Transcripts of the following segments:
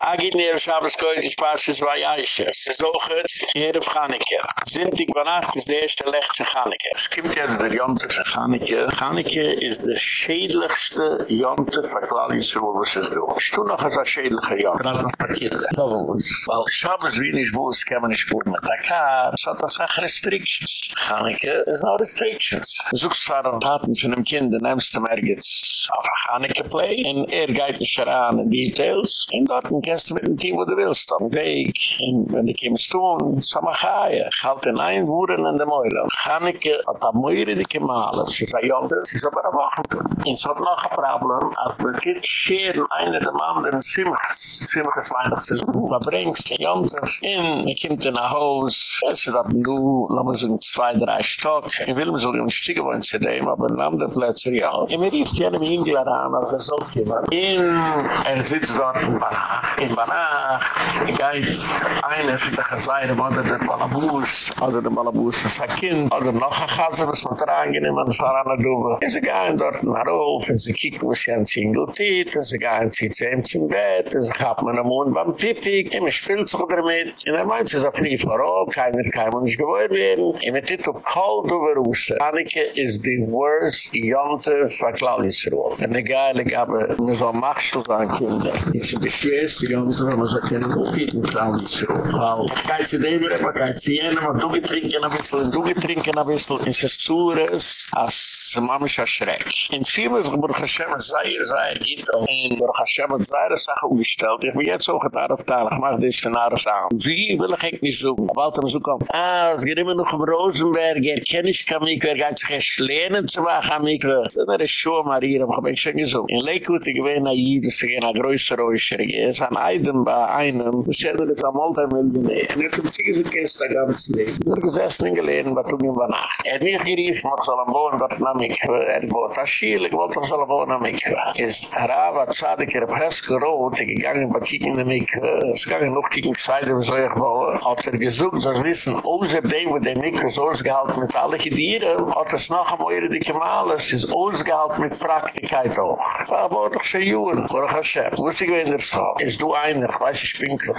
Agit nere shabes koyn dis pas es vay yesh. Es iz okh, yed a ganike. Zint ik vanach dis erste lecht ze ganike. Kimt yed der yonte ze ganike. Ganike iz der schädlichste yonte verklaringe vo was es do. Shtu noch az a shedlige yonte. Kraz un takit. Vol shabes vin ish vos kemen ish fun mit taka. Shat a sach Restrictions. Ganike is no Restrictions. Zuk shar un taten fun em kind, de mer gets. Auf a ganike play En er geit shara an details in dortn kennst du mit dem Team, wo du willst, am Weg. Und wenn du kommst tun, Samachaia, halt in ein Wuren in der Meule. Chaneke hat am Meure die Kemale. Sie ein Jonte, sie ist aber eine Woche. Und es hat noch ein Problem, als wir geht scheren eine der anderen Simchas. Simchas Weihnachts ist gut. Man bringt die Jonte in, man kommt in ein Haus, es ist ab du, lass uns in zwei, drei Stock. In ich ein Stück wollen zu dem, aber in anderen Plätzen ja. Und mir rief die einem Ingler an, als er so kommt. In, er sitzt dort in Banach. In Banach, er geht eine von der Geseire, oder der Balabus, oder der Balabus ist ein Kind, oder noch ein Chaser, was man tragen, in man fahr an der Dube. Und sie gehen dort nach Rauf, und sie kicken, was sie an Zingle tit, und sie gehen sie zu ihm zum Bett, und sie haben einen Mund beim Pipi, und man spielt sich damit. Und er meint, sie ist ein Frie vor Rauf, keiner kann man nicht gewohnt werden. Und man tut auch kalt über Russe. Anneke is the worst Jonte for Claudius Ruhl. Und egal, ich habe, mir so Machstel sein Kinder. Es ist die Jonte, wenn man so kennen, wo geht ein Claudius Ruhl. Weil, kann sie dem, man kann sie jenen, man du getrinken ein bisschen, du getrinken ein bisschen, es ist zu res, als Mama ist erschreckt. In Zwiebel ist Baruch Hashem, es sei, es sei, es geht auch. In Baruch Hashem, es sei, es sei, umgestellt. Ich bin jetzt auch getan auf Tal, ich mach das für Nares an. Wie will ich eigentlich suchen? Aber halt, so kommt, ah, es geht immer noch im Rosenberg, er kenne ich kann mich, er geht sich erst lernen zu machen, ich, so eine Schuhe mal hier, hab ich schon gesucht. In Lakewood, ich gewähne naiv, es ist ein größer Räuscher, es ist ein Eiden bei einem, es ist ein Multimillionär. Und er kommt sich in die Käste ganz leben. Er gesessen und gelegen, was tun ihm bei Nacht. Er hat mich gerief, man soll am Boden, was nach mich, er bot das Schiel, ich wollte, man soll am Boden nach mich. Es Rava, Zadig, er Preske Rot, er gegangen, bei Kieken in mich, es gegangen noch Kieken, Zeide, soll ich bauen. Hat er gesucht, so wissen, außer dem, wo der Mikro ist ausgehalten mit allen Gedieren, hat es noch am Eure dicke Mal, es ist ausgehalten mit Praktikkeit auch. Aber doch schon Juren, Baruch Hashem, wo ist ich wenn der so? Ist du einer, weiß ich pinklich,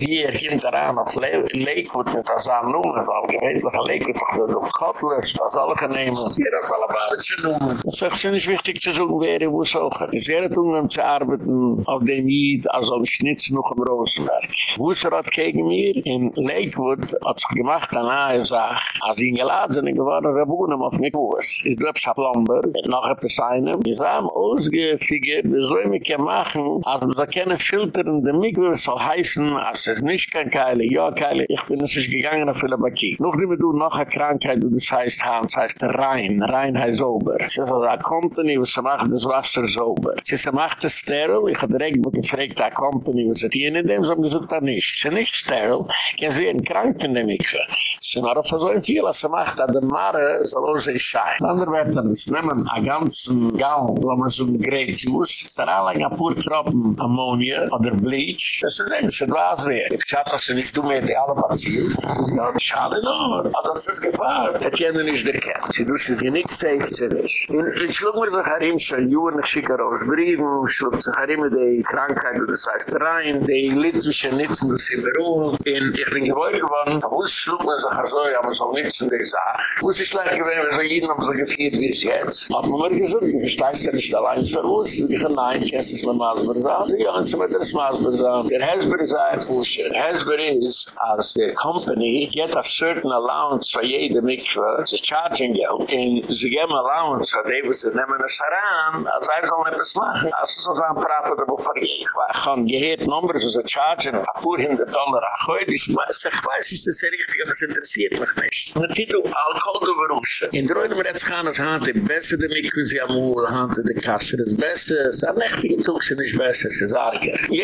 wie er kommt daran, auf Lakewood mit das an Nummer, weil gewöhnlich ein Lakewood doch der Kottlers, das alle genehmen, hier auf alle Badische Nummer. Das ist nicht wichtig zu suchen, wer wo es auch. Es wäre tun, um zu arbeiten auf dem Jid, also am Schnitz noch im Rosenberg. Wo es er hat gegen mir, in Lakewood, hat sich gemacht, an eine Sache, als ihn geladen sind, geworden, Rabunem auf mich Kurs. Ich glaube, es hat Lomber, noch etwas einem. Wir haben ausgefügt, wie soll ich mich machen, also da keine Filter in der Mikro soll heißen, als es nicht kein Keile, ja Keile, ich bin es nicht gegangen auf Philippaki. Noch nicht mehr du, noch eine Krankheit, das heißt Hans, heißt Rhein, Rhein heißt Sober. Es ist also eine Company, was sie macht das Wasser Sober. Sie macht es steril, ich habe direkt gefragt, eine Company, was sie hier in dem, so haben gesagt, das nicht. Sie ist nicht steril, jetzt werden krank in der Mikro. Sie machen so ein viel, als sie macht, dass der Mare soll auch sehr schein. Andere werden es nehmen, einen ganzen Gaum, wo man so ein Gerät muss, es ist alle ein paar Tropfen Ammonia oder der Bleach. Das ist ein bisschen was wert. Ich schaue, dass das nicht dumme, die alle passieren. Ja, ich hatte nur. Aber das ist Gefahr. Hat jener nicht der Kerl. Sie duschen sie nicht safe, sie nicht. Ich schlug mir sich Harim schon Juren, ich schicke raus Briefen, schlug sich Harim mit der Krankheit, das heißt rein, die Litwische Nitzen, das ist Beruf. Und ich bin gewollt geworden, wo schlug mir sich so, ja, man soll nichts in der Sache. Wo ist sie schlecht gewesen, wenn wir jeden haben so gefeiert, wie es jetzt. Hat man mir gesagt, ich verstehe ja nicht allein, es verwusst. Ich habe nein, ich esse es mir mal, aber so. Ja, und so wird das mal. Masbersam. Der Hesber ist ein Pusher. Hesber ist, als die Company get a certain allowance für jede Mikve, sie charging Geld, und sie geben allowance für die, wo sie nehmen es heran, als er soll etwas machen. Als sie so sagen, praten wir vor ich. Ich habe gehört, Numbers, sie chargen, a paar hundert Dollar, ach, heute, ich weiß, ich weiß, ist das richtig, aber es interessiert mich nicht. Und der Titel, Alkohol überruschen. In der Reutem Retz gaan als hand, die beste de Mikve, sie am Uhr, hand de Kasse, das beste, es ist ein nächtiger Zug, sie nicht besser, es ist.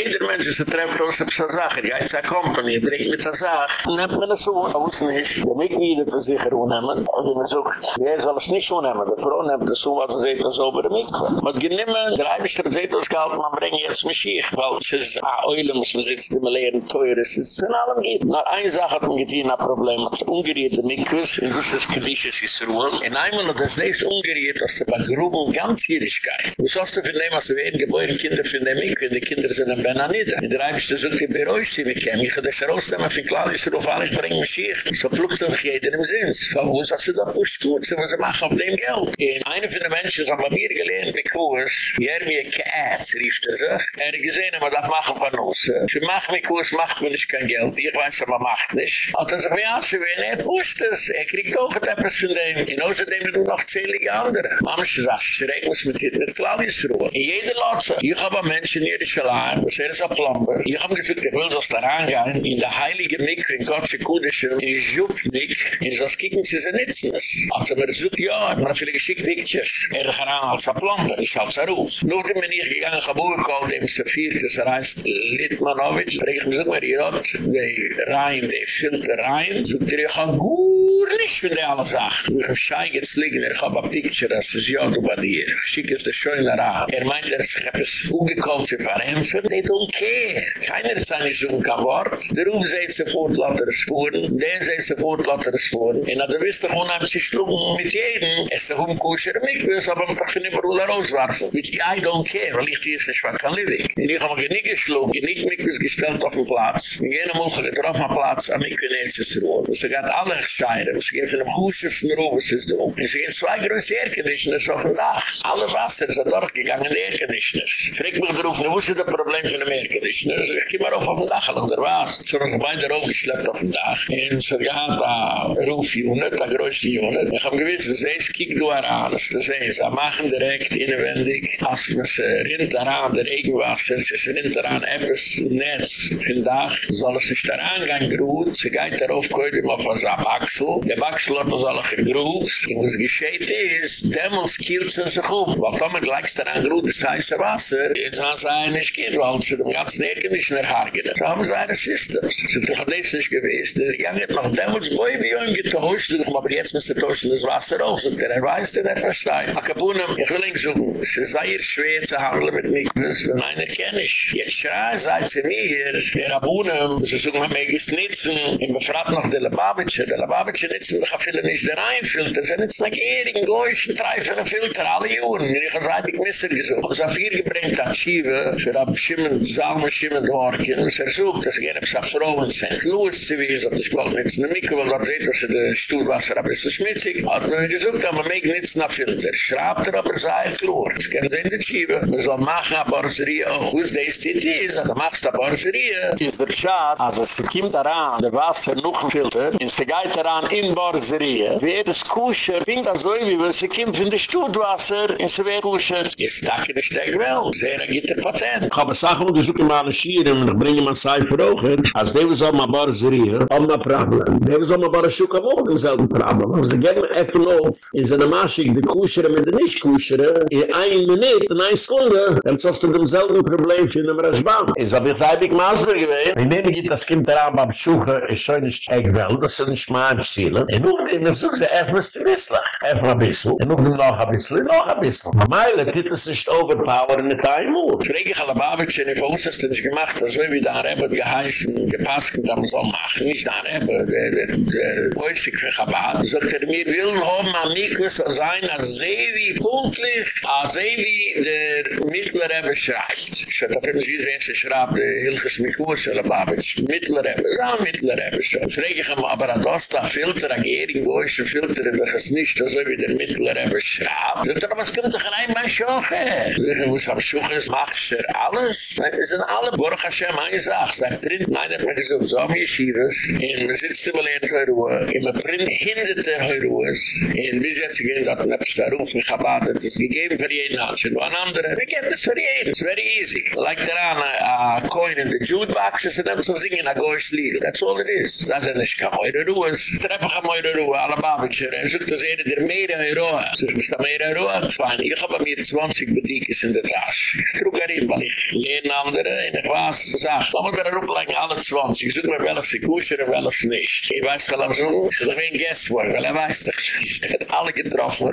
Jeder Mensch, es trefft uns, es ist eine Sache, die er kommt, und ihr dreht mit der Sache. Nehmt man das so, aus nicht, der Mikve, die sicher unheimen, und man sagt, wer soll es nicht unheimen, der Frau nehmt das so, was er seht, das der Mikve. Man nicht mehr, der Eibischter seht das gehalten, man bringt jetzt Mashiach, weil es ist ein Eule, muss man sitzt immer leeren, teuer, es ist in allem geht. Nur eine Sache hat man getein, ein Problem, ist ungerierte Mikve, in das ist Kedisches Yisroel. In einmal das nächst ungeriert, dass der Begrubung ganz Jüdischkeit. Was hast du für den, als wir werden geboren Kinder von der Mikve, die Kinder sind im bin an Ida. In der Eibischte sucht bei euch, sie bekämen, ich das herausnehmen, für klar ist, auf alle, ich bringe mich hier. So flucht sich jeder im Sinn. So, ist das du da pusht gut, so was sie machen auf dem Geld. In einer von den Menschen, so haben mir gelernt, mit Kurs, Jermie Kaatz, rief er sich, er hat gesehen, aber das machen von uns. Sie machen mit Kurs, macht mir nicht kein Geld, ich weiß, aber macht nicht. Dann sagt ja, sie will, er pusht es, er kriegt auch etwas von dem. In außerdem, du noch zählige andere. Mama, sie sagt, schreck, was mit dir, mit Claudius-Ruhe. In jeder Lotze, ich habe Menschen hier, die Schalein, was er ist ein Plumber. Ich habe gesagt, ich will das da reingehen, in der heilige Mikro, in Gottse Kudische, in Jupnik, in so kicken sie sie nützen es. Also mir gesagt, ja, man hat viele geschickt Pictures. Er ist heran als ein Plumber, ich halte es auf. Nur bin ich gegangen, geboren gekommen, dem ist der Vierte, das heißt Litmanowitsch. Ich habe gesagt, mir hat die Reihen, die Filter Reihen, so ich habe gut nicht, wenn die alle sagt. Ich habe schei jetzt liegen, ich habe ein Picture, das ist ja, du bei dir. Ich schicke es der Schöne ran. Er meint, er ich habe es umgekommen, sie verämpfen, they don't care. Keiner ist eigentlich so ein Wort. Der Ruf seht sofort lauter Spuren, der seht sofort lauter Spuren. Und als er wisst, doch unheim sich schlugen mit jedem, es ist ein Kusher Mikwes, aber man darf ihn immer Ruhl herauswarfen. Which I don't care, weil ich die ist nicht von Living. Und ich habe mir nicht geschlugen, nicht Mikwes gestellt auf den Platz. In jener Woche getroffen am Platz, am Mikwes nächstes Ruhl. Und sie gaat alle gescheiden, sie gehen von einem Kusher von Ruhl, was ist du. Und sie gehen zwei größte Airconditioners auf dem Dach. Alle Wasser sind durchgegangen, Airconditioners. Frag mich darauf, wo ist das Problem dem Airconditioners? Ich gehe mal auf auf dem Dach, und der was. So, bin da aufgeschleppt auf dem Dach. Und sie gehen da, Ruf-Unit, der größte Unit. Ich hab gewiss, das ist, kiek du heran, das ist, sie machen direkt innenwendig, als man sie rinnt heran, der Regenwasser, sie rinnt heran, etwas Netz im Dach, soll es nicht heran gehen, gruht, sie geht darauf, geht immer von seinem Achsel, der Achsel hat uns alle gegruht, und was gescheht ist, dämmels kielt sie sich auf, weil Tomer gleich daran gruht, das heiße Wasser, jetzt haben sie einen nicht geht, weil sie dem ganzen Erkenischen erhargenen. So haben sie eine Systems. Sie sind doch das nicht gewesen. Der Junge hat noch dämmels Boi wie ihm getauscht, aber jetzt müssen sie tauschen das Wasser aus, und der weiß, der versteht. Akabunem, ich will nicht sagen, es ist sehr schwer zu handeln mit mich, wenn einer kenne ich. Jetzt schrei, seid sie mir, der Abunem, sie sagen, man mag es nützen, und man fragt noch der Lubavitcher, der Lubavitcher nützen, ich habe viele nicht der Reinfilter, sie nützen like Ehring, Gläuschen, Treifen, Filter, alle Juren, und ich habe seit ich Messer gesucht. Ich habe vier gebringt an Schiewe, für Abschimmen, Salmen, Schimmen, Dorken, und versucht, dass ich eine Frau in St. Louis zu wiesen, und ich wollte nicht in der Mikro, weil dort seht, dass der Stuhlwasser ein bisschen schmutzig hat. man gesagt, dass man mich nicht nach Filter schraubt, er aber sei klar. Das können sie in der Schiebe. Man soll machen eine Borserie, auch es das dit ist, und dann machst eine Borserie. Ist der Schad, also es kommt daran, der Wasser noch ein Filter, und sie geht daran in Borserie. Wie das Kusher, fing das so, wie wenn sie kommt von der Stuhlwasser, und sie wird Kusher. Ich, das ist wel. Sehr ein guter Patent. Ich habe mal gesucht mal eine Schiere und ich bringe mal zwei Verrochen. Als die was auch mal paar Zerien, haben wir ein Problem. Die was auch mal bar schuka haben im selben Problem. Aber sie geben mir auf. In seiner Maschig, die Kuschere mit der Nicht-Kuschere, in ein Minute, in ein Sekunde, haben sie aus dem selben Problem für den Raschbam. Ich habe jetzt ein bisschen mal aus mir gewesen. Wenn mir geht das Kind daran beim am Schuche, ist schon nicht echt well, das sind nicht mal ein Ziel. Ich suche sie effen ist die Wisslach. Effen ein bisschen. Ich suche noch ein bisschen, noch ein bisschen. Meile, das ist nicht overpowering in der Time-Mode. Ich alle Babelchen, in du nicht gemacht, als wir da haben geheißen, gepasst, da muss man machen, nicht der, der, der, Poisik für Chabad, sagt er, wir willen haben am Mikus so sein, als sie wie punktlich, als sie wie der Mittler Rebbe schreibt. Ich hatte für mich gesehen, sie schreibt, der Hilges Mikus, alle Babetsch, Mittler Rebbe, so Mittler Rebbe schon. Frage ich ihm, aber an das da Filter, an Gehring, wo ist ein Filter, in der es nicht, so wie der Mittler Rebbe schreibt. Sagt er, was kommt doch rein, mein Schoche? Ich muss am Schoche, es macht schon alles. Es sind alle Borg Hashem, eine Sache, sagt drin, nein, er mir gesagt, so haben Yeshivas, und man sitzt immer in der Ruhe, und man bringt hinter der Ruhe, und bis jetzt gehen, dass man etwas da rufen, Chabad, das ist gegeben für jeden Hanschen, nur ein anderer, wir kennen das für jeden, it's very easy. Like daran, a coin in the Jude boxes, und dann so singen, a goish lied, that's all it is. Das ist nicht kein Meure Ruhe, treffen kann Meure Ruhe, alle Babetscher, er sucht das jeder, der mehr Ruhe, so ich muss da mehr Ruhe, fein, ich habe mir 20 Bedikes in der Tasche, ich trug erin, weil ich lehne andere, und ich weiß, sagt, aber wir rufen alle 20, ich suche mir welches sie kusher, welches nicht. Ich weiß, weil er so, ich suche wie ein Guesswork, weil er weiß doch, ich hätte alle getroffen,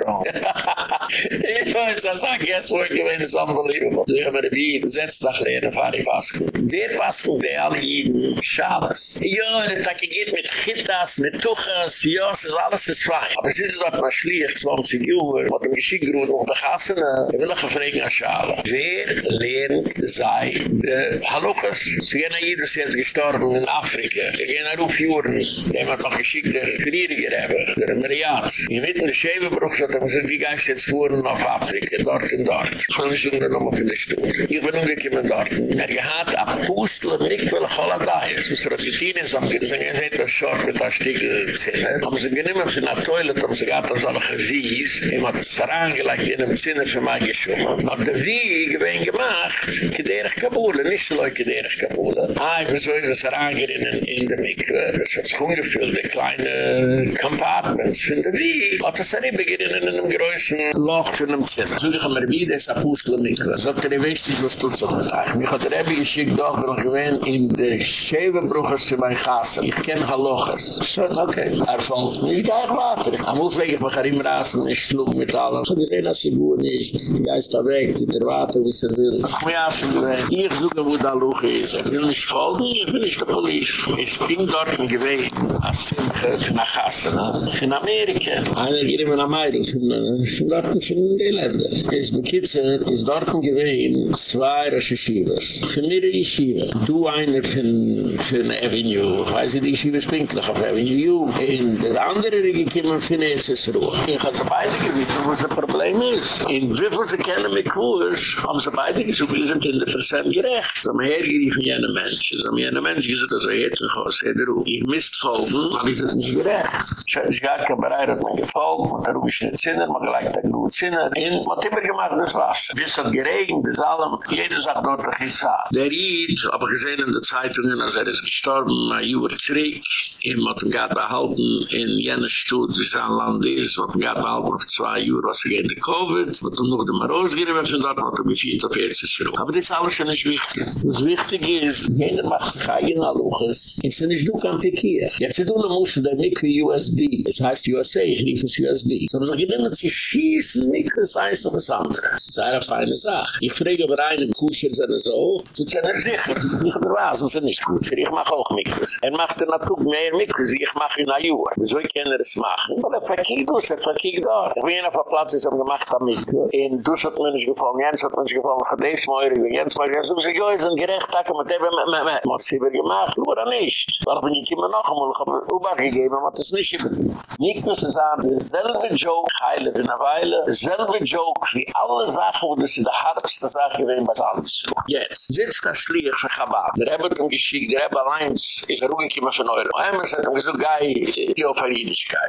ich weiß, das ist ein Guesswork, meine, es ist unbelievable. Ich habe mir wie besetzt, nach Lehne, fahre ich Paskel. Wer Paskel, der alle Jiden, Schabes. Ja, der Tag geht mit Chittas, mit Tuchas, ja, es ist alles ist fein. Aber es ist dort mal schlicht, 20 Uhr, mit dem Geschickgrund und der Gassen, ich will noch an Schabes. Wer lernt sei sei, de Halukas, sie gehen a Jidus jetzt gestorben in Afrika, sie gehen a Ruf Juren, dem hat noch geschickt der Friediger hebben, der Mariat. In mitten der Schäbebruch, so da muss er die Geist jetzt fuhren auf Afrika, dort und dort. Ich will nicht umgenommen von der Stuhl. Ich bin umgekommen dort. Er gehad a Pustel, nicht will da. Es muss er die Tiene sagen, sie sagen, er seht was schort mit der Stiegel Zinne. Haben sie genommen, sie nach Toilet, haben sie gehabt, als alle gewies, ihm hat es herangelegt in dem Zinne für mich geschummen. Aber der Wie gewinn gemacht, kederig Kabule, nicht so leuk kederig Kabule. Ah, wieso ist es herangerinnen in der Mikve? Das hat sich ungefüllt, die kleine Compartments von der Wie. Hat es herangerinnen in einem größten Loch von einem Zinne. So ich mir wie das Apostel Mikve. So der weiß nicht, was tut so das eigentlich. Mich hat der Rebbe geschickt, doch noch gewinn in der Schevenbruches zu mein Gassen. Ich kenne Haloches. So, okay. Er fällt nicht gleich weiter. Am Ausweg, ich mach er immer rasen, ich schlug mit allem. So gesehen, dass sie gut nicht. Die Geist da weg, die der Water, wie sie will. Ach, mir hast du gewinn. Ich suche, wo da Luch ist. Ich will nicht folgen, ich will nicht der Polis. Ich bin dort gewinn, als Simche, nach Gassen, in Amerika. Einer geht immer nach Meidl, von dort, von den Ländern. Es ist Kitzer, ist dort gewinn, zwei Recherchivers. Für mir die Yeshiva. Du einer von, von Avenue, weiß ich, die Yeshiva ist pinklich auf Avenue U. Und das andere gekommen von Ezesruhe. Ich habe sie beide gewissen, was das Problem ist. In wieviel sie kennen mit Kurs, haben sie beide gesucht, wir sind in der Versend gerecht. Sie haben hergeriefen jene Menschen. Sie haben jene Menschen gesagt, dass er hätte noch hätte Ruhe. Ihr müsst folgen, weil ist es nicht gerecht. Ich habe gar kein Bereich, hat man gefolgt, man hat Ruhe schnell Zinner, man gleich da genug Zinner. Und man hat immer gemacht, das Wasser. Wir sind geregend, bis allem, jeder sagt dort, dass ich. Der Ried, aber gesehen in den Zeitungen, als er ist gestorben, ein Jahr zurück, ihm hat ihn gerade behalten, in jener Stutt, wie sein Land ist, hat ihn gerade behalten auf zwei Jahr, was er gegen die Covid, hat ihn noch dem Rausgehen, wenn sie dort hat er gefiert auf Erzes zurück. Aber das ist alles schon nicht wichtig. Das Wichtige ist, jeder macht sich eigen Aluches, und sie nicht du kann tekieren. Jetzt sind alle Muschen, der Mikve USB, das heißt USA, ich rief es USB. So, man sagt, sie schießen Mikve, das eins noch was anderes. Das ist eine feine Sache. Ich frage aber einen, Kusher sind so, so kann er sicher, das ist nicht der Was, das ist nicht gut. Ich mache auch Mikves. Er macht dann natürlich mehr Mikves, ich mache in Ayur. Wieso kann er es machen? Weil er verkehrt uns, er verkehrt dort. Ich bin auf der Platz, ist er gemacht am Mikve. In Dus hat mir nicht gefallen, Jens hat mir nicht gefallen, ich habe das mal, ich Jens mal, ich habe gesagt, ja, ist ein gerecht, ich habe mit dem, mit dem, mit dem, sie gemacht, nur nicht. Weil bin ich immer noch einmal, ich habe Obacht gegeben, aber das nicht gegeben. Mikves ist an, derselbe Joke, heile in einer Weile, derselbe Joke, wie alle Sachen, wo das ist die hardeste Sache, wenn was alles Jetzt, sitzt das Schlier Chabad, der Rebbe hat ihm geschickt, der Rebbe allein ist er ruhig immer von Euro. Einmal sagt er, wieso gai die?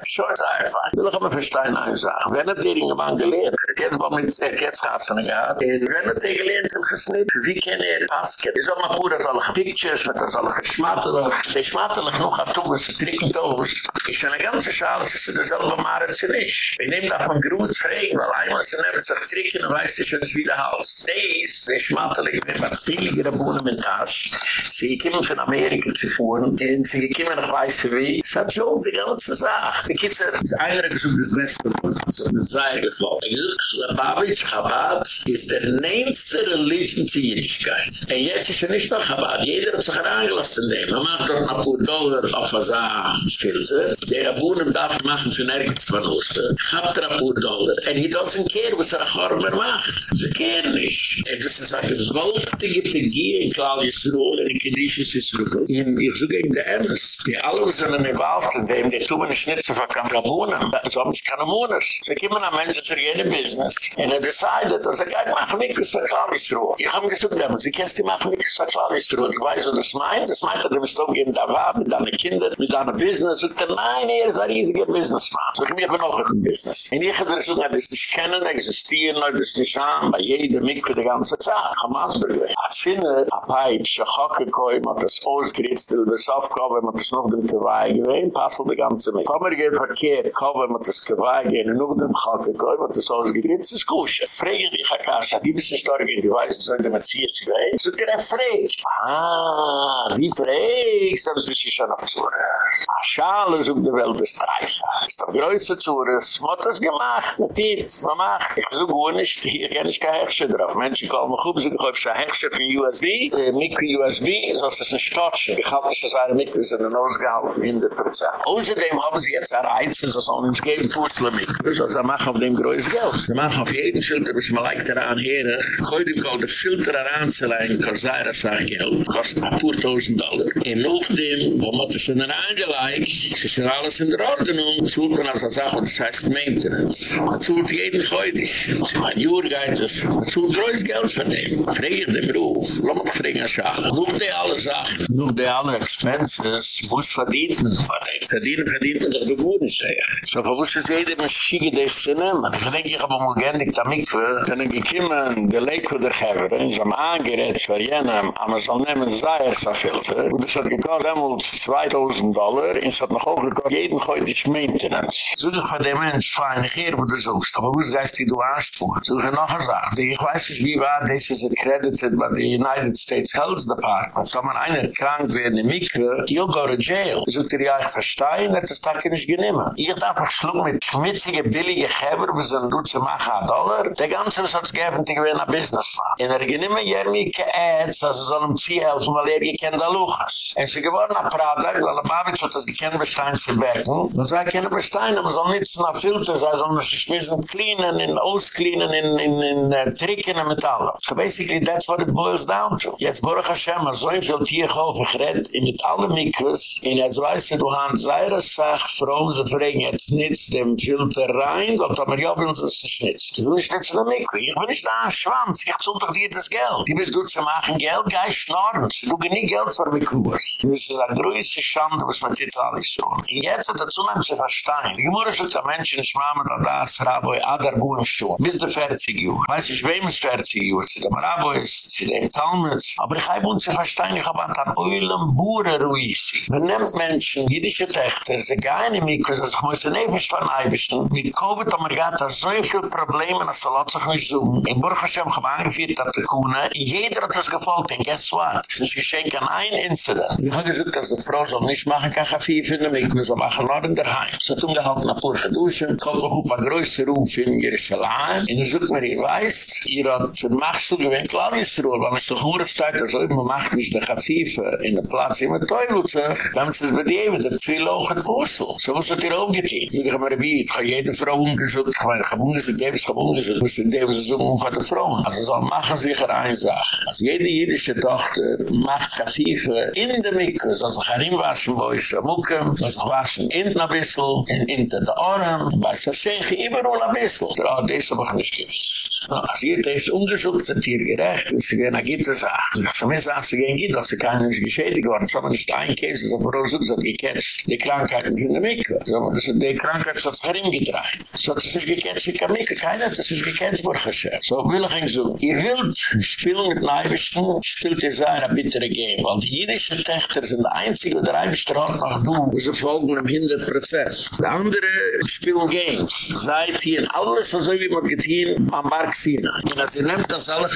So ist einfach. Ich will auch immer verstehen eine Sache. Wenn er dir in dem gelehrt, jetzt war mit der Ketzkassen gehabt, und wenn er dir gelehrt hat gesnitten, wie kann er Pasket? Ich sag mal pur, dass alle Pictures, mit das alle geschmattelig, die schmattelig noch hat tun, was er trinkt aus, ist eine ganze Schale, es ist derselbe Mare zu nicht. Ich nehme da von Grut fragen, weil einmal sie nehmen sich trinken, und weiß ich schon, es wieder Hals. Dies, die schmattelig, wenn man zielige Bohnen mit Tasch, sie kommen von Amerika zu fuhren, und sie kommen nach Weiße wie, es hat schon die ganze Sache. Die Kids hat einer gesucht, das Beste, das sei gefallen. Er gesagt, Lubavitch, Chabad, ist der nehmste Religion zur Jüdischkeit. Und jetzt ist er nicht noch Chabad, jeder hat sich herangelassen in dem. Man macht dort noch paar Dollar auf was Filter. Der Abunnen darf machen für nirgends von Osten. Habt er ein paar Dollar. And he doesn't care, was er ein Chormer macht. Sie kehren nicht. Und das ist eine gewaltige Begier in Claudius Ruhl, in Kedisches Ruhl. Ich suche gegen die Ernst. Die alle sind involved in dem, die tun eine Schnitze von Kamrabunen. So haben sie keine Moners. Sie kommen an Menschen zu ihrem Business. And er decided, dass er geht machen nichts für Claudius Ruhl. Ich habe gesagt, sie kennst die machen nichts für Claudius Ruhl. Ich weiß, was das meint. Das meint, dass du bist umgehen da war, mit deinen Kindern, mit deinem Business. Und er, nein, er ist ein riesiger Businessman. So ich bin noch ein Business. Und ich habe gesagt, das ist nicht kennen, existieren, das ist nicht an, bei jedem Mikro die ganze Zeit. Hamas bewegt. Als Sinne, a Pipe, Schachocke, Koi, man hat das ausgeritzelt, das Aufgabe, man hat das noch dem Gewei gewehen, passel die ganze Mikro. Kommer gehen verkehrt, Koi, man hat das Gewei gehen, noch dem Koi, man hat das ausgeritzelt, das ist kusche. Frege dich, Akasha, die bist nicht dort, die weiß, so in dem Francisco, né? Que é freio. Ah, vi freio, estamos vestindo na pastora. a schale so um de welt ist reich ist der große zure smot es gemacht mit dit mama ich so gune stier ja nicht herrsche drauf. Menschen kommen gut so gut sa herrsche von USD micro USB so es ein stotsch. Ich habe das eine mit so eine nosgal in der prozess außerdem haben sie jetzt eine einzelne so uns geben furzle mit. So sie machen auf dem groß geld. Sie machen auf jeden filter bis man leicht daran her. Goid ich auch der filter daran zu leihen kazaira sag er geld kostet 4000 dollar. In noch dem wo man das schon angela angelegt, ist schon alles in der Ordnung, zult man als eine Sache, das heißt Maintenance. Man zult jeden heute. Meinen Jurgeit, das zult größt Geld von dem. Frage ich dem Ruf, lass mich fragen, als Schale. Noch die alle Sachen, noch die alle Expenses, wo es verdient man. Was ich verdiene, verdient man doch die sage ich. So, wo es ist jeder, man schiege das zu nehmen. Ich denke, ich habe mal gendig damit für, wenn ich gekommen, Leikuder habe, wenn ich am angerät, für jenem, aber soll nehmen, sei er so. Und das hat damals 2000 Dollar, es hat noch gekostet, jeden heute Maintenance. So, habe den Mensch, fein, ich hier, wo du suchst, aber wo die du anspruchst? So, noch Sache, ich weiß nicht, wie war, das ist accredited by the United States Health Department. So, man einer krank werden in Mikve, you'll go to jail. So, ja, ich verstehe, das ist doch nicht geniemen. Ich darf auch schlug mit schmitzige, billige Geber, wo sie du zu machen, Dollar. Der ganze, es gegeben, die gewinnen ein Business war. In er geniemen, jermike Ads, also soll ihm zieh helfen, weil er gekennt der Luchas. Es geworden, ein Prater, weil der Babitsch hat das gekennt, bestein zu becken. Das war keine Bestein, aber soll nicht nach Filter sein, sondern sich wissen, cleanen, in auscleanen, in, in, in, in uh, tricken und Metalle. So basically, that's what it boils down to. Jetzt, Baruch Hashem, so ein viel Tierhof gered, in mit allen Mikros, in jetzt weiß ich, du hast seine Sache, Frauen, sie fragen jetzt nicht dem Filter rein, und aber ja, will uns das nicht. Du bist nicht zu der Mikro, ich bin nicht da, Schwanz, ich zunt doch dir das Geld. Die bist du zu machen Geld, geh schnorren, du geh nie Geld für Mikro. Das ist eine größte Schande, was man sieht, alles so. Und jetzt hat er zunahm zu verstehen. Die Gemüse sagt, der Mensch in Schwammer, da das Raboi, Adar, Buhn, Schuh. Bis der 40 Uhr. Weiß ich, wem ist 40 Uhr? Sie dem Raboi, sie dem Talmud. Aber ich habe uns zu verstehen, ich habe an Eulen, Bure, Ruisi. Man nimmt Menschen, jüdische Töchter, sie gehen in Mikro, sie sich muss ein Ebisch von Eibischen. Mit Covid haben wir dass so viele Probleme, dass sie lasst sich nicht suchen. In Burg Hashem haben angeführt, dass die Kuhne, jeder hat das gefolgt, und guess what? Es ist geschenkt an ein Incident. Ich habe gesagt, dass die Frau soll nicht machen, kann ich viel finden, ich muss machen, nur in der Heim. So zum gehalten, nach vorher geduschen, kommt noch auf ein größer Ruf in Jerusalem, und ich suche mir, ihr weißt, ihr habt für Machsel gewinnt, klar ist Ruhe, weil man ist doch Uhrzeit, also immer macht mich der Chafife in der Platz, immer teufelt sich, dann ist es bei dir, der zwei Lochen Pussel. So muss das hier aufgetein. So ich habe mir wie, ich habe jede Frau umgesucht, ich habe umgesucht, ich habe umgesucht, ich muss in dem so um von der Frau. Also so machen sich eine Sache. Also jede jüdische Tochter macht Chafife in der Mikro, so sich herimwaschen, wo ich so mucken, so sich waschen in ein bisschen, in hinter der Ohren, bei Sashenche, überall ein bisschen. Ja, das habe ich nicht gewiss. Als ihr das umgesucht, sind gerecht, und sie gehen nach Gitter sagen. Für mich sagen, sie gehen Gitter, sie kann nicht geschädigt worden. So man ist ein Käse, so man so ihr kennt die Krankheiten von der Mikro. So man ist die Krankheit, hat sich herimgedreht. So hat sich gekannt, sie kann Mikro, keiner hat sich gekannt, wo So will ich ihn so, ihr wollt spielen mit Leibischen, spielt ihr sehr ein bittere Game, weil die jüdische Töchter sind die einzige, der Leibischte hat noch du, sie folgen im Hinderprozess. Die andere spielen Games. Seid hier alles, so wie man getan, am Mark Sina. Und als ihr das alle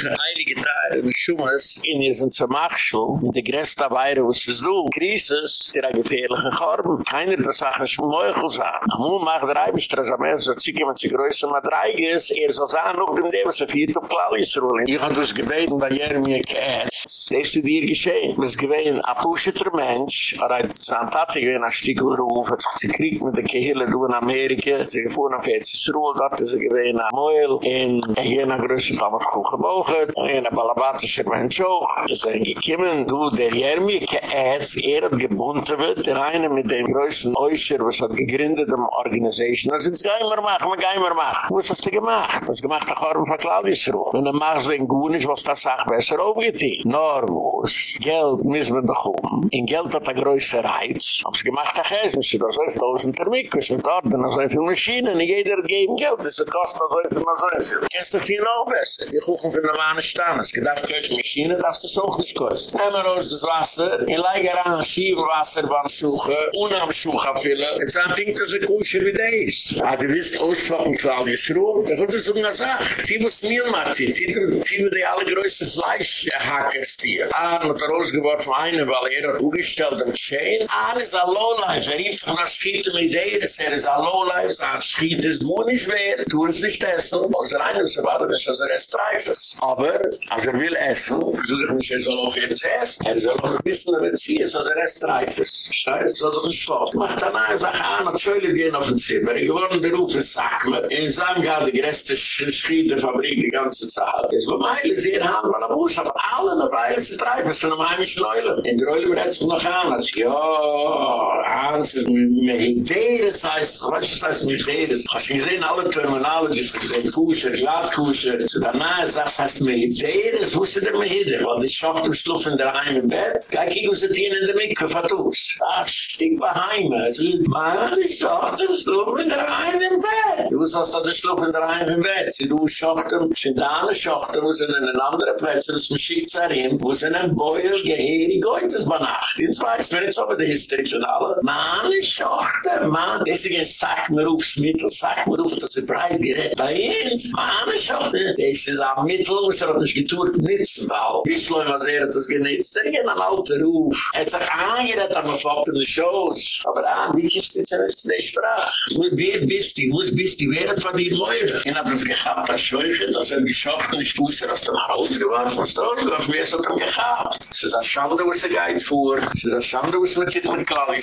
Teile, wie Schummes, in diesen Zermachschel, mit der größten Weihre, wo sie so, Krisis, der ein gefährlicher Korben. Keiner der Sache ist Meuchel sein. Amul macht der Eibischter, als am Ende so zieke, wenn sie größer Madreig ist, er soll sagen, noch dem Leben, so viel auf Klauisruhe. Ich habe das gebeten bei Jeremia Katz. Das ist dir geschehen. Das gewesen, ein Puscheter Mensch, er hat sein Tate gewesen, ein Stück Ruf, hat sich gekriegt mit der Kehle, du in Amerika, sie gefuhren auf Erzsruhe, dort ist er gewesen, ein Meul, in jener Größe, kam auf Kuchen Bochert, in der Balabatische Mensch auch. Sie sind gekommen, du, der Jeremia Katz, er hat gebunden wird, der eine mit dem größten Äuscher, was hat gegründet, dem Organisation, das ist gein mehr machen, gein mehr machen. Was hast du gemacht? Das gemacht, der Korn von Claudiusruhe. Wenn du machst, wenn gut ist, was das auch besser aufgetein. Normus, Geld müssen wir doch um. In Geld hat er größer Reiz. Haben sie gemacht, ach es, das ist so tausend Termikus mit Orden, so viele Maschinen, und jeder geben Geld, das kostet so viel, so viel. Kennst du viel noch besser? Die Kuchen von der Mahne stehen, es geht darf kaufen Maschine, darfst du so auch nicht kaufen. Nehmen wir aus das Wasser, in Leiger an, schieben Wasser beim Schuche, unam Schuche abfüllen, jetzt ein Ding, dass er kusche wie das. Ah, du wirst ausflocken, Claudius Ruhl, da wird es um eine Sache. Die muss mir machen, die wird die allergrößte Fleischhackers dir. Ah, mit der Ausgeworfen eine, weil er hat ugestellt am Chain. Ah, das ist ein Lowlife, er rief sich nach Schieten mit Ideen, er ist ein Lowlife, er schiet es gut nicht mehr, tu es nicht essen, aus der einen, so war das, dass er es treifes. Aber, als er will essen, so ich mich, er soll auch jetzt essen, er soll auch ein bisschen damit ziehen, als er es treifes. Steigt, so sich nicht fort. Macht dann eine Sache an, schöne gehen auf den Zimmer, er gewonnen der Ruf ist Sackler, in Sanga, die größte Schiederfabrik, die ganze Zeit. Es war meile sehr haben, weil er muss auf alle dabei, es ist treifes, von einem heimischen Eulen. In der Eulen wird es noch an, als ja, Hans ist mit Idees heißt, was heißt mit Idees? Hast du gesehen, alle Terminologies, gesehen, Kusche, Gladkusche, danach sagst, hast du mit Idees, wo ist der Mehide? Weil die schocht im Schluff in der Heim im Bett, geh kiek uns das hier in der Mikke, vertus. Ach, stieg bei Heim, also, man, die schocht im Schluff in der Heim im Bett. Du musst was, dass der Schluff in der Heim im Bett, sie du schocht im, sind da eine schocht, wo sind in einer anderen Platz, das man schickt zarin, wo sind ein Beuel, Geheri, Goethes, Banach. Jetzt weiß, wenn jetzt aber die Hysterie schon alle, man, die schocht, man, deswegen sagt mir aufs Mittel, sagt mir auf, dass sie breit gerät. Bei uns, man, die schocht, das ist ein Mittel, was er nicht getuert nitzen bau. Dis loy was er hat es genitzt. Er ging an alter ruf. Er hat sich dat am vaft in de shows. Aber a wie is dit selbst de der Sprache? Wer bist di, wo bist di wer von di leute? In a gehabt das scheuche, dass er geschafft und stuscher aus der haus gewart von stroos, was wer so tam gehabt. Es ist a schande wo se er geit vor. Es ist a schande wo se mit dit mit klar.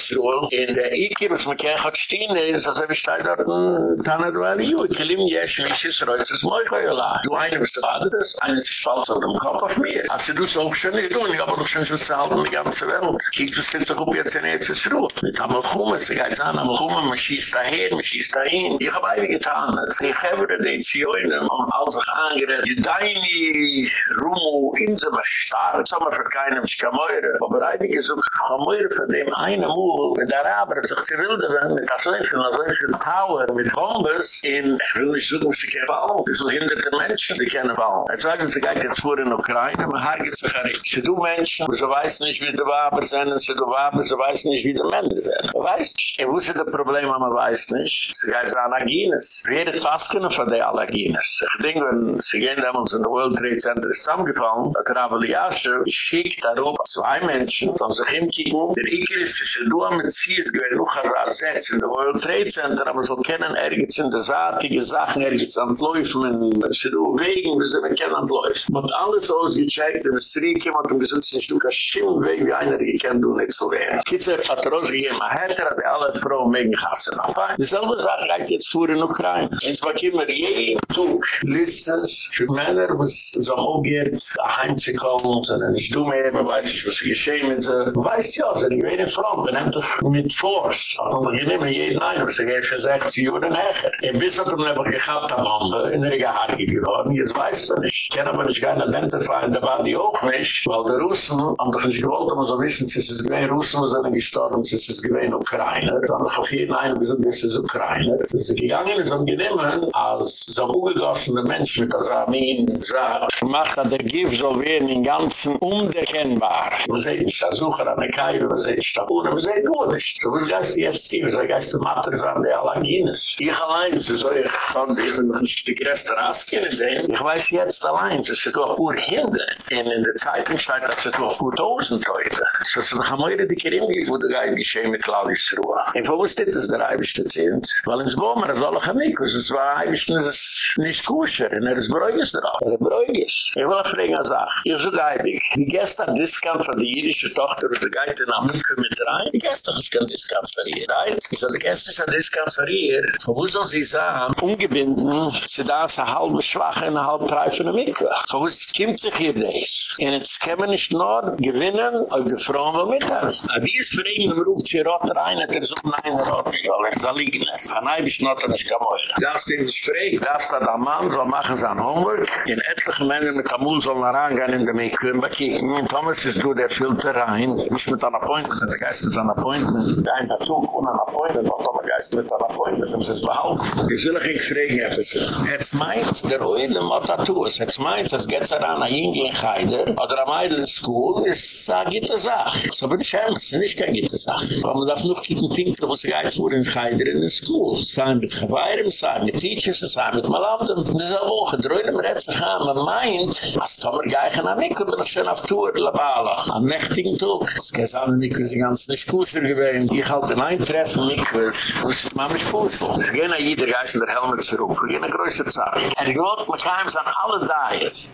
In der ik was man kein hat stehen, es is a besteht dort. Dann hat Ich will ich kelim yes, mis is roits, es moi khoyla. Du aine bist da, des aine falls auf dem Kopf auf mir. Als du es auch schon nicht tun, ich habe doch schon so zu halten, die ganze Welt. Kiekt es denn so gut, jetzt in Erzes Ruhe. Mit einem Chumme, sie geht es an, einem Chumme, man schießt daher, man schießt dahin. Ich habe eigentlich getan, ich habe mir den Zioinen, um all sich angeregt. Die Deine, Rumu, Inse, was starr, so man für keinem, ich kann meure. Aber eigentlich ist auch, ich kann meure von dem einen Ruhe, mit der Araber, sich zu wilden, mit Aslöchen, Aslöchen Tower, mit Bombes, in, ich will nicht suchen, was sie kennen, bauen. Das sind hinderte Menschen, die kennen bauen. Jetzt weiß ich, geht jetzt vor in Ukraine, man hat jetzt sich erregt. Sie du Menschen, sie weiß nicht, wie die Waber sind, sie du Waber, sie weiß nicht, wie die Männer sind. Man weiß nicht. Ich wusste das Problem, man weiß nicht. Sie geht an Agines. Wer hat was können von der Agines? Ich denke, wenn sie gehen damals in der World Trade Center zusammengefallen, hat Rabel Yasser geschickt darauf zwei Menschen, von sich hinkicken, der Iker ist, dass du am Metzies gewinnt, noch ein Rassetz in der World Trade Center, aber so kennen ergens in der Saatige Sachen, ergens an Läufen, sie du wegen, wie sie kennen an Läufen. Man hat alles ausgecheckt, in Strieke, man hat ihm gesagt, sie schlug ein Schimmweg, wie einer, die kennt du nicht so wenig. Kitzer hat er ausgegeben, man hat er, hat alle Frauen wegen Gassen. Dieselbe Sache reicht jetzt vor in Ukraine. Und zwar kommen jeden Tag Listens für Männer, was so umgeht, heimzukommen, sondern nicht du mehr, man weiß nicht, was geschehen mit sie. Man weiß ja, sind jede Frau, man nimmt doch mit Force. Und ich nehme jeden ein, aber sie geht für 60 Jahre nachher. Ein bisschen hat man gehabt, eine Bombe, in der Gehaarge geworden, jetzt weiß man nicht. Ich kann aber nicht gerne identifizieren, da war die auch nicht, weil die Russen, haben doch nicht gewollt, aber so wissen, sie ist gewähnt, Russen sind gestorben, sie ist gewähnt Ukraine. Dann habe ich auf jeden einen gesagt, das ist Ukraine. Das ist gegangen, ist angenehmen, als so ungegossene Mensch mit der Armin sagt, macht er der Gif so werden im Ganzen underkennbar. Man sieht nicht, der Sucher an der Kaiwe, man sieht nicht, der Uhr, man sieht nur nicht. So was geist die hier, so geist die Matrix an der Allergines. Ich allein, so soll ich von diesem Stück Rest rausgehen in dem. Ich weiß jetzt allein, das ist doch pur Hinde. Und in der Zeitung steht, das ist doch pur Tausend Leute. Das ist doch einmal die Kerimgi, wo der Geist geschehen mit Claudius Ruhe. Und wo ist das, der Eibischte sind? Weil ins Bomer, soll ich nicht, es war Eibischte, ist nicht kusher, und er ist bräugis drauf. Er ist bräugis. Ich will auch fragen, eine Sache. Ich so geibig. Die gestern Discount von der jüdische Tochter, wo der Geid in Amike mit rein, die gestern ist kein Discount für ihr, rein? Ich so, die gestern ist ein Discount für ihr. Von wo soll sie sagen, umgebinden, sie darf sie halb schwach und halb treif in der Mikve. Von wo kommt sich hier das? Und jetzt kann man nicht nur gewinnen, auf die Frauen, wo mit das. Aber wie ist für ihn, wenn man ruft sie rot rein, hat er so, nein, rot, ich soll er da liegen lassen. An ein bisschen not, das kann man. Darfst du in das Gespräch, darfst du da Mann, soll machen sein Homework, in etliche Männer mit Amul sollen herangehen in der Mikve, und bekicken, und Thomas ist du der Filter rein, nicht mit einem Appointment, der Geist mit einem Appointment, der ein Betrug und ein Appointment, und der Geist mit einem Appointment, um es behaupten. Ich will euch nicht fragen, etwas. Jetzt meint, der Oile ist, jetzt meint, es geht setzt er an, ein Jüngling Heider, oder am Eidl School, ist eine gute Sache. So bin ich immer, es ist nicht keine gute Sache. Aber man darf noch kicken, Pinkel, wo sie geht vor in Heider in der School. Sein mit Geweirem, sein mit Teachers, sein mit Malamdem. Das ist eine Woche, der Röhlen rät sich an, man meint, was Tomer geichen an Mikro, bin ich schon auf Tour, Labala. Am nächtigen Tag. Es geht an Mikro, sie ganz nicht kusher gewesen. Ich halte ein Eintreffen Mikro, wo es Mama ist Fussel. Ich gehe nach jeder Geist in der Helme zurück, ich gehe nach größer Sache. Er gewohnt, man kann an alle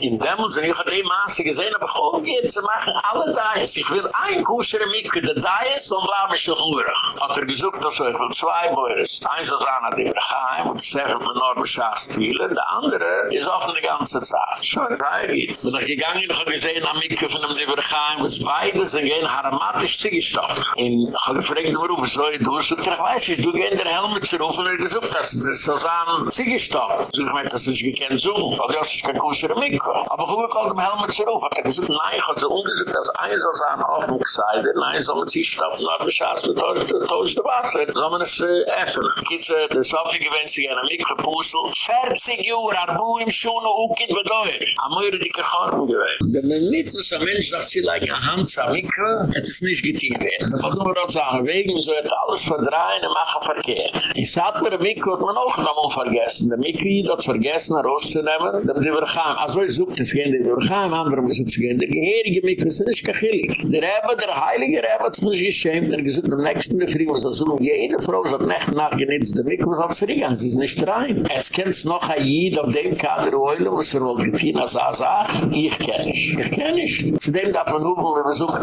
In Demmels, und ich habe die Maße gesehen, aber ich umgeht, sie machen alle Dias. Ich will ein kusher Mikro, der Dias, und bleib mich schon hungrig. Hat er gesucht, dass ich will zwei Beures. Eins ist an der Geheim, und sagen, man nur beschaßt viele. Der andere ist auch eine ganze Sache. Schon, right. Und ich gegangen, ich habe gesehen, am Mikro von dem Divergeheim, was beide sind gehen haramatisch zugestoppt. Und ich habe gefragt, warum, so, du hast ich weiß nicht, du gehen der Helme zu rufen, und er gesucht, dass das so sagen, zugestoppt. So, ich meine, das ist so, aber du hast kein Kusher gekocht. Aber gut, ich habe Helmer zurück, weil ich gesagt, nein, ich habe so ungesucht, dass ein so sein Aufwuchs sei, denn nein, so man sich auf den Abbescharst mit Wasser, so man es öffnen. Kitze, das war viel gewinnt, sie haben mich gepuzzelt, 40 Jahre, arbu im Schoene, ukit bedeuer. Am Möhrer dicke Chorben gewinnt. Wenn man nicht so ein Mensch sagt, sie leik an Hand, am Mikve, hat es nicht geteet werden. Aber nur noch sagen, wegen so hat alles verdrehen und machen verkehrt. Ich sagte mir, der Mikve hat man auch noch mal vergessen. Der Mikve hat vergessen, rauszunehmen, dem sie vergaan. Also ich suche das gehen, wir gehen, andere müssen zu gehen. Der Geherige Mikro ist nicht gechillig. Der Rebbe, der Heilige Rebbe hat sich geschämt, er gesagt, am nächsten Befrieden muss er suchen, jede Frau hat nicht nachgenitzt, der hat sich gegangen, sie ist nicht rein. Es kennt noch ein Jid auf dem Kader, was er wohl getan, als er sagt, ich kenne ich. Ich kenne ich. Zu dem darf man hoben, wenn man sucht,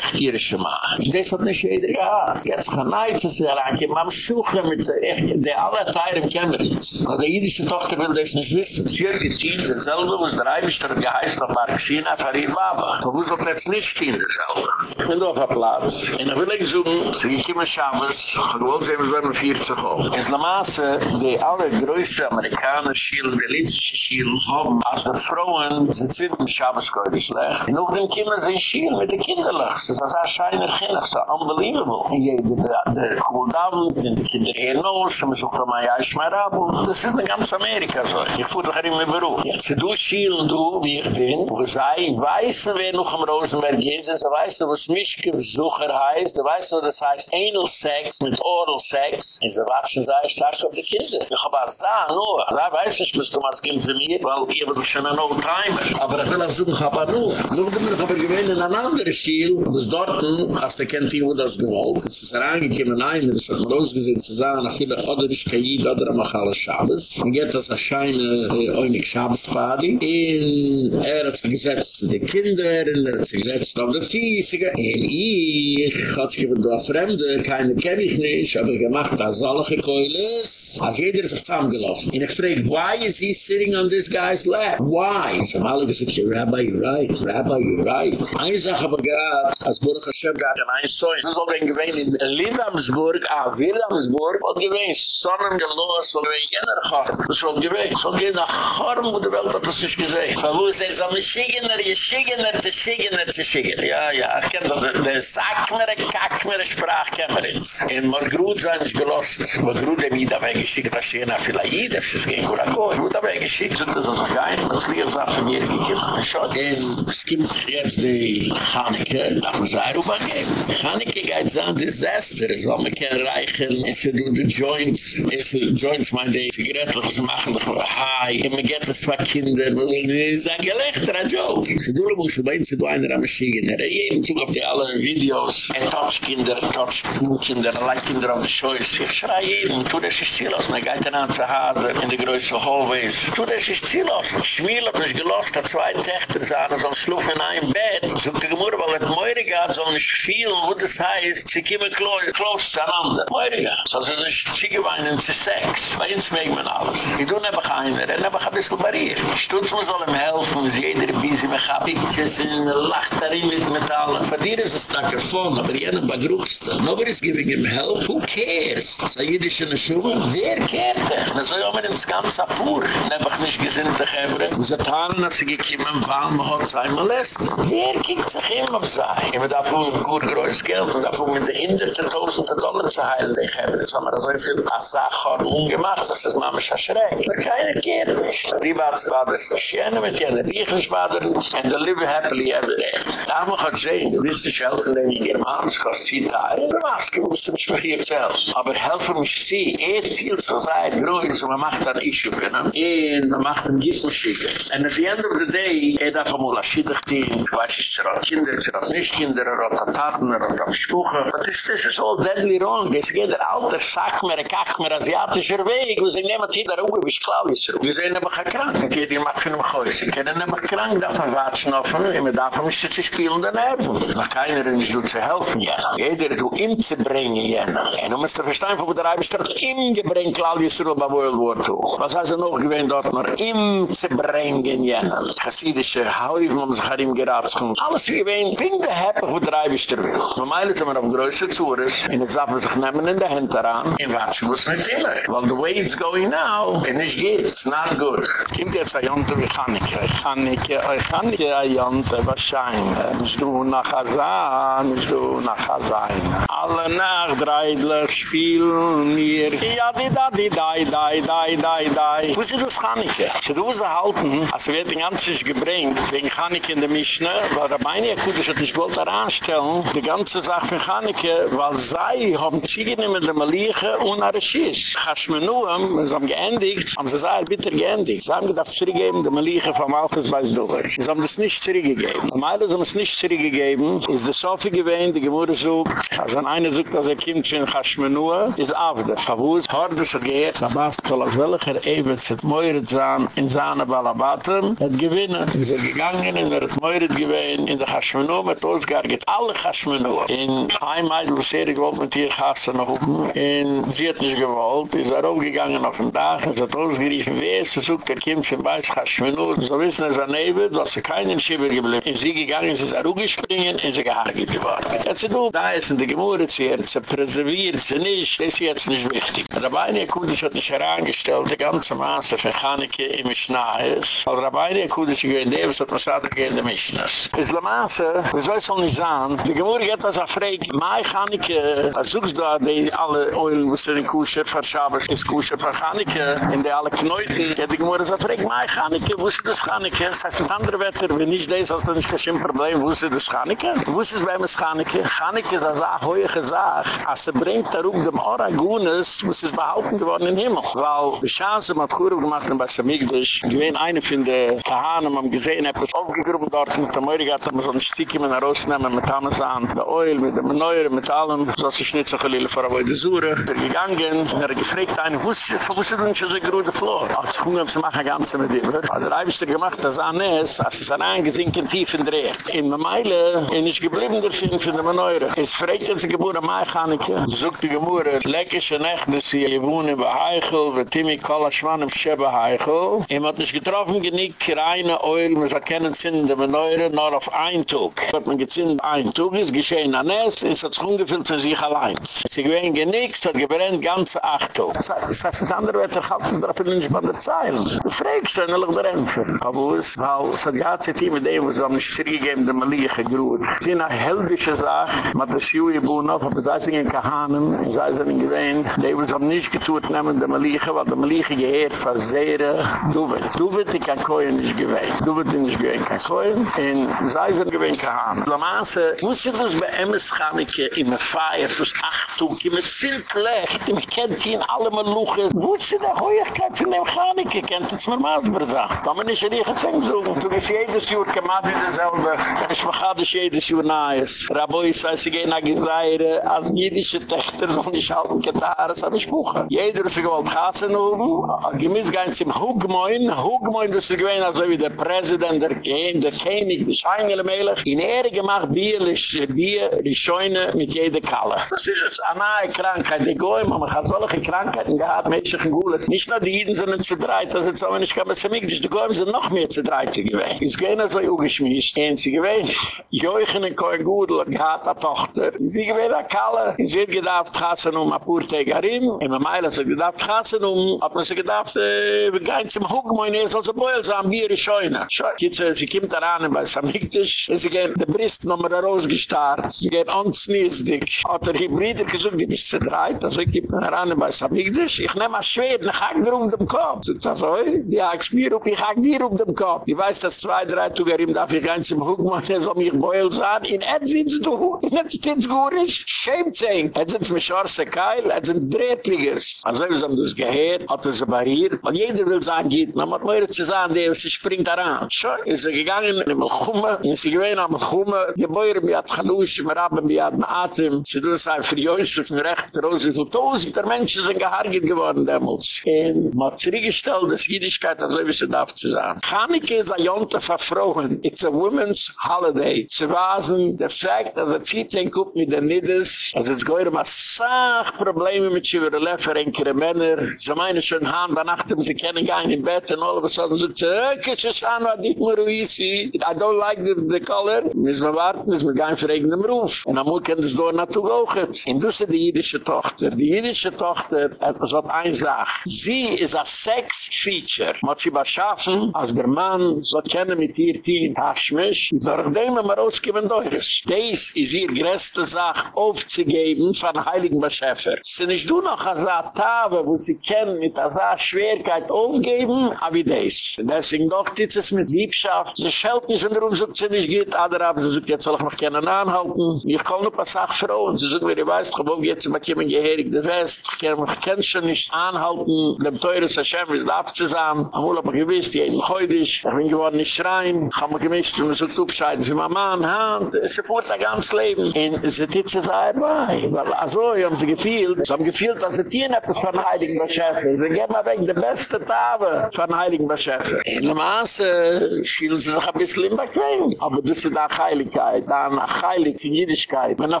echt schon mal. Das hat nicht jeder gehabt. Jetzt kann ein Neid, das ist ja lang, man suche mit der alle Teilen Kämmerins. Aber die jüdische Tochter will das nicht wissen. Sie hat getein, dasselbe, was der Eibischter geheißen auf Marxina, für ihr Baba. So muss man jetzt nicht in der Schau. Ich bin doch auf Platz. Und ich will euch sagen, Sie kommen Schabes, gewollt sehen wir so in 40 Euro. Es ist Lamaße, die allergrößte amerikanische Schild, die litische Schild, haben als die Frauen, sind im Schabes-Käude schlecht. Und auch dann kommen sie in Schild mit den Kinderlachs. Das ist ein scheiner Kinder, so unbelievable. Und jede, der Kuhl-Damm, wenn die Kinder hier noch, sie müssen auch mal ein Schmerabu. Das ist eine ganze Amerika so. Ich fuhr doch immer in Beruf. Sie durchschild, du, wie ich bin, sei, weißt du, wer noch am Rosenberg ist, also weißt du, was Mischke-Besucher heißt, du weißt du, das heißt Anal Sex mit Oral Sex, in der Wachsen sei, dachte auf die Kinder. Ich hab sagen, nur, da weiß ich, was du Kind für mir, weil ich habe schon einen Old-Timer. Aber ich will auch suchen, hab nur. Nur dem noch aber gewähnt in ein anderes und das dort, hast du kennt ihn, wo das gewollt. Es ist reingekommen ein, das hat man ausgesehen zu sagen, nach viele oder ich kann jeder oder mach alle Schabes. Und geht das als scheine, oinig Schabes-Fadi. Und er hat sich gesetzt zu den Kindern, und er hat sich gesetzt auf der Fiesige. Und ich, hat sich gewann, du Fremde, keine kenne ich nicht, aber gemacht da solche Keulis. Als jeder ist zusammengelaufen. Und ich frage, why is he sitting on this guy's lap? Why? So alle gesagt, Rabbi, you're right. Rabbi, you're right. Eine Sache aber gehad, als Baruch Hashem gehad an ein Soin. Das soll ein gewähn in Lidamsburg, ah, Wilhelmsburg, und gewähn Sonnen gelost, und gewähn jener Chorm. Das soll gewähn. So gehen nach Chorm, wo die Welt hat das nicht gesehen. sehen. Von wo sie so ein Schigener, je Schigener, je Schigener, je Schigener. Ja, ja, ich kenne das. Der Sackmere, Kackmere Sprach kämmer jetzt. In Margrut sind sie gelost. Margrut haben ihn da weggeschickt, was sie nach Philaid, das ist kein Kurakor. Gut da sind das also kein, das Lier sagt von mir gegeben. Schaut, es gibt jetzt die Chaneke, da dem Seir übergeben. Chaneke geht sein Desaster, es war mir kein Reichen, es sind die Joints, es sind Joints, meine Zigaretten, was machen doch, hi, immer geht es zwei Kinder, will sagen, gelächter, ein Joke. Sie die Busse, bei tun einer am Schiegen, er jeden Tag auf die alle Videos, ein Touch-Kinder, Touch-Kinder, ein Kinder auf die Scheuze, ich schrei jeden, tu das ist ziellos, man geht dann an zu Hause, in die größte Hallways, tu das ist ziellos, Schmiel hat mich gelost, hat zwei Töchter, sahen, so ein Schluff in einem Bett, so die Gemurre, weil es Meure gab, so nicht viel, wo das heißt, sie kommen close zueinander. Meure gab. So sind es Schickeweinen zu Sex. Bei uns mögen wir alles. Ich tue nebach einer, er nebach ein bisschen barriert. Stutz muss soll ihm helfen, was jeder busy mit Kapitjes und lacht darin mit Metallen. Für dir ist es da davon, aber jener begrüßt. is giving him help, who cares? Sa jüdische Schuhe, wer kehrt er? Na so ja man ins ganze Apur. Nebach nicht gesinnte Gebre. Und so tanen, als sie gekiemen, warm hat sein molestet. Wer kiegt sich ihm auf sein? Ich darf wohl ein gut größtes Geld und dafür mit den hinderte Tausende Dollar zu heilen, die Gebre. Das haben wir so viel Asachor ungemacht, das ist Mama Schaschreck. Keiner kehrt nicht. Die war zwar das nicht, ja? And ich nicht badern, and they live happily ever after. Da haben wir gesehen, du bist dich helfen, wenn ich in Hans kost, sie da, der Maske, du musst mich für hier selbst. Aber helfen mich sie, er zielt zu sein, grün, so man macht ein Issue, genau. Und man macht ein Gittelschicke. And at the end of the day, er darf amul a dien, weiß ich, zera kinder, zera nicht kinder, er hat Taten, er hat Spuche. But this, this is all deadly wrong. Es geht der alter Sack, mer, kach, mer, asiatischer Weg, wo sie nehmt hier, der Uwe, klar ist. Wir sehen aber krank, und jeder macht für einen Häuser. Sie können aber krank, darf man watschen ihn, und man darf nicht zu spielen den Nerven. Noch keiner ist so zu helfen, ja. Jeder, du ihm zu bringen, ja. Und du musst dir verstehen, wo der Reibestadt ihm gebringt, Claudius Ruhl bei World War II. Was heißt er noch gewähnt dort, noch ihm zu bringen, ja. Chassidische Häufen, um sich an ihm geratschen. Alles gewähnt, bin der Heppe, wo der Reibestadt will. Man meilen sind wir auf größer Zures, und jetzt darf man sich nehmen in der Hand daran, und watschen muss mit ihm. Weil the way it's going now, and it's good, it's not good. Kimt jetzt ein Jonte wie Chaneke. Chaneke, Chaneke ein Jonte, wahrscheinlich. Nisch du nach Hazan, nisch du nach Hazan. Alle Nacht dreidlich spielen mir. Ja, di da, di dai, dai, dai, dai, dai. Wo ist das Chaneke? Sie du sie halten, als wird den ganzen gebringt, wegen Chaneke in der Mischne, weil der Beine, ich hatte nicht daran stellen, die ganze Sache von Chaneke, weil sei, haben Ziegen mit der Maliche und Schiss. Chashmenuam, wir haben geendigt, haben sie sehr bitter geendigt. Sie haben gedacht, zurückgeben, die Maliche von Malchus weiß du. Sie haben das nicht zurückgegeben. Am Eile haben es nicht zurückgegeben, ist der Sofi gewähnt, die Gemüse sucht, also an einer sucht, als er kommt zu Chashmenua, ist Avde. Favuz, hat das er gehört, Sabaskel, als welcher Ebert zet Meuret zahen, in Zahne Balabatum, hat gewinnen. Sie sind gegangen, in er hat Meuret gewähnt, in der Chashmenua, mit Osgar geht alle Chashmenua. In Heimeidl, was er gewollt mit ihr Chasse noch oben, in sie hat nicht gewollt, ist er aufgegangen auf dem Dach, es hat ausgeriefen, wer ist, sucht der Kind von Weiß Chashmenua, so wissen es an Ebert, was er keinen Schieber geblieben. In sie gegangen, sie ist er gespringen, in sie gehargert geworden. Jetzt sind du, da ist in der Gemurre zu ihr, sie präserviert sie nicht, das ist jetzt nicht wichtig. Rabbeini Akudish hat nicht herangestellt, die ganze Masse von Chaneke im Schnaes, weil Rabbeini Akudish gewinnt, was hat man sagt, gehen die Mischnes. Ist la Masse, wie soll es auch nicht sagen, die Gemurre geht was auf Reg, mai Chaneke, suchst du da, die alle Eulen, was in Kusher, für Schabes, ist Kusher, für Chaneke, in der alle Knoiten, die Gemurre sagt, Reg, mai Chaneke, wo ist das Chaneke? Das heißt, mit anderen Wetter, wenn nicht das, hast du nicht kein Problem, wo ist das Chaneke? Wo ist es bei mir Chaneke? Chaneke ist also eine hohe Sache, als er bringt da rum dem Oragunes, muss es behaupten geworden im Himmel. Weil die Chance hat Churub gemacht in Basamigdash, gewähn eine von den Kahanen, haben gesehen, etwas aufgegruben dort mit der Möhrig hat, man so ein Stückchen mit rausnehmen, mit Hamesan, der Oil, mit dem Neuer, mit allem, so sich nicht so geliehle vor der Sura. Er gegangen, er gefragt einen, wo ist du nicht so grüne Flor? Als ich hungern, sie machen ganz mit ihm. Aber der Eibisch der gemacht, das an ist, als es an angesinken tief in der In der Meile, in ist geblieben der Film von der Neuer. Es fragt, als er geboren, Mai Chaneke, sucht die Gemurre, leckische Nächte, sie hier wohnen bei Heichel, bei Timi Kalaschmann im Schäbe Heichel. Ihm hat nicht getroffen, genick, reine Oil, man soll kennen, zinnen der Meneure, nur auf ein Tug. Hat man gezinnt, ein Tug ist geschehen an es, es hat sich ungefüllt für sich allein. Sie gewähnen genick, es hat gebrennt ganze acht Tug. Das heißt, mit anderen Wetter, halt es drauf in den der. Du fragst, wenn er der Empfer. Aber es, weil es hat ja zit mit dem, was haben nicht zurückgegeben, der Malie gegruht. Sie eine heldische Sache, mit der Schuhe bohnen auf, aber sei sie in Kahanen, sei sie in Gewehen, die haben nicht getuert, nehmen der Malie, weil der Malie gehört, versehre, Duvet. Duvet, die kann Koyen nicht gewehen. Duvet, die nicht gewehen kann Koyen, und sei sie in Gewehen Kahanen. La Masse, muss ich das bei Emmes Chaneke, in der Feier, fürs Achtung, in der in kennt ihn alle Maluche, wo ist die Heuigkeit von dem Chaneke, kennt es mir Masber sagt. Da man nicht in die Gesang suchen. Du bist jedes Jahr gemacht wie dasselbe, ich mach das jedes Jahr nahes. Raboi sei sie gehen nach Geseire, als jüdische Töchter, so nicht halten Gitarre, so nicht buchen. Jeder ist gewollt Kassen oben, gemiss ganz im Hugmoin, Hugmoin, das ist gewesen, also wie der Präsident, der König, der König, der Scheingele Melech, in Ehre gemacht, Bier, Bier, die Scheune mit jeder Kalle. Das ist es, eine neue Krankheit, die Goy, man hat solche Krankheiten gehabt, Menschen Gules. Nicht nur die Jiden sind zu dreit, das ist so, wenn ich kann, was mich, die Goy sind noch mehr zu dreit gewesen. Es gehen also ugeschmischt, gehen sie gewesen, Jochen in Koin Gudel, hat eine Tochter, sie gewesen, eine Kalle, sie hat gedacht, Kassen um Apurtegarim, in der Meile, sie hat gedacht, Kassen um, hat man sie gedacht, äh, wir gehen zum Hugmoin, er soll so Beul sein, Bier, Scheune. Jetzt, sie kommt daran, bei Samiktisch, sie gehen, der Brist noch mal rausgestarrt, sie gehen ansniesdig, hat der Hybrider gesagt, die bist zu dreit, also ich gebe daran, bei Samiktisch, ich nehme ein Schwert, ich hake mir um den Kopf. Sie sagt so, ja, ich spiere, ich hake mir auf dem Kopf. Ich weiß, dass zwei, drei Tugerim darf ich ganz im Hug machen, er soll mich Beul sein. In Ed sitzt du, in Ed sitzt gut ist. Schämt sich. Ed sind mit Schorze Keil, Ed sind Drehtligers. Also wir haben das gehört, hat das aber hier. Und jeder will sagen, geht, man muss zu sagen, der sie springt daran. Schon, ist er gegangen in Melchumme, in sie gewähne am Melchumme, die Beure mir hat Chalusch, mir haben mir hat Atem, sie tun es ein für Jönsef, mir recht, Rose, so tausend der Menschen sind gehargert geworden damals. Und man hat zurückgestellt, das Jüdischkeit, also wie sie darf zu sagen. Chaneke ist ein Jonte verfrohen, it's a women's holiday. Sie wasen, der Fakt, dass er zieht sein Kupp mit den Niddes, also es gehören mal sach Probleme mit Schivere Leffer, enkere Männer, sie meinen schon, han, danach, sie kennen gar nicht im Bett, und all of a sudden, so, zöke, sie schauen, was ich mir ruisi, I don't like the, the color, müssen wir warten, müssen wir nicht verregen dem Ruf. Und amul kann das door naartoe gogen. Und das ist die jüdische Tochter. Die jüdische Tochter hat auf ein Sach. Sie ist a Sex-Feature. Man sie was schaffen, als der Mann so kennen mit ihr Tien, Taschmisch, durch dem wir rausgeben Deures. Dies ist ihr größte Sach aufzugeben von Heiligen Beschäfer. Sie nicht du noch als eine Tave, wo sie kennen mit einer Schwerkeit aufgeben, aber dies. Deswegen doch dieses mit Liebschaft. Sie schält nicht, wenn der Umzug zu nicht geht, aber sie sagt, jetzt soll ich mich gerne anhalten. Ich kann nur ein paar Sachen Frauen. Sie sagt mir, ich weiß, ich habe jetzt mal kommen, geherig der West. Ich kann mich schon nicht anhalten, dem Teures Hashem ist abzusagen. Am Urlaub habe ich gewiss, haben heute, ich bin geworden nicht schreien. Ich habe mich gemischt, und ich sollte aufscheiden für mein Mann, Hand. Es ist vor sein ganzes Leben. Und es ist jetzt sehr bei. Weil, also, ich habe sie gefühlt. Sie haben gefühlt, dass sie die etwas von Heiligen Beschäfer. Sie geben mir weg, die beste Tave von Heiligen Beschäfer. In der Maße, schielen sie sich ein bisschen in Bequem. Aber das ist eine Heiligkeit, eine Heilig in Jüdischkeit. Wenn eine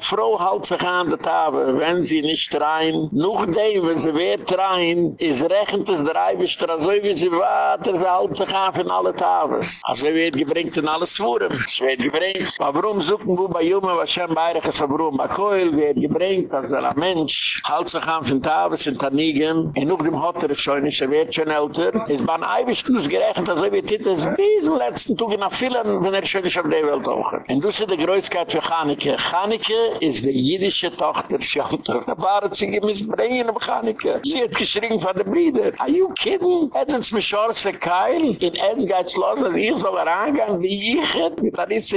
Frau halt sich an der Tafel, wenn sie nicht rein, noch dem, wenn sie wird rein, ist rechnet es der Eibischter, so wie sie weiter, sie halt sich an von alle Tafels. Also wird gebringt in alle Schwuren. Es wird gebringt. Aber warum suchen wir bei Jungen, was schon bei Eireches, aber warum bei Keul wird gebringt, dass er ein Mensch halt sich an von Tafels in Tanigen, und noch dem Hotter ist schon, ist er wird schon älter, ist bei Eibischter gerechnet, also wird es bis zum letzten Tag nach vielen, wenn er schon nicht auf der Welt auch. Und das ist die Größkeit für Chaneke. Chaneke ist die jüdische Tochter Schalter. Da waren sie gemissbringen auf Chaneke. Sie hat geschrien von den Brüdern. Are you kidding? Sind sie mit Schorze Keil. In Eds geht's los, dass ich soll herangehen wie ich mit der ich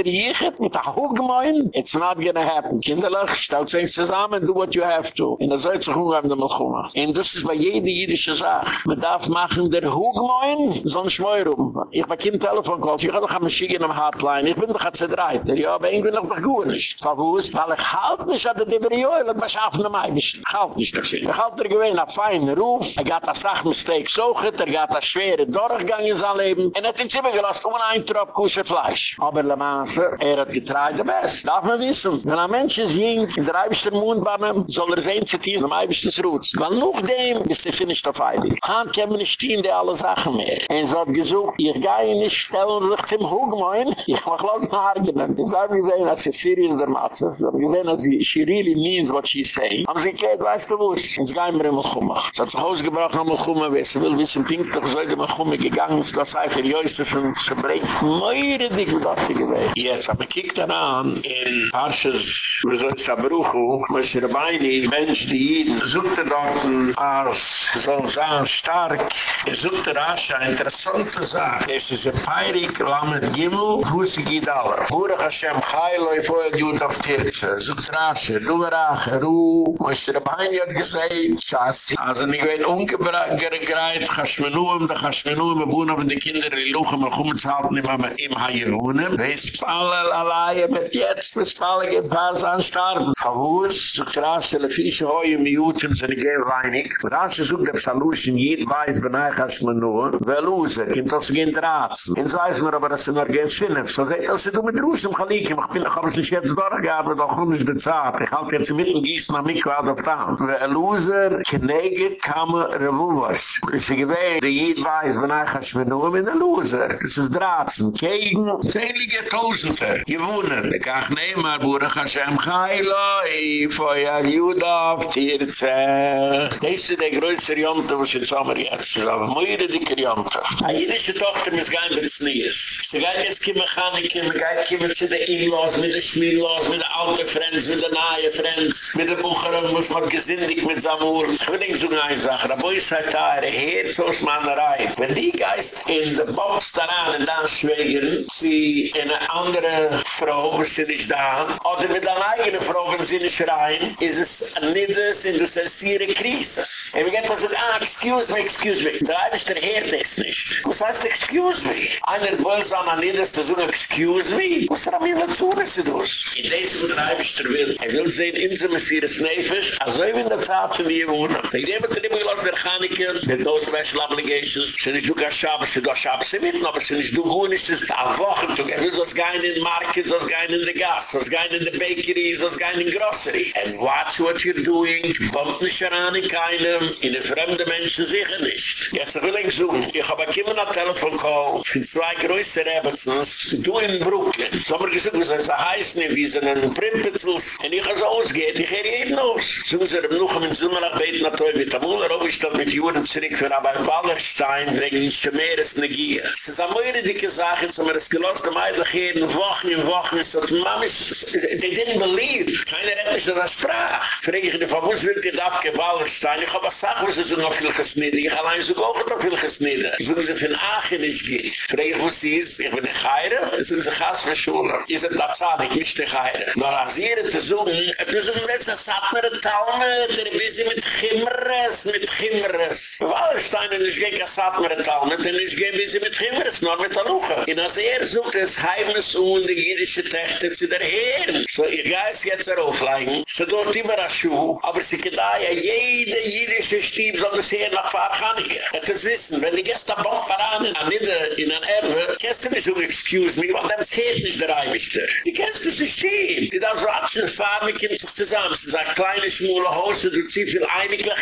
mit der Hochgemein. It's not gonna happen. Kinderlich, stellt sich zusammen, do what you have to. In der Hunger haben wir mal gemacht. Und das ist bei jeder jüdische Sache. Man darf machen der Hochgemein, so ein Schmeurum. Ich bekomme Telefonkalls, ich habe doch Maschine in der Hotline. Ich bin doch ein Zedreiter. Ja, aber ich bin doch gut nicht. Verwus, weil ich halt nicht an der Debrioel und was schaffen am Eibisch. Ich halt nicht hin. Ich halt er gewähne einen feinen Ruf. Er hat das Sachmistake so. Er hat das schwere Durchgang in sein Leben. Er hat ihn zimmer gelassen, um ein Trop kusche Fleisch. Aber Le Manser, er hat getreut der Best. Darf man wissen. Wenn ein Mensch ist jing, in der Eibisch der Mondbahn, soll er sehen, zitieren, in der Eibisch des Ruts. Weil noch dem ist der Finish auf Eibig. Hand kann man nicht stehen, die alle Sachen mehr. So hat gesucht, ich gehe nicht stellen sich zum Hugmoin. Ich mach los nach Argenen. Ich sage, wir sehen, dass sie serious der Matze. Wir haben gesehen, dass sie, she really means what she's saying. Aber sie geht, weißt du ist? Jetzt gehen wir in Melchumma. Sie hat sich ausgebracht nach Melchumma, wer sie will wissen, pink doch so in Melchumma gegangen uns das Seifer Joisef und sie bringt neue Dinge dort gewesen. Jetzt aber wir gekickt daran in Parshas, wie soll ich sabruchu, Moshe Rabbeini, Mensch, die Jiden, sucht er dort als so ein stark, er sucht er als eine interessante Sache. Es ist ein Peirik, Lamed Gimel, Fussi Gidala. Burach Hashem, Chaylo, ich vorher gehut auf Tirtze. Er sucht er als er, Ruberach, er Ru, Moshe Rabbeini hat gesehen, Chassi. Also, ich bin ungegreift, Chashmenu, um der Chashmenu, um der tun, aber die Kinder luchen, man kommen zu halten, immer mit ihm heimgewohnen. Weiss er Pfallel alleine mit jetzt, bis Pfallel geht Pfalz an Starben. Verwurz, so krass, die Fische hoi mit Jutem sind gehen weinig. Rasch ist auch der Solution, jeden weiß, wenn ich es mir nur, weil Lose, kommt das gehen dratzen. Jetzt weiß man aber, dass sie noch gehen finden. So seht, als sie du mit Rusch im Chalikim, ich bin, ich habe es nicht jetzt durchgearbeitet, auch um ist die Zeit. Ich halte jetzt mitten Gießen am Mikro an der Town. Weil Lose, kenege kamen Revuvas. Sie gewähnt, die jeden weiß, wenn er ich es benai Chashmenuam, in der Loser. Das ist dratzen. Kegen, zählige Tausende. Gewohnen. Ich kann nicht mehr, Burech Hashem, Chaylo, ich feuer Juda auf Tirze. Das ist der größte Jonte, was in Sommer jetzt ist. Aber moire dicke Jonte. A jüdische Tochter muss gehen, wenn es nie ist. Sie geht jetzt kiem Mechaniker, man geht kiem zu den In-Laws, mit den Schmiel-Laws, mit den alten Friends, mit den nahe Friends, mit den Bucheren, muss man gesündig mit Samur. Ich will nicht so eine Sache, aber ich sage da, er hört so aus meiner Reihe. Wenn die Geist fest in de bobs daran en dan schweigen sie in een andere vrouw misschien is daar, oder met een eigene vrouw van zin is er rein is es niddes in de sensiere crisis. En we get als het ah excuse me excuse me. Daar is er de heertest is wat heist excuse me? Einer wil zo aan niddes te zoeken excuse me? Was is er aan mijn zoon is het dus. In deze wat daar is er wil. Hij wil in zijn messiere snevers als we in de taart van die wonen. Ik neem het er niet meer als der ganeke met no special obligations. Zijn is ook Schabes, sind du Schabes mitten, aber sind nicht du gut, nicht ist a Woche, du willst uns gehen in den Market, sonst gehen in den Gas, sonst gehen in den Bakery, sonst gehen in den Grocery. And watch what you're doing, bombt nicht heran in keinem, in den fremden Menschen sicher nicht. Jetzt will ich suchen, ich habe immer noch Telefon call, sind zwei größere Ebbetsons, du in Brooklyn. So haben wir gesagt, wir sollen heißen, wie sie einen Primpitzels, und ich als ausgeht, ich gehe jeden aus. So müssen wir noch ein Zimmerach beten, Teufel, mit der Muller, ob ich dann mit Juden zurück, für aber Wallerstein, wegen Meeres negia. Es ist eine moire dicke Sache, so man es gelost, am Eidlich hier in Wochen, in Wochen, so die Mama ist, they didn't believe. Keiner hat mich in sprach. Frage Frag ich, von Fabus wird dir da abgeballert, stein ich hab eine Sache, wo sie so noch viel gesnitten, ich allein so auch noch viel gesnitten. Ich So sie von Aachen nicht geht. Frage ich, wo sie ist, ich bin nicht heire, es sind sie gass für Schule. Ihr seid da zahn, nicht misch dich heire. Na, als ihr zu suchen, hat sie so ein Mensch, das hat mir ein Taum, der ist mit Chimres, mit Chimres. Wallerstein, wenn ich gehe, das hat mir ein Taum, denn ich gehe, wie sie mit Chimres, nur mit der Luche. Und als er sucht es Heimes und die jüdische Tächte zu der Herren. So, ich gehe es jetzt auflegen. So dort immer ein Schuh. Aber sie geht ja, jede jüdische Stieb soll das Herren nach Fahrchanike. Et es wissen, wenn die Gäste Bombaran in Nieder, in ein Erwe, kennst du mich so, excuse me, weil das Herren nicht der Eiwischter. Die kennst du sich Stieb. Die da so atschen fahren, die kommen sich zusammen. Sie sagt, kleine schmule Hose, du ziehst viel einiglich,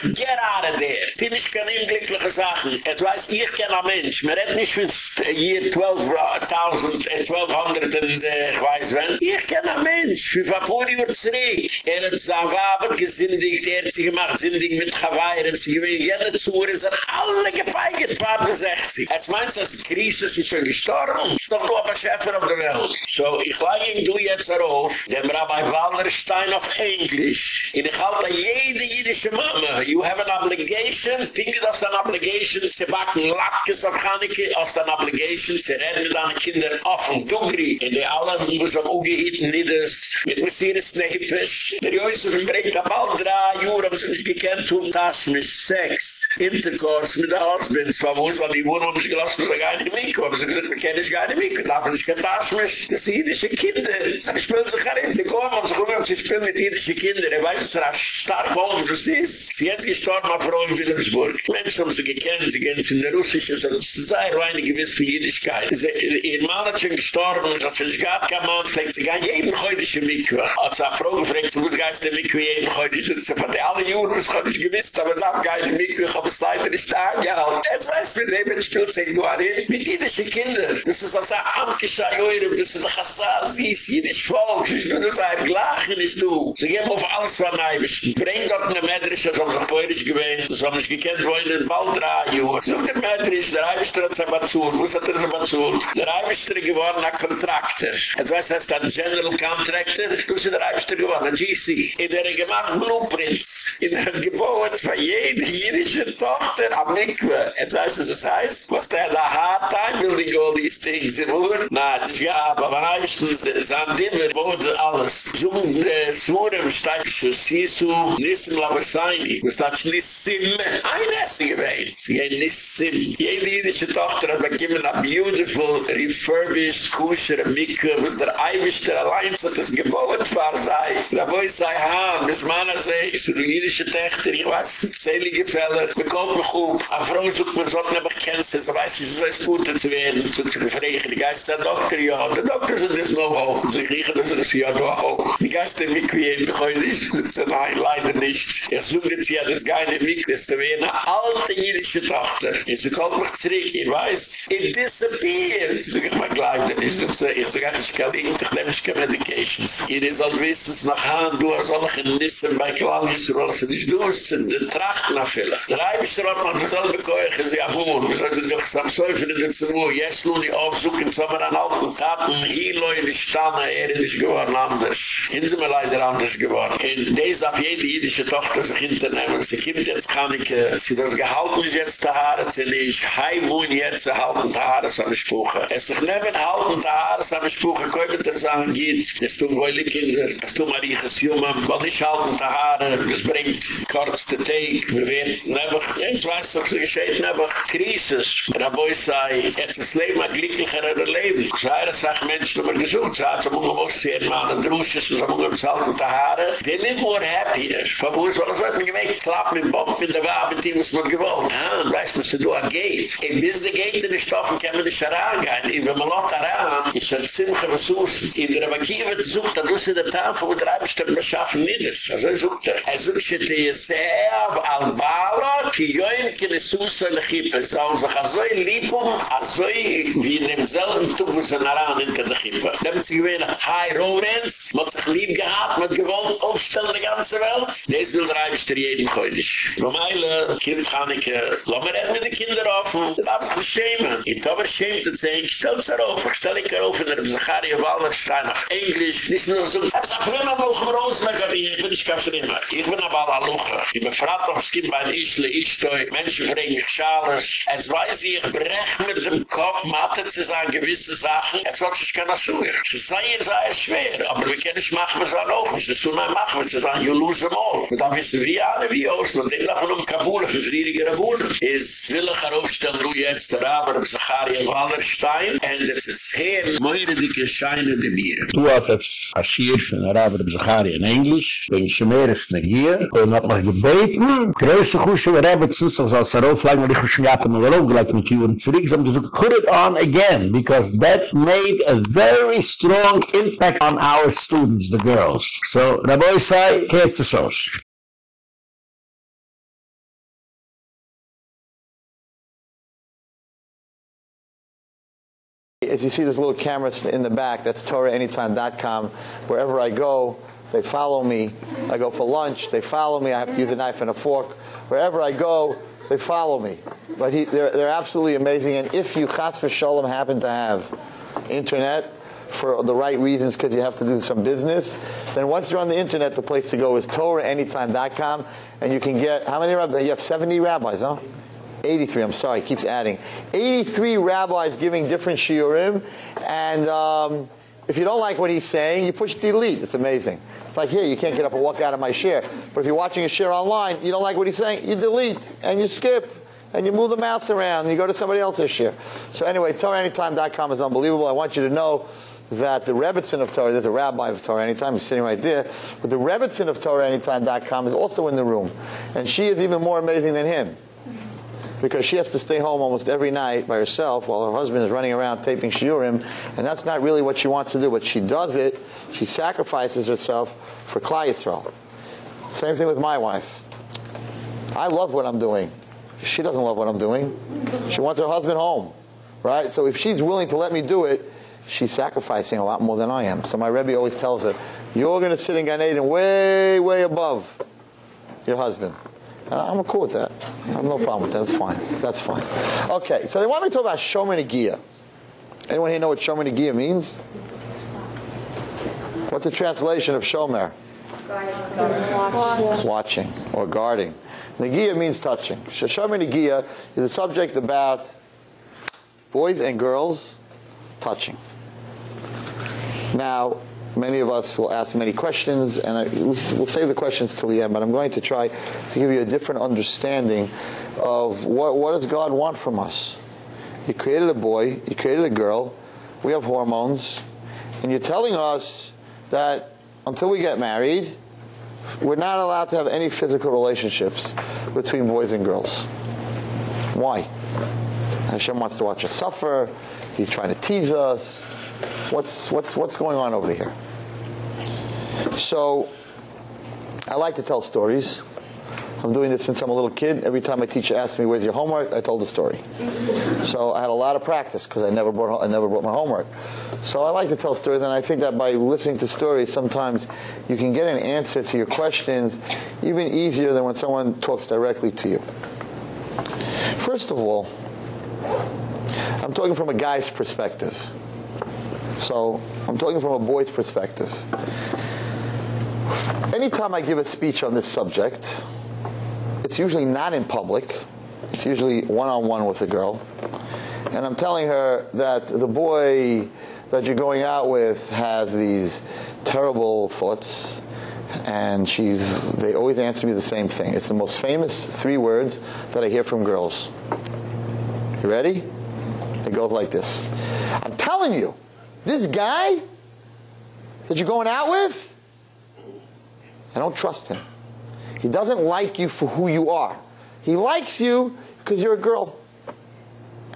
of there. Die nicht kann ihm glückliche Sachen. Et weiß, ich kenne ein Mensch. Man redt nicht, wenn year 12,000, 1200 und ich weiß wenn. Ich kenne ein Mensch, für Vapuri wird zurück. Er hat sein Waber gesündigt, er hat sich gemacht, sündig mit Hawaii, er hat sich gewinnt, jene Zuhre sind alle gepeigert, 62. Jetzt meinst du, dass die Krise ist schon gestorben? Ist doch nur ein Schäfer auf der Welt. So, ich lege ihn du jetzt darauf, dem Rabbi Wallerstein auf Englisch, in ich halte jede jüdische Mama, you have an obligation, you that's an obligation, zu backen Latkes auf Chaneke, aus der obligation zu reden mit deinen Kindern offen, Dugri, in der alle, es am Ugehitten nieders, mit Messias Nefisch. Der Josef bringt ab all drei Jura, haben sie nicht gekannt, um das mit Sex, Intercourse mit der Husband, zwar es war, die Wohnung sich gelassen, dass er gar nicht mitkommen, aber sie gesagt, wir kennen sich gar nicht mitkommen, darf nicht kein das sind jüdische Kinder, sie spielen sich gar nicht, die kommen, haben sich um, sie spielen mit jüdische Kinder, er weiß, dass er ein stark wohnen, das ist, sie hat gestorben, auf Frau in Wilhelmsburg, Menschen haben sie gekannt, sie sie in der Russische, so, das ist ein reine gewiss für Jüdischkeit. Ihr Mann hat schon gestorben, und hat sich gar kein Mann, fragt sich an jedem heutigen Mikve. Hat sich eine Frau gefragt, wo ist der Mikve jeden heutigen? Sie hat alle Juren, das kann ich gewiss, aber dann gar nicht Mikve, ich habe es leider nicht da gehalten. Jetzt weiß man, wie man spielt sich nur an hin. Mit jüdischen Kindern. Das ist also ein Amtgeschei, das ist ein Chassas, sie ist jüdisch Volk. Sie ist nur das ein Glachen, nicht du. Sie geben auf alles von Neibisch. Bring dort eine Mädrische, so haben sich Poerisch gewähnt, so haben sich gekannt, wo in den Ball drei Juren. So der Mädrisch, der Eibischter hat sich bezahlt. Wo hat er sich bezahlt? Der Eibischter geworden, ein Kontraktor. Jetzt weiß, heißt ein General Contractor? Du bist der Eibischter geworden, ein GC. In der gemacht Blueprints. In der gebaut von jeder jüdische Tochter am Mikve. Jetzt weiß, was das heißt? Was der da hard time building all these things in Uhr? Na, das gab, aber ein Eibischter, sein Dimmer, baut alles. So, der Smurem steigt schon, siehst du, Nissim Labasaini. Das ist Nissim. Ein Essen gewähnt. Sie gehen Nissim. Jede jüdische Tochter hat bekommen a beautiful, refurbished, kusher, mikve, was der Eiwischter allein hat das gebaut war sei. Da wo ich sei, ha, bis Mana sei, so die jüdische Tochter, ich weiß, zählige Fälle, bekommt mich gut. A Frau sucht mir so, aber kennt sie, so weiß ich, so ist gut zu werden, zu befragen. Die Geist sagt, Doktor, ja, der Doktor sind das noch hoch. Sie kriechen das, das ja, du auch. Die Geist der Mikve, ich heute nicht, so nein, leider nicht. Ich suche jetzt ja, das geile Mikve, das ist eine alte jüdische Tochter. Und sie kommt mich zurück, ihr weißt, it disappeared. So ich mag gleich, dann ist das ich sage, ich kann nicht, ich nehme nicht keine Medications. Ihr sollt wissen, es nach Hause, du hast alle Nissen bei du hast nicht du, sind die Trachten nach Fülle. Der Eibischer hat noch dasselbe Keuche, sie haben wohl, wir sollten doch sam Säufen in der Zerruhe, jetzt nun die aufsuchen, haben an alten Taten, hier leu nicht standen, er ist geworden anders. Hier sind wir leider anders geworden. In des darf jede jüdische Tochter sich hinternehmen, sie kommt jetzt kann ich, sie das gehalten ist jetzt zu Haare, sie nicht, wo nehmen jetzt halten Tahares am Spuche. Es sich nehmen halten Tahares am Spuche, koibet er sagen, geht, es tun goyle Kinder, es tun mariches Jungen, weil nicht halten Tahares, es bringt kurz de Teig, wir werden nebach, ich weiß doch, es geschieht nebach, Krisis. Raboi sei, jetzt ist Leben ein glücklicherer Leben. Das sagt Menschen, die man gesucht hat, so muss man was sehen, man hat Drusches, so muss man halten Tahares. They live more happier. Verbuß, was hat man gemerkt, klapp mit Bob, mit der Wabe, die muss man gewollt. Ah, weißt du, du a Gate. Ein bis der Gate in die Stoffen kann man nicht herangehen. Und wenn man lot heran, ist ein ziemlicher Ressource. In der Abakie wird gesucht, da dusse der Tafel, der Eibestöck beschaffen nicht ist. Also er sucht er. Er sucht sich die Jeseab al-Bala, ki join ki Ressource le Chippe. So an sich a so ein Liebung, a so wie in demselben Tuf, der Chippe. Da haben sie gewähne, hi Rorenz, man hat sich lieb gehad, man hat gewollt aufstellen die ganze Welt. Des will der Eibestöck jeden heute. Romeile, Kind mir reden mit den Kindern offen. Das darf sich schämen. Ich habe schämt zu sagen, ich stelle es auf, ich stelle es auf in der Zacharia Wallerstein auf Englisch. Nicht nur so, ich es auch immer noch mal rausmachen, ich bin nicht kein Fremmer. Ich bin aber alle Luche. Ich bin fragt doch, es gibt bei einem Ischle, Ischtoi, Menschen fragen mich Schales. Jetzt weiß ich, ich brech mir den Kopf, Mathe zu sagen, gewisse Sachen. Jetzt wird sich keiner suchen. Es sei ihr sei schwer, aber wir können es machen, wir sagen auch nicht. Das tun wir machen, wir sagen, you lose them all. Und dann wissen wir alle, wie aus, und den davon um Kabul, für friedige Rabunen. Is willig heraufstellen, hoe jetzt der Raber op Zacharia Wallerstein, en dat is het heel moeire dikke scheine de bieren. Du hast jetzt Aschir von der Raber op Zacharia in Englisch, wenn ich mehr ist nicht hier, und hat mich gebeten, größte Kusche, wir haben zu sich als Herauflagen, weil ich schon gehabt habe, mir aufgelegt mit Juren zurück, sie haben gesagt, put it on again, because that made a very strong impact on our students, the girls. So, Rabbi Isai, kehrt es aus. As you see this little camera in the back, that's TorahAnytime.com. Wherever I go, they follow me. I go for lunch, they follow me. I have to use a knife and a fork. Wherever I go, they follow me. But he, they're, they're absolutely amazing. And if you, chas v'shalom, happen to have internet for the right reasons because you have to do some business, then once you're on the internet, the place to go is TorahAnytime.com. And you can get, how many rabbis? You have 70 rabbis, huh? 83, I'm sorry, keeps adding. 83 rabbis giving different shiurim, and um, if you don't like what he's saying, you push delete. It's amazing. It's like here, you can't get up and walk out of my shiur. But if you're watching a shiur online, you don't like what he's saying, you delete, and you skip, and you move the mouse around, and you go to somebody else's shiur. So anyway, TorahAnytime.com is unbelievable. I want you to know that the Rebbitzin of Torah, there's a rabbi of Torah Anytime, he's sitting right there, but the Rebbitzin of TorahAnytime.com is also in the room. And she is even more amazing than him because she has to stay home almost every night by herself while her husband is running around taping shiurim, and that's not really what she wants to do. But she does it. She sacrifices herself for Klal Yisrael. Same thing with my wife. I love what I'm doing. She doesn't love what I'm doing. She wants her husband home, right? So if she's willing to let me do it, she's sacrificing a lot more than I am. So my Rebbe always tells her, "You're going to sit in Gan Eden way, way above your husband." Uh, I'm cool with that. I have no problem with that. That's fine. That's fine. Okay, so they want me to talk about Shomer Negia. Anyone here know what Shomer Negia means? What's the translation of Shomer? Watching. Watching or guarding. Negia means touching. Shomer Negia is a subject about boys and girls touching. Now, many of us will ask many questions, and I, we'll save the questions till the end, but I'm going to try to give you a different understanding of what, what does God want from us. He created a boy, He created a girl, we have hormones, and you're telling us that until we get married, we're not allowed to have any physical relationships between boys and girls. Why? Hashem wants to watch us suffer. He's trying to tease us. What's what's what's going on over here? So, I like to tell stories. I'm doing this since I'm a little kid. Every time my teacher asked me, "Where's your homework?" I told the story. So I had a lot of practice because I never brought I never brought my homework. So I like to tell stories, and I think that by listening to stories, sometimes you can get an answer to your questions even easier than when someone talks directly to you. First of all, I'm talking from a guy's perspective. So I'm talking from a boy's perspective. Anytime I give a speech on this subject, it's usually not in public. It's usually one-on-one with a girl. and I'm telling her that the boy that you're going out with has these terrible thoughts, and she's they always answer me the same thing. It's the most famous three words that I hear from girls. You ready? It goes like this. I'm telling you, this guy that you're going out with, I don't trust him. He doesn't like you for who you are. He likes you because you're a girl.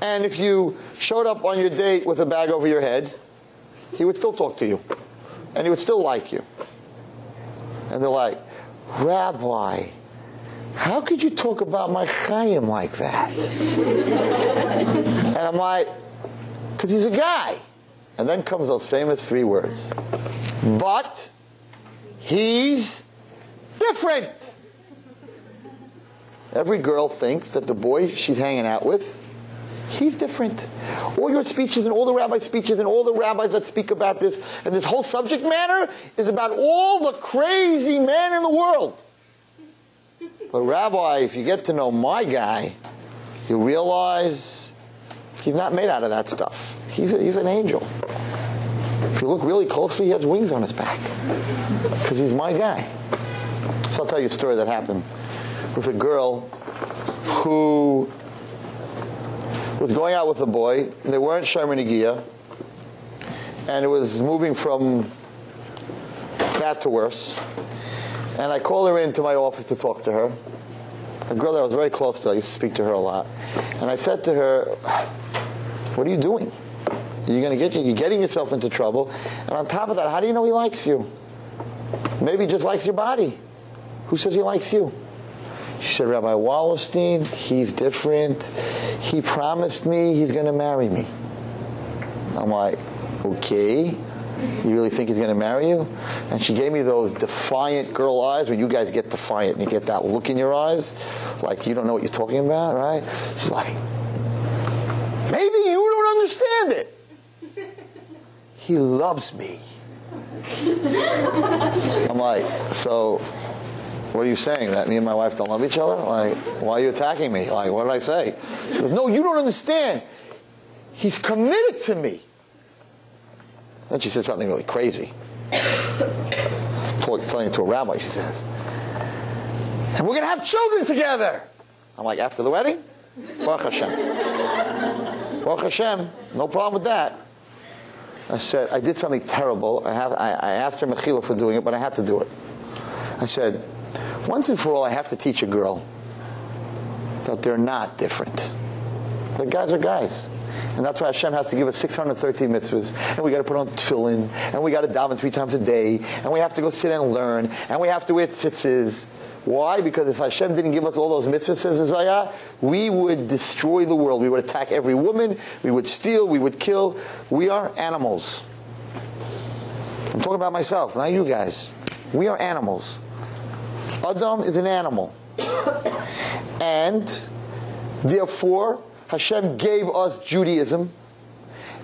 And if you showed up on your date with a bag over your head, he would still talk to you. And he would still like you. And they're like, Rabbi, how could you talk about my Chaim like that? and I'm like, because he's a guy. And then comes those famous three words. But he's different. Every girl thinks that the boy she's hanging out with, he's different. All your speeches and all the rabbi speeches and all the rabbis that speak about this and this whole subject matter is about all the crazy men in the world. But rabbi, if you get to know my guy, you realize he's not made out of that stuff. He's, a, he's an angel. If you look really closely, he has wings on his back because he's my guy. So I'll tell you a story that happened with a girl who was going out with a boy. They weren't Shomer Negia, and it was moving from bad to worse. And I called her into my office to talk to her. A girl that I was very close to, I used to speak to her a lot. And I said to her, What are you doing? You're going to get you're getting yourself into trouble. And on top of that, how do you know he likes you? Maybe he just likes your body. Who says he likes you? She said, Rabbi Wallerstein, he's different. He promised me he's going to marry me. I'm like, okay. You really think he's going to marry you? And she gave me those defiant girl eyes where you guys get defiant and you get that look in your eyes, like you don't know what you're talking about, right? She's like, maybe you don't understand it. He loves me. I'm like, so what are you saying? That me and my wife don't love each other? Like, why are you attacking me? Like, what did I say? She goes, no, you don't understand. He's committed to me. Then she said something really crazy. Telling it to a rabbi, she says, and we're going to have children together. I'm like, after the wedding? Baruch Hashem. Baruch Hashem. No problem with that. I said, I did something terrible. I, have, I, I asked her Mechila for doing it, but I had to do it. I said, once and for all, I have to teach a girl that they're not different. The guys are guys. And that's why Hashem has to give us 613 mitzvahs. And we got to put on tefillin. And we got to daven three times a day. And we have to go sit and learn. And we have to wear tzitzis. Why? Because if Hashem didn't give us all those mitzvahs, says Isaiah, we would destroy the world. We would attack every woman. We would steal. We would kill. We are animals. I'm talking about myself, not you guys. We are animals. Adam is an animal. And therefore, Hashem gave us Judaism,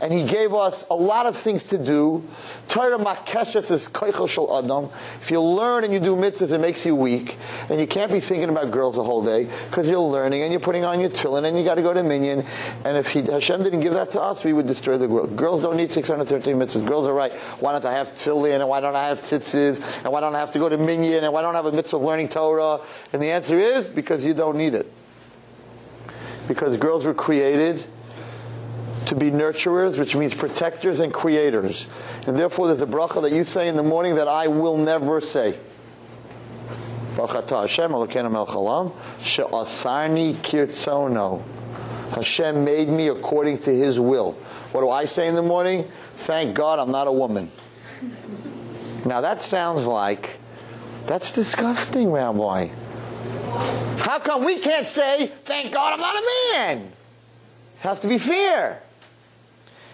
and He gave us a lot of things to do. Torah makeshes is koichel shel adam. If you learn and you do mitzvahs, it makes you weak, and you can't be thinking about girls the whole day because you're learning and you're putting on your tefillin and you got to go to minyan. And if he, Hashem didn't give that to us, we would destroy the world. Girls don't need 613 mitzvahs. Girls are right. Why don't I have tefillin and why don't I have tzitzis and why don't I have to go to minyan and why don't I have a mitzvah of learning Torah? And the answer is because you don't need it because girls were created to be nurturers, which means protectors and creators. And therefore, there's a bracha that you say in the morning that I will never say. Hashem. Hashem made me according to His will. What do I say in the morning? Thank God I'm not a woman. Now that sounds like that's disgusting, Rabbi. How come we can't say, thank God I'm not a man? It has to be fair.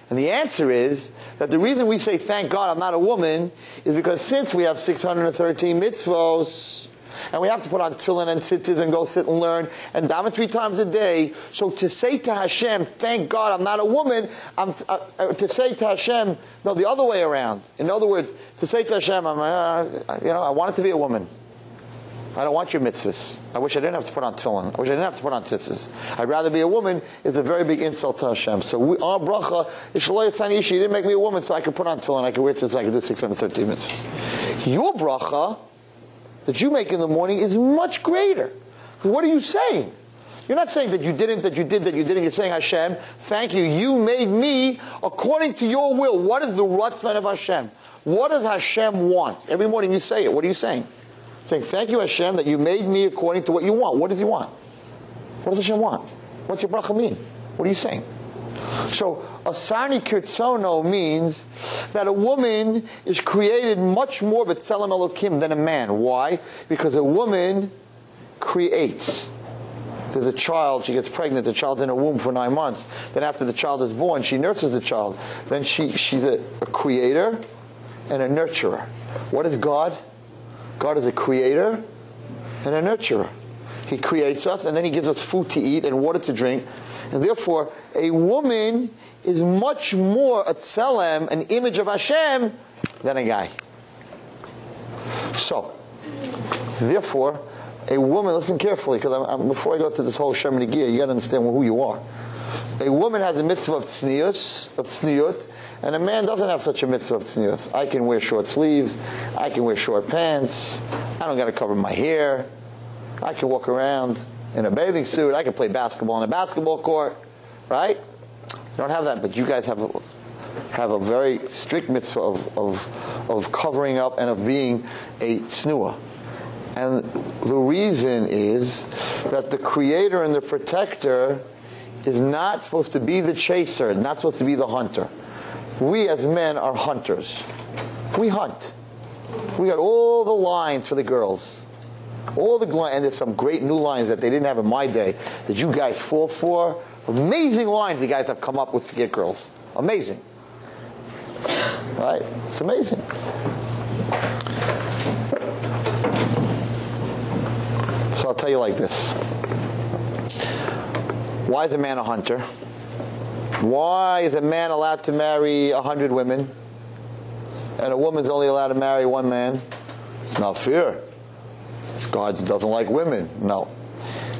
And the answer is that the reason we say, thank God I'm not a woman, is because since we have 613 mitzvahs, and we have to put on tefillin and tzitzis and go sit and learn and daven three times a day. So to say to Hashem, thank God I'm not a woman, I'm, uh, uh, to say to Hashem, no, the other way around. In other words, to say to Hashem, I'm, uh, you know, I want it to be a woman. I don't want your mitzvahs. I wish I didn't have to put on tefillin. I wish I didn't have to put on tzitzis. I'd rather be a woman is a very big insult to Hashem. So we, our bracha is shelo asani isha. You didn't make me a woman so I could put on tefillin. I could wear tzitzis. I could do 613 mitzvahs. Your bracha that you make in the morning is much greater. What are you saying? You're not saying that you didn't, that you did, that you didn't. You're saying, Hashem, thank you. You made me according to your will. What is the ratzon of Hashem? What does Hashem want? Every morning you say it. What are you saying? Saying, thank you, Hashem, that you made me according to what you want. What does he want? What does Hashem want? What's your bracha mean? What are you saying? So, asani kirtzono means that a woman is created much more b'tzelem elokim than a man. Why? Because a woman creates there's a child, she gets pregnant, the child's in her womb for nine months. Then after the child is born, she nurses the child. Then she, she's a, a creator and a nurturer. What is God? God is a creator and a nurturer. He creates us and then he gives us food to eat and water to drink. And therefore, a woman is much more a tselem, an image of Hashem, than a guy. So, therefore, a woman, listen carefully, because before I go to this whole Shomer Negia, you got to understand who you are. A woman has a mitzvah of tznius, of tzniut, and a man doesn't have such a mitzvah of tznius. I can wear short sleeves, I can wear short pants, I don't got to cover my hair, I can walk around in a bathing suit, I can play basketball on a basketball court, right? You don't have that, but you guys have a, have a very strict mitzvah of, of, of covering up and of being a tznuah. And the reason is that the creator and the protector is not supposed to be the chaser, not supposed to be the hunter. We as men are hunters. We hunt. We got all the lines for the girls. All the lines, and there's some great new lines that they didn't have in my day that you guys fall for. Amazing lines the guys have come up with to get girls. Amazing. Right? It's amazing. So I'll tell you like this. Why is a man a hunter? Why is a man allowed to marry a hundred women and a woman's only allowed to marry one man? It's not fair. God doesn't like women. No.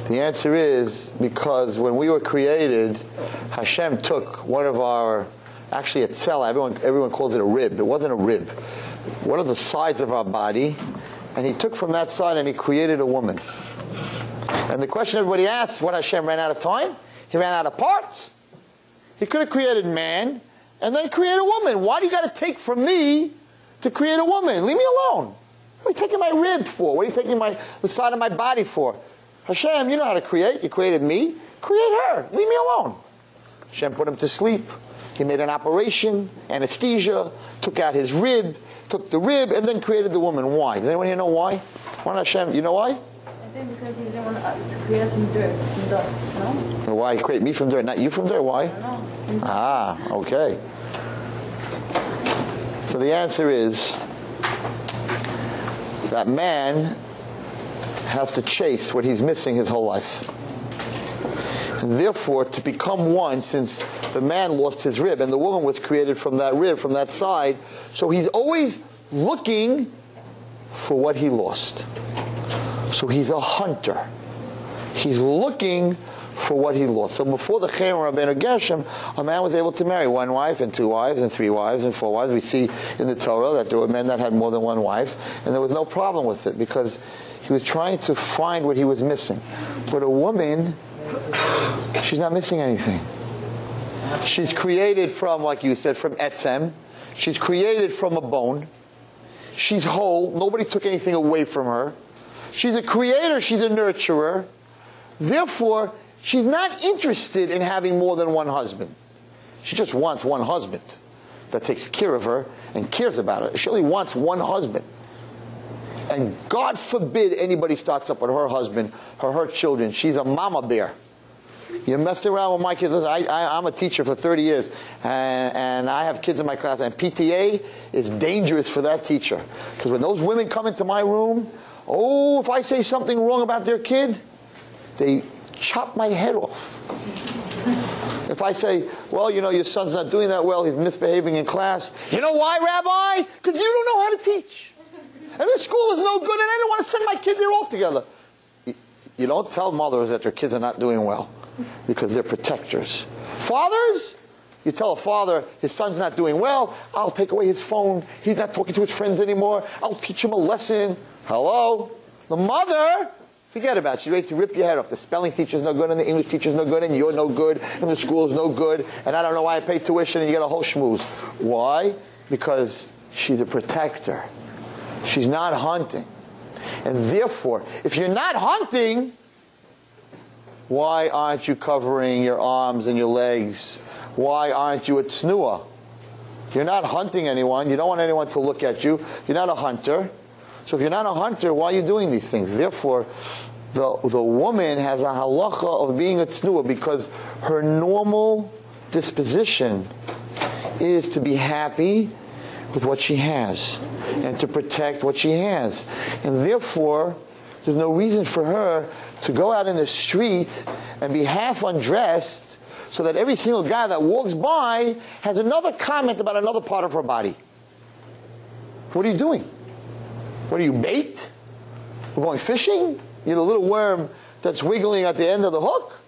The answer is because when we were created, Hashem took one of our, actually a cell, everyone, everyone calls it a rib. It wasn't a rib. One of the sides of our body, and he took from that side and he created a woman. And the question everybody asks, what Hashem ran out of time? He ran out of parts. He could have created man and then create a woman. Why do you got to take from me to create a woman? Leave me alone. What are you taking my rib for? What are you taking my the side of my body for? Hashem, you know how to create. You created me. Create her. Leave me alone. Hashem put him to sleep. He made an operation, anesthesia, took out his rib, took the rib, and then created the woman. Why? Does anyone here know why? Why not Hashem? You know why? Think because he didn't want uh, to create us from dirt and dust, no? Why create me from dirt, not you from dirt? Why? Ah, okay. So the answer is that man has to chase what he's missing his whole life. And therefore, to become one, since the man lost his rib and the woman was created from that rib, from that side, so he's always looking for what he lost. So he's a hunter. He's looking for what he lost. So before the Cherem Rabbeinu Gershom, a man was able to marry one wife and two wives and three wives and four wives. We see in the Torah that there were men that had more than one wife, and there was no problem with it because he was trying to find what he was missing. But a woman, she's not missing anything. She's created from, like you said, from etzem. She's created from a bone. She's whole. Nobody took anything away from her. She's a creator, she's a nurturer. Therefore, she's not interested in having more than one husband. She just wants one husband that takes care of her and cares about her. She only wants one husband. And God forbid anybody starts up with her husband or her children. She's a mama bear. You mess around with my kids. I, I, am a teacher for 30 years, and, and I have kids in my class, and PTA is dangerous for that teacher. Because when those women come into my room, Oh, if I say something wrong about their kid, they chop my head off. If I say, well, you know, your son's not doing that well, he's misbehaving in class. You know why, Rabbi? Because you don't know how to teach. And this school is no good, and I don't want to send my kid there altogether. You don't tell mothers that their kids are not doing well because they're protectors. Fathers, you tell a father his son's not doing well, I'll take away his phone. He's not talking to his friends anymore. I'll teach him a lesson. Hello? The mother, forget about it. She's ready to rip your head off. The spelling teacher's no good, and the English teacher's no good, and you're no good, and the school's no good, and I don't know why I pay tuition, and you get a whole schmooze. Why? Because she's a protector. She's not hunting. And therefore, if you're not hunting, why aren't you covering your arms and your legs? Why aren't you a tsnua? You're not hunting anyone. You don't want anyone to look at you. You're not a hunter. So if you're not a hunter, why are you doing these things? Therefore, the, the woman has a halacha of being a tsnua because her normal disposition is to be happy with what she has and to protect what she has. And therefore, there's no reason for her to go out in the street and be half undressed so that every single guy that walks by has another comment about another part of her body. What are you doing? What are you, bait? We're going fishing? You're the little worm that's wiggling at the end of the hook?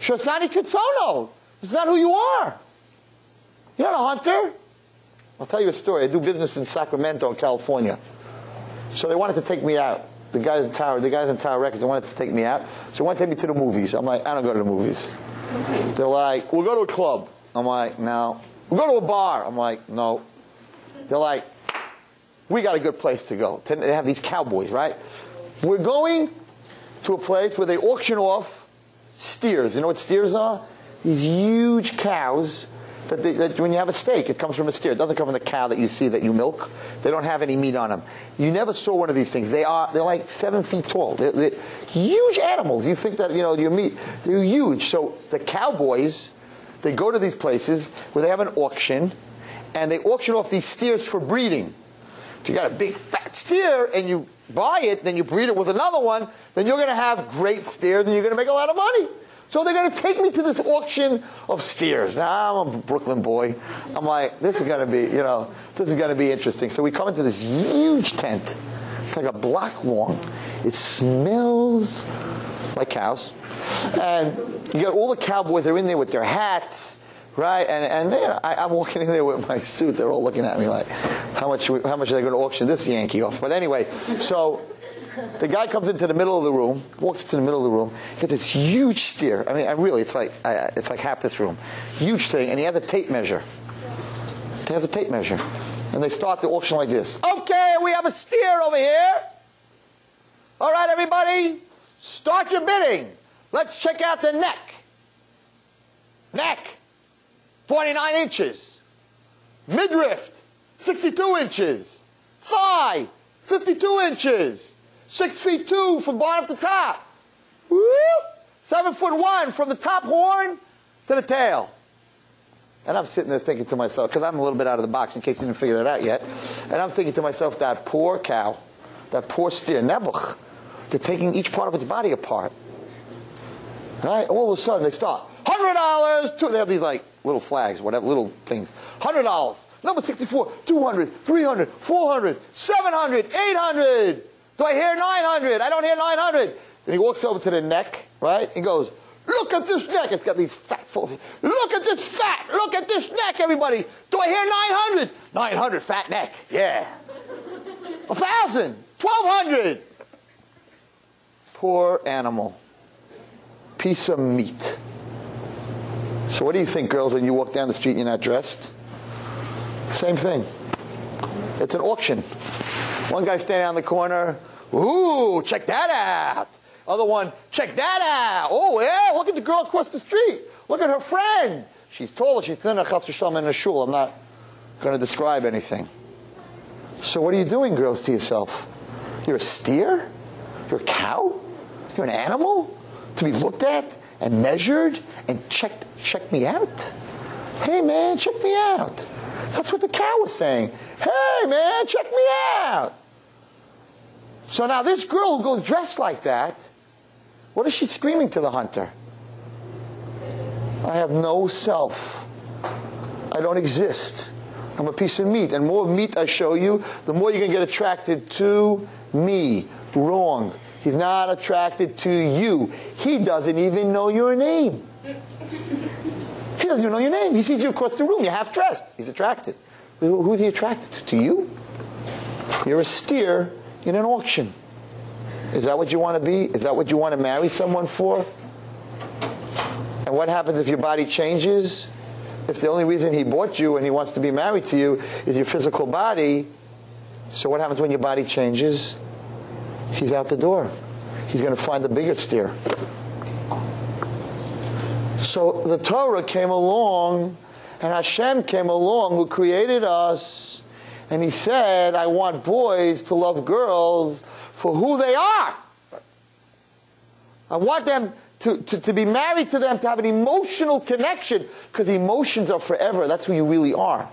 Sha'asani Kirtsono. It's not who you are. You're not a hunter. I'll tell you a story. I do business in Sacramento, California. So they wanted to take me out. The guys in Tower, the guys in Tower Records, they wanted to take me out. So they wanted to take me to the movies. I'm like, I don't go to the movies. They're like, we'll go to a club. I'm like, no. We'll go to a bar. I'm like, no. They're like, we got a good place to go. They have these cowboys, right? We're going to a place where they auction off steers. You know what steers are? These huge cows that, they, that when you have a steak, it comes from a steer. It doesn't come from the cow that you see that you milk. They don't have any meat on them. You never saw one of these things. They are they're like seven feet tall. They're, they're huge animals. You think that you know your meat? They're huge. So the cowboys, they go to these places where they have an auction, and they auction off these steers for breeding. You got a big fat steer and you buy it, then you breed it with another one, then you're going to have great steers and you're going to make a lot of money. So they're going to take me to this auction of steers. Now I'm a Brooklyn boy. I'm like, this is going to be, you know, this is going to be interesting. So we come into this huge tent. It's like a block long. It smells like cows. And you got all the cowboys, they're in there with their hats, right? And, and you know, I, I'm walking in there with my suit. They're all looking at me like, how much, how much are they going to auction this Yankee off? But anyway, so the guy comes into the middle of the room, walks into the middle of the room, gets this huge steer. I mean, I really, it's like I, it's like half this room, huge thing, and he has a tape measure. He has a tape measure, and they start the auction like this. Okay, we have a steer over here. All right, everybody, start your bidding. Let's check out the neck. Neck, 49 inches. Midriff, 62 inches. Thigh, 52 inches. Six feet two from bottom to top. Woo! Seven foot one from the top horn to the tail. And I'm sitting there thinking to myself, because I'm a little bit out of the box in case you didn't figure that out yet. And I'm thinking to myself, that poor cow, that poor steer, Nebuch, they're taking each part of its body apart. Right? All of a sudden they. Hundred dollars. They have these like little flags, whatever, little things. Hundred dollars. Number 64, 200, 300, 400, 700, 800. Do I hear 900? I don't hear 900. And he walks over to the neck, right? And goes, look at this neck. It's got these fat folds. Look at this fat. Look at this neck, everybody. Do I hear 900? 900 fat neck. Yeah. A thousand. 1200. Poor animal. Piece of meat. So what do you think, girls, when you walk down the street and you're not dressed? Same thing. It's an auction. One guy standing on the corner, ooh, check that out. Other one, check that out. Oh, yeah, look at the girl across the street. Look at her friend. She's taller, she's thinner, chas v'shalom in a shul. I'm not going to describe anything. So what are you doing, girls, to yourself? You're a steer? You're a cow? You're an animal? To be looked at and measured and checked, check me out? Hey, man, check me out. That's what the cow was saying. Hey, man, check me out. So now this girl who goes dressed like that, what is she screaming to the hunter? I have no self. I don't exist. I'm a piece of meat. And more meat I show you, the more you're going to get attracted to me. Wrong. He's not attracted to you. He doesn't even know your name. He doesn't even know your name. He sees you across the room. You're half dressed. He's attracted. Who's he attracted to? To you? You're a steer in an auction. Is that what you want to be? Is that what you want to marry someone for? And what happens if your body changes? If the only reason he bought you and he wants to be married to you is your physical body, so what happens when your body changes? He's out the door. He's going to find a bigger steer. So the Torah came along, and Hashem came along, who created us, and He said, I want boys to love girls for who they are. I want them to, to, to be married to them, to have an emotional connection, because emotions are forever. That's who you really are.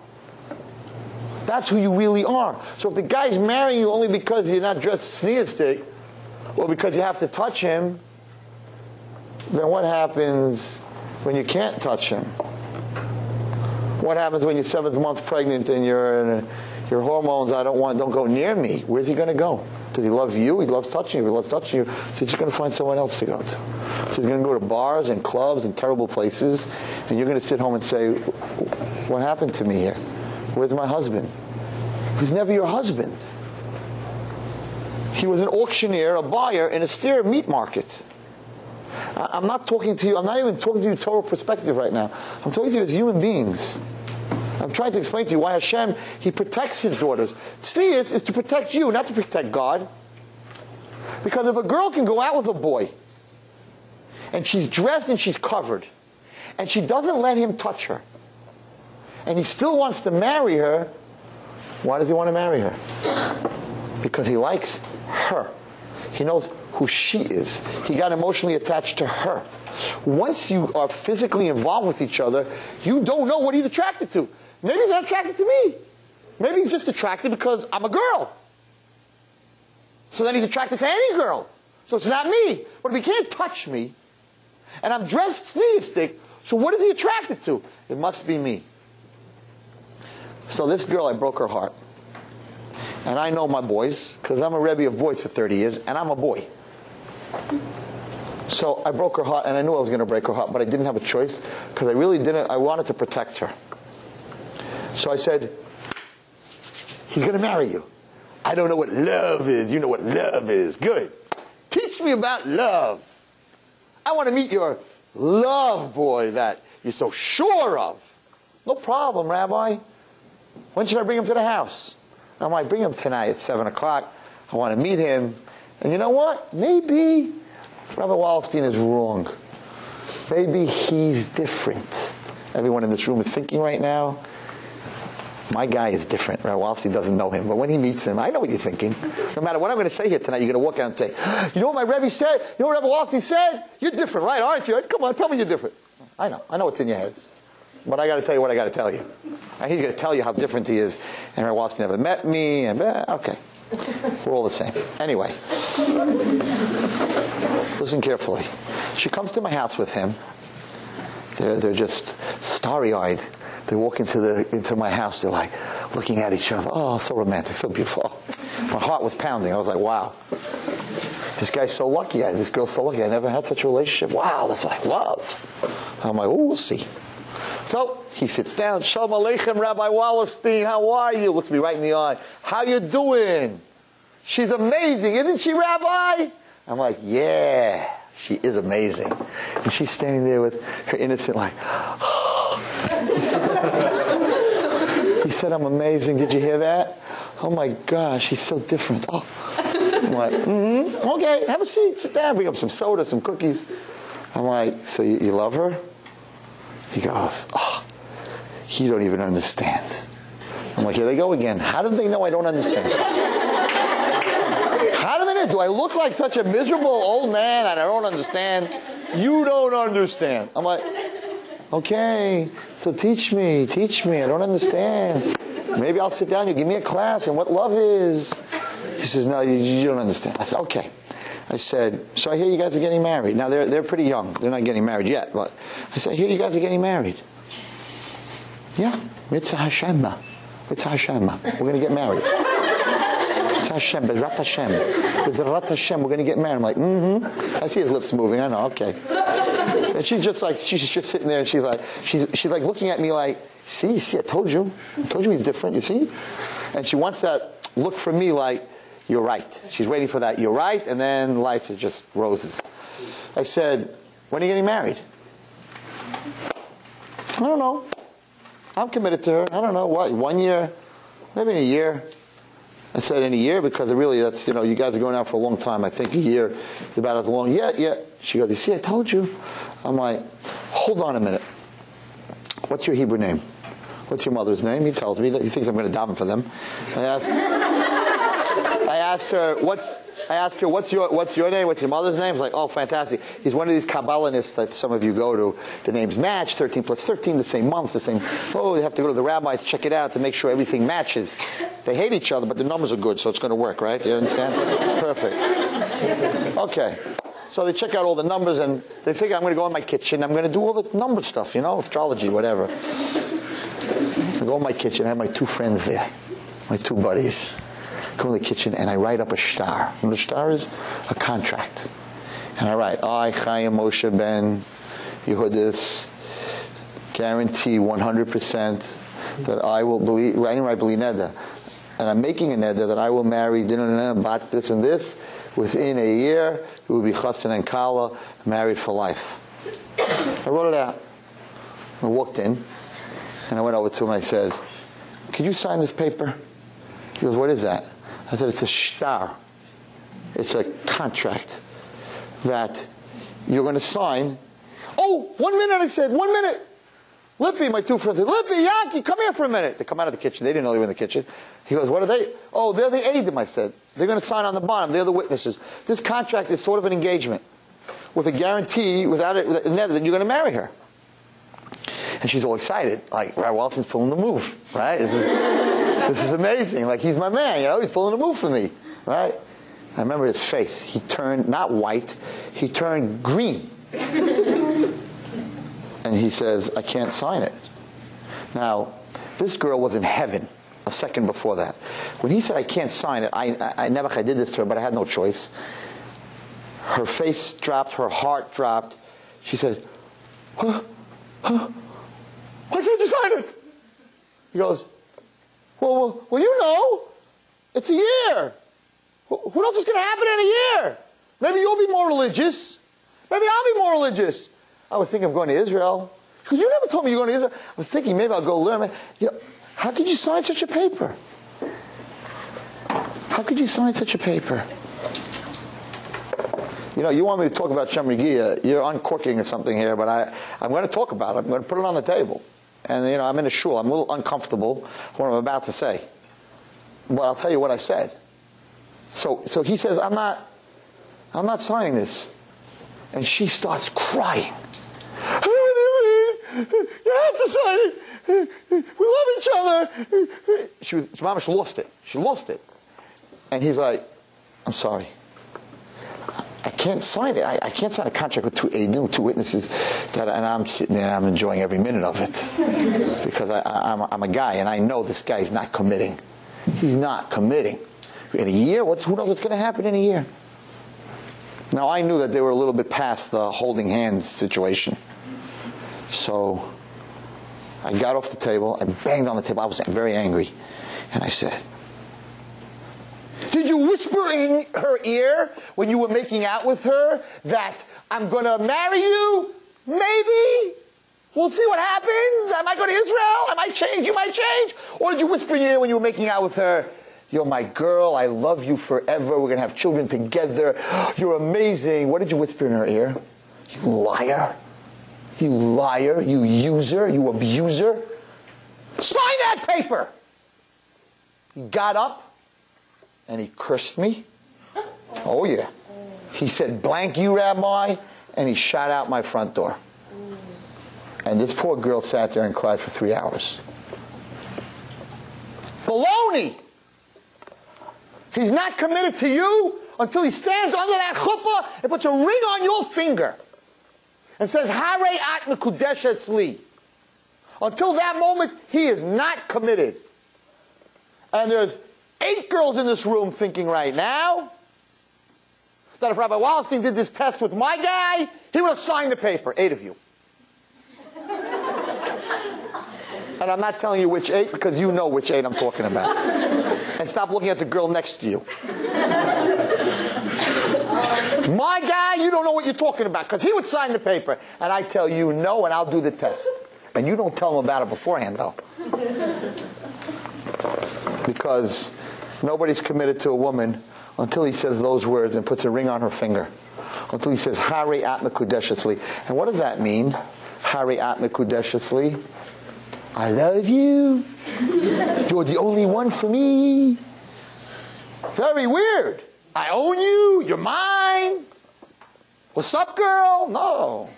That's who you really are. So if the guy's marrying you only because you're not dressed tzniusdik, or because you have to touch him, then what happens when you can't touch him? What happens when you're seventh month pregnant and your your hormones? I don't want. Don't go near me. Where's he going to go? Does he love you? He loves touching you. He loves touching you. So he's just going to find someone else to go to. So he's going to go to bars and clubs and terrible places, and you're going to sit home and say, "What happened to me here? Where's my husband?" He's never your husband. He was an auctioneer, a buyer in a steer meat market. I- I'm not talking to you, I'm not even talking to you Torah perspective right now. I'm talking to you as human beings. I'm trying to explain to you why Hashem, He protects His daughters. Tznius is to protect you, not to protect God. Because if a girl can go out with a boy, and she's dressed and she's covered, and she doesn't let him touch her, and he still wants to marry her, why does he want to marry her? Because he likes her. He knows who she is. He got emotionally attached to her. Once you are physically involved with each other, you don't know what he's attracted to. Maybe he's not attracted to me. Maybe he's just attracted because I'm a girl. So then he's attracted to any girl. So it's not me. But if he can't touch me, and I'm dressed tzniusdik, so what is he attracted to? It must be me. So this girl, I broke her heart. And I know my boys, because I'm a Rebbe of boys for 30 years, and I'm a boy. So I broke her heart, and I knew I was going to break her heart, but I didn't have a choice, because I really didn't, I wanted to protect her. So I said, he's going to marry you. I don't know what love is. You know what love is. Good. Teach me about love. I want to meet your love boy that you're so sure of. No problem, Rabbi. When should I bring him to the house? I might bring him tonight at 7 o'clock. I want to meet him. And you know what? Maybe Rabbi Wallerstein is wrong. Maybe he's different. Everyone in this room is thinking right now, my guy is different. Rabbi Wallerstein doesn't know him. But when he meets him, I know what you're thinking. No matter what I'm going to say here tonight, you're going to walk out and say, you know what my Rebbe said? You know what Rabbi Wallerstein said? You're different, right? Aren't you? Come on, tell me you're different. I know. I know what's in your heads. But I got to tell you what I got to tell you. And he's going to tell you how different he is. And Rabbi Wallerstein never met me. And eh, okay. We're all the same. Anyway. Listen carefully. She comes to my house with him. They're, they're just starry-eyed. They walk into the into my house. They're like looking at each other. Oh, so romantic, so beautiful. My heart was pounding. I was like, wow. This guy's so lucky. This girl's so lucky. I never had such a relationship. Wow, that's like love. I'm like, oh, we'll see. So he sits down. Shalom Aleichem, Rabbi Wallerstein. How are you? Looks me right in the eye. How you doing? She's amazing, isn't she, Rabbi? I'm like, yeah, she is amazing. And she's standing there with her innocent, like, he, said, I'm amazing. Did you hear that? Oh my gosh, she's so different. Oh. I'm like, mm-hmm. okay, have a seat, sit down, bring up some soda, some cookies. I'm like, so you, you love her? He goes, ah, oh, you don't even understand. I'm like, here they go again. How did they know I don't understand? How do they know? Do I look like such a miserable old man that I don't understand? You don't understand. I'm like, okay, so teach me, teach me. I don't understand. Maybe I'll sit down, you give me a class and what love is. He says, no, you, you don't understand. I said, okay. I said, so I hear you guys are getting married. Now, they're, they're pretty young. They're not getting married yet. But I said, I hear you guys are getting married. Yeah, mitzvah Hashem. It's Hashem. We're going to get married. It's Hashem, Bezrat Hashem. Bezrat Hashem, we're going to get married. I'm like, mm-hmm. I see his lips moving. I know, okay. And she's just like, she's just sitting there and she's like, she's, she's like looking at me like, see, see, I told you. I told you he's different, you see? And she wants that look from me like, you're right. She's waiting for that, you're right, and then life is just roses. I said, when are you getting married? I don't know. I'm committed to her. I don't know what one year, maybe in a year. I said in a year because really that's you know you guys are going out for a long time. I think a year is about as long. Yeah, yeah. She goes, you see, I told you. I'm like, hold on a minute. What's your Hebrew name? What's your mother's name? He tells me. That he thinks I'm going to daven for them. I asked. I asked her, what's I asked her, what's your, what's your name? What's your mother's name? She's like, oh, fantastic. He's one of these Kabbalists that some of you go to. The names match, 13 plus 13, the same month, the same. Oh, they have to go to the rabbi to check it out to make sure everything matches. They hate each other, but the numbers are good, so it's going to work, right? You understand? Perfect. Okay. So they check out all the numbers and they figure I'm going to go in my kitchen. I'm going to do all the number stuff, you know, astrology, whatever. I go in my kitchen. I have my two friends there, my two buddies go in the kitchen and I write up a shtar. You know what a shtar is? A contract. And I write, I, Chaim Moshe Ben Yehudis, guarantee 100% that I will believe, writing right, believe neder. And I'm making a neder that I will marry bat this and this. Within a year, it will be chassan and kala, married for life. I wrote it out. I walked in, and I went over to him. I said, "Could you sign this paper?" He goes, "What is that?" I said, it's a shtar. It's a contract that you're going to sign. Oh, one minute, I said, one minute. Lippy, my two friends said, Lippy, Yankee, come here for a minute. They come out of the kitchen. They didn't know they were in the kitchen. He goes, what are they? Oh, they're the eidim, I said. They're going to sign on the bottom. They're the witnesses. This contract is sort of an engagement with a guarantee without it, that you're going to marry her. And she's all excited, like, right, Walton's pulling the move, right? This is, amazing. Like he's my man, you know, he's pulling a move for me, right? I remember his face. He turned not white, he turned green. and he says, I can't sign it. Now, this girl was in heaven a second before that. When he said, I can't sign it, I, I, I never I did this to her, but I had no choice. Her face dropped, her heart dropped. She said, huh? Huh? Why can't you sign it? He goes, well, well, well you know, it's a year. What else is going to happen in a year? Maybe you'll be more religious. Maybe I'll be more religious. I was thinking of going to Israel. Because you never told me you're going to Israel. I was thinking maybe I'll go learn. You know, how could you sign such a paper? How could you sign such a paper? You know, you want me to talk about Shomer Negia. You're uncorking or something here, but I, I'm going to talk about it. I'm going to put it on the table. And, you know, I'm in a shul. I'm a little uncomfortable what I'm about to say. But I'll tell you what I said. So, so he says, I'm not, I'm not signing this. And she starts crying. You have to sign it. We love each other. She was, mama, she lost it. She lost it. And he's like, I'm sorry. I can't sign it. I, I, can't sign a contract with two with two witnesses, that, and I'm sitting there. I'm enjoying every minute of it because I, am I'm a guy, and I know this guy is not committing. He's not committing. In a year, what's who knows what's going to happen in a year? Now I knew that they were a little bit past the holding hands situation, so I got off the table. I banged on the table. I was very angry, and I said, did you whisper in her ear when you were making out with her that I'm going to marry you? Maybe. We'll see what happens. I might go to Israel. I might change. You might change. Or did you whisper in your ear when you were making out with her? You're my girl. I love you forever. We're going to have children together. You're amazing. What did you whisper in her ear? You liar. You liar. You user. You abuser. Sign that paper. He got up and he cursed me. Oh, yeah. He said, blank you, Rabbi, and he shot out my front door. And this poor girl sat there and cried for three hours. Baloney! He's not committed to you until he stands under that chuppah and puts a ring on your finger and says, Hare at Mekudeshes li. Until that moment, he is not committed. And there's eight girls in this room thinking right now that if Rabbi Wallerstein did this test with my guy, he would have signed the paper. Eight of you. and I'm not telling you which eight because you know which eight I'm talking about. and stop looking at the girl next to you. My guy, you don't know what you're talking about because he would sign the paper. And I tell you no, and I'll do the test. And you don't tell him about it beforehand, though. because nobody's committed to a woman until he says those words and puts a ring on her finger. Until he says, Hari at Mekudeshesli. And what does that mean? Hari at Mekudeshesli. I love you. You're the only one for me. Very weird. I own you. You're mine. What's up, girl? No.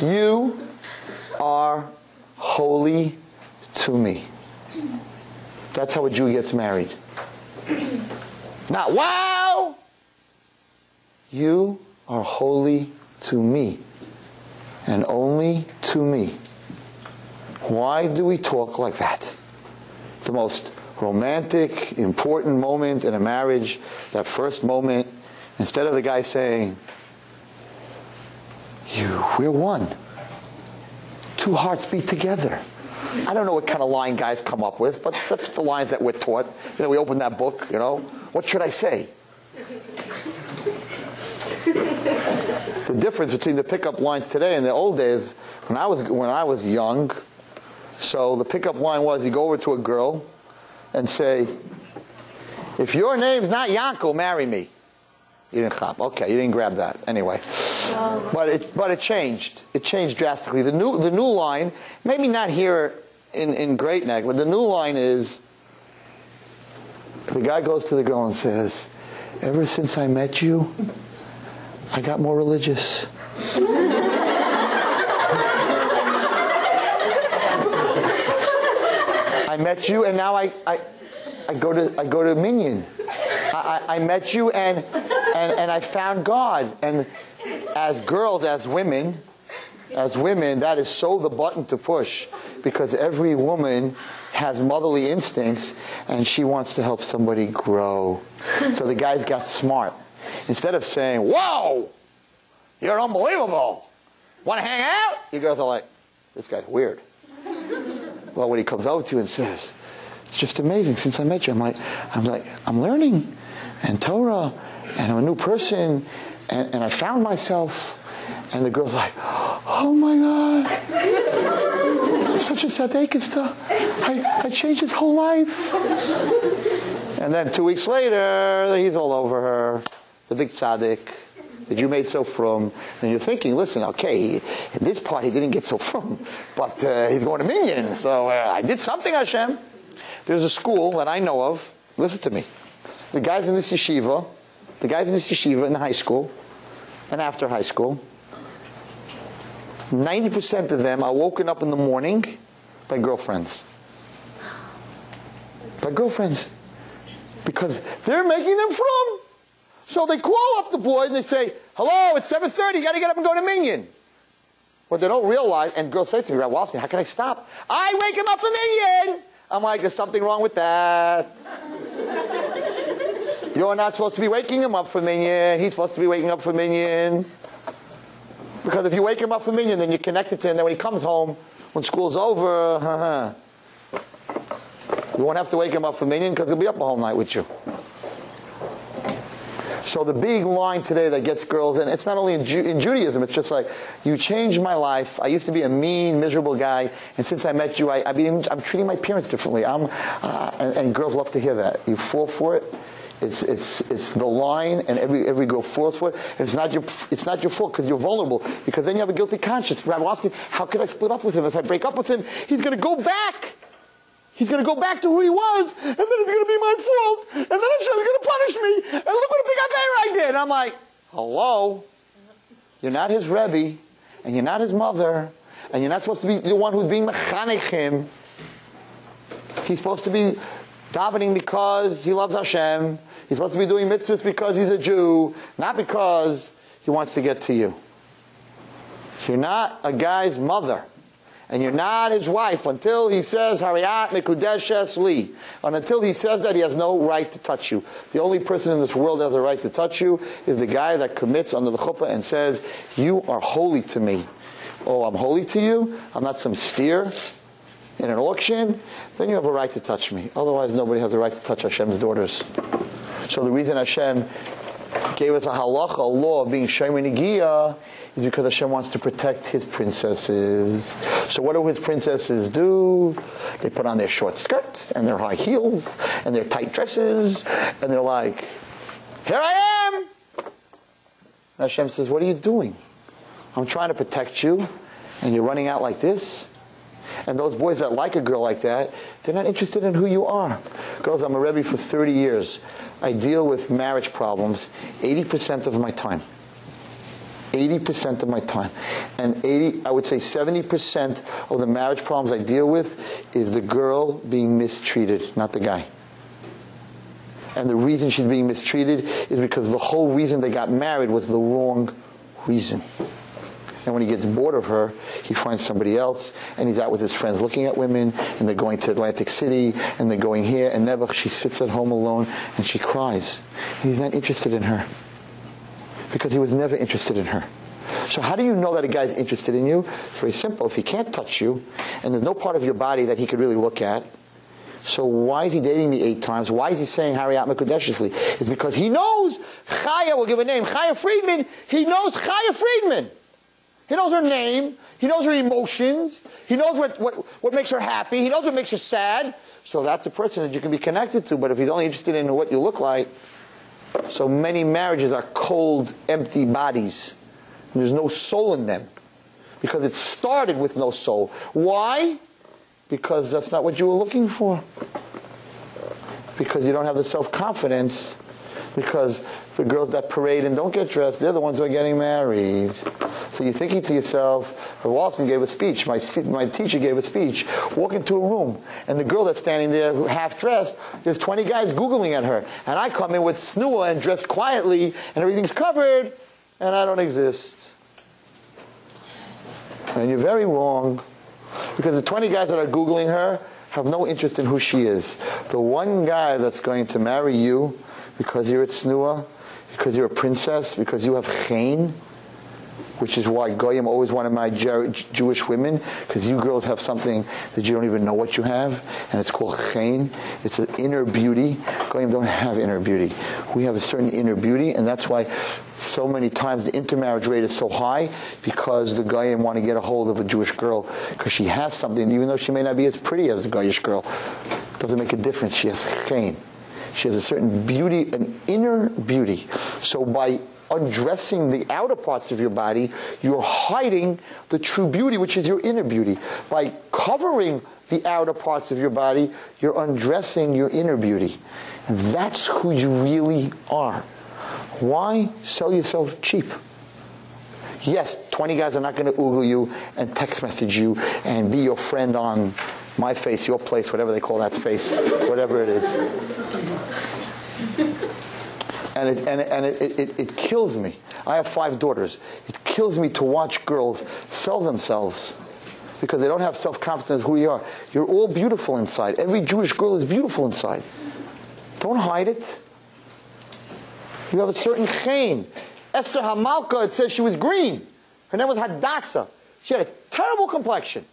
You are holy to me. That's how a Jew gets married. Not wow. You are holy to me and only to me. Why do we talk like that? The most romantic, important moment in a marriage, that first moment, instead of the guy saying, You, we're one. Two hearts beat together. I don't know what kind of line guys come up with, but that's the lines that we're taught. You know, we open that book, you know. What should I say? the difference between the pickup lines today and the old days, when I was when I was young, so the pickup line was you go over to a girl and say, if your name's not Yanko, marry me. You didn't cop. Okay, you didn't grab that. Anyway. But it but it changed. It changed drastically. The new the new line, maybe not here in, in Great Neck, but the new line is the guy goes to the girl and says, Ever since I met you, I got more religious. I met you and now I, I, I go to I go to Minyan. I, I, met you and, and and I found God. And as girls, as women, as women, that is so the button to push because every woman has motherly instincts and she wants to help somebody grow. so the guys got smart. Instead of saying, Whoa, you're unbelievable. Want to hang out? You girls are like, This guy's weird. well, when he comes over to you and says, It's just amazing since I met you, I'm like, I'm like, I'm learning and Torah and I'm a new person and, and I found myself. And the girl's like, oh my God, I'm such a tzaddik and stuff. I, I changed his whole life. And then two weeks later, he's all over her, the big tzaddik that you made so frum. And you're thinking, listen, okay, in this part he didn't get so frum, but uh, he's going to Minyan, so uh, I did something, Hashem. There's a school that I know of, listen to me. The guys in this yeshiva, the guys in this yeshiva in high school, and after high school, 90% of them are woken up in the morning by girlfriends. By girlfriends. Because they're making them frum. So they call up the boys and they say, hello, it's 7.30, you got to get up and go to Minyan. What they don't realize, and girls say to me, Rabbi Wallerstein, how can I stop? I wake him up for Minyan. I'm like, there's something wrong with that. You're not supposed to be waking him up for Minyan. He's supposed to be waking up for Minyan. Because if you wake him up for Minyan, then you're connected to him. Then when he comes home, when school's over, uh-huh, you won't have to wake him up for Minyan because he'll be up a whole night with you. So the big line today that gets girls, and it's not only in, Ju- in, Judaism, it's just like, you changed my life. I used to be a mean, miserable guy, and since I met you, I, I I'm treating my parents differently. I'm, uh, and, and girls love to hear that. You fall for it. It's, it's, it's the line, and every, every girl falls for it. And it's not your, it's not your fault because you're vulnerable. Because then you have a guilty conscience. Rabbi asking, how could I split up with him? If I break up with him, he's going to go back. He's going to go back to who he was, and then it's going to be my fault, and then Hashem's going to punish me. And look what a big aveira I did. And I'm like, hello? You're not his Rebbe, and you're not his mother, and you're not supposed to be the one who's being mechanech him. He's supposed to be davening because he loves Hashem. He's supposed to be doing mitzvahs because he's a Jew, not because he wants to get to you. You're not a guy's mother. And you're not his wife until he says, Hariyat Mikudeshes Li. And until he says that, he has no right to touch you. The only person in this world that has a right to touch you is the guy that commits under the chuppah and says, You are holy to me. Oh, I'm holy to you? I'm not some steer in an auction? Then you have a right to touch me. Otherwise, nobody has a right to touch Hashem's daughters. So the reason Hashem gave us a halacha, a law of being Shomer Negia is because Hashem wants to protect his princesses. So what do his princesses do? They put on their short skirts and their high heels and their tight dresses and they're like, here I am! And Hashem says, what are you doing? I'm trying to protect you and you're running out like this? And those boys that like a girl like that, they're not interested in who you are. Girls, I'm a Rebbe for 30 years. I deal with marriage problems 80% of my time. 80% of my time. And 80, I would say 70% of the marriage problems I deal with is the girl being mistreated, not the guy. And the reason she's being mistreated is because the whole reason they got married was the wrong reason. And when he gets bored of her, he finds somebody else, and he's out with his friends looking at women, and they're going to Atlantic City, and they're going here, and never she sits at home alone, and she cries. He's not interested in her because he was never interested in her. So how do you know that a guy's interested in you? It's very simple. If he can't touch you, and there's no part of your body that he could really look at, so why is he dating me eight times? Why is he saying Hariyat Mekudeshesli? It's because he knows Chaya, will give a name, Chaya Friedman, he knows Chaya Friedman. He knows her name. He knows her emotions. He knows what, what, what makes her happy. He knows what makes her sad. So that's a person that you can be connected to. But if he's only interested in what you look like, so many marriages are cold, empty bodies. There's no soul in them. Because it started with no soul. Why? Because that's not what you were looking for. Because you don't have the self-confidence. Because the girls that parade and don't get dressed, they're the ones who are getting married. So you're thinking to yourself, Walton gave a speech, my, my teacher gave a speech, walk into a room, and the girl that's standing there half dressed, there's 20 guys Googling at her. And I come in with tznua and dressed quietly, and everything's covered, and I don't exist. And you're very wrong, because the 20 guys that are Googling her have no interest in who she is. The one guy that's going to marry you because you're at tznua, because you're a princess, because you have chen, which is why Goyim always wanted my Jewish women, because you girls have something that you don't even know what you have, and it's called chen. It's an inner beauty. Goyim don't have inner beauty. We have a certain inner beauty, and that's why so many times the intermarriage rate is so high, because the Goyim want to get a hold of a Jewish girl, because she has something, even though she may not be as pretty as the Goyish girl. Doesn't make a difference. She has chen. She has a certain beauty, an inner beauty. So by undressing the outer parts of your body, you're hiding the true beauty, which is your inner beauty. By covering the outer parts of your body, you're undressing your inner beauty. And that's who you really are. Why sell yourself cheap? Yes, 20 guys are not going to oogle you and text message you and be your friend on my face, your place, whatever they call that space, whatever it is and it, and, and it, it, it kills me. I have five daughters. It kills me to watch girls sell themselves because they don't have self-confidence who you are. You're all beautiful inside. Every Jewish girl is beautiful inside. Don't hide it. You have a certain chen. Esther Hamalka, it says she was green. Her name was Hadassah. She had a terrible complexion.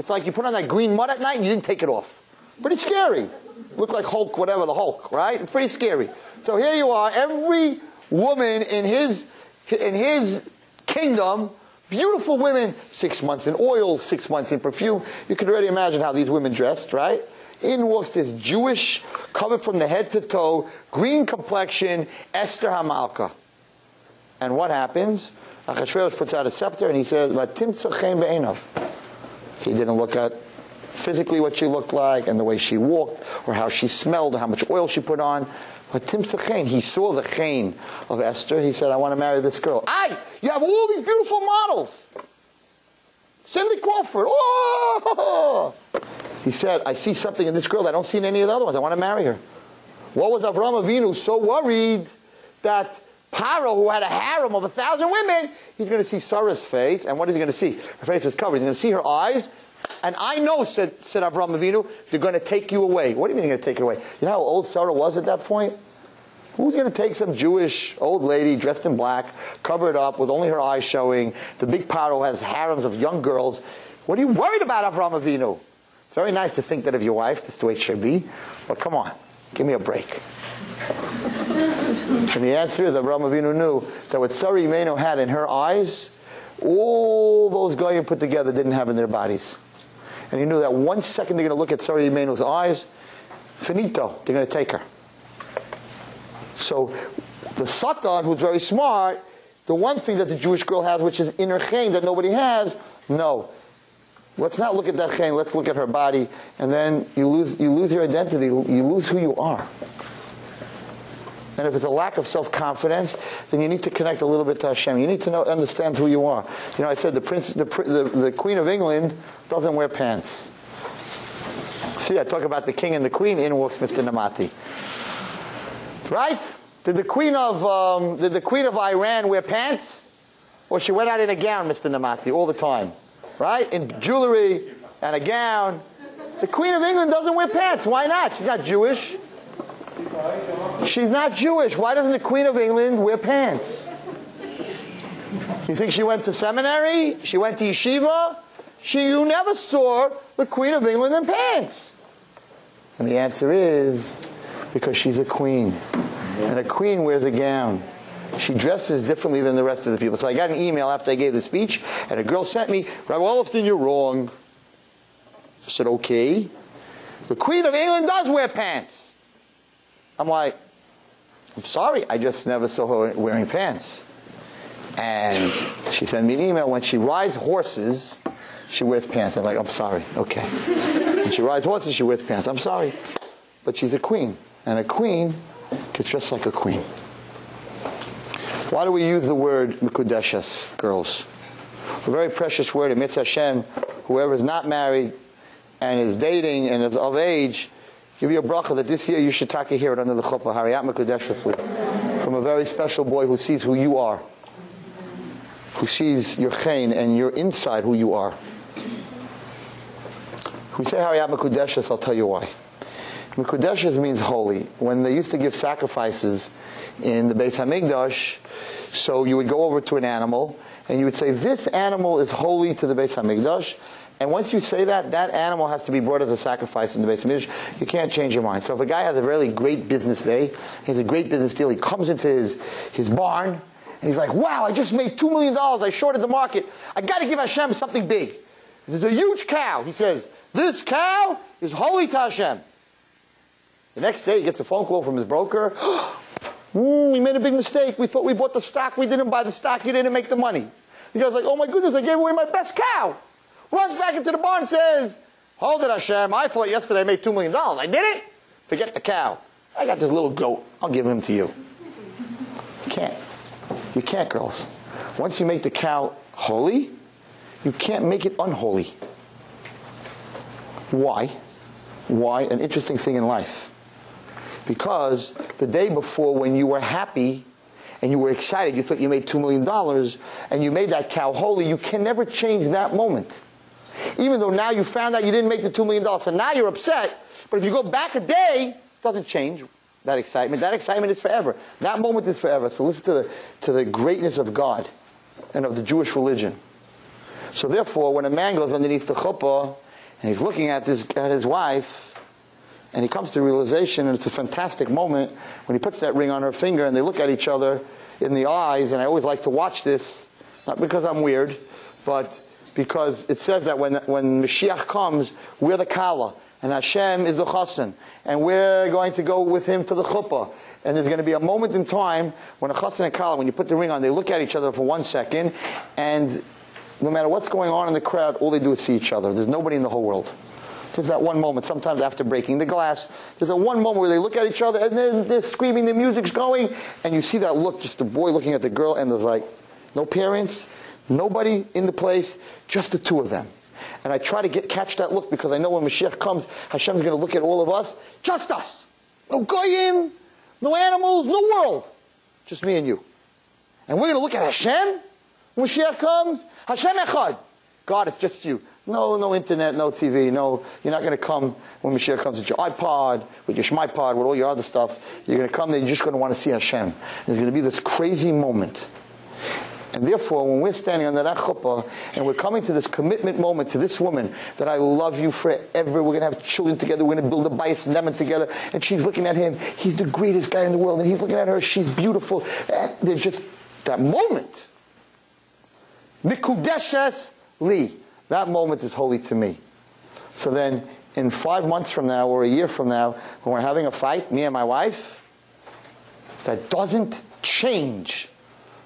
It's like you put on that green mud at night and you didn't take it off. Pretty scary. Look like Hulk, whatever, the Hulk, right? It's pretty scary. So here you are, every woman in his, in his kingdom, beautiful women, six months in oil, six months in perfume. You can already imagine how these women dressed, right? In walks this Jewish, covered from the head to toe, green complexion, Esther Hamalka. And what happens? Achashverosh puts out a scepter and he says, He didn't look at physically what she looked like and the way she walked or how she smelled or how much oil she put on. But Timsa Chen, he saw the Chen of Esther. He said, I want to marry this girl. I, you have all these beautiful models. Cindy Crawford. Oh! He said, I see something in this girl that I don't see in any of the other ones. I want to marry her. What was Avram Avinu so worried that Paro, who had a harem of a thousand women, he's going to see Sarah's face, and what is he going to see? Her face is covered. He's going to see her eyes, and I know, said, said Avram Avinu, they're going to take you away. What do you mean they're going to take you away? You know how old Sarah was at that point? Who's going to take some Jewish old lady dressed in black, covered up with only her eyes showing? The big Paro has harems of young girls. What are you worried about, Avram Avinu? It's very nice to think that of your wife. That's the way it should be. But come on, give me a break. And the answer is Avram Avinu knew that what Sarah Imenu had in her eyes, all those goyim put together didn't have in their bodies. And he knew that one second they're going to look at Sarah Imenu's eyes, finito, they're going to take her. So the Satan, who's very smart, the one thing that the Jewish girl has, which is inner chain that nobody has, no. Let's not look at that chain. Let's look at her body, and then you lose you lose your identity. You lose who you are. And if it's a lack of self confidence, then you need to connect a little bit to Hashem. You need to know, understand who you are. You know, I said the prince, the, the, the Queen of England doesn't wear pants. See, I talk about the king and the queen. In walks Mr. Namati. Right? Did the queen of um, did the queen of Iran wear pants, or she went out in a gown, Mr. Namati, all the time? Right? In jewelry and a gown. The queen of England doesn't wear pants. Why not? She's not Jewish. She's not Jewish. Why doesn't the queen of England wear pants? You think she went to seminary? She went to yeshiva? She, you never saw the queen of England in pants. And the answer is because she's a queen. And a queen wears a gown. She dresses differently than the rest of the people. So I got an email after I gave the speech, and a girl sent me, Rabbi Wolfson, you're wrong. I said, okay. The Queen of England does wear pants. I'm like, I'm sorry, I just never saw her wearing pants. And she sent me an email. When she rides horses, she wears pants. I'm like, I'm sorry, okay. when she rides horses, she wears pants. I'm sorry. But she's a queen. And a queen gets dressed like a queen. Why do we use the word Mekudeshes, girls? A very precious word in Mitzvah Hashem. Whoever is not married and is dating and is of age, give you a bracha that this year you should take hear it under the chuppah, Hariyat Mekudeshesli, from a very special boy who sees who you are, who sees your chain and your inside who you are. we say Hariyat Mekudeshes, I'll tell you why. Mekudeshes means holy. When they used to give sacrifices in the Beit HaMikdash, so you would go over to an animal and you would say, this animal is holy to the Beit HaMikdash. And once you say that, that animal has to be brought as a sacrifice in the Beit HaMikdash. You can't change your mind. So if a guy has a really great business day, he has a great business deal, he comes into his, his barn, and he's like, wow, I just made $2 million. I shorted the market. I got to give Hashem something big. There's a huge cow. He says, this cow is holy to Hashem. The next day, he gets a phone call from his broker. mm, we made a big mistake. We thought we bought the stock. We didn't buy the stock. You didn't make the money. The guy's like, oh my goodness, I gave away my best cow. Runs back into the barn and says, hold it, Hashem. I thought yesterday I made $2 million. I did it. Forget the cow. I got this little goat. I'll give him to you. You can't. You can't, girls. Once you make the cow holy, you can't make it unholy. Why? Why? An interesting thing in life. Because the day before, when you were happy and you were excited, you thought you made $2 million, and you made that cow holy, you can never change that moment. Even though now you found out you didn't make the $2 million, so now you're upset. But if you go back a day, it doesn't change that excitement. That excitement is forever. That moment is forever. So listen to the, to the greatness of God and of the Jewish religion. So therefore, when a man goes underneath the chuppah and he's looking at, this, at his wife, and he comes to realization, and it's a fantastic moment when he puts that ring on her finger and they look at each other in the eyes. And I always like to watch this, not because I'm weird, but because it says that when, when Mashiach comes, we're the Kala, and Hashem is the Chassan, and we're going to go with him to the Chuppah. And there's going to be a moment in time when a Chassan and Kala, when you put the ring on, they look at each other for one second, and no matter what's going on in the crowd, all they do is see each other. There's nobody in the whole world. There's that one moment, sometimes after breaking the glass, there's that one moment where they look at each other and then they're screaming, the music's going, and you see that look, just the boy looking at the girl, and there's like no parents, nobody in the place, just the two of them. And I try to get catch that look because I know when Mashiach comes, Hashem's going to look at all of us, just us. No goyim, no animals, no world. Just me and you. And we're going to look at Hashem when Mashiach comes. Hashem Echad. God, it's just you. No, no internet, no TV, no, you're not going to come when Mashiach comes with your iPod, with your ShmyPod, with all your other stuff. You're going to come there, you're just going to want to see Hashem. There's going to be this crazy moment. And therefore, when we're standing under that chuppah and we're coming to this commitment moment to this woman that I love you forever, we're going to have children together, we're going to build a bayis ne'eman together, and she's looking at him, he's the greatest guy in the world, and he's looking at her, she's beautiful. And there's just that moment. Mikudeshes li. That moment is holy to me. So then, in five months from now or a year from now, when we're having a fight, me and my wife, that doesn't change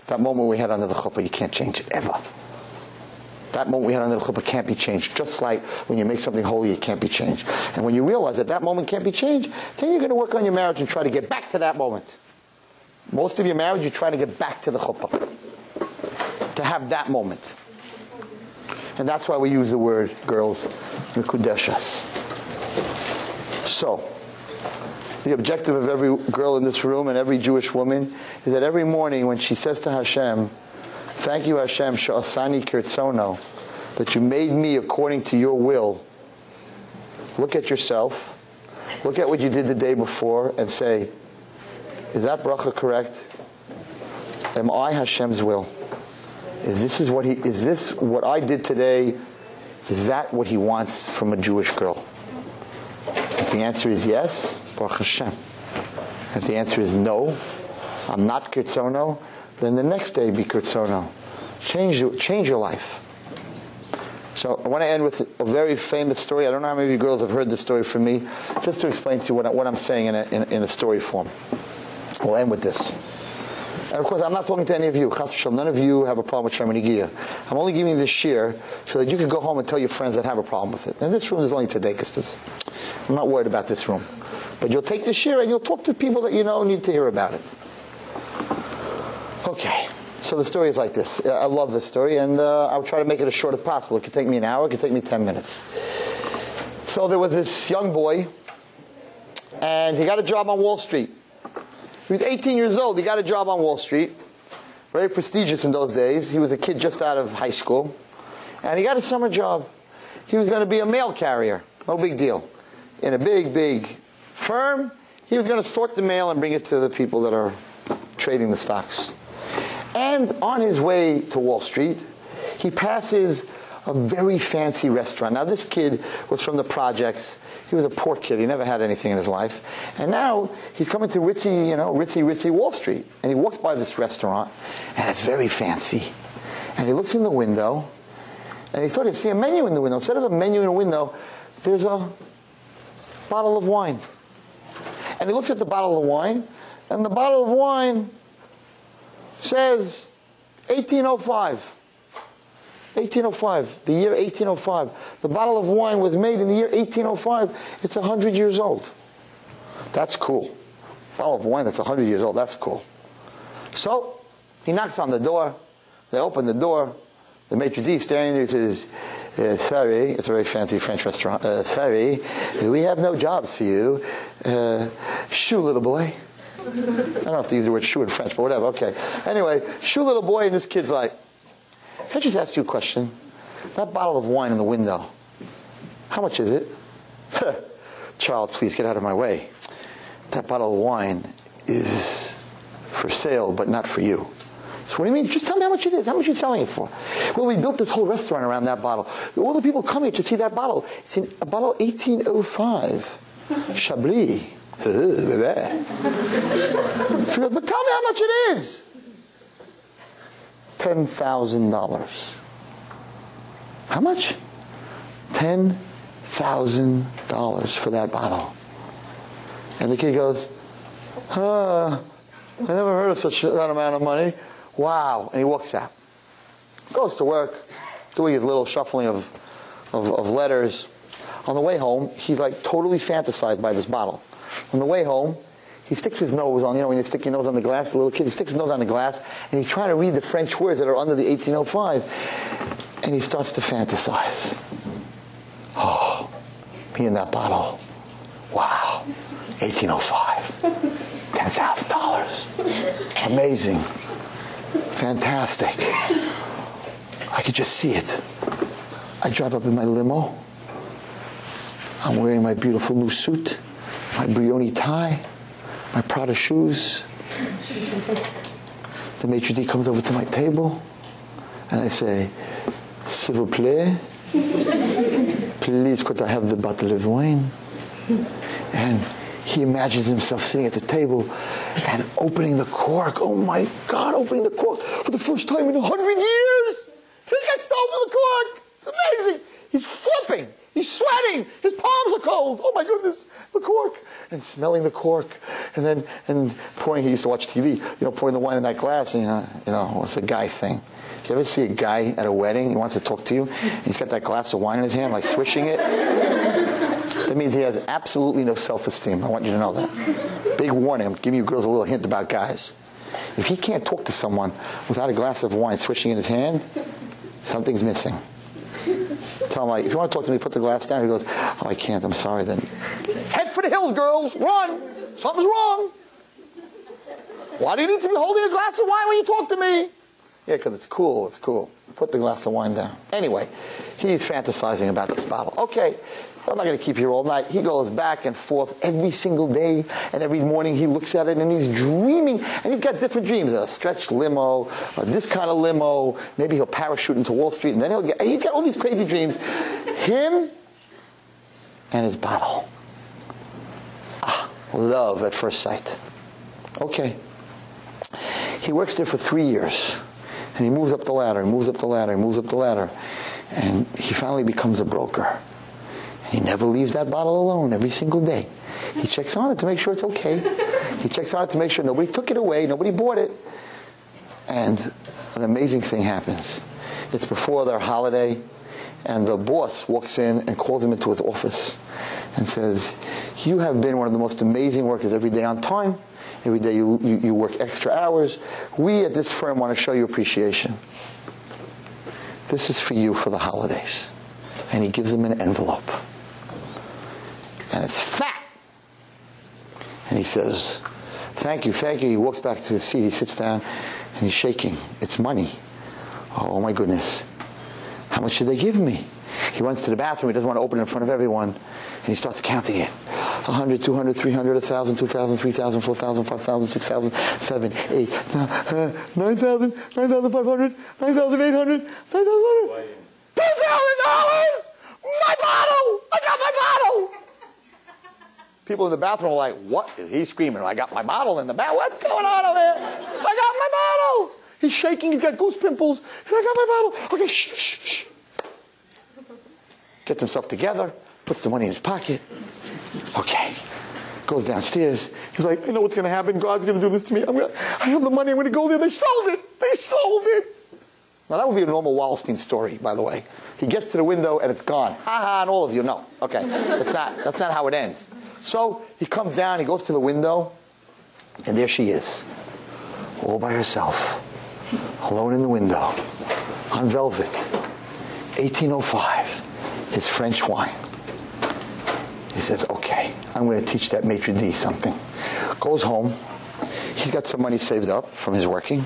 that moment we had under the chuppah. You can't change it ever. That moment we had under the chuppah can't be changed. Just like when you make something holy, it can't be changed. And when you realize that that moment can't be changed, then you're going to work on your marriage and try to get back to that moment. Most of your marriage, you're trying to get back to the chuppah. To have that moment. And that's why we use the word, girls, mikudeshas. So, the objective of every girl in this room and every Jewish woman is that every morning when she says to Hashem, Thank you, Hashem, sha'asani kirtsono, that you made me according to your will. Look at yourself. Look at what you did the day before and say, Is that bracha correct? Am I Hashem's will? Is this is what he is this what I did today? Is that what he wants from a Jewish girl? If the answer is yes, Baruch Hashem. If the answer is no, I'm not Kirtsono, then the next day be Kirtsono. Change, change your life. So I want to end with a very famous story. I don't know how many of you girls have heard this story from me, just to explain to you what, I, what I'm saying in a, in, in a story form. We'll end with this. And of course, I'm not talking to any of you. None of you have a problem with Shemini I'm only giving you this shiur so that you can go home and tell your friends that have a problem with it. And this room is only today because I'm not worried about this room. But you'll take this shiur and you'll talk to people that you know need to hear about it. Okay. So the story is like this. I love this story, and uh, I'll try to make it as short as possible. It could take me an hour. It could take me 10 minutes. So there was this young boy, and he got a job on Wall Street. He was 18 years old. He got a job on Wall Street. Very prestigious in those days. He was a kid just out of high school. And he got a summer job. He was going to be a mail carrier. No big deal. In a big, big firm, he was going to sort the mail and bring it to the people that are trading the stocks. And on his way to Wall Street, he passes a very fancy restaurant. Now, this kid was from the projects. He was a poor kid. He never had anything in his life. And now he's coming to ritzy, you know, ritzy, ritzy Wall Street. And he walks by this restaurant, and it's very fancy. And he looks in the window, and he thought he'd see a menu in the window. Instead of a menu in the window, there's a bottle of wine. And he looks at the bottle of wine, and the bottle of wine says 1805. 1805, the year 1805. The bottle of wine was made in the year 1805. It's 100 years old. That's cool. Bottle of wine that's 100 years old. That's cool. So he knocks on the door. They open the door. The maitre d' standing there says, uh, sorry, it's a very fancy French restaurant. Uh, sorry, we have no jobs for you. Uh, shoo, little boy. I don't if they use the word shoo in French, but whatever. Okay. Anyway, shoo, little boy, and this kid's like, can I just ask you a question? That bottle of wine in the window, how much is it? Child, please get out of my way. That bottle of wine is for sale, but not for you. So what do you mean? Just tell me how much it is. How much are you selling it for? Well, we built this whole restaurant around that bottle. All the people come here to see that bottle. It's in a bottle 1805. Chablis. but tell me how much it is. $10,000. How much? $10,000 for that bottle. And the kid goes, huh, I never heard of such that amount of money. Wow. And he walks out. Goes to work, doing his little shuffling of, of, of letters. On the way home, he's like totally fantasized by this bottle. On the way home, he sticks his nose on, you know, when you stick your nose on the glass, the little kid, he sticks his nose on the glass, and he's trying to read the French words that are under the 1805. And he starts to fantasize. Oh, me in that bottle. Wow. 1805. $10,000. Amazing. fantastic. I could just see it. I drive up in my limo. I'm wearing my beautiful new suit, my Brioni tie, my Prada shoes. The maitre d' comes over to my table, and I say, "S'il vous plaît, please could I have the bottle of wine?" And he imagines himself sitting at the table and opening the cork. Oh my God, opening the cork for the first time in a hundred years. He gets to open the cork. It's amazing. He's flipping. He's sweating. His palms are cold. Oh my goodness, the cork. And smelling the cork. And then and pouring, he used to watch TV, you know, pouring the wine in that glass. And, you know, you know it's a guy thing. Do you ever see a guy at a wedding? He wants to talk to you. He's got that glass of wine in his hand, like swishing it. That means he has absolutely no self-esteem. I want you to know that. Big warning. I'm giving you girls a little hint about guys. If he can't talk to someone without a glass of wine swishing in his hand, something's missing. Tell him, like, if you want to talk to me, put the glass down. He goes, oh, I can't. I'm sorry. Then head for the hills, girls. Run. Something's wrong. Why do you need to be holding a glass of wine when you talk to me? Yeah, because it's cool. It's cool. Put the glass of wine down. Anyway, he's fantasizing about this bottle. Okay, I'm not going to keep you all night. He goes back and forth every single day, and every morning he looks at it and he's dreaming, and he's got different dreams: a stretched limo, this kind of limo. Maybe he'll parachute into Wall Street, and then he'll get. He's got all these crazy dreams. Him and his bottle. Ah, love at first sight. Okay. He works there for three years, and he moves up the ladder, he moves up the ladder, he moves up the ladder, and he finally becomes a broker. He never leaves that bottle alone every single day. He checks on it to make sure it's okay. He checks on it to make sure nobody took it away, nobody bought it. And an amazing thing happens. It's before their holiday, and the boss walks in and calls him into his office and says, You have been one of the most amazing workers every day on time. Every day you, you, you work extra hours. We at this firm want to show you appreciation. This is for you for the holidays. And he gives him an envelope and it's fat. And he says, Thank you, thank you. He walks back to his seat, he sits down, and he's shaking. It's money. Oh my goodness. How much should they give me? He runs to the bathroom, he doesn't want to open it in front of everyone, and he starts counting it. 100, 200, 300, 1,000, 2,000, 3,000, 4,000, 5,000, 6,000, 7, 8, 9,000, uh, 9,500, 9,800, 9,000, $2,000! My bottle! I got my bottle! People in the bathroom are like, what is he screaming? I got my bottle in the bath. What's going on over? I got my bottle. He's shaking. He's got goose pimples. He's I got my bottle. Okay, shh, shh, shh. Gets himself together, puts the money in his pocket. Okay. Goes downstairs. He's like, I know what's going to happen. God's going to do this to me. I'm gonna, I have the money. I'm going to go there. They sold it. They sold it. Now, that would be a normal Wallerstein story, by the way. He gets to the window and it's gone. Ha ha, and all of you know. Okay. That's not, that's not how it ends. So he comes down, he goes to the window, and there she is, all by herself, alone in the window, on velvet, 1805, his French wine. He says, okay, I'm going to teach that maitre d' something. Goes home. He's got some money saved up from his working.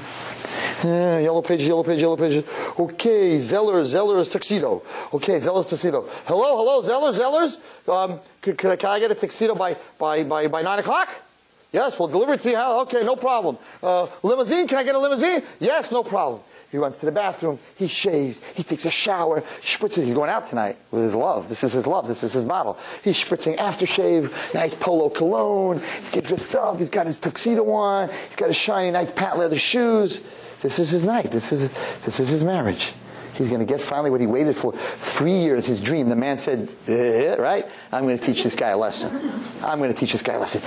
Yellow pages, yellow pages, yellow pages. Okay, Zeller, Zeller's tuxedo. Okay, Zeller's tuxedo. Hello, hello, Zeller, Zeller's. Um, can, can, I, can I get a tuxedo by, by, by, by 9 o'clock? Yes, we'll deliver it to you. Okay, no problem. Uh, limousine, can I get a limousine? Yes, no problem. He runs to the bathroom. He shaves. He takes a shower. Spritzes. He's going out tonight with his love. This is his love. This is his model. He's spritzing aftershave, nice polo cologne. He's getting dressed up. He's got his tuxedo on. He's got his shiny, nice patent leather shoes. This is his night. This is, this is his marriage. He's going to get finally what he waited for. Three years, his dream. The man said, eh, right? I'm going to teach this guy a lesson. I'm going to teach this guy a lesson.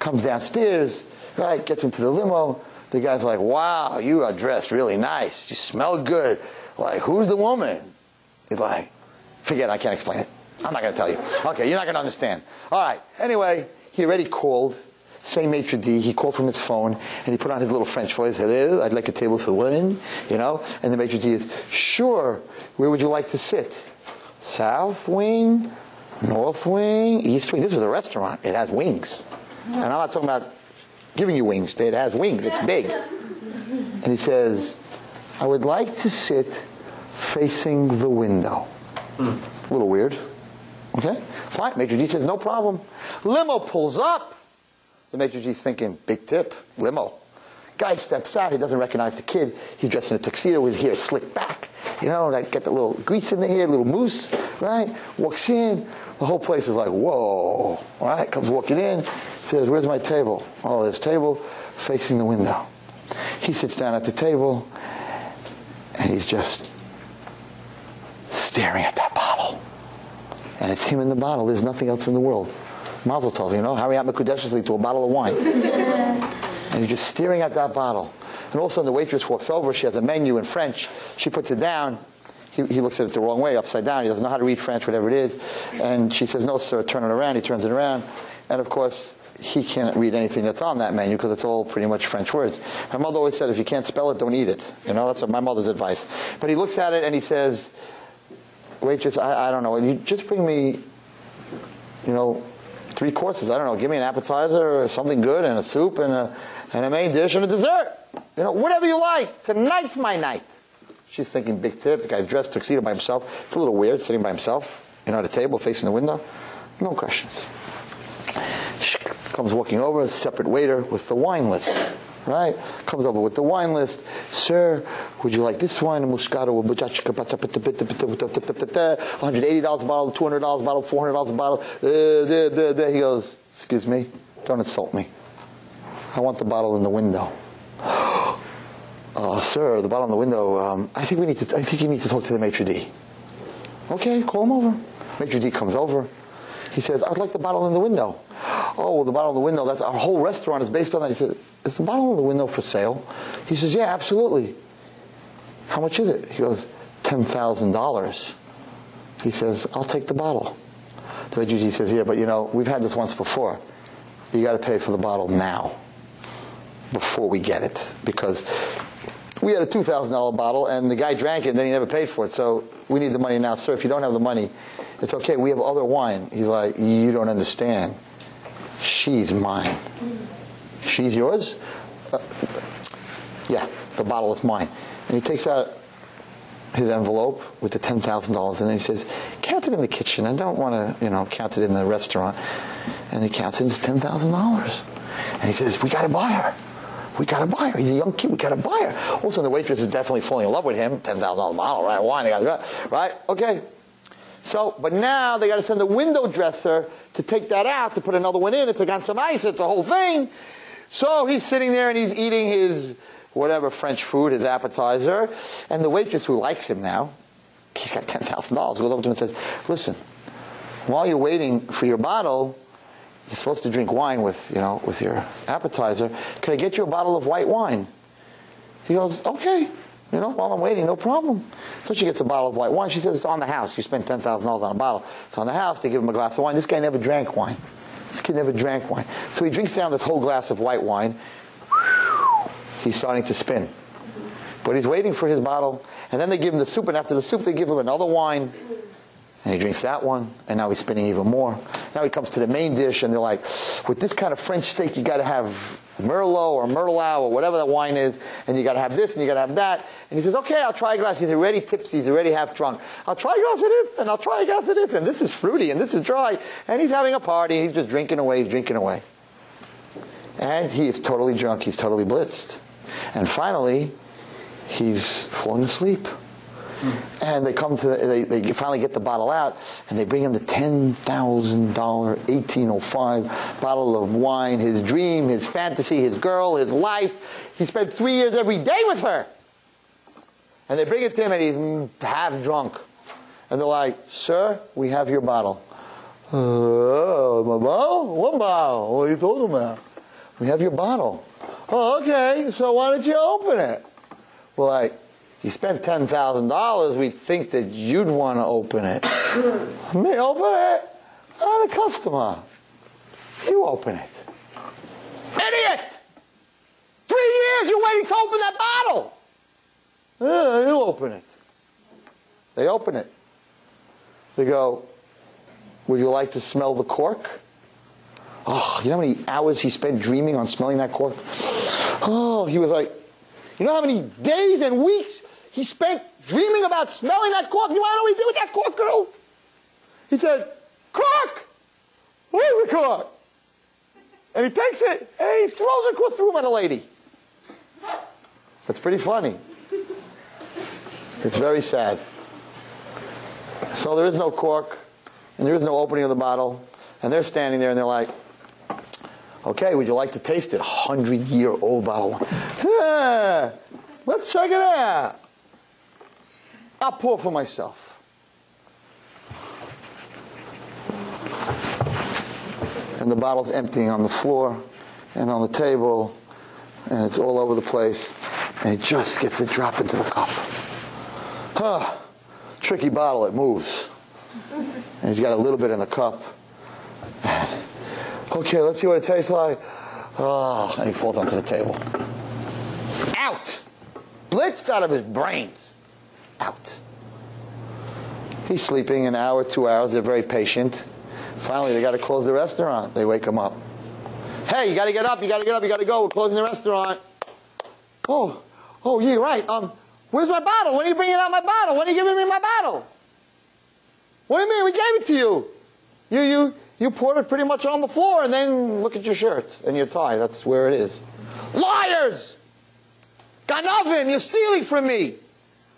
Comes downstairs, right? Gets into the limo. The guy's like, wow, you are dressed really nice. You smell good. Like, who's the woman? He's like, forget it, I can't explain it. I'm not going to tell you. Okay, you're not going to understand. All right. Anyway, he already called same maitre d', he called from his phone and he put on his little French voice, hello, I'd like a table for one, you know, and the maitre d' is, sure, where would you like to sit? South wing, north wing, east wing. This is a restaurant. It has wings. And I'm not talking about giving you wings. It has wings. It's big. And he says, I would like to sit facing the window. Hmm. A little weird. Okay? Fine. Maitre d' says, no problem. Limo pulls up. The Maitre d's thinking, big tip, limo. Guy steps out. He doesn't recognize the kid. He's dressed in a tuxedo with his hair slicked back. You know, like get the little grease in the hair, little mousse, right? Walks in. The whole place is like, whoa. right? Comes walking in. Says, where's my table? Oh, there's table facing the window. He sits down at the table and he's just staring at that bottle. And it's him in the bottle. There's nothing else in the world. Mazel tov, you know, Harry Makudeshly to a bottle of wine. and he's just staring at that bottle. And all of a sudden the waitress walks over. She has a menu in French. She puts it down. He, he looks at it the wrong way, upside down. He doesn't know how to read French, whatever it is. And she says, no, sir, turn it around. He turns it around. And of course, he can't read anything that's on that menu because it's all pretty much French words. My mother always said, if you can't spell it, don't eat it. You know, that's what my mother's advice. But he looks at it and he says, waitress, I, I don't know, you just bring me, you know, three courses. I don't know, give me an appetizer or something good and a soup and a, and a main dish and a dessert. You know, whatever you like. Tonight's my night. She's thinking big tip. The guy's dressed tuxedo by himself. It's a little weird sitting by himself, you know, at a table facing the window. No questions. She comes walking over, a separate waiter with the wine list. Right? Comes over with the wine list. Sir, would you like this wine? Moscato with $180 a bottle, $200 a bottle, $400 a bottle. Uh, he goes, excuse me, don't insult me. I want the bottle in the window. Uh, sir, the bottle in the window. Um, I think we need to. I think you need to talk to the maitre d. Okay, call him over. Maitre d comes over. He says, "I'd like the bottle in the window." Oh, well, the bottle in the window. That's our whole restaurant is based on that. He says, "Is the bottle in the window for sale?" He says, "Yeah, absolutely." How much is it? He goes, ten thousand dollars. He says, "I'll take the bottle." The maitre d says, "Yeah, but you know, we've had this once before. You got to pay for the bottle now." Before we get it, because we had a $2,000 bottle and the guy drank it and then he never paid for it. So we need the money now. Sir, if you don't have the money, it's okay. We have other wine. He's like, you don't understand. She's mine. She's yours? Uh, yeah, the bottle is mine. And he takes out his envelope with the $10,000 in it. He says, count it in the kitchen. I don't want to, you know, count it in the restaurant. And he counts it. It's $10,000. And he says, we got to buy her we got to buy her. He's a young kid. We got to buy her. All the waitress is definitely falling in love with him. Ten thousand dollars bottle, right? Wine, right? Okay. So, but now they got to send the window dresser to take that out to put another one in. It's got some ice. It's a whole thing. So he's sitting there and he's eating his whatever French food, his appetizer, and the waitress who likes him now, he's got ten thousand dollars. Goes up to him and says, "Listen, while you're waiting for your bottle." You're supposed to drink wine with, you know, with your appetizer. Can I get you a bottle of white wine? He goes, okay. You know, while I'm waiting, no problem. So she gets a bottle of white wine. She says, it's on the house. You spend $10,000 on a bottle. It's on the house. They give him a glass of wine. This guy never drank wine. This kid never drank wine. So he drinks down this whole glass of white wine. He's starting to spin. But he's waiting for his bottle. And then they give him the soup. And after the soup, they give him another wine. And he drinks that one, and now he's spinning even more. Now he comes to the main dish, and they're like, with this kind of French steak, you got to have Merlot or Merlot or whatever that wine is, and you got to have this and you got to have that. And he says, okay, I'll try a glass. He's already tipsy. He's already half drunk. I'll try a glass of this, and I'll try a glass of this, and this is fruity, and this is dry. And he's having a party. and He's just drinking away. He's drinking away. And he is totally drunk. He's totally blitzed. And finally, he's falling asleep. Mm. And they come to, the, they, they finally get the bottle out, and they bring him the $10,000 1805 bottle of wine, his dream, his fantasy, his girl, his life. He spent three years every day with her. And they bring it to him, and he's half drunk. And they're like, Sir, we have your bottle. Uh, oh, my bottle? What bottle? What are you talking about? We have your bottle. Oh, okay. So why don't you open it? Well, like, you spent $10,000, we'd think that you'd want to open it. Me open it? I'm a customer. You open it. Idiot! Three years you're waiting to open that bottle. Uh, you open it. They open it. They go, would you like to smell the cork? Oh, you know how many hours he spent dreaming on smelling that cork? Oh, he was like, You know how many days and weeks he spent dreaming about smelling that cork? You want to know what he did with that cork, girls? He said, Cork! Where's the cork? And he takes it and he throws it across the room at a lady. That's pretty funny. It's very sad. So there is no cork, and there is no opening of the bottle, and they're standing there and they're like, okay, would you like to taste it? Hundred year old bottle. Yeah, let's check it out. I'll pour for myself. And the bottle's emptying on the floor and on the table, and it's all over the place, and he just gets it drop into the cup. Huh. Tricky bottle, it moves. And he's got a little bit in the cup. Okay, let's see what it tastes like. Oh, and he falls onto the table. Out! Blitzed out of his brains. Out. He's sleeping an hour, two hours. They're very patient. Finally, they got to close the restaurant. They wake him up. Hey, you got to get up. You got to get up. You got to go. We're closing the restaurant. Oh, oh, yeah, right. Um, where's my bottle? When are you bringing out my bottle? When are you giving me my bottle? What do you mean? We gave it to you. You, you, you poured it pretty much on the floor, and then look at your shirt and your tie. That's where it is. Liars! Ganavim, you're stealing from me.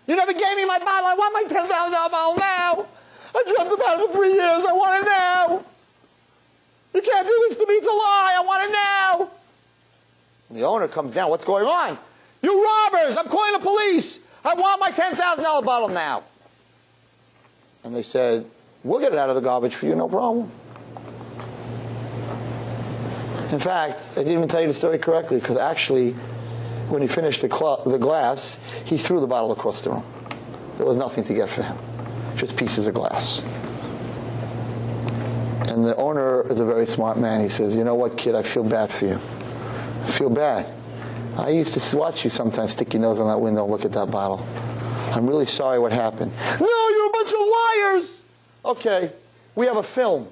You never gave me my bottle. I want my $10,000 bottle now. I dreamt about it for three years. I want it now. You can't do this to me. It's a lie. I want it now. And the owner comes down. What's going on? You robbers! I'm calling the police. I want my $10,000 bottle now. And they said, We'll get it out of the garbage for you, no problem. In fact, I didn't even tell you the story correctly because actually, when he finished the, the glass, he threw the bottle across the room. There was nothing to get for him, just pieces of glass. And the owner is a very smart man. He says, You know what, kid, I feel bad for you. I feel bad. I used to watch you sometimes stick your nose on that window look at that bottle. I'm really sorry what happened. No, you're a bunch of liars. Okay, we have a film.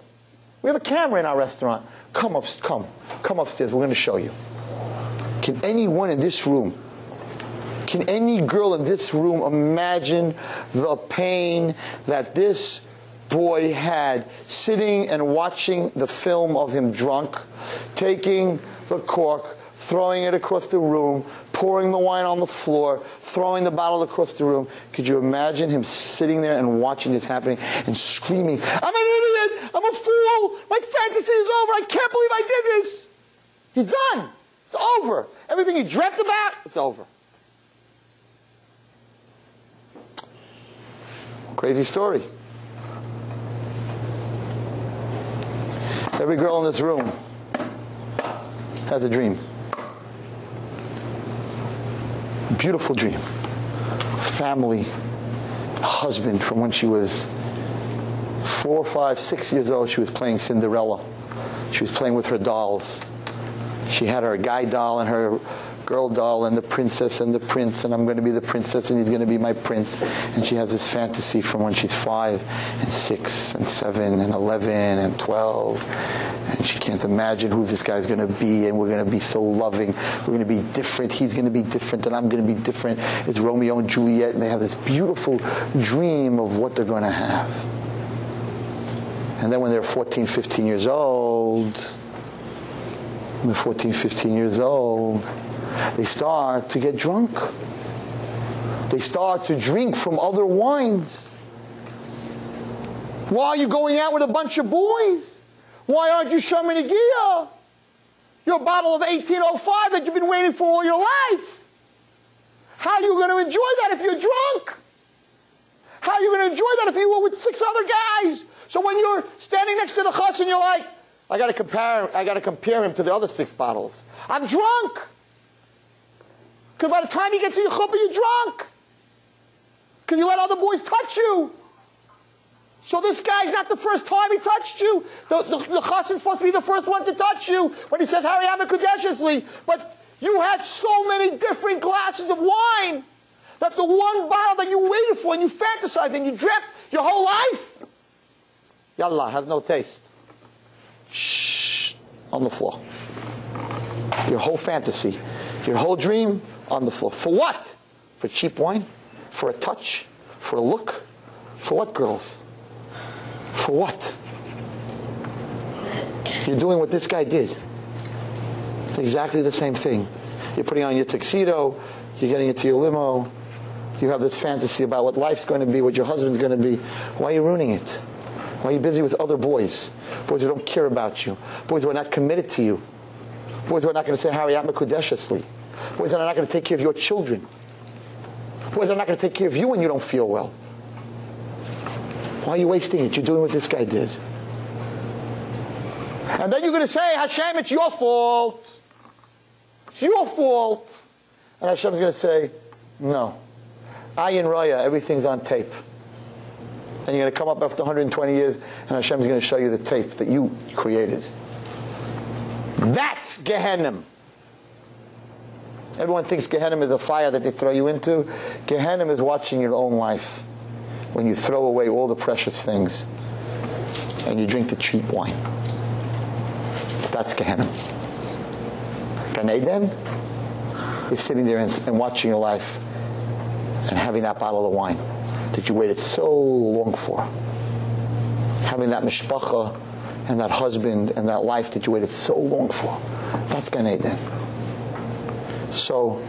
We have a camera in our restaurant. Come up, come, come upstairs. We're going to show you. Can anyone in this room, can any girl in this room imagine the pain that this boy had sitting and watching the film of him drunk, taking the cork, throwing it across the room, pouring the wine on the floor, throwing the bottle across the room. Could you imagine him sitting there and watching this happening and screaming, I'm an idiot! I'm a fool! My fantasy is over! I can't believe I did this! He's done! It's over! Everything you dreamt about, it's over. Crazy story. Every girl in this room has a dream. Beautiful dream. Family, husband from when she was four, five, six years old. She was playing Cinderella. She was playing with her dolls. She had her guy doll and her girl doll and the princess and the prince and I'm going to be the princess and he's going to be my prince. And she has this fantasy from when she's five and six and seven and 11 and 12. And she can't imagine who this guy's going to be and we're going to be so loving. We're going to be different. He's going to be different and I'm going to be different. It's Romeo and Juliet and they have this beautiful dream of what they're going to have. And then when they're 14, 15 years old, when they're 14, 15 years old, they start to get drunk. They start to drink from other wines. Why are you going out with a bunch of boys? Why aren't you showing a gear? Your bottle of 1805 that you've been waiting for all your life. How are you going to enjoy that if you're drunk? How are you going to enjoy that if you were with six other guys? So when you're standing next to the chassan and you're like, I got to compare, I got to compare him to the other six bottles. I'm drunk. Because by the time you get to your chuppah, you're drunk. Because you let other boys touch you. So this guy's not the first time he touched you. The, the, the supposed to be the first one to touch you when he says Harry Amakudeshesli. But you had so many different glasses of wine that the one bottle that you waited for and you fantasized and you dreamt your whole life, yallah, has no taste. Shh, on the floor. Your whole fantasy, your whole dream, on the floor. For what? For cheap wine? For a touch? For a look? For what, girls? For what? You're doing what this guy did. Exactly the same thing. You're putting on your tuxedo, you're getting into your limo, you have this fantasy about what life's going to be, what your husband's going to be. Why are you ruining it? Why are you busy with other boys? Boys who don't care about you. Boys who are not committed to you. Boys who are not going to say Harry Makudeshesly. Boys who are not going to take care of your children. Boys who are not going to take care of you when you don't feel well. Why are you wasting it? You're doing what this guy did. And then you're going to say, Hashem, it's your fault. It's your fault. And Hashem's going to say, no. Ayin Raya, everything's on tape. And you're going to come up after 120 years, and Hashem's going to show you the tape that you created. That's Gehenna. Everyone thinks Gehenna is a fire that they throw you into. Gehenna is watching your own life when you throw away all the precious things and you drink the cheap wine. That's Gehenna. Gan Eden is sitting there and, and watching your life and having that bottle of wine that you waited so long for. Having that mishpacha and that husband and that life that you waited so long for. That's Gan Eden. So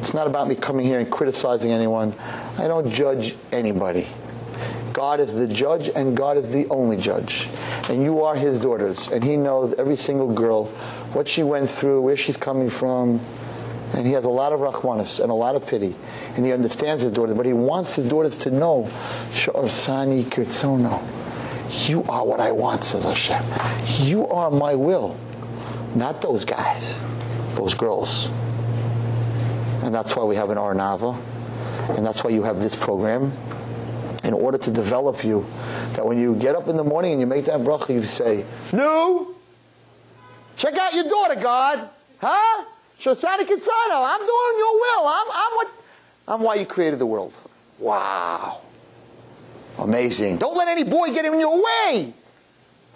it's not about me coming here and criticizing anyone. I don't judge anybody. God is the judge and God is the only judge. And you are his daughters. And he knows every single girl, what she went through, where she's coming from. And he has a lot of rachmanis and a lot of pity. And he understands his daughters. But he wants his daughters to know, Sha'asani Kirtsono. You are what I want, says Hashem. You are my will. Not those guys, those girls. And that's why we have an Ohr Naava. And that's why you have this program in order to develop you that when you get up in the morning and you make that bracha, you say, No! Check out your daughter, God! Huh? Sha'asani Kirtsono, I'm doing your will. I'm, I'm what I'm why you created the world. Wow. Amazing. Don't let any boy get in your way.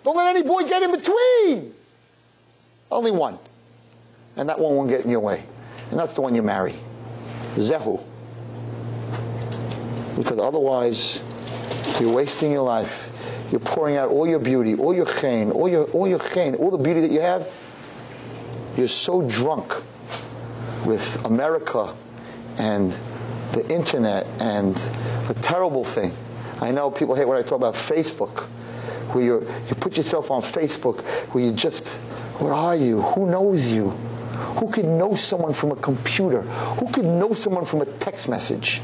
Don't let any boy get in between. Only one. And that one won't get in your way. And that's the one you marry. Zehu because otherwise you're wasting your life. You're pouring out all your beauty, all your chein, all your all your chein, all the beauty that you have. You're so drunk with America and the internet and a terrible thing. I know people hate when I talk about Facebook, where you you put yourself on Facebook, where you just, where are you? Who knows you? Who can know someone from a computer? Who can know someone from a text message?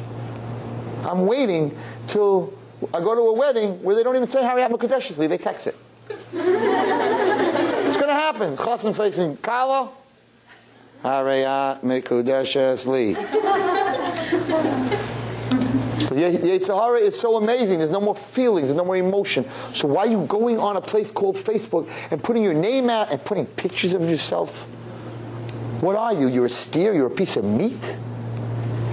I'm waiting till I go to a wedding where they don't even say how you Hariyat Mekudeshesli, they text it. it's going to happen. Chassan facing Kala, Hariyat Mekudeshesli. The Yetzer Hara is so amazing. There's no more feelings. There's no more emotion. So why are you going on a place called Facebook and putting your name out and putting pictures of yourself? What are you? You're a steer? You're a piece of meat?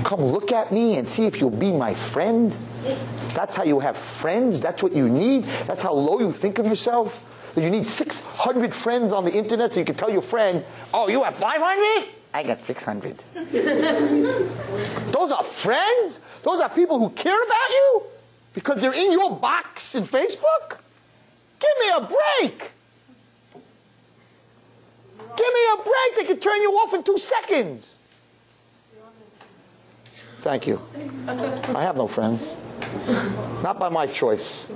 Come look at me and see if you'll be my friend. That's how you have friends. That's what you need. That's how low you think of yourself. You need 600 friends on the internet so you can tell your friend, oh, you have 500? I got 600. Those are friends? Those are people who care about you? Because they're in your box in Facebook? Give me a break. Give me a break. They can turn you off in two seconds. Thank you. I have no friends. Not by my choice.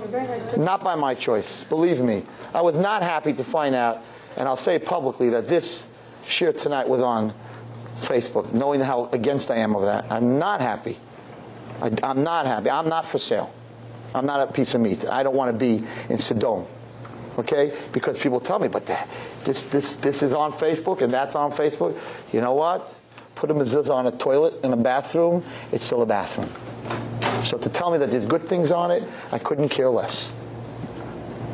Not by my choice. Believe me. I was not happy to find out, and I'll say publicly, that this shiur tonight was on Facebook, knowing how against I am of that. I'm not happy. I, am not happy. I'm not for sale. I'm not a piece of meat. I don't want to be in Sodom. Okay? Because people tell me, but this, this, this is on Facebook and that's on Facebook. You know what? Put a mezuzah on a toilet in a bathroom, it's still a bathroom. So to tell me that there's good things on it, I couldn't care less.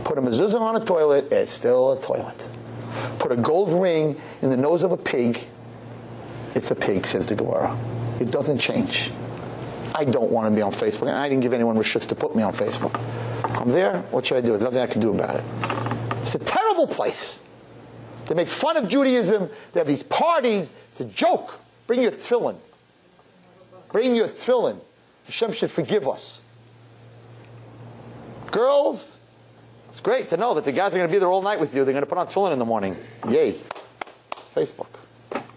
Put a mezuzah on a toilet, it's still a toilet. Put a gold ring in the nose of a pig, it's a pig, says the Gemara. It doesn't change. I don't want to be on Facebook, and I didn't give anyone rishus to put me on Facebook. I'm there, what should I do? There's nothing I can do about it. It's a terrible place. They make fun of Judaism. They have these parties. It's a joke. Bring your tefillin. Bring your tefillin. Hashem should forgive us. Girls, it's great to know that the guys are going to be there all night with you. They're going to put on tefillin in the morning. Yay. Facebook.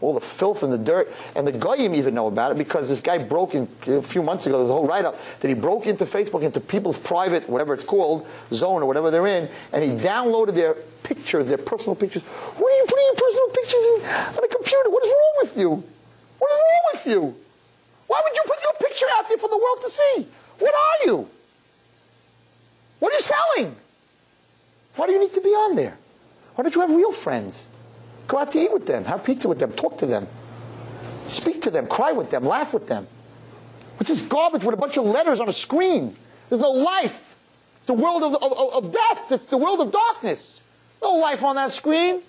All the filth and the dirt. And the Goyim even know about it because this guy broke in a few months ago, there's a whole write up that he broke into Facebook, into people's private, whatever it's called, zone or whatever they're in, and he downloaded their pictures, their personal pictures. What are you putting your personal pictures in, on a computer? What is wrong with you? What is wrong with you? Why would you put your picture out there for the world to see? What are you? What are you selling? Why do you need to be on there? Why don't you have real friends? Go out to eat with them, have pizza with them, talk to them, speak to them, cry with them, laugh with them. What's this garbage with a bunch of letters on a screen? There's no life. It's the world of, of, of death. It's the world of darkness. No life on that screen.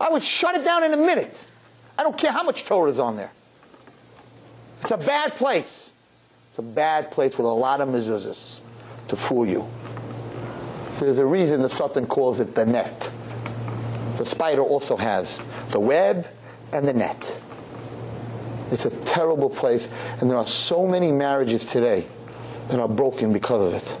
I would shut it down in a minute. I don't care how much Torah is on there. It's a bad place. It's a bad place with a lot of mezuzahs to fool you. So there's a reason the Satan calls it the net. The spider also has the web and the net. It's a terrible place, and there are so many marriages today that are broken because of it.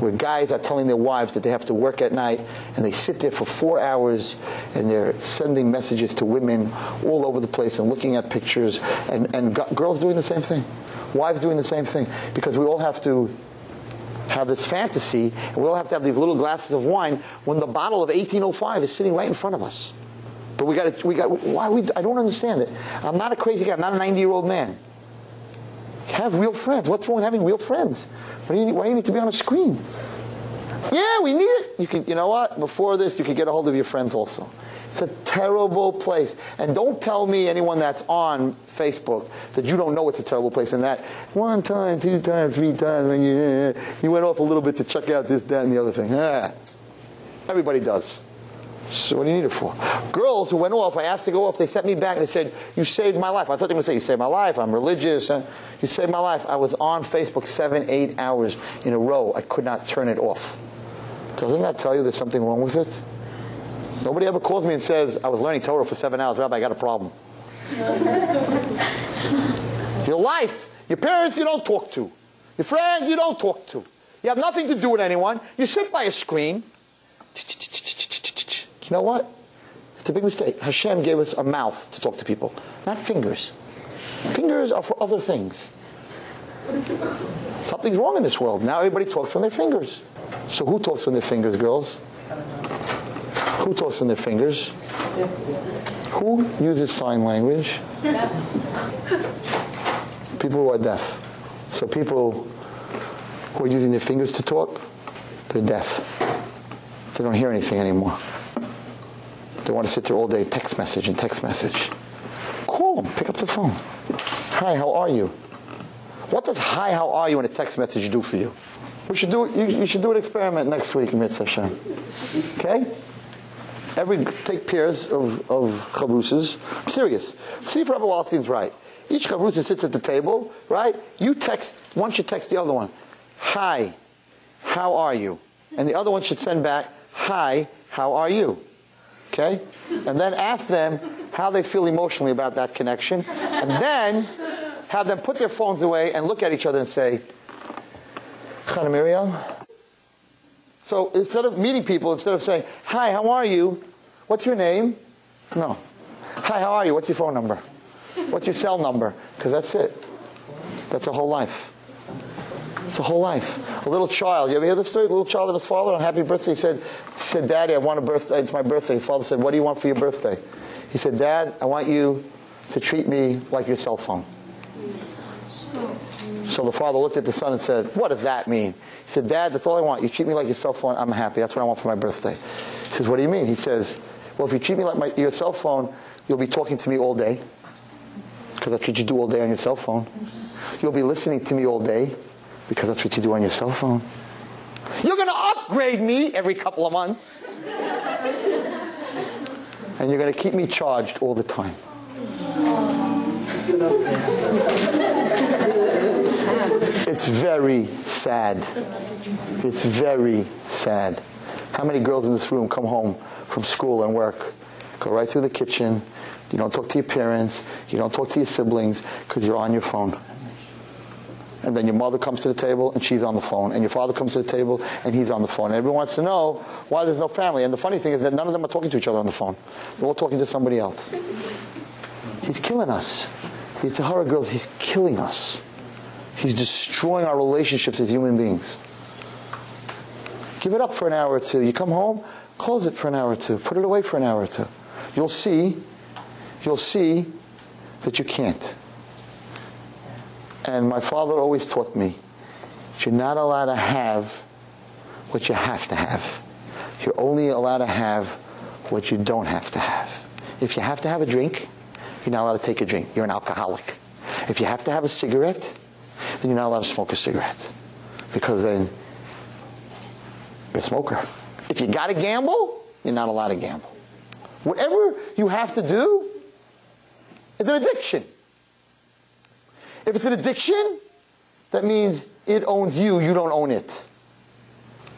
Where guys are telling their wives that they have to work at night, and they sit there for four hours, and they're sending messages to women all over the place and looking at pictures, and, and girls doing the same thing, wives doing the same thing, because we all have to have this fantasy, and we all have to have these little glasses of wine when the bottle of 1805 is sitting right in front of us. But we got we got, why we, I don't understand it. I'm not a crazy guy. I'm not a 90 year old man. Have real friends. What's wrong with having real friends? Why do you, why do you need to be on a screen? Yeah, we need it. You can, you know what? Before this, you could get a hold of your friends also. It's a terrible place. And don't tell me anyone that's on Facebook that you don't know it's a terrible place and that one time, two times, three times when you you went off a little bit to check out this, that, and the other thing. Ah. Everybody does. So what do you need it for? Girls who went off, I asked to go off, they sent me back and they said, you saved my life. I thought they were going to say, you saved my life, I'm religious. You saved my life. I was on Facebook seven, eight hours in a row. I could not turn it off. Doesn't that tell you there's something wrong with it? Nobody ever calls me and says, I was learning Torah for seven hours. Rabbi, I got a problem. your life, your parents you don't talk to. Your friends you don't talk to. You have nothing to do with anyone. You sit by a screen. You know what? It's a big mistake. Hashem gave us a mouth to talk to people, not fingers. Fingers are for other things. Something's wrong in this world. Now everybody talks from their fingers. So who talks from their fingers, girls? Who talks from their fingers? Who uses sign language? people who are deaf. So people who are using their fingers to talk, they're deaf. They don't hear anything anymore. They want to sit there all day, text message and text message. Call them, pick up the phone. Hi, how are you? What does hi, how are you in a text message do for you? We should do you, you should do an experiment next week, Mitzvah Hashem. Okay? Every take pairs of of chavrusas. I'm serious. See if Rabbi Wallerstein's right. Each chavrusa sits at the table, right? You text one should text the other one, "Hi, how are you?" And the other one should send back, "Hi, how are you?" Okay? And then ask them how they feel emotionally about that connection, and then have them put their phones away and look at each other and say, "Chana Miriam." So instead of meeting people, instead of saying, "Hi, how are you?" What's your name? No. Hi, how are you? What's your phone number? What's your cell number? Because that's it. That's a whole life. It's a whole life. A little child. You ever hear the story? A little child and his father on happy birthday he said, said, Daddy, I want a birthday. It's my birthday. His father said, What do you want for your birthday? He said, Dad, I want you to treat me like your cell phone. So the father looked at the son and said, What does that mean? He said, Dad, that's all I want. You treat me like your cell phone, I'm happy. That's what I want for my birthday. He says, What do you mean? He says, well, if you treat me like my, your cell phone, you'll be talking to me all day. Because that's what you do all day on your cell phone. You'll be listening to me all day. Because that's what you do on your cell phone. You're going to upgrade me every couple of months. and you're going to keep me charged all the time. It's very sad. It's very sad. How many girls in this room come home from school and work, go right through the kitchen, You don't talk to your parents. You don't talk to your siblings because you're on your phone. And then your mother comes to the table and she's on the phone. And your father comes to the table and he's on the phone. And everyone wants to know why there's no family. And the funny thing is that none of them are talking to each other on the phone. They're all talking to somebody else. He's killing us. It's a horror girls. He's killing us. He's destroying our relationships as human beings. Give it up for an hour or two. You come home, close it for an hour or two. Put it away for an hour or two. You'll see, you'll see that you can't. And my father always taught me, you're not allowed to have what you have to have. You're only allowed to have what you don't have to have. If you have to have a drink, you're not allowed to take a drink. You're an alcoholic. If you have to have a cigarette, then you're not allowed to smoke a cigarette. Because then you're a smoker. If you got to gamble, you're not allowed to gamble. Whatever you have to do is an addiction. If it's an addiction, that means it owns you, you don't own it.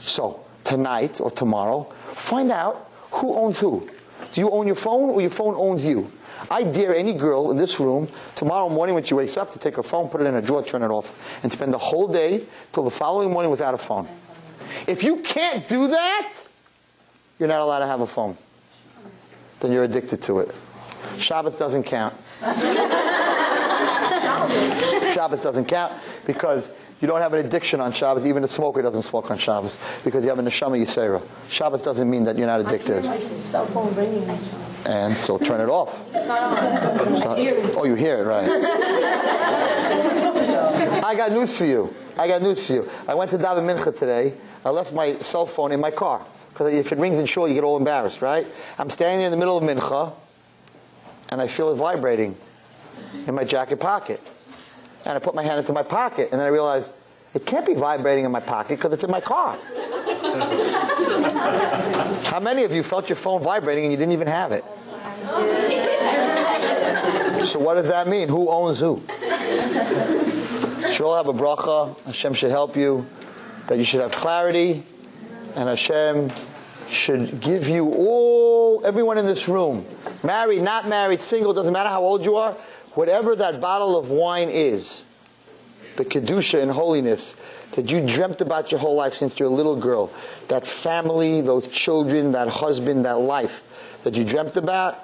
So, tonight or tomorrow, find out who owns who. Do you own your phone or your phone owns you? I dare any girl in this room tomorrow morning when she wakes up to take her phone, put it in a drawer, turn it off, and spend the whole day till the following morning without a phone. If you can't do that, you're not allowed to have a phone. Then you're addicted to it. Shabbat doesn't count. Shabbos doesn't count because you don't have an addiction on Shabbos. Even a smoker doesn't smoke on Shabbos because you have a neshama yisera. Shabbos doesn't mean that you're not addicted. Cell phone ringing. And so turn it off. It's not on. Oh, you hear it, right. I got news for you. I got news for you. I went to daven Mincha today. I left my cell phone in my car. Because if it rings in shul, you get all embarrassed, right? I'm standing there in the middle of Mincha, and I feel it vibrating in my jacket pocket. And I put my hand into my pocket, and then I realized it can't be vibrating in my pocket because it's in my car. How many of you felt your phone vibrating and you didn't even have it? So what does that mean? Who owns who? Should all have a bracha. Hashem should help you. That you should have clarity, and Hashem should give you all, everyone in this room, married, not married, single, doesn't matter how old you are, whatever that bottle of wine is, the kedusha and holiness that you dreamt about your whole life since you're a little girl, that family, those children, that husband, that life that you dreamt about,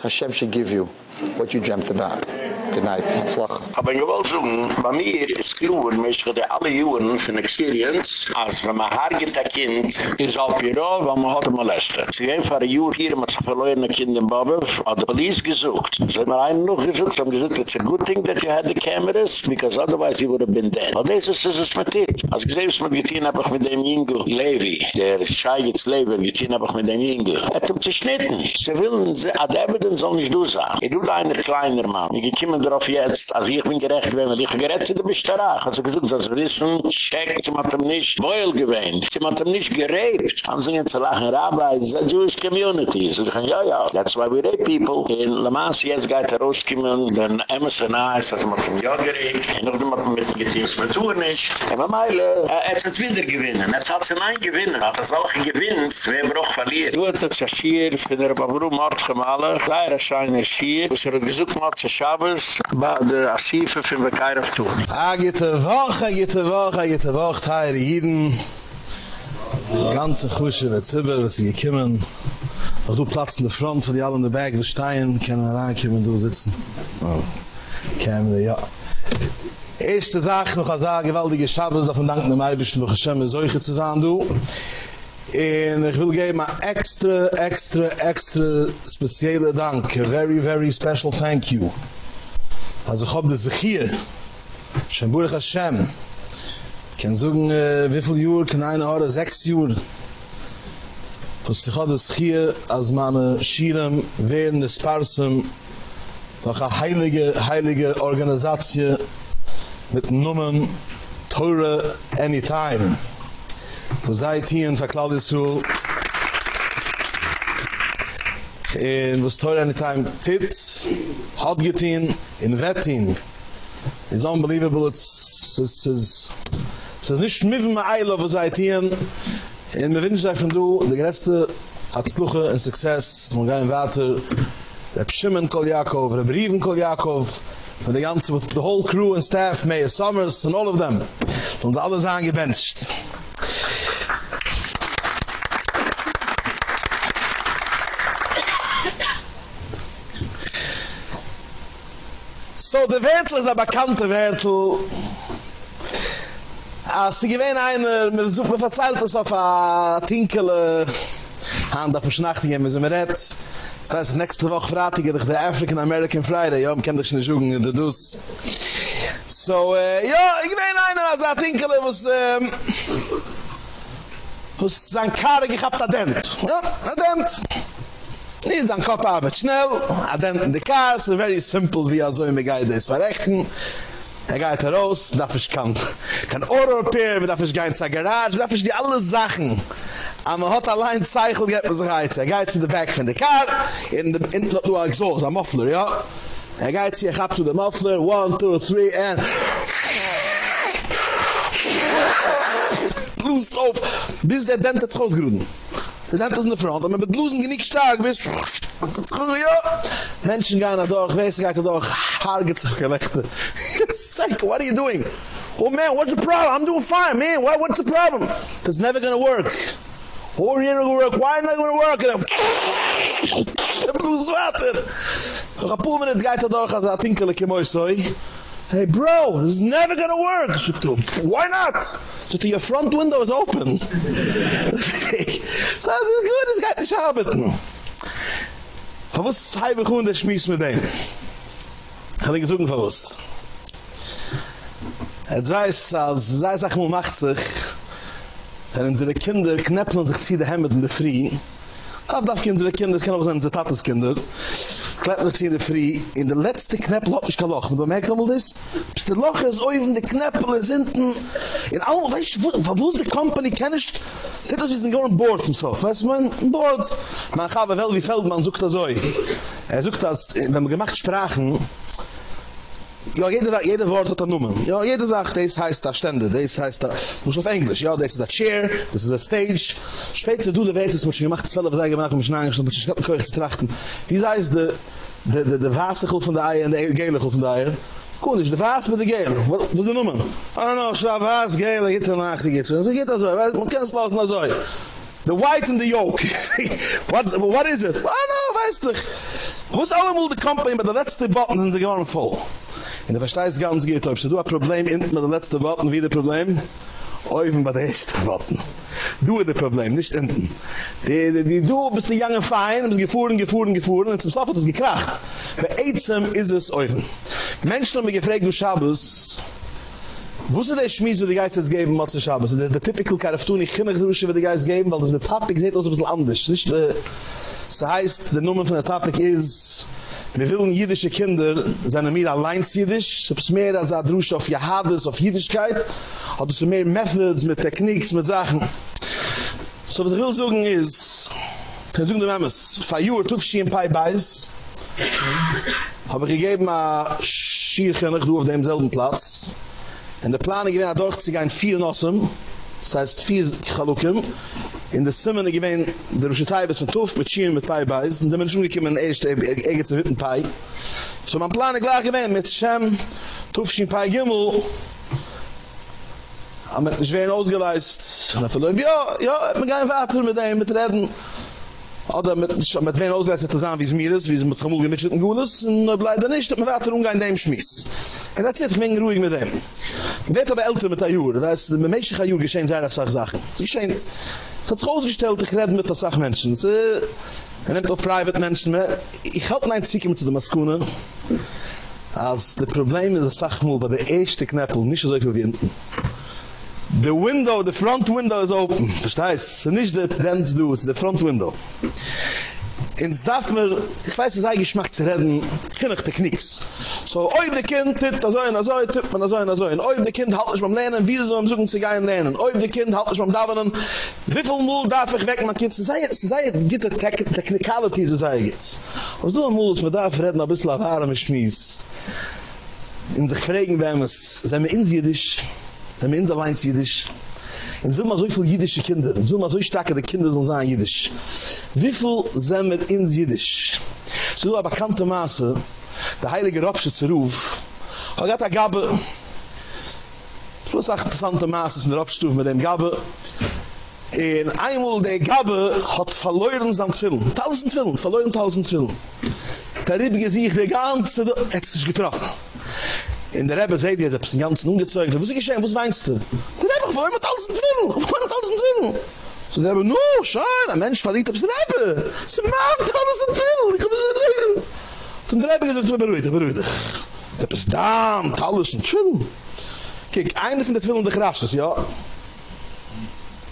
Hashem should give you what you dreamt about. Good night. Hatzlach. Aber ich wollte sagen, bei mir ist klar, mich hatte alle Juren von Experience, als wenn man hergeht ein Kind, ist auf ihr Roll, weil man hat ihn molestet. Sie gehen vor ein Jahr hier, man hat sich verloren, ein Kind in Bobov, hat die Police gesucht. Sie haben einen noch gesucht, haben gesagt, it's a good thing that you had the cameras, because otherwise he would have been dead. Aber das ist es mit it. Als ich was man getan habe, ich mit dem Jingo Levi, der Scheigitz Levi, getan habe, ich mit dem Jingo. Er hat ihm zerschnitten. Sie wollen, sie, ad evidence soll nicht du sein. Ich tue da einer kleiner Mann. Ich komme darauf jetzt, als ich bin gerecht gewesen, weil ich gerett zu der Bistarach. Also gesagt, dass wir wissen, check, sie hat ihm nicht Beul gewesen. Sie hat ihm nicht geräbt. Haben sie jetzt lachen, Rabbi, it's a Jewish community. Ich sagen, ja, ja, that's why we rape people. In Le Mans jetzt geht er rausgekommen, dann Emerson Eyes, also man ihm ja geräbt. Und noch man mit dem Getins mit tun nicht. Aber Meile, er hat es wieder gewinnen. Er hat es nein gewinnen. Hat es auch gewinnt, wer aber auch verliert. Du das Schier, für der Babru Mord gemalen. Da er scheint Schier. Was er gesucht, Mord zu Shabbos. Bei der Asife für den Keir auf Tuni. Ah, gete Woche, gete Woche, gete Woche, Teile Jiden. Die ganze Kusche in der Zibber, was sie gekommen. Auch du Platz in der Front, von die alle in der Berg, der Stein, können reinkommen, du sitzen. Oh, kämen, ja. Erste Sache, noch als eine gewaltige Schabbos, davon danken dem Eibischen, wo Hashem euch zu sein, du. En ik wil geven een extra, extra, extra speciale dank. A very, very special thank you. Also ich hab das sich hier. Shem Hashem. Ich kann sagen, äh, wie viel Jür, kann eine oder sechs Jür. Was ich hab das hier, als meine Schirem während des Parsem durch eine heilige, heilige Organisation mit dem Namen Torah Anytime. Wo seid ihr in In was toll an Time tits hat geht in Wettin. It's unbelievable, it's, it's, it's, it's, it's nicht mit mir eile, wo seid ihr in. Mir wünsche ich von du, der Gretzte hat Sluche und Success, es muss gehen weiter, der Pschimmen Kol Yaakov, der Brieven Kol Yaakov, And the, answer, the whole crew and staff, Mayor Summers and all of them, from the others are. So, der Wertel ist ein bekannter Wertel. Als sie gewähne einer, mir sucht mir verzeilt es auf a Tinkele, han da verschnachtigen, wir sind mir rett. Das heißt, nächste Woche fratig ich der African American Friday, ja, man kann dich suchen in der Dus. So, äh, ja, ich gewähne einer, als a Tinkele, was, ähm, was sein Kare gehabt hat, dent. Ja, dent. Nee, sein Kopf arbeitet schnell, dent in the car, so very simple, wie er so im Geide ist verrechten. Er geht raus, darf ich kann, kann Oro repair, darf ich gehen zur Garage, darf ich die alle Sachen. Aber hat allein Zeichel, geht man sich reiz. Er geht zu the back von der Car, in the, in the, the exhaust, a muffler, ja. Er geht sich ab zu the muffler, one, two, three, and... Blust auf, bis der Dent hat. Der that darfst the in der Front, aber mit Losen genick stark bist. Ja. Menschen gehen da durch, weiß gar da durch, Haar gezogen. like what are you doing? Oh man, what's the problem? I'm doing fine, man. What, what's the problem? That's never gonna work. Oh, you're not gonna work. Why am I gonna work? And I'm... I'm losing water. Rappu, man, it's gaita dorcha, za tinkele kemoi soy. Hey bro, this is never gonna work. So to why not? So to your front window is open. so this is good, this guy is arbeiten. Von was halbe Kunde schmiss mit dem? Hat ich gesucht von was? Er weiß, als sei sag mal macht sich, wenn unsere Kinder knäppeln sich zieh die Hemmet in der Frie, Ab darf unsere Kinder, das kann auch sein, unsere Tates Kinder, klept net in de free in de letzte knep lot is kaloch aber bemerkt amol des bis de loch is oven de knepel is hinten. In all weis wo de company kennst sit das wir sind gorn board zum so was man board man gaben wel wie feldman sucht das oi er sucht das wenn man gemacht sprachen Ja, jeder, jeder Wort hat eine Nummer. Ja, jeder sagt, das heißt da Stände, das heißt da, muss auf Englisch, ja, das ist da Chair, das ist da Stage. Später, du, der Welt ist, was schon gemacht, zwölf Tage gemacht, um mich nachgestellt, um mich nicht mehr zu trachten. Wie heißt der, der, der, der Wassergel von der Eier und der Gelegel von der Eier? Cool, ist der Was mit der Gele. Was ist die Nummer? Ah, no, schau, Was, Gele, geht es nach, geht es. So geht das so, man kann es lassen, so. The white and the yolk. what, what is it? Ah, no, weißt du. Wo ist allemal die Company, mit der letzte Button sind sie gewonnen voll. In der Versteiß ganz geht, ob du ein Problem in mit der letzte Button, wie der Problem? Oven bei der erste Button. Du hast das Problem, nicht hinten. Die, die, die, du bist die junge Fein, bist gefahren, gefahren, gefahren, und zum Schluss hat es gekracht. Bei Eizem ist es Oven. Menschen haben mich gefragt, du Schabes, Wo ist der Schmies, wo die Geist jetzt geben, Matze Schabes? Der, der typical Karaftun, ich kenne nicht, wo die Geist geben, weil der Topic sieht aus ein bisschen anders. Nicht, äh, das heißt, der Nummer von der Topic ist, wir wollen jüdische Kinder, seine mir allein jüdisch, so es mehr als ein Drusch auf Jihadis, auf Jüdischkeit, hat es mehr Methods, mit Techniques, mit Sachen. So was ich will sagen ist, ich will sagen, du Memmes, Fayur, Tufshi in Pai Beis, habe ich gegeben, a Schierchen, du auf demselben Platz, En de plannen gewen dort zu gehen vier Nossen, das heißt vier Chalukim. In de Simen gewen der Rushitai bis von Tuf mit Schien mit Pai Beis, und dann schon gekommen erst ege zu witten Pai. So man planen gleich gewen mit Shem Tuf Schien Pai Gimel. Am mit schwer ausgeleist. Und verlob ja, ja, mir gehen weiter mit dem mit reden. Oder mit mit wen ausgeleist zusammen wie es mir ist, wie es mit Chamul gemischt und Gules, und bleibt dann nicht, mit weiter umgehen dem Schmiss. Und das zit ich ruhig mit dem. Weet aber älter mit der Jür, das ist, mit Menschen Jür geschehen sehr auf solche Sachen. Sie geschehen, es hat sich ausgestellt, ich rede mit der Sachmenschen. Sie, er nimmt auch private Menschen mehr. Ich halte mein Zieke mit der Maskune, als das Problem ist, das sagt mal, bei der ersten Knäppel, nicht so viel wie hinten. The window, the front window is open. Verstehst? Es ist nicht der Dance do, es ist der front window. ins darf mir ich weiß es eigentlich macht zu reden kenne ich techniks so oi de kind da so einer so tit man so einer so in oi de kind halt ich beim lernen wie so am suchen zu gehen lernen oi de kind halt ich beim davenen wie viel mol darf ich weg man kind sei sei gibt der technicality so sei jetzt was du mol mit da reden ein bisschen warm schmies in sich fragen wenn es sind wir in sie dich sind wir in so wein sie dich Und so mal so viele jüdische Kinder, und so mal so starke die Kinder sollen sein jüdisch. Wie viel sind wir in jüdisch? zu a bekannte Maße, der heilige Rapsche zu ruf, hat gatt a Gabe, du sagt interessante Maße in der Rapsche mit dem Gabe, in einmal der Gabe hat verloren sein Film, tausend Film, verloren tausend Film. Der Rebbe sich der ganze, hat sich getroffen. In der Rebbe seht ihr, das ist ganz ungezeugt. Was ist geschehen? Was weinst du? Der Rebbe, wo immer tausend Film, wo immer tausend Film. So der Rebbe, no, schau, ein Mensch verliert, aber es ist der Rebbe. Es ist ein Mann, tausend Film, ich hab es nicht legen. Und der Rebbe gesagt, beruhig dich, beruhig dich. Das ist da, tausend Film. Kijk, eine von der Film der Grasses, ja.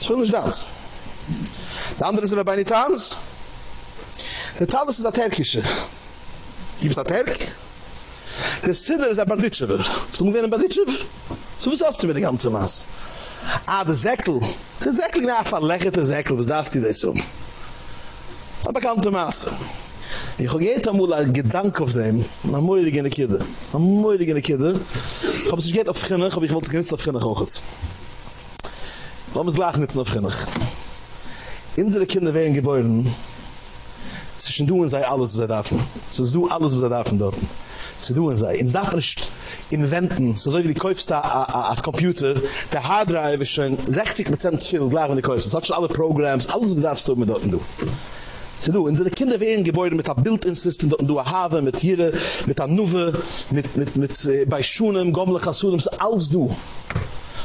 Film ist das. Der andere ist der Rabbi Nitans. Der Talus ist der Terkische. Gibt es der Terk? Der Sidder ist der Barditschewer. So muss ein Barditschewer? So darfst du mit der ganze Maß? Ah, der Säckl. Der Säckl, na, verlegget der Säckl. Was darfst du das um? Ein bekannte Maß. Ich habe jeden Tag ein Gedanke auf dem. Man muss die gerne kinder. Man muss die gerne kinder. Ich habe es nicht auf Ginnig, aber ich wollte es nicht auf Ginnig auch. Lass uns lachen jetzt auf Ginnig. Unsere Kinder werden geboren. Zwischen du und sei alles, was er darf. So ist du alles, was er darf dort. So du und sei. Ins darf nicht inventen, so wie die kaufst a, Computer, der Harddrive ist schon 60% viel gleich, wenn du kaufst. Das hat schon alle Programs, alles, was du darfst dort mit dort du. So du, unsere Kinder werden geboren mit einem Built-in-System, dort du haben, mit hier, mit einer Nuve, mit, mit, mit, äh, bei Schunem, Gomle, Chasunem, so alles du.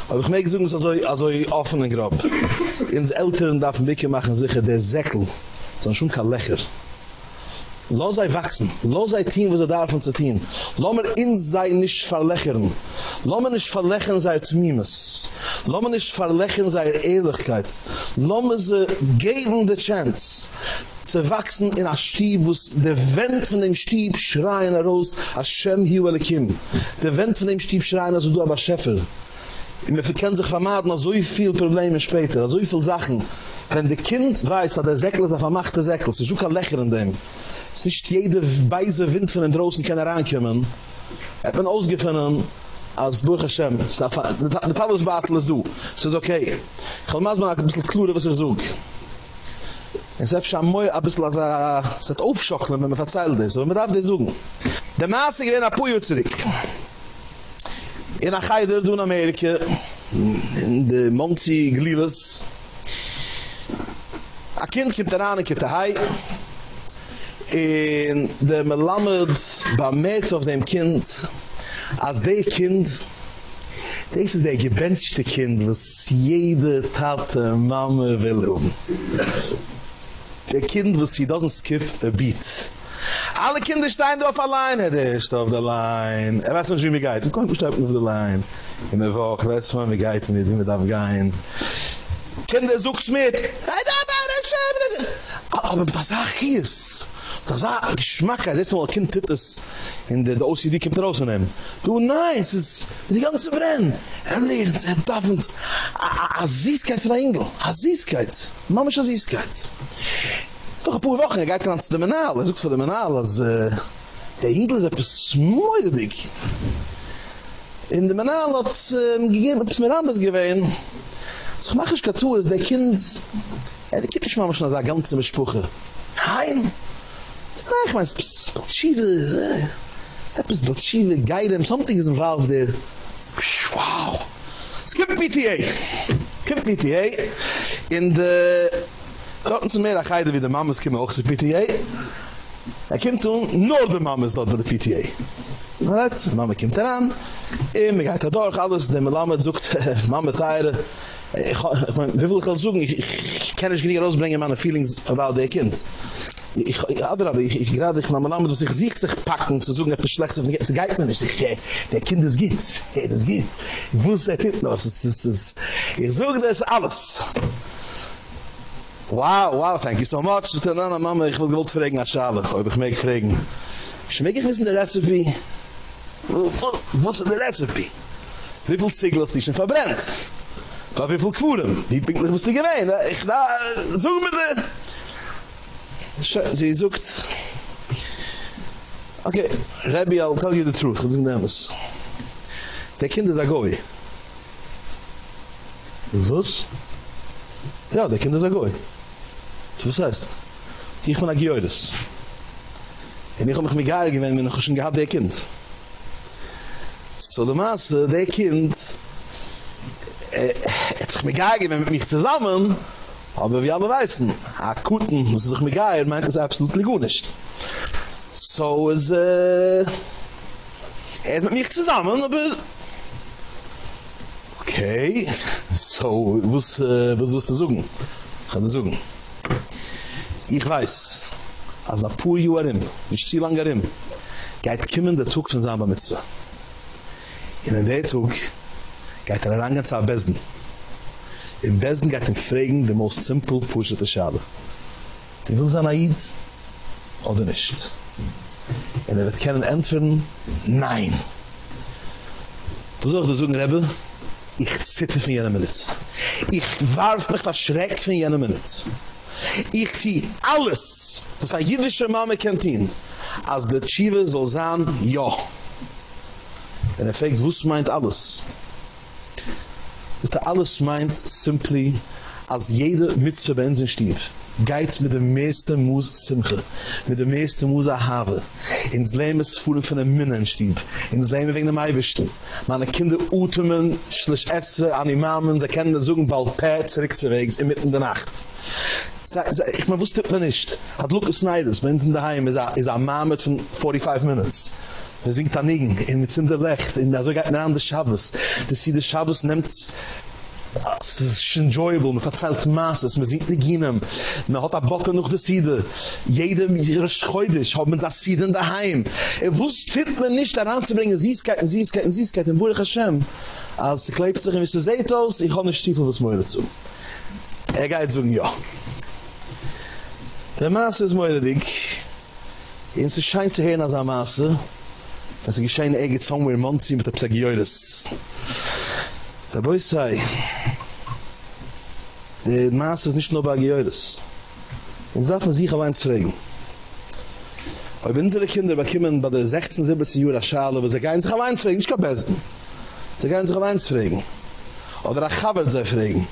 Aber ich möchte sagen, also, also offenen Grab. Ins Eltern darf ein bisschen machen, sicher der Säckel, sondern schon kein Lecher. Lass sei wachsen. Lass sei tun, was darf uns zu tun. Lass mir in sei nicht verlechern. Lass mir nicht verlechern sei Zmimes. Lass mir nicht verlechern sei Ehrlichkeit. Lass mir sie geben die Chance. zu wachsen in a Stieb, wo der Wind von dem Stieb schreien heraus, Hashem hiu elikim. Der Wind von dem Stieb schreien, also du aber Scheffel. Und wir verkennen sich vermaten noch so viel Probleme später, so viel Sachen. Wenn der Kind weiß, dass der Säckl ist auf der Macht der Säckl, es ist auch kein Lächer in dem. Es ist nicht jede beise Wind von den Drossen kann herankommen. Er hat man ausgefunden, als Burg Hashem. Der Talus Batel ist du. Es ist okay. Ich will mal ein bisschen kluren, was er sucht. Es ist schon mal ein bisschen er sich aufschockeln, wenn man verzeiht ist. Aber man darf das suchen. Der Maße gewinnt ein Puyo zurück. In Achaider, du in Amerika, in de Monty Glilis, a kind kimt daran, a kimt hai, in de Melamed, ba met of dem kind, als de kind, Deze is de gebenchte kind, was jede tate mama wil doen. De kind, was he doesn't skip a beat. Alle Kinder stehen da auf der Line. Der ist auf der Line. Er weiß nicht, wie mir geht. Ich komme nicht auf der Line. In der Woche, weiß nicht, wie mir geht, wie mir darf gehen. Kinder sucht mit. Aber das ist auch hier. Das ist Geschmack. Das ist mal ein Kind, tut es. In der OCD kommt raus und nehmen. Du, nein, es ist die ganze Brenn. Er lernt, er darf nicht. A Süßkeit von Engel. A Süßkeit. Mama ist a Süßkeit. Doch ein paar Wochen, er geht ganz zu dem Menal. Er sucht für dem Menal, als äh, der Engel ist etwas meulig. In dem ähm, Menal hat es gegeben, etwas mehr anders gewesen. Was ich mache, ich kann tun, ist der Kind... er gibt nicht mal schon als eine ganze Besprüche. Nein! Nein, ich meine, es ist schiebe... Äh, etwas blot schiebe, geide, something is involved there. Wow! Es gibt PTA! Es gibt PTA! In der... Dort sind mehr Achaide wie die Mamas kommen auch zur PTA. Er kommt tun, nur die Mamas dort bei der PTA. Alright, die Mama kommt heran, ihm geht er durch, alles, der Melamed sucht, Mama teire. Ich, ich mein, wie will ich das suchen? Ich, kann nicht rausbringen meine Feelings about der Kind. Ich, ich, aber, ich, gerade, ich meine Melamed, sich sieht sich packen, zu suchen, etwas Schlechtes, es geht mir nicht. Ich, der Kind, es geht, das geht. Ich wusste, er tippt noch, ich suche das alles. Wow, wow, thank you so much. Tell Nana, Mama, ich will gewollt fragen nach Schale. Ob ich mich fragen. Schmeck ich wissen der Recipe? Was ist der Recipe? Wie viel Ziegel hast du schon verbrennt? Aber wie viel Gefuhren? Wie pinklich musst du gewähnen? Ich, da, such mir den. Sie sucht. Okay, Rebbe, I'll tell you the truth. Ich will sagen, Der Kind ist Agoi. Was? Ja, der Kind ist Agoi. Was heißt? Ich bin Agioides. En ich hab mich Geil gewinnt, wenn ich schon gehabt der Kind. So der Maße, der Kind, äh, hat sich Geil gewinnt mit mich zusammen, aber wie alle weißen, akuten, muss sich Geil, meint es absolut gut nicht. So is, äh, er ist mit mich zusammen, aber Okay, so, was, äh, was wirst du sagen? Ich kann dir sagen. Ich weiß, als nach pur Juarim, nicht zu lange Rim, geht kommen der Tug von Samba Mitzvah. In der Tug geht er lange Zeit Besen. Im Besen geht er fragen, the most simple Pusha der Schale. Die will sein Aid oder nicht? Und er wird keinen entfernen, nein. Versuch zu sagen, Rebbe, ich zitte von jener Minute. Ich warf mich verschreckt von jener Minute. Ich zieh alles, was eine jüdische Mama kennt ihn, als der Tshiva soll sagen, ja. Denn er was meint alles? Er alles meint simply, als jede Mitzvah bei uns in Stieb. Geiz mit dem meisten Mus Simche, mit dem meisten Mus Ahave. Ins Leben ist fuhren von einem Minnen Stieb. Ins Leben wegen dem Eibischten. Meine Kinder utemen, schlisch Essere, an Imamen, sie kennen den Sogen bald Pär zurückzuwegs, inmitten der Nacht. Ich meine, wusste man nicht. Hat Lukas Snyder, wenn sie daheim ist, ist ein Mamet von 45 Minutes. Wir singt da nigen, in mit Zinder Lecht, in der sogar an der Shabbos. Das sie der Shabbos nimmt es ist enjoyable, man verzeiht Masses, man sieht Neginem, man hat eine Botte noch das Siede, jedem ihre Schreudisch, hat man das Siede in daheim. Er wusste man nicht daran zu bringen, Süßkeiten, Süßkeiten, Süßkeiten, Burech Hashem. Als er klebt sich, wie sie seht aus, ich habe eine Stiefel, was mir dazu. Er geht sagen, ja. Der Maße ist mir es scheint zu hören als eine Maße, dass er geschehen, er geht somewhere im Mund ziehen mit der Psagioides. Der Boy sei, der Maas ist nicht nur bei Gejöres. Und darf man sich allein zu fragen. Aber wenn unsere Kinder bekommen bei der 16, 17 Jura Schale, wo sie gehen sich allein fragen, nicht kein Besten. Sie gehen sich allein fragen. Oder ein Chabert sie fragen.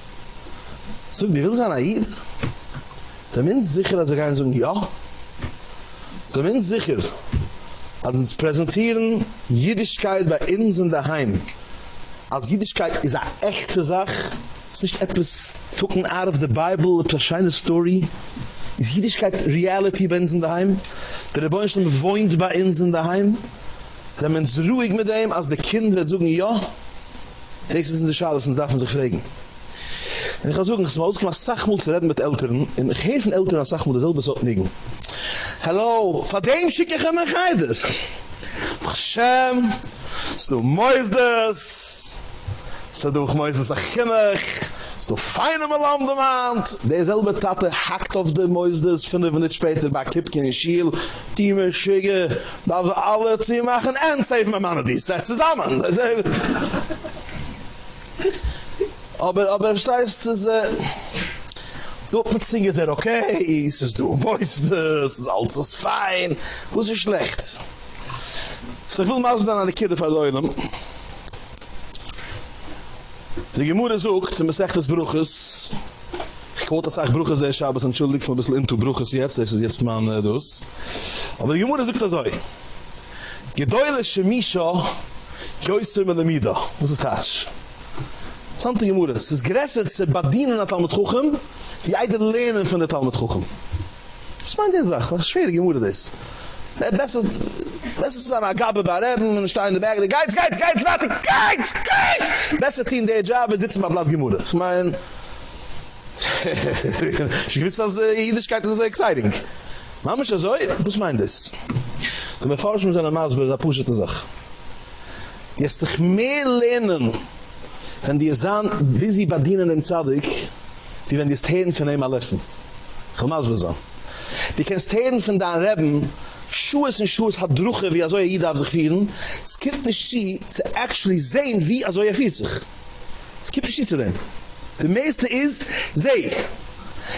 So, die will sein Aid? Sind sicher, dass sie gehen sagen, ja. Sind sicher, als uns präsentieren Jüdischkeit bei uns in der Heim. als Jüdischkeit ist eine echte Sache, es ist nicht etwas taken out of the Bible, a scheine Story, ist Jüdischkeit Reality bei uns in der Heim, der Rebbein schon wohnt bei uns in der Heim, sind wir ruhig mit dem, als die Kinder sagen, ja, nächstes wissen sie schade, sonst darf man sich fragen. Und ich kann sagen, ich muss mal Sachmul zu reden mit Eltern, und ich helfe den Eltern an Sachmul, dasselbe so nigen. Hallo, von dem schicke ich mir Geider. Hashem, du Moisdes, so du Moisdes Achinnach, so feine Melam de Maand, derselbe Tate hackt auf de Moisdes, finde wir nicht später bei Kipken in Schiel, die mir schicke, da wir alle ziehen machen, and save my money, die ist zusammen. Aber, aber, das heißt, es, äh, Du mit singen sehr okay, es ist du weißt es ist alles fein, was ist schlecht. So viel mal dann an die Kinder verloren. Die Gemüse sucht, sie sagt das Bruches. Ich wollte das eigentlich Bruches, der Schabes, entschuldigt von ein bisschen into Bruches jetzt, das ist jetzt mal äh, das. Aber die Gemüse sucht das so. Gedäule Shemisha, Joycer Melamida. Was ist das? Sante Gemüse, es ist größer zu badienen an Talmud Chuchem, wie eide lehnen von der Talmud Chuchem. Was meint ihr sagt? Was ist schwierig Gemüse das? Besser, besser zu sagen, Agabe bei Reben, und stein in der Berge, Geiz, Geiz, Geiz, warte, Geiz, Geiz! Besser team der Job, sitzen auf Blatt Gemüse. Ich mein, ich gewiss, dass äh, Jüdischkeit ist so exciting. Mama ist ja so, was meint das? Du mir forschen mit einer Maus, das pushet die Sache. Jetzt dich mehr lernen, wenn die wie sie bedienen im Zadig, wie wenn die es einem Alessen. Ich will mal so sagen. Die kannst täten von deinen Reben, Schuhe und Schuhe hat Druche, wie er so jeder auf sich führen. Es gibt nicht sie, zu actually sehen, wie er so fühlt sich. Es gibt nicht sie zu dem. Der meiste ist, seh,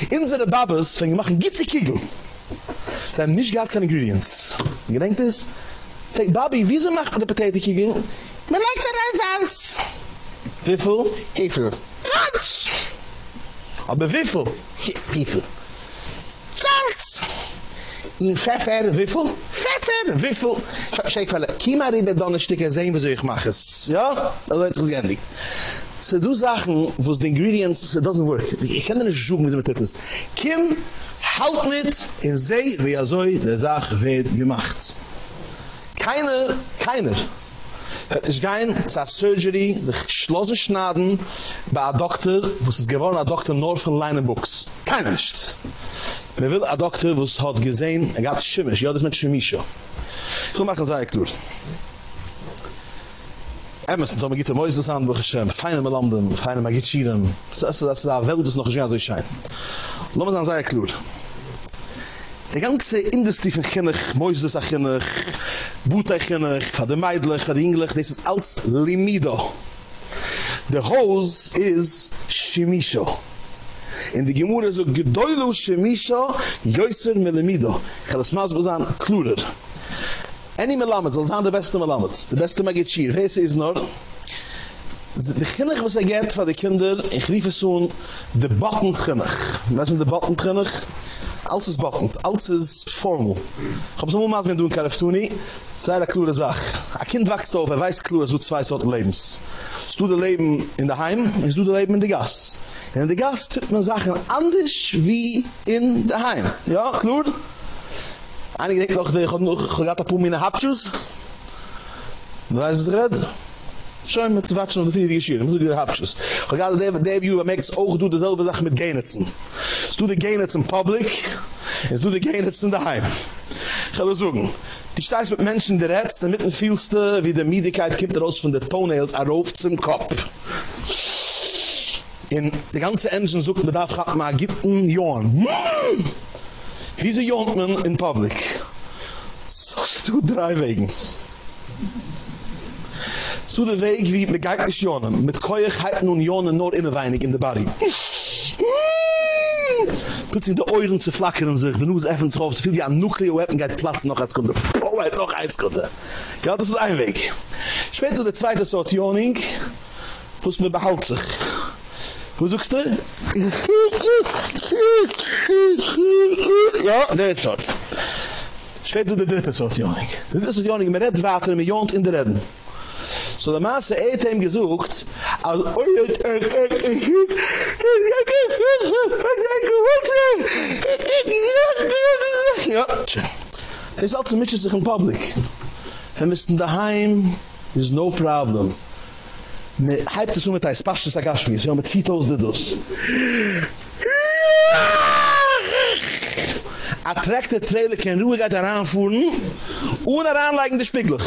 in seine Babes, wenn wir machen, gibt die Kegel. Sie haben nicht gehabt keine Ingredients. Ihr denkt es? Fake Bobby, wieso macht man die Potato Kegel? Man legt da rein Salz. Wie viel? Hefe. Salz. Aber wie viel? Wie viel? Salz. In Pfeffer, wie viel? Pfeffer. fair. Wie viel? Schaik felle, kima ribe dann ein Stück sehen, wie ich mache es. Ja? Das wird sich geendigt. So du Sachen, wo es die Ingredients, it doesn't work. Ich kann nicht suchen, wie du mit das Kim, halt mit, in sei, wie er soll, der Sache wird gemacht. Keiner, keiner, Is geen za surgery, zich schlossen schnaden bei a dokter, wo es ist geworden a dokter nur von leinen Books. Kein nicht. Man will a dokter, wo es hat gesehen, er gab schimmisch, ja, das mit schimmischo. Ich will machen, sag ich durch. Emerson, so man geht der Mäuse an, wo ich feine Melanden, feine Magitschirem, das ist das, da Welt ist noch nicht so schein. Lass mal sagen, sag ich durch. Die ganze Industrie von Kinnach, Moises Achinach, Buta Achinach, von der Meidlich, von der Ingelich, das ist als Limido. The hose is Shimisho. in de gemure so gedoylo shemisha yoyser melemido khalasmaz bezan kluder any melamed zal zan de beste melamed de beste magitshir hese is nor de kinnig was er get van de kinder in griefesoon de batten ginnig was de battenkinnig? alles is bockend, alles is formal. Ich hab so moment, wenn du in Kaleftuni, sei da klure Sache. Ein Kind wächst auf, er weiß klure, so zwei Sorten Lebens. Es tut ein Leben in der Heim, es tut ein Leben in der Gast. In der Gast tut man Sachen anders wie in der Heim. Ja, klure? Einige denken auch, ich hab noch gegatapum in der Hapschus. Du weißt, was er ich rede? Schön mit Watschen der Vier, die Geschirr. Muss. Ich habe gerade David, David, you makes auch du dieselbe Sache mit Gainetzen. Es du die Gainetzen public, du die Gainetzen daheim. Ich kann das sagen. Die stehst mit Menschen, die redst, damit ein vielste, wie der Miedigkeit kommt raus von der Toenails, er rauf zum Kopf. In die ganze Engine sucht, man darf gerade mal gitten, Jorn. Wieso johnt man in public? So, du drei Wegen. So der Weg wie mit geignis jonen, mit koeig halten und jonen nur immer weinig in der body. Plötzlich die Euren zu flackern sich, wenn du es öffnen drauf, so viel die an Nucleo weapon geht Platz noch als Kunde. Oh, halt noch eins Kunde. Ja, das ist ein Weg. Später der zweite Sort Joning, wo es mir behalt sich. Wo suchst du? Ja, der ist so. Später der dritte Sort Joning. Der dritte Sort Joning, mit Redwater, mit Jont in der Redden. So der Maße hat ihm gesucht, als Ja, er ist also mitschert sich in public. Wenn wir sind daheim, is no problem. Me hype das um mit ein Pastor Sagashmi, so mit Zitos de dos. Attrakte Trailer kann ruhig daran fuhren, ohne heranleigen der Spiegel.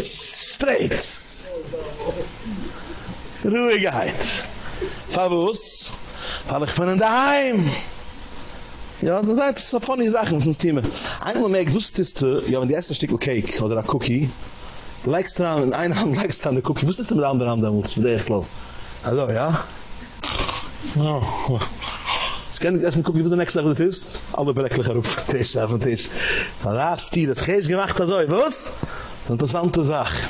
Straight. Ruhigkeit. Favus. Fall ich bin in daheim. Ja, so seid so funny Sachen ins Thema. Einmal mehr wusstest du, ja, wenn die erste Stückel Cake oder a Cookie, du legst dran in einer Hand legst dran eine Cookie. Wusstest du mit der anderen Hand damals, mit der ich glaube. Also, ja. Oh. Ich kenne nicht erst eine Cookie, wo der nächste Tag das ist. Alle belecklich auf den Tisch, auf den Tisch. Das, die das Geist gemacht hat, so, was? Das ist eine interessante Sache.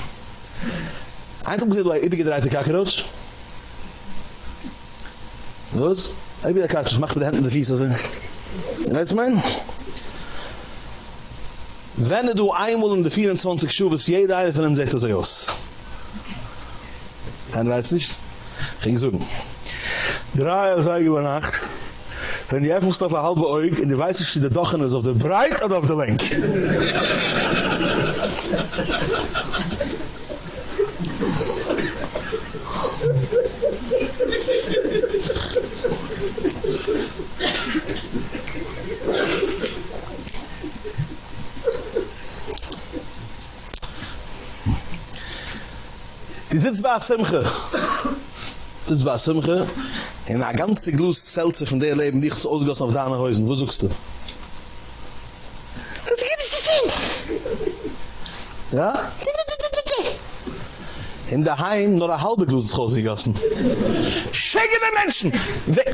Einfach gesehen, du hast ewige dreite Kakeros. Was? Ewige Kakeros, mach mit den Händen der Fies, also. Weißt du mein? Wenn du einmal in der 24 Schuhe, was jeder eine von sagt, das aus. Dann weiß nicht. Ging so. Drei Tage über Nacht. Wenn die auf eine halbe Eug in die weiße steht der Dochen ist auf der Breit oder auf der Lenk. Die sitzt bei Simche. Sitzt bei Simche. In a ganze Glus Zelze von der Leben, die ich so ausgossen auf deine Häusen. Wo suchst du? Das geht nicht gesehen. Ja? In der Heim nur a halbe Glus ist ausgegossen. Schägene Menschen!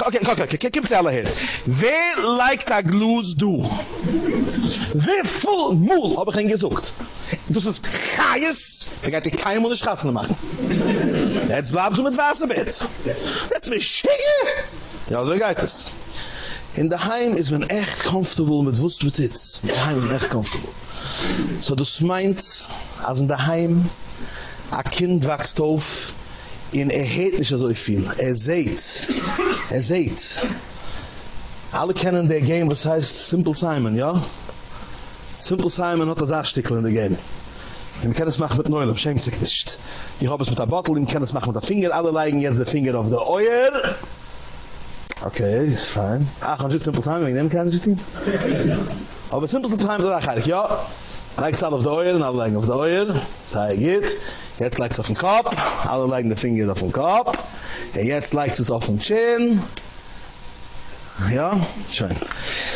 Okay, okay, okay, okay, gibt's alle her. Wer liked a Glus du? Wer voll Mul hab ich ihn gesucht? Das ist Chais. Da geht die kein Mund Straßen machen. Jetzt bleibst du mit Wasserbett. Jetzt mich schicke. Ja, so geht es. In der Heim ist man echt comfortable mit wusst du sitzt. In der Heim ist man echt comfortable. So das meint, als in der Heim, a Kind wächst auf, in er hat nicht so viel. Er seht, er seht. Alle kennen der Game, was heißt Simple Simon, ja? Simple Simon hat das Arschstickel in der Game. Wir können es machen mit Neulem, schämt sich nicht. Ich habe es mit der Bottle, ich kann es machen mit der Finger, alle legen jetzt der Finger auf der Euer. Okay, ist fein. Ach, und Simple Simon, ich nehme. Aber Simple Simon, da kann ich, ja. Legt es alle auf der Euer, alle legen auf der Euer. Sei geht. Jetzt legt es auf den Kopf, alle legen den Finger auf den Kopf. Ja, jetzt legt es auf den Chin. Ja, schön.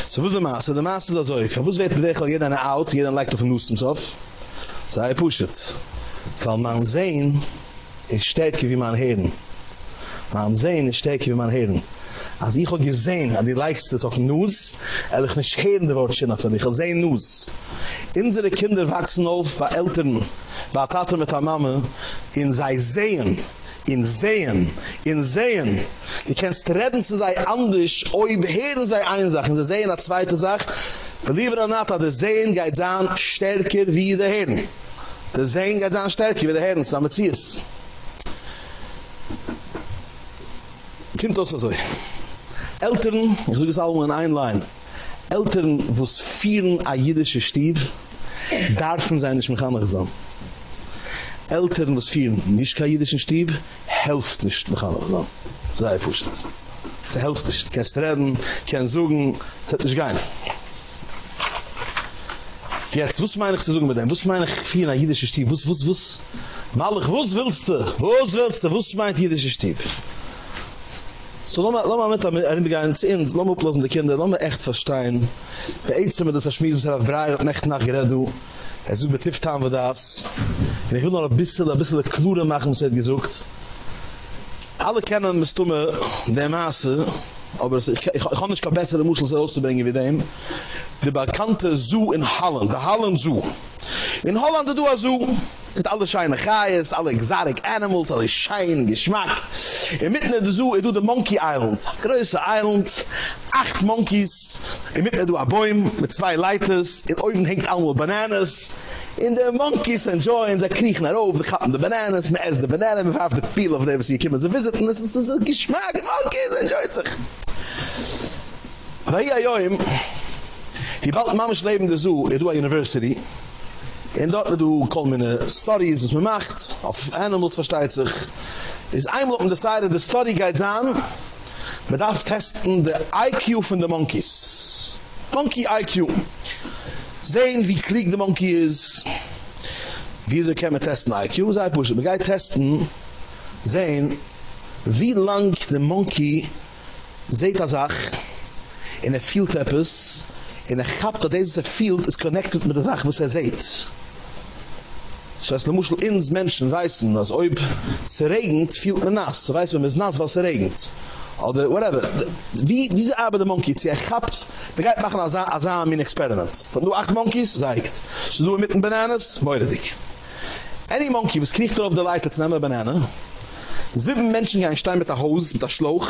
So, wo ist der Maße? Der Maße ist also, wo ist wird bedeutet, jeder eine Out, jeder legt auf den Nuss zum Sof. Sei pushet. Weil man sehen, ist stärker wie man hören. Man sehen ist stärker wie man hören. Als ich habe gesehen, an die leichste auf Nuss, ehrlich ich nicht hören die Wortchen auf Ich habe sehen Nuss. Unsere Kinder wachsen auf bei Eltern, bei Tater mit der Mama, in sei sehen, in sehen, in sehen. Die kannst reden zu sei anders, oi beheeren sei eine Sache, sie sehen eine zweite Sache, Believe it or not, der Sehen geht an stärker wie der Herren. Der Sehen geht an stärker wie der Herren, zusammen zieh es. Kimmt das so. Eltern, ich sage es auch in ein Line, Eltern, wo es vieren a jüdische Stieb, darfen sein nicht mechanisch sein. Eltern, wo es vieren nicht kein jüdischen Stieb, helft nicht mechanisch sein. Sei pusht. Sie helft nicht. Kannst reden, kannst suchen, es hat nicht gein. Jetzt, was meine ich zu sagen mit dem? Was meine ich für eine jüdische Stieb? Was, was, was? Malig, was willst du? Was willst du? Was meint jüdische Stieb? So, lass mal, lass mal mit einem gehen zu uns, lass mal uplosen die Kinder, lass mal echt verstehen. Bei Eitzen mit das Schmied, was er auf Brei und Nacht nach Geredu. Er sucht betrifft haben wir das. Und ich will noch ein bisschen, ein bisschen Klure machen, was er gesucht. Alle kennen mit Stumme der Maße, aber ich, ich, ich kann nicht keine bessere Muschel rauszubringen wie dem. de bekannte zoo in Holland, de Holland Zoo. In Holland do a zoo mit alle scheine gaies, alle exotic animals, alle schein geschmack. In mitten der zoo, zoo do the Monkey Island, große Island, acht monkeys, in mitten do a boim mit zwei leiters, in oben hängt allemaal bananas. in the monkeys enjoying the krieg na rov the cut the bananas me as the banana me have the peel of them so you as a visit and this is a geschmack monkeys enjoy sich Weil ja, joim, Die bald mamisch leben der Zoo, in der University. En dort du kol meine studies, was man macht, auf animals versteht sich. Is einmal on the side of the study guides an, man darf testen the IQ von the monkeys. Monkey IQ. Sehen, wie klick the monkey is. Wie sie können testen IQ, sei pushen. Man geht testen, sehen, wie lang the monkey seht er sich in a field etwas, in a gap dat deze field is connected met de zaak wat zij zeet. So als de muschel ins menschen weißen, als ob es regent, viel nass. So weiss, wenn es nass, was regent. Oder whatever. Wie, wie aber der Monkey, sie gapt, begeit machen als als ein Experiment. Von du acht Monkeys, sagt. So du mit den Bananas, moire dich. Any monkey, was kriegt er auf der Leiter zu nehmen, Banana, Sieben Menschen gehen stein mit der Hose, mit der Schlauch.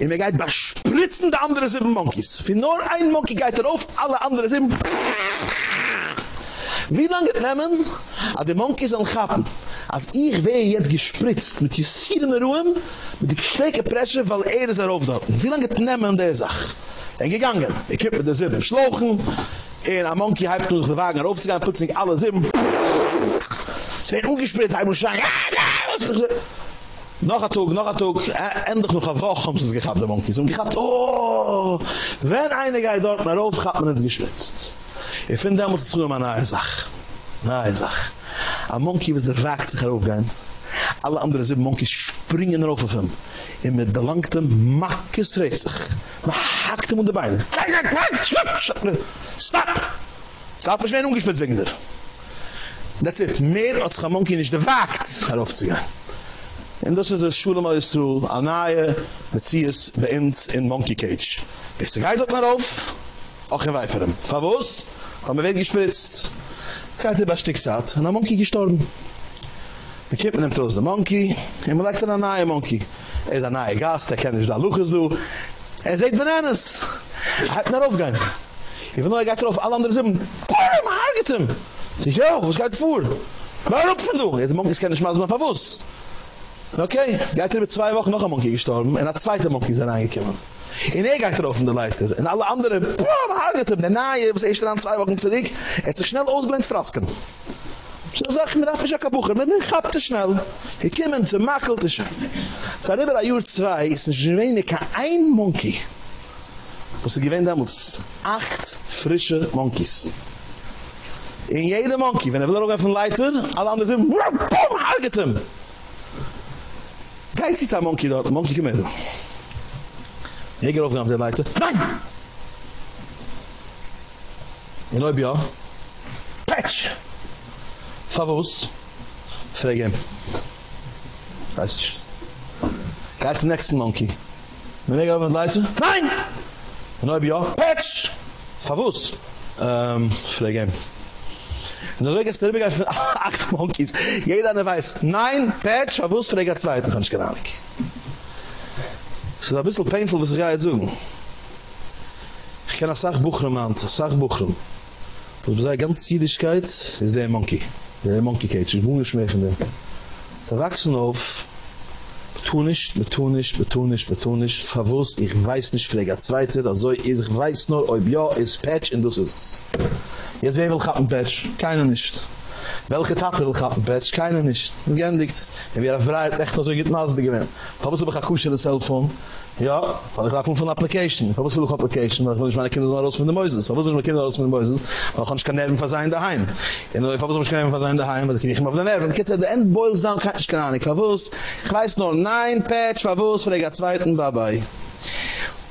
Und mir geht bespritzen die andere sieben Monkeys. Für nur ein Monkey geht er auf, alle andere sieben. Wie lange nehmen, an die Monkeys an Gappen, als ich wäre jetzt gespritzt, mit die Sieden ruhen, mit die starke Presse, weil er ist er aufdrücken. Wie lange nehmen der Sache? Dann gegangen. Ich hab mit der sieben Schlauchen, en a monkey hype durch den Wagen raufzugehen, plötzlich alle sieben. Es wird ungespritzt, er muss sagen, Noch a tog, noch a tog, endlich noch a woch haben sie es gehabt, der Monkeys. Und gehabt, oh, wenn eine Geid dort nach rauf, hat man es gespritzt. Ich finde, da muss früher mal eine Sache. Eine Sache. A Monkey, was der wagt sich heraufgehen, alle andere sieben Monkeys springen rauf auf ihm. Und mit der langten Makkes dreht sich. Man hakt ihm unter Beine. Stop! Stop, verschwinden ungespritzt wegen dir. That's it. Mehr als ein Monkey nicht wagt, heraufzugehen. Ist mal ist zu Anaye, mit sie ist bei uns in Monkey Cage. Ist der Geid dort mal auf? Auch ein Weifer. Favos? Haben wir weggespritzt. Geid der Bestick satt. Und der Monkey gestorben. Wir kippen ihm aus der Monkey. Und man legt an Anaye Monkey. Er ist Anaye Gast, der kennt nicht da Luches du. Er seht Bananas. Er hat nach aufgehen. Ich will nur, er geht drauf, alle anderen sieben. Boah, hargetem. Ich ja, was geht vor? Warum von du? Jetzt Monkey kann nicht mal so verwusst. Okay, geht er mit zwei Wochen noch ein Monkey gestorben, und ein zweiter Monkey ist reingekommen. In er geht er auf in der Leiter, und alle anderen, boah, hargetem, der Nahe, was erst dann zwei Wochen zurück, er hat sich schnell ausgelenkt frasken. So sag ich mir, darf ich auch Bucher, mit mir gehabt es schnell. Ich komme zu Makelt es schon. Ein Jahr zwei ist ein Schweine kein ein Monkey. Was sie gewähnt muss acht frische Monkeys. In jeder Monkey, wenn er will er auch auf den Leiter, alle anderen sind, boom, harget ihm. Geht sich der Monkey dort, Monkey kommt mit. Ich gehe aufgegangen, der Leiter. Nein! In Neubia. Patsch! Favus. Frage ihm. Weiß ich. Geht zum nächsten Monkey. Wenn ich gehe aufgegangen, Leiter. Nein! In Neubia. Patsch! Favus. Ähm, Frage ihm. Und dann ist der Begriff von acht Monkeys. Jeder der weiß, nein, Patch, Favos, frage zweiten, kann ich gar nicht. Es ist ein bisschen painful, was ich jetzt sagen. Ich kenne eine Sachbuchrum, eine Sachbuchrum. Das ist eine ganz Jüdischkeit, ist der Monkey. Der Monkey Cage, ich wohne schmeck von dem. Sie wachsen auf, tunisch betunisch betunisch betunisch verwurst ich weiß nicht pfleger zweite da soll ich weiß nur ob ja ist patch und das ist jetzt wer will gappen patch? Keiner nicht. Welche tag will haben patch? Keiner nicht. Gern liegt. Wir auf breit echt so geht maß beginnen warum so bekhuschen das telefon Ja, van ik van van application. Warum soll ich application? Warum ich meine Kinder raus von der? Warum soll ich meine Kinder raus von der? Warum kann ich keine Nerven versein daheim? En warum soll ich keine Nerven versein daheim? Weil ich nicht mehr auf der Nerven. Kids at the end boils down, kann ich keine Ahnung. Warum? Ich weiß nur, nein, Patch, warum? Für den zweiten, bye bye.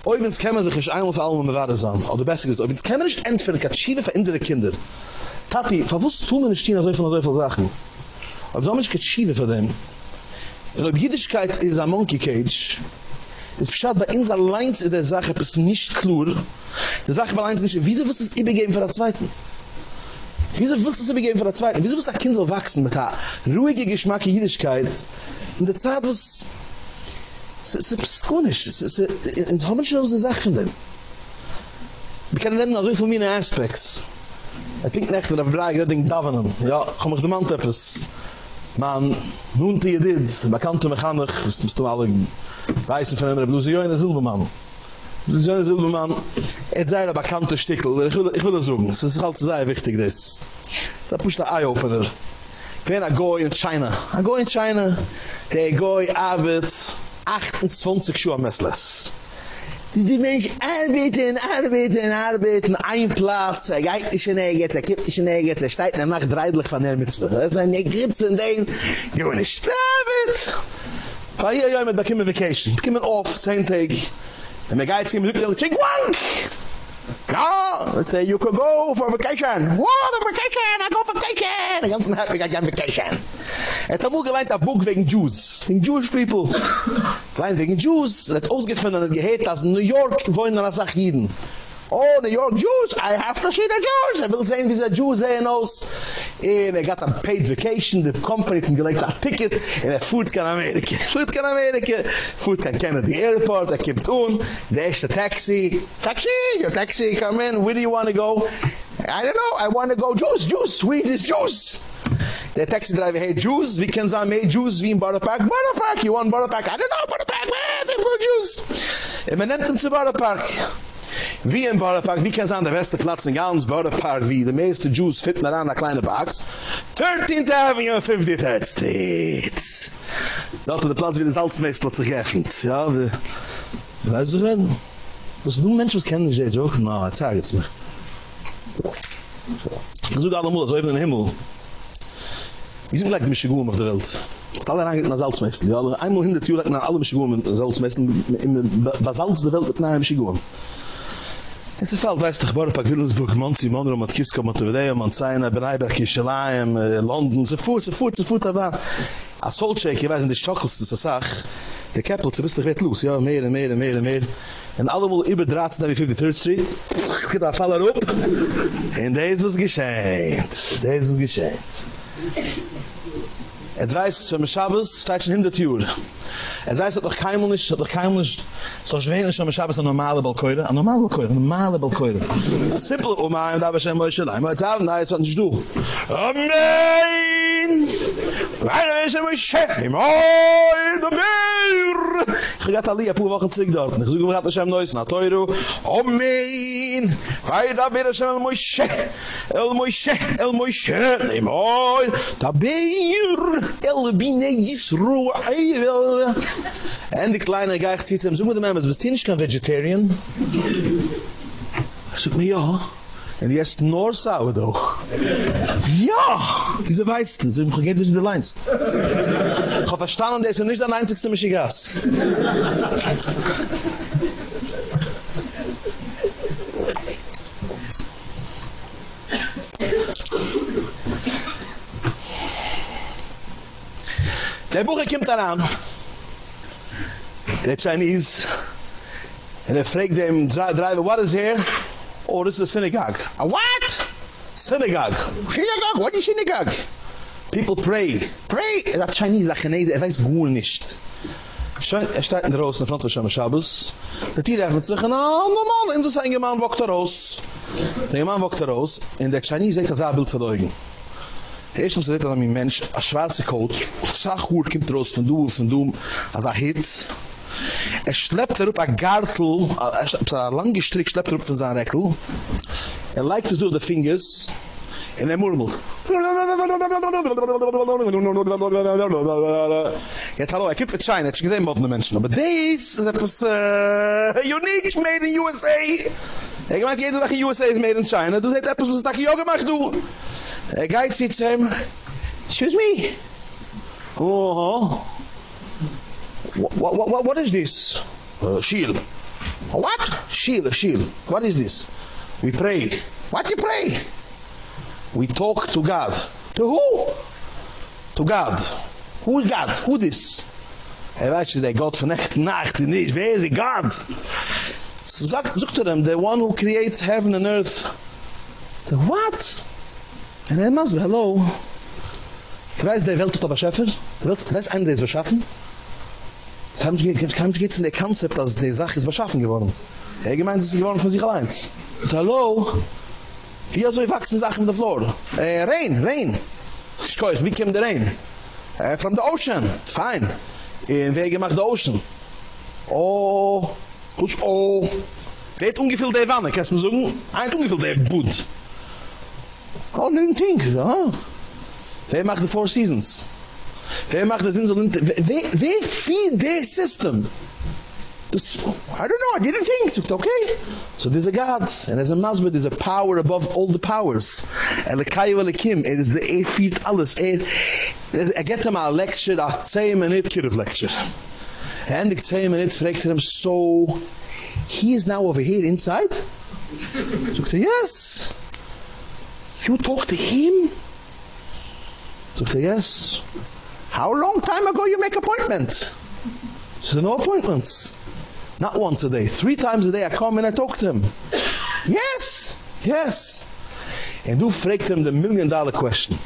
Oibens kämmer sich ich einmal für allem mit Wade sein. Oder besser gesagt, Oibens kämmer nicht entfernen, katschive für unsere Kinder. Tati, verwusst tun wir nicht stehen, so viele, so viele Sachen. Aber so mich katschive für dem. Und ob Jüdischkeit ist ein Monkey Cage, ist beschadet bei uns allein in der Sache, ist nicht klar. Die Sache bei uns nicht, wieso wirst du es übergeben für der Zweiten? Wieso willst du es übergeben für der Zweiten? Wieso willst du ein Kind so wachsen mit der ruhige Geschmack in Jüdischkeit? In der Zeit, was Es ist psychonisch. Es ist ein homischlose Sache von dem. Wir können reden also von meinen Aspects. Ich denke nicht, dass ich frage, ich denke Davonen. Ja, komm ich dem Mann etwas. Man, nun die dit, bekannte Mechanik, das musst du alle weißen von ja in der Silbermann. Du sie ja in der Silbermann, er sei ein bekannter Stickel, ich will, ich will das sagen, es ist halt sehr wichtig, das. Da pusht der Eye-Opener. Bin ein Goy in China. Ein Goy in China, der Goy arbeitet 28 Schuhe Messles. Die, Mensch arbeiten, arbeiten, arbeiten, ein Platz, er geht nicht in Egetz, er kippt nicht in Egetz, er in der Nacht dreidlich von der Mitzvah. Er ist ein Egritz in den, stop it? Weil hier, ja, mit Vacation, bekommen off, 10 Tage, und er geht sich im Lücken, chick wank! Let's say you could go for vacation. What a vacation? I go for vacation. The ganzen happy got vacation. Et amul geleint a book wegen Jews. Wegen Jewish people. Geleint wegen Jews. Et ausgefunden hat gehet, dass New York wohnen an Asach Jiden. Oh, New York Jews, I have verschiedene Jews. Er will sehen, wie sie Jews sehen aus. Und er got a paid vacation, the company ihm gelegt a ticket, und er fuhrt kein Amerika. Fuhrt kein Amerika, fuhrt kein Kennedy Airport, er kommt un, der erste Taxi, Taxi, your taxi, come in, where do you want to go? I don't know, I want to go Jews, Jews, Swedish Jews. Der Taxi driver, hey Jews, wie kann sagen, hey Jews, wie in Borough Park? Borough Park, you want Borough Park? I don't know, Borough Park, where, they were Jews. Und man nennt ihn zu Borough Park. Wie in Borough Park, wie kann sein der beste Platz in ganz Borough Park, wie die meiste Jews fitten an einer kleinen Box? 13th Avenue und 53rd Street. Dort ist der Platz, wie das Salzmeister sich öffnet. Ja, wie... Weißt du denn? Was du Menschen kennen, ich sehe, Joke? No, ich sage jetzt mir. Ich suche alle Mutter, so eben in den Himmel. Wie sind gleich die Mischigum auf der Welt? Alle reingehen nach Salzmeister. Ja, einmal hinter die Tür nach alle Mischigum in Salzmeister, in Basalz der Welt mit einer Mischigum. Es fällt weiß doch Borpark Willensburg Monsi Monro Matkiska Matvedeya Manzaina Benaiberg Kishlaim äh, London so fuß so fuß so fuß da war. A soul check ich weiß in die chuckles das sag der capital ist doch recht los ja mehr und mehr und mehr. Und mehr und über draats da wie 53rd street. Geht da faller up and this was gescheit. This was gescheit. Et weiß, so Shabbos steht schon hinter Tür. Et weiß, doch kein Mensch, dass doch kein Mensch so schwer ist, so Shabbos ein normaler Balkoide, ein normaler Balkoide, ein normaler Balkoide. Simple, oh mein, da war schon mal schön, aber da ist nicht du. Amen. Weil ist immer schön, mein, der Bär. Ich gehe Ali ein paar wochen zurück dort. Ich suche, wo hat Hashem Neus, na teuro. Omein! Feida bir Hashem el Moishe! El Moishe! El Moishe! Nei moi! Da beir! El Bine Yisru! Eivel! En die kleine Geich zieht sie ihm, such mit dem Mames, bist du nicht kein Vegetarian? Ich suche mir, ja. En die ist nur sourdough. Ja! Diese weißt, so im ist du leinst. Ich habe verstanden, der ist nicht der einzigste Mischigas. Der Buche kommt daran. Der Chinese. Und er fragt dem Driver, what is here? This is a synagogue. A what? Synagogue. Synagogue? What is synagogue? People pray. Pray. Er sagt Chinese, der Chinese, er weiß gut nicht. Schön, er steht in der Rosen, in front von Shem Shabbos. Der Tier öffnet sich, na, normal, in so sein Gemann wogt er raus. Der Gemann wogt er raus, in der Chinese sagt, das ein Bild verdeugen. Der erste, was er sagt, dass ein Mensch, ein schwarzer Coat, sag gut, kommt raus von du, von du, als er hit. Er schleppt er up ein Gartel, ein langer Strick, schleppt er up von seinem Reckel. Er leikt es durch die Fingers, und er murmelt. Jetzt hallo, er kippt für China, ich gesehen moderne Menschen, aber dies ist etwas uh, unique, made in USA. Er gemeint, jeder Tag in USA ist made in China, du seht etwas, was ich auch gemacht, du. Er geht sich zu ihm, excuse me. Oh, what, what, what, what is this? Uh, shield. What? Shield, shield. What is this? We pray. What you pray? We talk to God. To who? To God. Who is God? Who this? Er weiß der Gott von echt Nacht nicht. Wer ist God? So sagt, sagt er ihm, the one who creates heaven and earth. The what? And er must be, hello. Ich weiß, der Welt tut aber Schäfer. Der Welt, das ist einer, der beschaffen. Kein Mensch geht in der Konzept, dass die Sache ist beschaffen geworden. Er gemeint, ist geworden von sich allein. Und hallo? Wie so wachsen Sachen in der Floor? Äh, rain, rain. Ich weiß, wie kommt der Rain? Äh, from the ocean. Fine. In wer gemacht der Ocean? Oh, gut, oh. Weet ungefähr der Wanne, kannst du mir sagen? Ein ungefähr der Boot. Oh, nun ja. Wer macht the Four Seasons? Wer macht das? Wer, wer feed the system? This, I don't know, I didn't think. Okay. So there's a God, and there's a Masbid, there's a power above all the powers. And Elikayu Elikim, it is the feet alles. Er get him a lecture, i a 10 minute kid of lecture. And the 10 minutes fragt him, so he is now over here inside? So yes. You talk to him? So yes. How long time ago you make appointment? So no appointments. Not once a day. Three times a day I come and I talk to him. Yes. Yes. And du fragt him the million dollar question.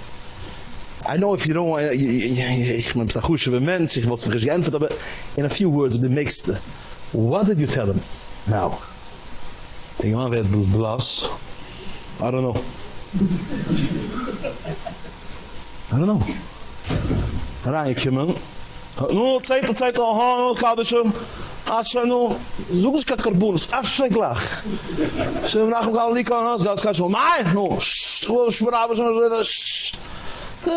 I know if you don't want ich bin ein gusche Mensch, ich wollte es geantwortet, aber in a few words the next what did you tell him? Now. Der Mann wird blass. I don't know. I don't know. rein kommen. Nur Zeit und Zeit, oh, oh, Kaddishum. Ashanu, such ich kein Karbunus. So, wenn ich mich alle nicht kann, das kann ich schon, mei, no, schst, wo ich mir aber schon so, schst. Das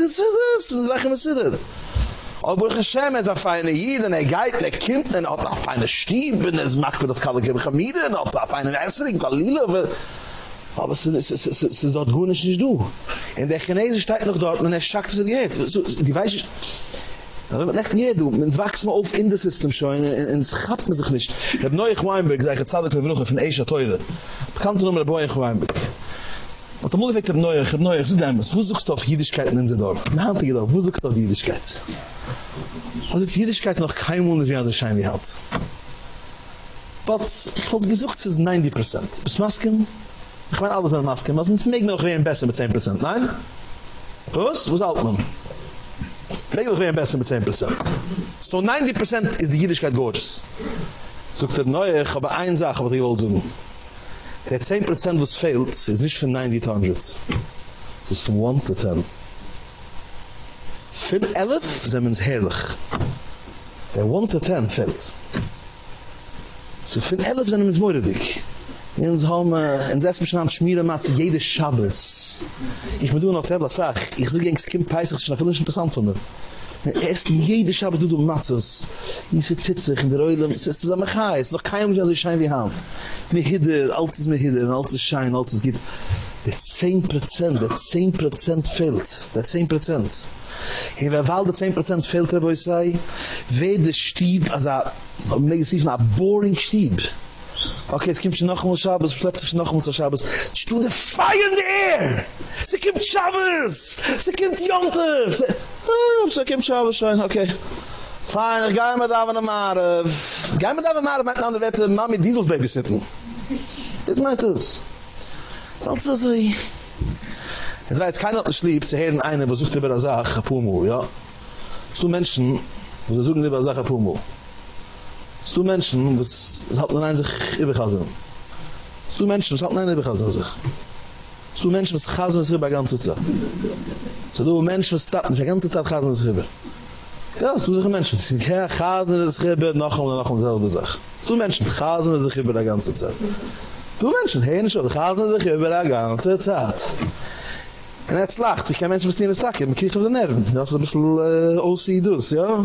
ist es, das ist ein Sider. Aber ich schäme, es ist ein feiner er geht, er kommt, er hat ein feiner Stieb, es macht mir das Kalle, ich habe mir, er hat ein feiner Essering, Galila. Aber es ist, es ist, es ist dort gut nicht du. In der Chinese steht noch dort, und er schackt es geht. So, die weiß ich, Aber man legt nie du, man wächst mal auf in das System schon, und es schabt man sich nicht. Ich habe Neue Weinberg, sage ich, ich eine von Asia Teure. Bekannte Nummer der Neue Weinberg. Und der Mutter habe Neue, ich habe Neue, ich sage immer, wo suchst du auf Jüdischkeit in den dort? Na, halt ich doch, wo suchst du auf Jüdischkeit? Also die Jüdischkeit noch kein Wunder, wie er so schein wie hat. Aber ich habe gesucht, es ist 90%. Bis Masken, ich meine, alles an Masken, was uns mögen noch werden besser mit 10%, nein? Was? Was alt man? Eigentlich wäre besser mit 10%. So 90% ist die Jüdischkeit gorgeous. Sogt der Neue, ich habe eine Sache, was ich will tun. Der 10% was fehlt, ist nicht von 90 to 100. Es ist von 1 to 10. Von 11 sind wir herrlich. Der 1 to 10 fehlt. So von 11 sind wir mordig. in so haben in selbst beschnamt schmiede macht zu jede schabbes ich mir du noch selber sag ich so gings kim peiser schon finde ich interessant so Erst in jede Schabbat du du Masses. Ich sit zitzig in der Reule, Es ist am Achai. Es ist noch kein Mensch, schein wie Hand. Mir hidde, alles ist mir hidde. Alles ist schein, alles ist gitt. Der 10%, der 10% fehlt. Der 10%. Hier wer wir der 10% fehlt, wo ich sei, weh der Stieb, also, um negativ, ein boring Stieb. Okay, es schon noch einmal Schabes, es schleppt sich noch einmal Schabes. Es tut der Fire in the air! Es kommt Schabes! Es kommt Jonte! Es ah, kommt Schabes schon, okay. Fein, ich gehe mit Ava Namare. Gehe mit Ava Namare, mit einer Wette, Mami Diesels babysitten. Das meint es. Sonst ist so wie... Es jetzt keiner, der schlieb, zu hören eine, wo sucht über der Sache, Pumu, ja. So Menschen, wo suchen über der Sache, Pumu. Du Menschen, was hat man sich übergassen. du Menschen, was hat man übergassen sich. du Menschen, was gassen sich über ganze Zeit. So du Menschen, was statt nicht ganze Zeit gassen sich über. Ja, du solche Menschen, sie gassen sich über noch und noch und selbe Sache. du Menschen, gassen sich über die ganze Zeit. Du Menschen, hey, schon, gassen sich über die ganze Zeit. Und jetzt lacht sich kein Mensch, was die in der Sache, man kriegt auf den Nerven. Das ist ein bisschen äh, OC-Dus, ja?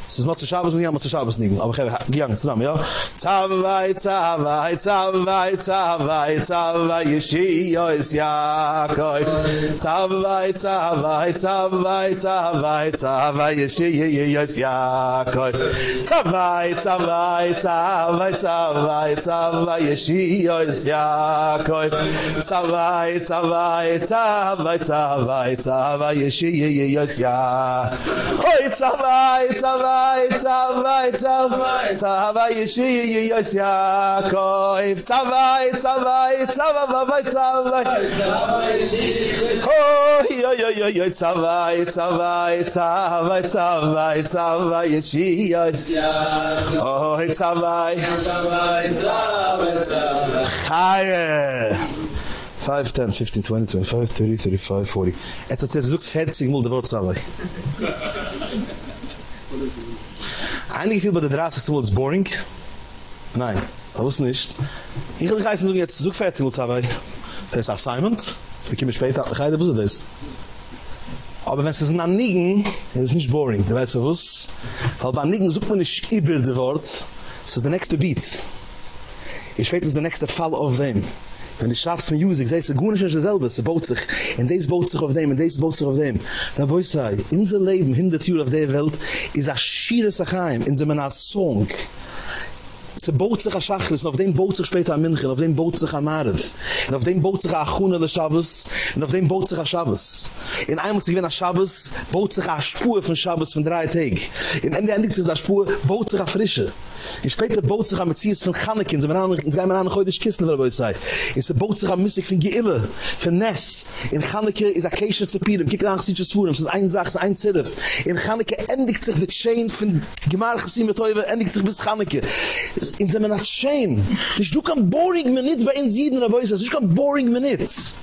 Es ist noch zu Schabes ich einmal zu Schabes nicht. Aber ich gehe zusammen, ja? Zawai, zawai, zawai, zawai, zawai, Yeshio is Yaakov. Zawai, zawai, zawai, zawai, zawai, Yeshio is Yaakov. Zawai, zawai, zawai, zawai, zawai, Yeshio is Yaakov. Zawai, zawai, zawai, zawai, zawai, Yeshio is Yaakov. Oi, zawai, zawai, צווי, צווי, צווי, צווי ישי יוס יעקב, צווי, צווי, צווי, צווי, אוי, אוי, אוי, אוי, צווי, צווי, צווי, צווי, צווי ישי יוס 5, 10, 15, 20, 25, 30, 35, 40. Het is zoekt 40 mil de woord samen. Einige viel bei der Draht ist es boring. Nein, das ist nicht. Ich will heißen, du jetzt so fertig mit dabei. Das ist assignment. Wir kommen später, ich weiß was Aber wenn es ist ein Anigen, ist es nicht boring. Du weißt du was? Weil bei Anigen sucht man nicht über das Wort. Das ist der nächste Beat. Ich weiß, das ist der nächste Fall auf dem. Wenn du schraubst mit Musik, sagst du, gut nicht dasselbe, es baut sich, in des baut sich auf dem, in des baut sich auf dem. Da ich sage, in unser Leben, in der Tür auf der Welt, ist ein schieres Achaim, in dem man Song, Ze boot zich aan Shachris, en op deem boot zich später aan Minchil, en op deem boot zich aan Marev. En op deem boot zich aan Achuna en de Shabbos, en op deem boot zich aan Shabbos. En eindelijk zich weer aan Shabbos, boot zich aan Spoor van Shabbos van drie In En eindelijk zich aan Spoor, boot zich aan Frische. In später boot zich aan Metzies van Ghanneken, ze gaan me aan een goede kist, wat er ik zei. In ze boot zich aan Missik van Geille, van Nes. In Ghanneke is aan Keesha Tzepirem, kijk naar Gesietje Svoerem, ze is een zacht, ze is een zilf. En Ghanneke eindelijk zich de chain van Gemaar Gesietje Toewe, eindelijk zich bis Ghanneke. in zeme nach schein dis du kan boring minutes bei in sieben aber is es ich kan boring minutes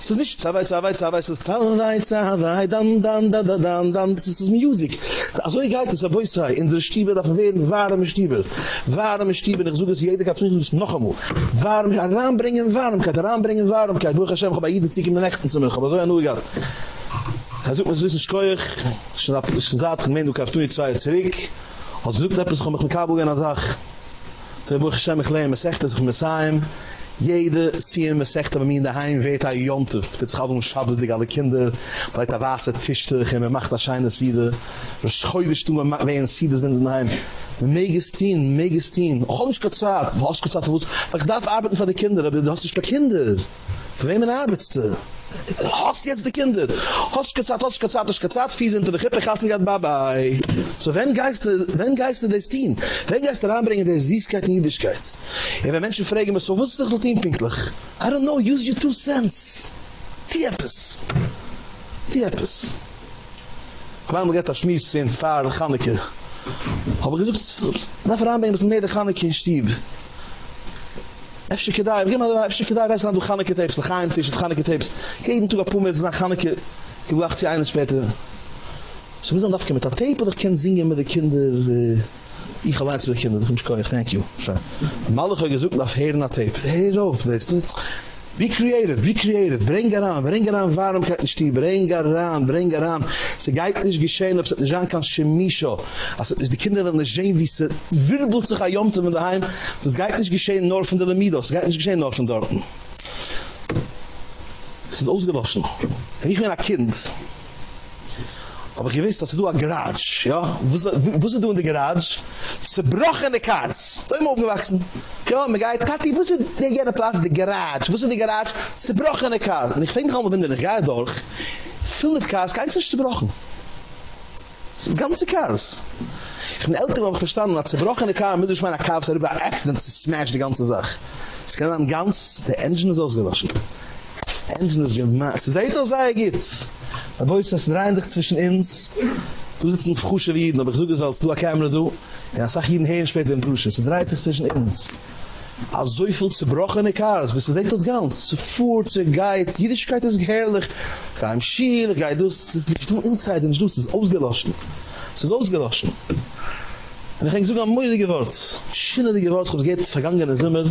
Es ist nicht zwei zwei zwei zwei zwei zwei dann dann dann dann dann dann das ist music. Also egal das aber ich sei in der Stiebe da verwenden warme Stiebe. Warme Stiebe ich suche sie jede Katze ist noch einmal. Warm heran bringen warm kann heran bringen warm kann wo gesehen bei jeden Zick in der zum aber so ja nur egal. Also muss wissen schreuch schnapp ich sagt mein du kaufst du zwei zurück. Also du bleibst mit dem Kabel gehen sag Der Buch Hashem, ich lehne, sagt, dass ich Messiaim, Jede sehen, man sagt, aber mir in der Heim weht ein Jontef. Das gab uns Schabbos, die alle Kinder, bei der Wasser tischtig, und man macht das scheine Siede. Das schäuidest du, man macht ein Siede, wenn sie in der Heim. Megestin, Megestin. Och, nicht gezahlt. Was hast gezahlt? Ich darf arbeiten für die Kinder, aber du hast nicht keine Kinder. Für wem arbeitest du? Hast jetzt die Kinder. Hast gezahlt, hast gezahlt, hast gezahlt, fies hinter der Kippe, gassen gehad, bye bye. So wenn geiste, wenn geiste des Team, wenn geiste anbringen der Süßkeit und Jüdischkeit. Ja, wenn Menschen fragen mich so, was ist das so teampinklich? I don't know, use your two cents. Eppes. Die Eppes. Ich war mal gett das Schmies in Fahr, Ganneke. Aber gesagt, na veranbringen, bis mehr der Ganneke in Stieb. אפשר כדאי, וגם אפשר כדאי weißt du Chaneke Tapes, Lachaim Tisch, Chaneke Tapes. Jeden Tag Apume, das nach Chaneke, gebracht sie einen später. So müssen wir dafke mit der Tape, oder kann singen mit den Kindern, ich eh, allein zu den Kindern, das kommt ich, thank you. Malige gesucht nach Herna Tape. Hey, so, das ist Be creative, be creative. Bring aran, bring aran, warum kann ich die? Bring aran, bring aran. Sie geht nicht geschehen, ob es nicht sein kann, Shemisho. Also, die Kinder wollen nicht sehen, wie sie wirbelt sich ein Jomte von daheim. Es geht nicht geschehen nur von der Lamidos. Es geht nicht geschehen nur von dort. Es ist ausgewaschen. Wenn ich bin ein Kind, aber ich weiß, dass du ein Garage, ja? Wo sind du in der Garage? Zerbrochene Cars. Da immer aufgewachsen. Ja, mir geht, Tati, wo sind die gerne Platz, die Garage? Wo sind die Garage? Zerbrochene Cars. Und ich auch mal, wenn du nicht geht durch, viel mit Cars, keins ist zerbrochen. Das ist ganze Cars. Ich bin älter, aber verstanden, dass zerbrochene Cars, mit durch meine Cars, darüber Accidents, zu smash die ganze Sache. Es kann dann ganz, der Engine ist ausgewaschen. Engine ist gemacht. Sie seht doch, sei geht's. Aber ist das rein sich zwischen uns. Du sitzt in frische Wieden, aber ich suche es, als du eine Kamera du. Ja, sag jeden Herrn später im Brüschen. Es dreht sich zwischen uns. Als so viel zerbrochene Kars, wirst du seht das ganz. Zu fuhr, zu geit. Jüdischkeit ist herrlich. Kein Schiel, geit. Das ist nicht du inside, nicht du, es ist ausgeloschen. Es ist ausgeloschen. Und ich denke sogar ein moeilige Wort. Schinnelige Wort, ob es geht vergangene Zimmer.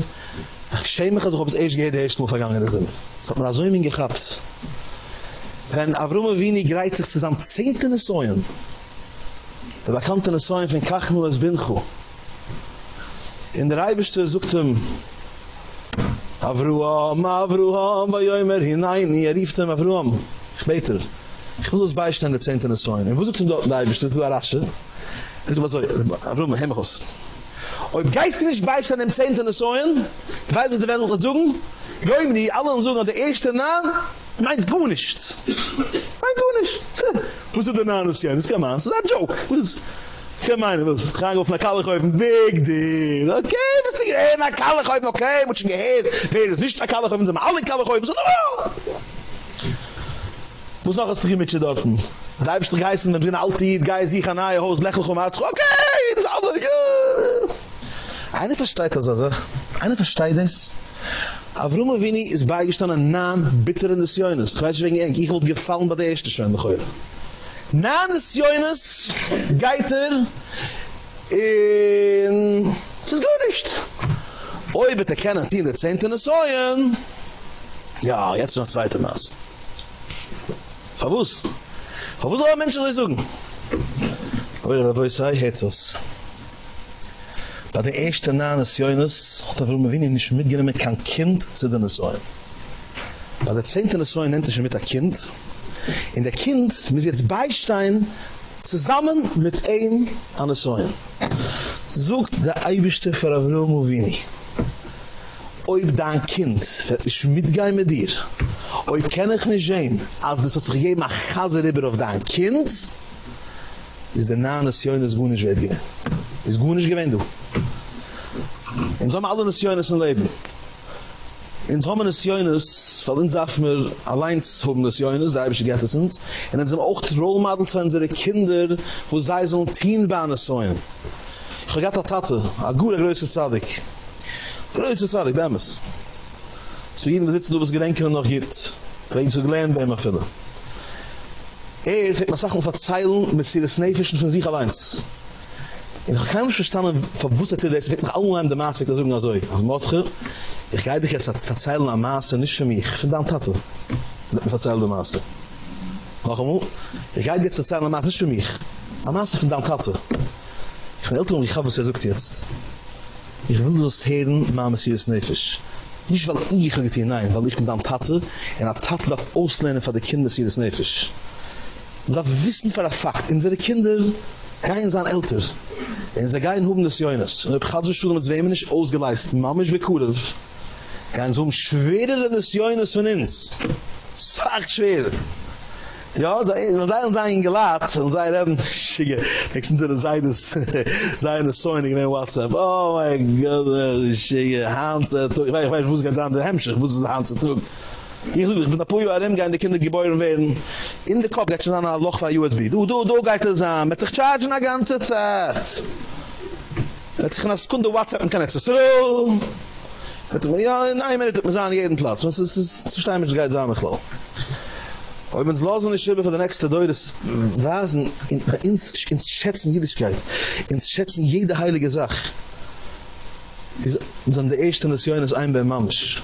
Ich schäme mich, also ob es erst geht, erste Mal vergangene Zimmer. Das hat man so immer gehabt. Wenn Avrum Avini greit sich zusammen zehnte Nesoyen, der bekannte Nesoyen von Kachnu als Binchu, in der Eibischte sucht ihm, Avruam, Avruam, bei Joimer hinein, er rief ihm, Avruam, ich bete, ich will uns beistehen der zehnte Nesoyen. Und wo sucht ihm dort in der Eibischte, zu Arasche? Ich will so, Avruam, Hemmachos. Ob geist nicht beistehen dem zehnte Nesoyen, weil wir die Welt suchen, Joimri, alle suchen, der erste Namen, Mein du nicht. Mein du nicht. Wo ist der Nanas ja? Das ist kein. Das ist ein Joke. Was ist... Ich meine, was ist tragen auf einer Kalle kaufen? Big deal. Okay, was die Gehe? Na Kalle kaufen, okay. Muss ich gehört. Wer ist nicht eine Kalle kaufen? Sind alle Kalle kaufen? So, no! Wo ist noch ein Strim mit dir dort? Da habe ich die Geissen, wenn eine alte Geist, ich an eine Hose, lächeln um Arzt. Okay, das ist alles. Einer versteht das, also. Einer versteht das. Avrum Avini ist beigestanden nahen bitteren des Jönes. Ich weiß eng, ich wollte gefallen bei der erste Schoen, noch heute. Nahen des Jönes geiter in... Das gut nicht. Oi, bitte kennen die in der Zehnten des Jönes. Ja, jetzt noch zweite Maß. Verwus. Verwus alle Menschen so sagen. Oi, boi sei, hetzos. Bei der erste Nahen des Jönes hat er warum wenig nicht mitgenommen kein Kind zu den Säulen. Bei der zehnten Säulen nennt er schon mit der Kind. In der Kind muss jetzt Beistein zusammen mit ein an der Säulen. Sucht der Eibischte für Avrom Uvini. Oib dein Kind wird nicht mitgehen mit dir. Oib kenne ich nicht sehen, als du sollst gegeben ein Chaser rüber auf dein Kind, is de naam des Jönes Gunisch werd gewend. Is Gunisch gewend du. In sommer alle des Jönes in Leben. In sommer des Jönes, weil uns darf mir allein zu hoben des Jönes, da hab ich gehört es uns, und dann sommer auch die Role Model zu unsere Kinder, wo sei so ein Teenbahn des Ich hab gehört Tate, a gure größe Zadig. Größe Zadig, bämmes. Zu jedem sitzen, du bist gedenken er noch jetzt. Wegen zu gelähnen, bämmer fülle. Er fängt mal Sachen verzeilen mit sie des Nefischen von sich allein. Ich habe keinem verstanden, verwusstet ihr das, wirklich alle in der wie ich das sagen soll. Auf Motge, ich gehe dich jetzt verzeilen an Maas, nicht für mich. Verdammt hatte. Verzeilen der Maas. Noch einmal, ich gehe dich jetzt verzeilen an Maas, nicht für mich. An Maas, verdammt hatte. Ich bin älter und ich habe was er sagt jetzt. Ich will das hören, Mama, sie ist nefisch. Nicht weil ich gehe nein, weil ich bin dann Tate, und eine Tate darf auslehnen für die Kinder, sie ist nefisch. Man darf wissen für der Fakt, in seine Kinder, kein sein älter. In ze gein hoben des Joines. Und ich hatte schon mit zwei Menschen ausgeleist. Mama ist bekudet. Kein so schwerere des Joines von uns. Sag schwer. Ja, da sei uns ein gelat und sei dann schige. Ich sind der Seite sei eine so in WhatsApp. Oh my god, schige Hans, ich weiß, ich weiß, wo es ganz an der Hemsch, wo es Hans tut. Hier Ich will, ich bin da Puyo Arim, gein die Kinder geboren werden. In der Kopf geht schon an ein Loch von USB. Du, du, du, geht das an. Mit sich chargen die ganze Zeit. Mit sich in einer Sekunde WhatsApp und kann jetzt so... Mit sich, ja, in einem Minute, wir sind an jeden Platz. Das ist, das ist, das ist, das ist, das ist, Aber wenn es los und ich schreibe für die nächste Deutsch, das Wasen, ins, ins Schätzen Jüdischkeit, ins Schätzen jede heilige Sache, ist, sind die ersten des Jönes ein bei Mamsch.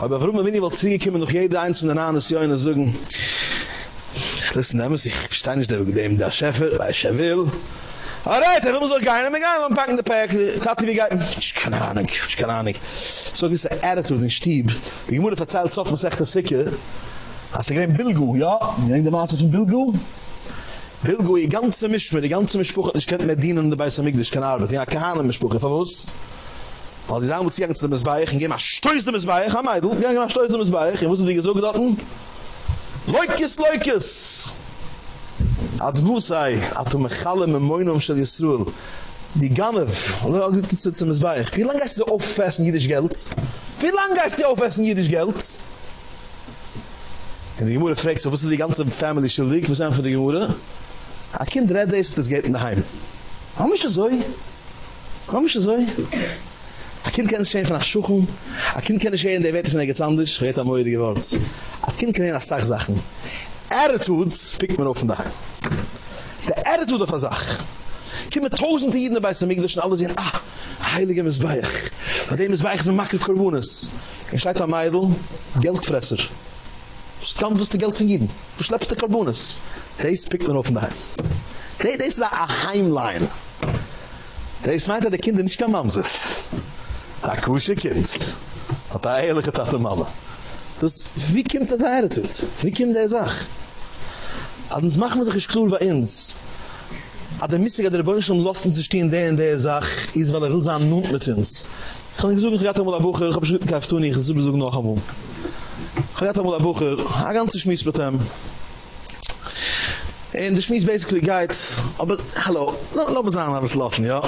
Aber warum wenn ich wollte ziehen, kommen noch jeder und an, andere sie einen sagen, listen, da muss ich verstehe nicht, dem der Schäfer, weil ich will, Alright, er müssen auch gehen, wir gehen, wir packen den ich hatte wie gehen. Ich kann Ahnung, ich kann Ahnung. So gewisse Attitude in Stieb. Die Gemüse verzeiht so, was echt das Sicke. Hat er gewinnt Bilgu, ja? Wie hängt der Maße von Bilgu? Bilgu, die ganze Mischme, die ganze Mischpuche, ich kann mit dienen dabei, ich kann arbeiten, ja, keine Ahnung, Mischpuche, verwusst? Weil die sagen, muss ich zu dem Missbeich, und geh mal stöß dem Missbeich, ha Meidl, geh mal stöß dem Missbeich, ich wusste, wie so gedacht, Leukes, Leukes! Ad Musai, at um khalle me moinum shel Yisroel. Die Ganev, also auch gibt es zum Zbaich. Wie lange hast du auffessen jedes Geld? Wie lange hast du auffessen jedes Geld? Und die Gemüse fragt so, was ist die ganze Family schuldig? Was ist für die Gemüse? A Kind redet ist, das geht in der Heim. Warum ist das so? Warum ist das so? a kind kann schein nach suchen a kind kann schein der wetter ganz anders redt am heute gewort a kind kann nach sach attitudes er pickt man aufn daheim der er attitude der sach kim mit tausend jeden bei samigdischen alle sehen ah heilige misbeich da dem misbeich man macht gewohnes ich schreit am meidel geldfresser Stamm wirst du Geld von jedem. Du schleppst der Karbonis. Deis pickt man auf den Heim. Deis ist a Heimlein. Deis meint, dass die Kinder nicht kann Mamses. a kusche kind. Hat er a heilige tate mama das wie kimt das her tut? Wie kimt der sach? Also uns machen wir sich klur bei uns. Aber misse der bonschen um Losten sich stehen der in der sach is weil er will sein nun mit uns. Kann ich so ich hatte mal a buche ich hab schon gekauft und ich so noch am ich hatte mal a buche a ganze schmiss mit dem And the schmiss basically guides, aber hallo, lass uns an, lass laufen, ja?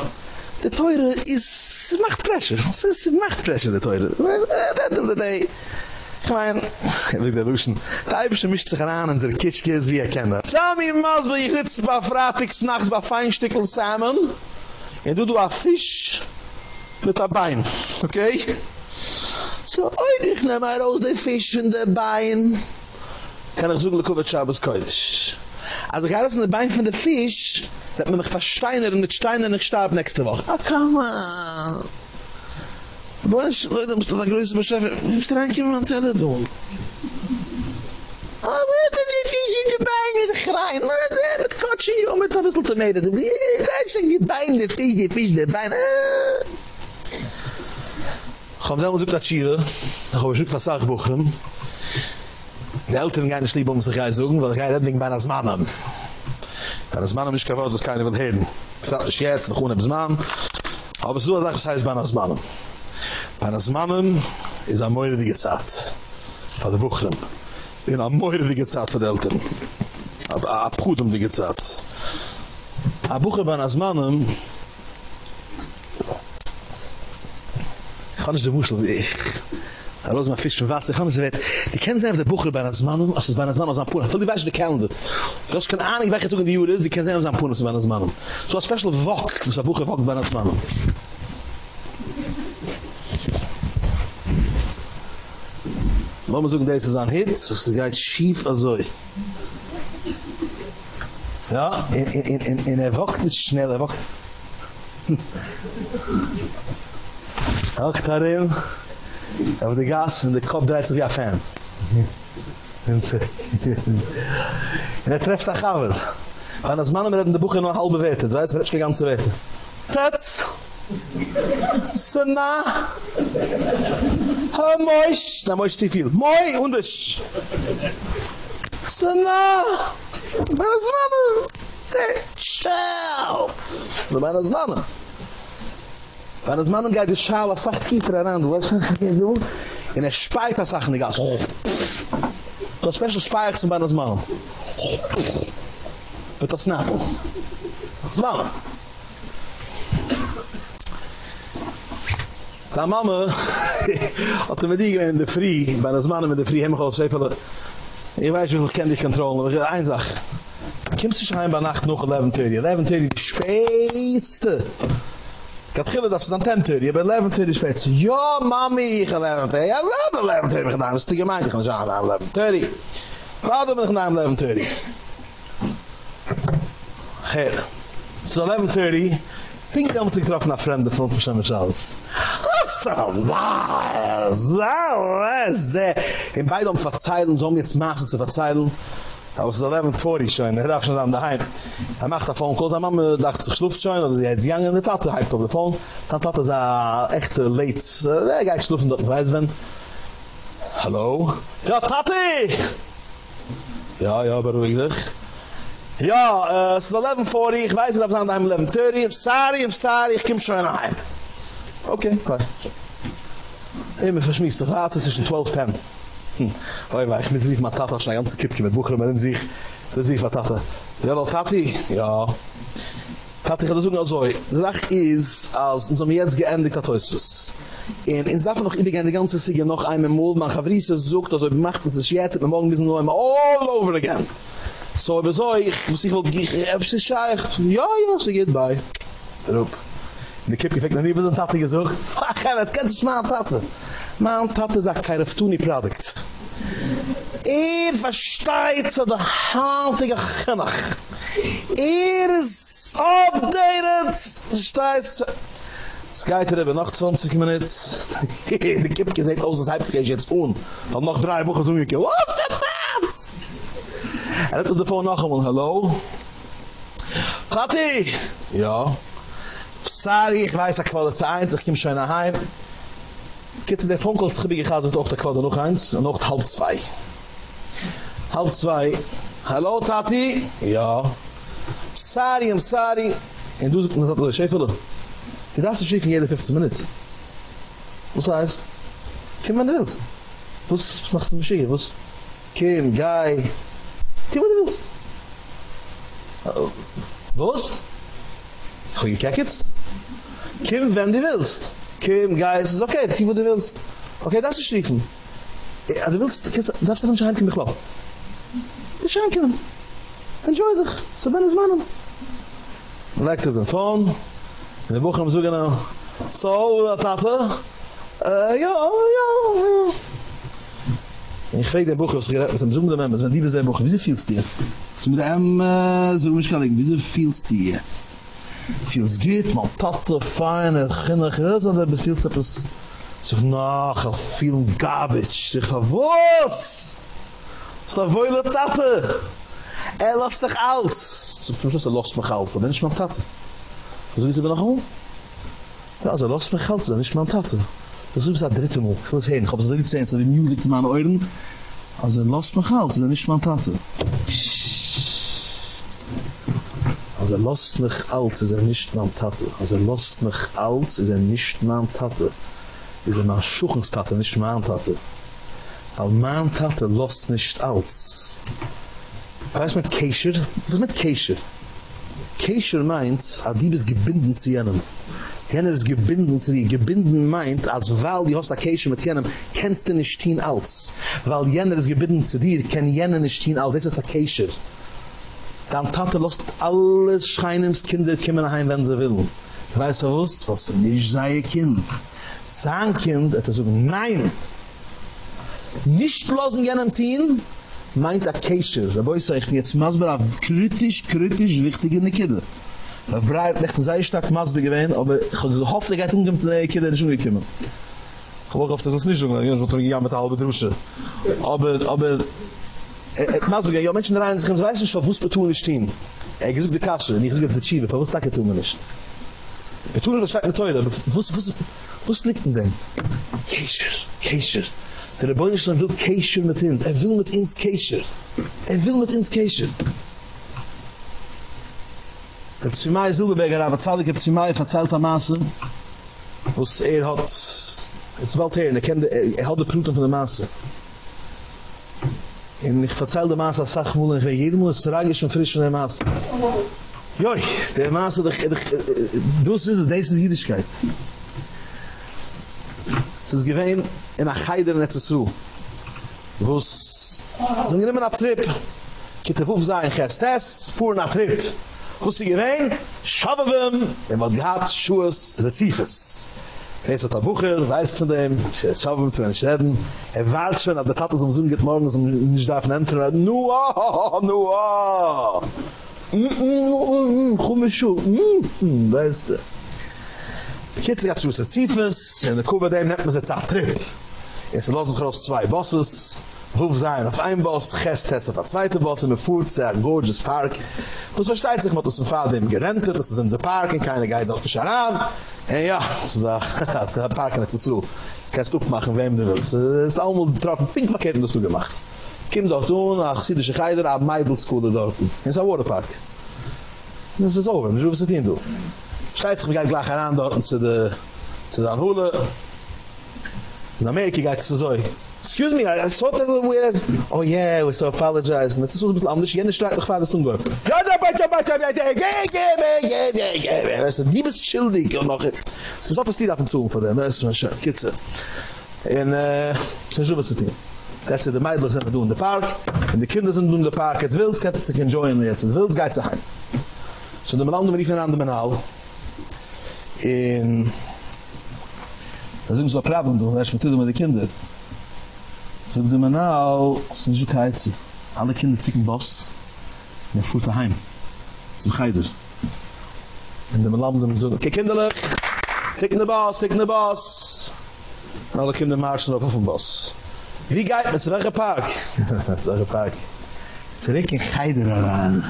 Der Teure ist, macht Pressure. Es ist, macht Pressure, der Teure. At the end of the day, Ich mein, ich will dir luschen. Da Eibische mischt sich an in seine Kitschkes wie er kennt. Schau mir mal, wenn ich sitze bei Fratigs nachts bei Feinstückel Salmon und du du a Fisch mit a Bein, okay? So, oi, ich nehme mal raus den Fisch und den Bein. Kann ich suchen, Lekovat Shabbos Kodesh. Also ich in den Bein von der Fisch, dat man mich versteinert und mit Steiner ich starb nächste Woche. Ah, come on. Was, Leute, muss da größer beschäftigen. Wie trank ich mir an Teledon? Oh, wait, die Fische in die Beine, die Grein. Na, ze hebben het kotje hier om het een bissel te. Wie fies in die Beine, die fies, die fies, die Beine. Gaan we dan ons ook dat schieren. Dan was we zoeken van Saagboeken. De Eltern gaan eens lieben om zich uit zoeken, want hij redt niet bijna als. Dann ist man nicht gewollt, dass keiner will hören. Das ist jetzt noch ohne Besmann. Aber so eine Sache, was heißt Banasmannen? Banasmannen ist eine moirige Zeit. Von der Buchern. In eine moirige Zeit von den Eltern. Aber eine abhutumdige Zeit. A Bucher Banasmannen Ich kann nicht den Muschel, wie ich... Alles ma fish vas, ich hamz vet. Di ken zayn de bucher ban azmanum, as ban azmanum zan pun. Fill di vas de kalender. Das ken ani weg getogen di judes, di ken zayn zan pun as ban azmanum. So a special vok, mus a bucher vok ban azmanum. Mam zogen de zan hit, so ze geit schief azoy. Ja, in in in in er wacht nicht schnell, er wacht. Ach. Aber der Gas und der Kopf dreht sich wie ein Fan. Und er trefft ein Chaber. Wenn das Mann mit dem Buch noch halbe Werte, du weißt, welche ganze Werte. Tatz! So na! Ha, moisch! Na, moisch zu viel. Moi und es! So na! Wenn das Mann! Ciao! Du meinst das Mann? Wenn das Mann geht die Schale, sagt tiefer heran, du weißt, was ich will? Und er speit das Sachen, die Gas. Das special speit zum Bein als Mann. Mit das Snappel. Das Mann. Sa Mama, hat er mit die in der Frie, bei das Mann mit der hemmen gehad, zei van, ich weiß, wie viel kennt dich kontrollen, aber eine Sache, du heim bei Nacht noch 11.30? 11.30 die spätste. Dat daf dat ze dan tenteur, je bent. Ja, mami, ik heb. Ja, dat heb ik levend gedaan. Dat is de gaan zeggen, aan levend teur. Wat heb ik gedaan met levend teur? Geen. Dus dan levend teur, vind ik dan wat ik trof naar vrienden van van mezelf. Zo zo. In beide om verzeilen, zo om je te te verzeilen. Da was 11:40 schon, er dacht schon am daheim. Er macht da phone calls, Mama dacht sich schluft schon, oder hat young in der Tatte halt der phone. Dann Tatte sa echt late. Der Guy schluft dort weiß wenn. Hallo? Ja, Tatte. Ja, ja, beruhig dich. Ja, äh, es ist 11.40, ich weiß nicht, ob es an daheim 11.30. I'm sorry, I'm sorry, ich komm schon heim. Okay, klar. Immer verschmiss dich, warte, es ist ein 12.10. Hm. Oi, weil ich mit rief mal Tata schon ein ganzes Kippchen mit Bucher, mit dem sich, das rief mal Tata. Ja, doch, Tati? Ja. Tati, ich kann das sagen also, die Sache ist, als uns haben jetzt geendigt hat. Und in Sachen noch immer die ganze Siege noch einmal mal, man hat Riese sucht, also wir machten es jetzt, wir morgen müssen nur einmal all over again. So, aber so, ich muss ich wohl, ich es scheich. Ja, ja, sie geht bei. Rup. Der Kippe gefällt noch nie, was ein Tate gesucht. Fuck, jetzt kannst du mal Tate. Man Tate sagt, keine Ftuni-Produkt. Er versteht zu der haltige Chinnach. Er ist updated. Versteht zu... Es geht er noch 20 Minuten. Die Kippe gesagt, aus das Halbzeit geht jetzt un. Dann noch drei Wochen so, ich what's that? Er hat uns davor noch einmal, hallo? Vati! Ja? Sorry, ich weiß, ich qualle zu eins, ich komme schon nach Heim. Kitze, der Funkel gebiege gehabt, wird auch der qualle noch eins, und noch halb zwei. Halb zwei. Hallo, Tati? Ja. Sorry, I'm sorry. En du, was hat er? Die darfst du schiffen jede 15 Minuten. Was heißt? Kim, du willst. Was machst du Schiege? Was? Kim, Guy. Kim, du willst. Uh, was? Je kijkt het? Kim, wenn du willst. kim guys is okay see what the willst okay das ist schliefen also willst du das anscheinend mich lob du schenken enjoy dich so wenn es manen legt den fon in der bucham zogen so da tata ja ja Ich frage den Buch, was ich gerade mit dem Zoom der Mama was ist ein Liebes der Buch, wieso fielst du jetzt? Zum mit einem Zoom, ich kann nicht, wieso fielst du jetzt? feels good, man tatte, fein, er ginnig, er ist an der befeels, er ist, so, na, ich feel viel garbage, ich hab, was? Ist da wohl der tatte? Er lasst dich aus. So, ich muss, er lasst mich aus, dann bin tatte. Was willst du er denn noch? Ja, also, er lasst mich aus, dann bin tatte. Das ist das dritte Mal, ich will es hin, ich habe es dritte Mal, es wie Musik zu meinen Euren. Also, er lasst mich aus, dann bin ich tatte. Shhh. Also lost mich aus. Ist er nicht mein Tate. Also lost mich aus. Ist er nicht mein Tate. Ist er mein Schuchenstate. Nicht mein Tate. Weil mein Tate lost nicht aus. Was mit Kesher? Was mit Kesher? Kesher meint, a die bist gebinden zu jenem. Jener ist gebinden zu dir. Gebinden meint, als weil die hast a Kesher mit jenem, kennst du nicht hin als. Weil jener ist gebinden zu dir, kenn jener nicht hin als. Das ist a Kesher. Dann Tate lässt alles scheinems Kinder kommen heim, wenn sie will. Weißt du was? Was du nicht sei Kind. Sein Kind, hat er so, nein! Nicht bloß in jenem Tien, meint a Kesher. Da boi sa, ich bin jetzt Masber auf kritisch, kritisch wichtige Nikide. Da breit nicht ein sehr stark Masber gewesen, aber ich gehofft, er geht umgehen zu der Nikide, der ist umgekommen. Ich habe gehofft, das ist nicht umgekommen, ich habe mit halbe Drusche. Aber, aber, Et mal so, ja, Menschen rein sich ins Weißen, schon wuss betun ich stehen. Er gesucht die Kasche, nicht gesucht die Schiebe, wuss lacke tun wir nicht. Betun das schreit mir teuer, aber wuss, wuss, wuss liegt denn denn? Kescher, Kescher. Der Rebäunischlein er will Kescher mit uns, er will mit uns Kescher. Er will mit uns Kescher. Der Pzimai Silberberger, aber zahle ich der Pzimai verzeihltermaßen, wuss er hat, jetzt welt er, er kennt, er hat die Pruten von der Maße. in ich verzähl der maß als sach wollen wir jeden muss tragisch und frisch und der maß joi der maß der du siehst das ist jüdischkeit. Es ist gewein in a heider net zu wo es so nimmt man ab trip geht wuf sein gest es fuhr nach trip Kussi gewein, schabbewem, er en wat gehad, schuus, rezifes. Reis hat a Bucher, weiss von dem, schaubem zu den Schäden, er wart schon, ab der Tat ist dem Sohn geht morgens um nicht darf ihn entern, nu ah, nu ah, nu ah, mm, mm, mm, chumme schu, mm, mm, weiss de. Kitzig hat schuße Ziefes, in der Kuba dem nennt man sich Zartrip. Es ist los und groß zwei Bosses, Ruf sein auf ein Boss, hat auf der zweite Boss, fuhrt sehr gorgeous Park. Das versteht sich, mit das ein Vater im gerentet, das ist in der Park, keine Geid noch nicht heran. Und ja, so da, der Park nicht so. Kannst du machen, wem du willst. Es ist allemal betroffen, Pinkpaketen das du gemacht. Kim dort tun, ach, sie dich Geider, ab Meidl School dort. In so Waterpark. Das ist over, rufen es hin, du. Schreit sich, wir gehen gleich heran dort zu der, zu der Anhole. In Amerika geht es so. Excuse me, I thought that we had... Oh yeah, we so apologize. Und das ist so ein bisschen anders. Jene streit noch Vater tun gehört. Ja, da, bitte, bitte, bitte, geh, geh, geh, geh, geh, geh. Weißt du, die bist schildig und noch... Ist so viel auf dem von dem. Das ist mal schön. Kitze. Äh, es ist schon was tun. That's it, the Meidler sind in the park, and the Kinder sind in the park, it's wild, get to enjoyen jetzt, it's wild, zu heim. So, the Melandum rief an the Menal, in... Da sind so ein Problem, du, weißt, mit den Kinder. So de manal, sind so keitzi. Alle kinder zicken boss. Und er fuhrt daheim. Zum Heider. Und de manal dem so, okay kinderlich, zicken de boss, zicken de boss. Alle kinder marschen auf auf dem boss. Wie geht mit zwerge park? Zwerge park. Zwerge in Heider heran.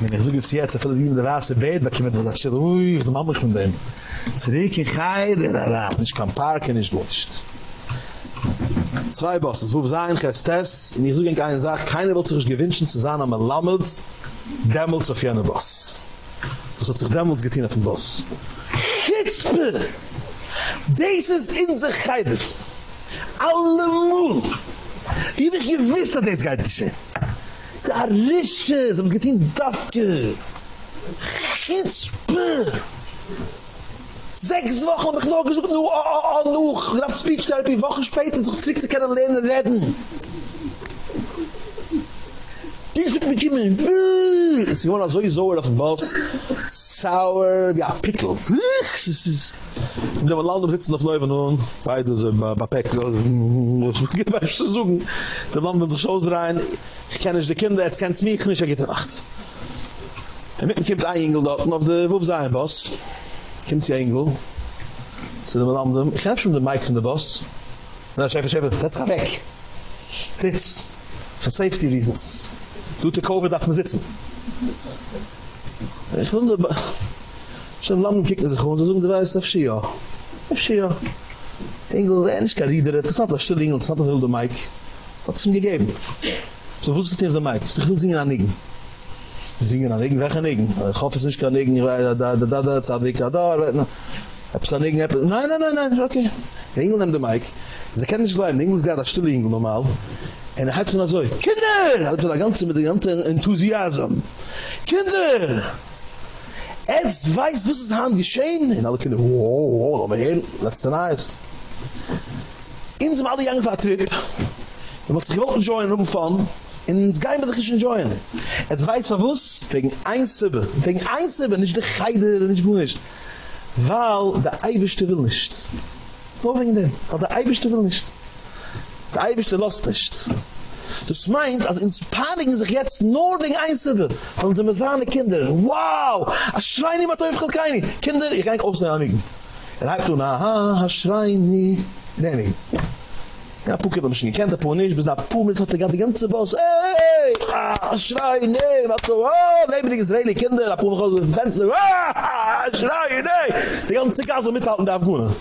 Wenn ich so jetzt jetzt, viele die in der Rasse beten, da kommt was, ich ui, ich bin mamlich von dem. Zwerge in Heider heran. Ich kann parken, nicht wurscht. Zwei Bosses, wo wir sagen, Christes, in ich suche eine Sache, keiner wird sich gewünschen zu sein, aber Lammelt, dämmelt auf jene Boss. Das hat sich dämmelt getan auf den Boss. Hitzpe! Das ist in sich Heider. Alle Mund! Wie hab ich gewiss, dass das geht geschehen? Da Rische, so getan Dafke. Hitzpe! Sechs Wochen hab ich noch gesucht, nu, oh, oh, oh, nu, ich hab Speech Therapy, Wochen später, so zurück zu können lernen, reden. Die sind mit ihm, sie waren sowieso auf dem Boss, sour, ja, pickelt. Es ist, in der Land sitzen auf Leuven und beide sind bei Peck, ich gebe euch zu suchen. Der Land will sich so rein, ich kenne die Kinder, jetzt kennst mich nicht, er geht in Nacht. Und mitten kommt ein Engel dort, auf der Wurfseienboss, kimt ye engel. Zu dem anderen ich hab schon den mike von der boss. Na ich hab setz gar weg. Sitz for safety reasons. Du te kover darf man sitzen. Ich wunder schon lang kikt es er gewohnt so du weißt auf sie ja auf sie ja engel wenn ich gerade der das hat das stellingel hat das hol der mike. Was ist mir gegeben. So wusstet ihr der mike. Will singen an anigen singen an irgendwelchen weg an Egen. Ich hoffe es nicht kann Egen, da, da, da, da, Zadik, da, da, Hab's an Egen, nein, nein, nein, nein, okay. Engel nimmt den Mic. Sie kennen nicht bleiben, Engel ist gerade stille Engel normal. Und er hat so, so, Kinder! Er hat so ganz mit dem ganzen Enthusiasm. Kinder! Es weiß, was ist haben geschehen. Und alle Kinder, wow, wow, aber hin, letzte Nacht. Inzim alle Jungen vertritt. Du musst dich auch joinen, rumfahren. In das geime sich enjoyen. Jetzt weiß man was, wegen eins wegen eins nicht der Geide, nicht gut nicht. weil der Eibischte will nicht. Wo wegen dem? Weil der Eibischte will nicht. Der Eibischte lässt nicht. Das meint, also ins Paniken sich jetzt nur wegen Einzelne von unseren Mesane Kinder. Wow! A schreini ma teufel keini. Kinder, ich kann auch schnell amigen. Er hat tun, aha, a schreini. Nee, nee. Ja, Puke hat er mich nicht gekannt, der Puki nicht, bis er ah, oh, der Puki hat er die ganze Boss, ey, ah, schrei, nee, was so, oh, neben die Israeli Kinder, der Puki hat er Fenster, ah, schrei, nee, die ganze Gase mithalten der Afghunen.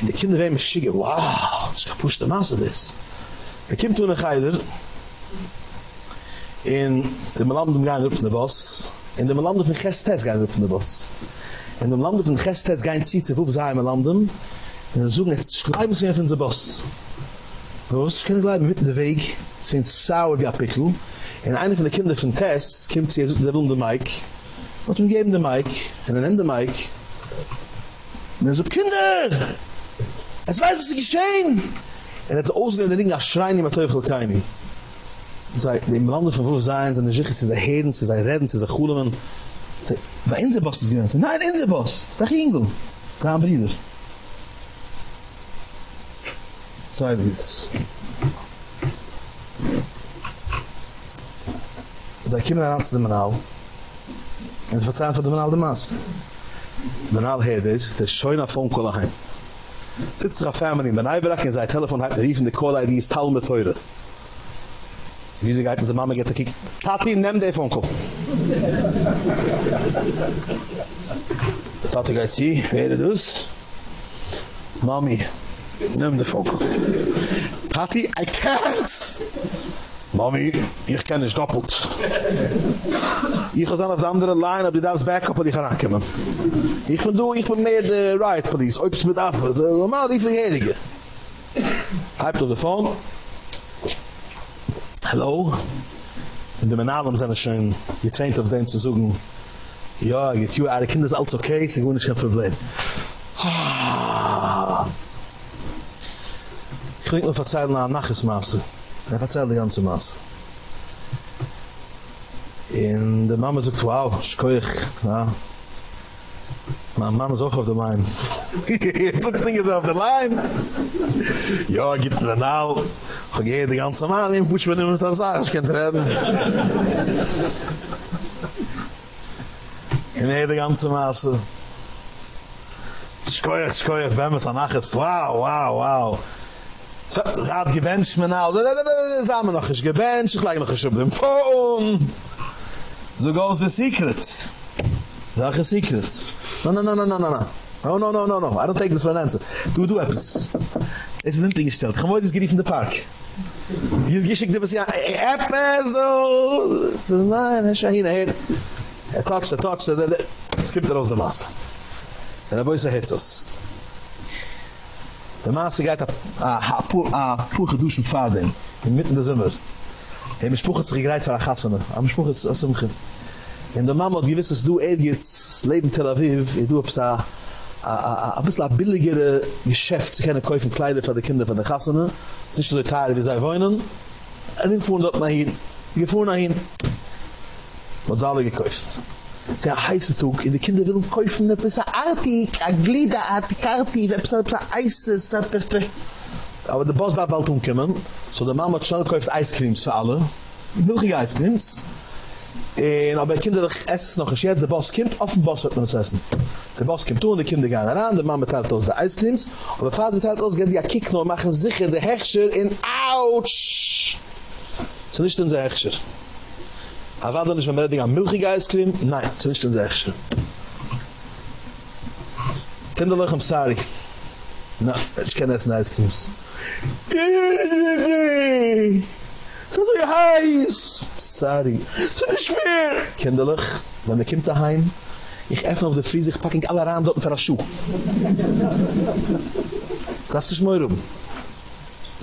Und die Kinder werden mich schicken, wow, das kapusch kaputt, der Maße des. Da kommt zu einer Geider, in dem Land um gehen rupfen der Boss, in dem Land um gehen rupfen der Boss, rupfen der Boss, in dem Land um gehen rupfen der Boss, in dem Land um Und dann sagen, jetzt schreiben sie mir von den Boss. Boss, ich kann gleich mitten der Weg, sind sauer wie ein Pickel. Und einer von den Kindern von Tess, kommt sie, der will den Mic. Und wir geben den Mic, und dann nimmt den Mic. Und er sagt, Kinder! Es weiß, was ist geschehen! Und er hat ausgelegt, der Ding, er schreien ihm, er teufel keini. Sei, im Lande von Wurf sein, seine Schicht, sie sei Heden, sie sei Reden, sie sei Chulemann. Bei Inselboss ist gewöhnt. Nein, Inselboss! Bei Ingel. Sein Bruder. Zeiwitz. Zij kiemen naar Anse de איז En ze verzeihen van de Menaal de Maas. De איז heet is, het is schoen af van Kolaheim. Sitzt er een family in Benaibarak en zijn telefoon heeft riefen de Kolai die is tal met. Wie sie geiten, sie Mama geht zu kicken. Tati, nimm den Funkel. Tati geht sie, wer ist das? Mami, nimm den Funkel. Tati, I can't. Mami, ich kann nicht doppelt. Ich gehe dann auf die andere Line, ob die darfst backup, und ich kann ankommen. Ich bin du, ich bin mehr der Riot Police, ob es mit af, so normal rief die Jährige. Hyped auf der Phone. Hallo? In dem Menalem sind es schon getraint auf dem zu sagen, ja, jetzt you, are Kinder ist alles okay, sie gewohnt nicht Problem. Ich will nur verzeihen nach Nachesmaße. Er verzeiht die ganze Maße. Und die Mama sagt, wow, schkoich, ja. Mein Mann ist auch auf der Line. Sind sie auf der Line. Ja, gibt mir. Ich gehe die ganze Mal, muss mir nicht mehr das ich kann reden. Gehe die ganze Masse. Schkoich, schkoich, wenn es ist. Wow, wow, wow. Sie hat gebencht mir. Sie haben noch nicht gebencht, ich lege noch nicht auf dem Phone. So goes the secret. Sag a secret. No, no, no, no, no, no, no. No, no, no, no. I don't take this for an answer. Du, du, etwas. Es ist nicht gestellt. Ich habe das gerief in der Park. Hier geschickt, ja, etwas, du. So, nein, er ist ja hin, er. Er toucht, er toucht, er, es gibt er aus der Masse. Und er beuys er hitzos. Der Masse geht a pur geduschen Pfaden, inmitten der Zimmer. Er mispuchet sich gereiht für a Chassene. Er mispuchet sich a. In der Mama gewiss, dass du er jetzt leben Tel Aviv, du hab's a a bissla billigere Geschäft zu können kaufen Kleider für die Kinder von der Chassene. Nicht so teuer, wie sie wollen. Und ich fuhren dort nach hin. Wir fuhren nach hin. Was alle gekauft. Haben heiße Tug. Und die Kinder wollen kaufen bisschen artig, ein Glieder, artig, Eises, ein bisschen... Aber der Boss darf bald umkommen. So der Mama schnell gekauft Eiscremes für alle. Milchige Eiscremes. En aber kinder essen noch jetzt der Boss kommt auf dem Boss hat man es essen. Der Boss kommt und die Kinder gehen ran, der Mama teilt aus der Eiscremes und der Vater teilt aus, gehen sie ja kicken und machen sicher der Hechscher in Autsch. So nicht unser Hechscher. Aber dann nicht mehr wegen milchige Eiscreme? Nein, so nicht unser Hechscher. Kinderlich, I'm sorry. No, ich kann essen Eiscremes. So so heiß. Sorry. So nicht fair. Kinderlich, wenn man kommt daheim, ich öffne auf der Friese, ich packe alle Rahmen dort für eine Schuh. Darfst du schmören rum?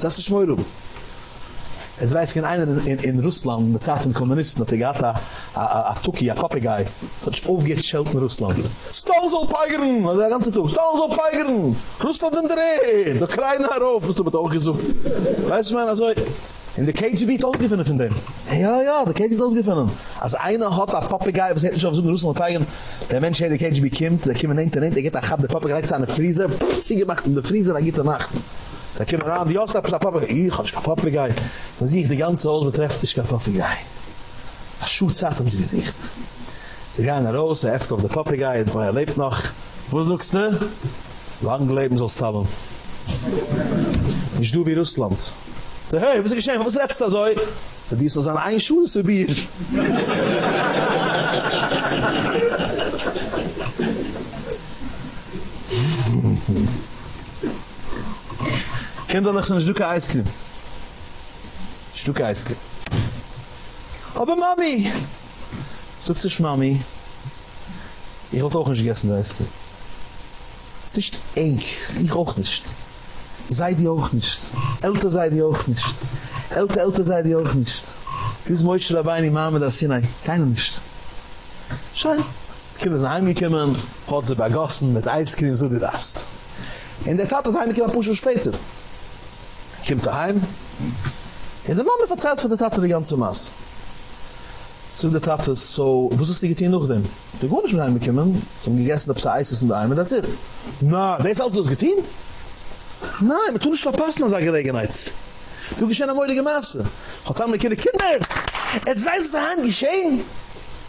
Darfst du schmören rum? Es weiß kein einer in, in Russland, mit von Kommunisten, dass er hat, a Tuki, a Papagei, hat sich aufgeschelt in Russland. Stall soll peigern! Der ganze Tag, Stall soll peigern! Russland in der Reh! Der Kreine herauf, du mit auch gesucht. Weißt du, man, also, in der KGB ist ausgefunden von dem. Ja, ja, der KGB ist ausgefunden. Als einer hat ein Papagei, was hätte ich auf so in Russland peigern, der Mensch, der KGB kommt, der kommt in der geht, er hat der Papagei zu einer Friese, sie gemacht in der Friese, da geht er nach. Da an, die Osta, ist ein Papagei. Ich habe kein Papagei. Dann sehe ich die ganze Haus betrefft, ich kein Papagei. Das Schuh zart um sie Gesicht. Sie gehen raus, er öffnet auf der Papagei, und er lebt noch. Wo suchst du? Lang leben sollst du haben. Nicht du wie Russland. So, hey, was ist geschehen? Was redest du da so? So, die ist seine ein Schuh zu Bier. Kinderlich sind ein Stück Eiscreme. Ein Stück Eiscreme. Aber Mami! Sagst du, Mami? Ich wollte auch nicht gegessen, weißt du. Es ist eng, ich auch nicht. Sei die auch nicht. Älter sei die auch nicht. Älter, älter sei die auch nicht. Ist Moishe dabei, die Mama, das hier, nein, keiner nicht. Schein. Die Kinder sind heimgekommen, hat sie begossen mit Eiscreme, so die darfst. In der Tat, das heimgekommen, ein paar später. Kommt daheim, Und der Mama verzeiht von der Tate die ganze Maß. So der Tate, so, wo ist die getein noch denn? Der Gott ist mit einem gekommen, so haben gegessen, ob sie Eis ist in der Eime, that's it. Na, der ist also das getein? Nein, wir tun nicht verpassen an dieser Gelegenheit. Du geschehen am heutige Maße. Hat sagen wir, Kinder, Kinder, jetzt weiß es daheim geschehen.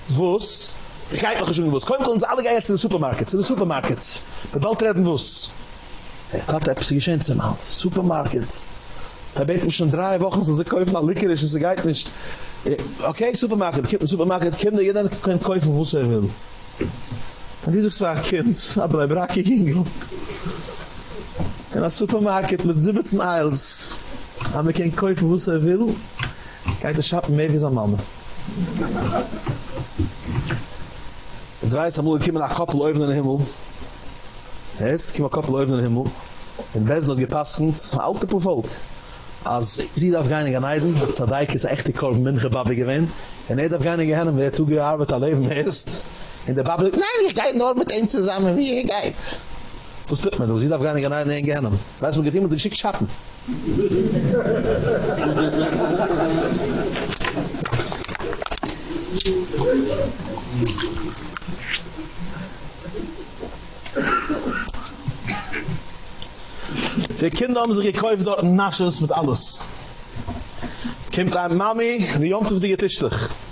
Wuss? Ich gehe noch schon wuss. Kommt uns alle gehen jetzt in den Supermarket, in den Supermarket. Wir bald reden wuss. Er hat etwas geschehen zum Haus. Supermarket. Da beten wir schon drei Wochen, so sie kaufen mal Licorice, und sie geht nicht. Okay, Supermarket, gibt ein Supermarket, Kinder, jeder kann kaufen, wo er will. Und die sagt, ein Kind, aber er brach ging. In einem Supermarket mit 17 Aisles, aber kein kaufen, wo er will, geht er schappen mehr wie seine Mama. Jetzt weiß, am Uli kommen nach Koppel öffnen in den Himmel. Jetzt kommen Koppel öffnen in den Himmel. In Besen hat gepasst, ein alter Volk. Als sie darf gar nicht aneiden, hat Zadaik ist echte Korb Minche Babbe gewinnt, und er darf gar nicht gehen, wer zugearbeitet ein Leben ist, in der Babbe, nein, ich gehe nur mit ihm zusammen, wie ihr geht. Was tut man, du, sie darf gar nicht aneiden, gehen. Weißt du, man geht immer sich schick schatten. Die Kinder haben sich gekauft dort Nasches mit alles. Kommt ein Mami, die jommt auf die Getischtig. Er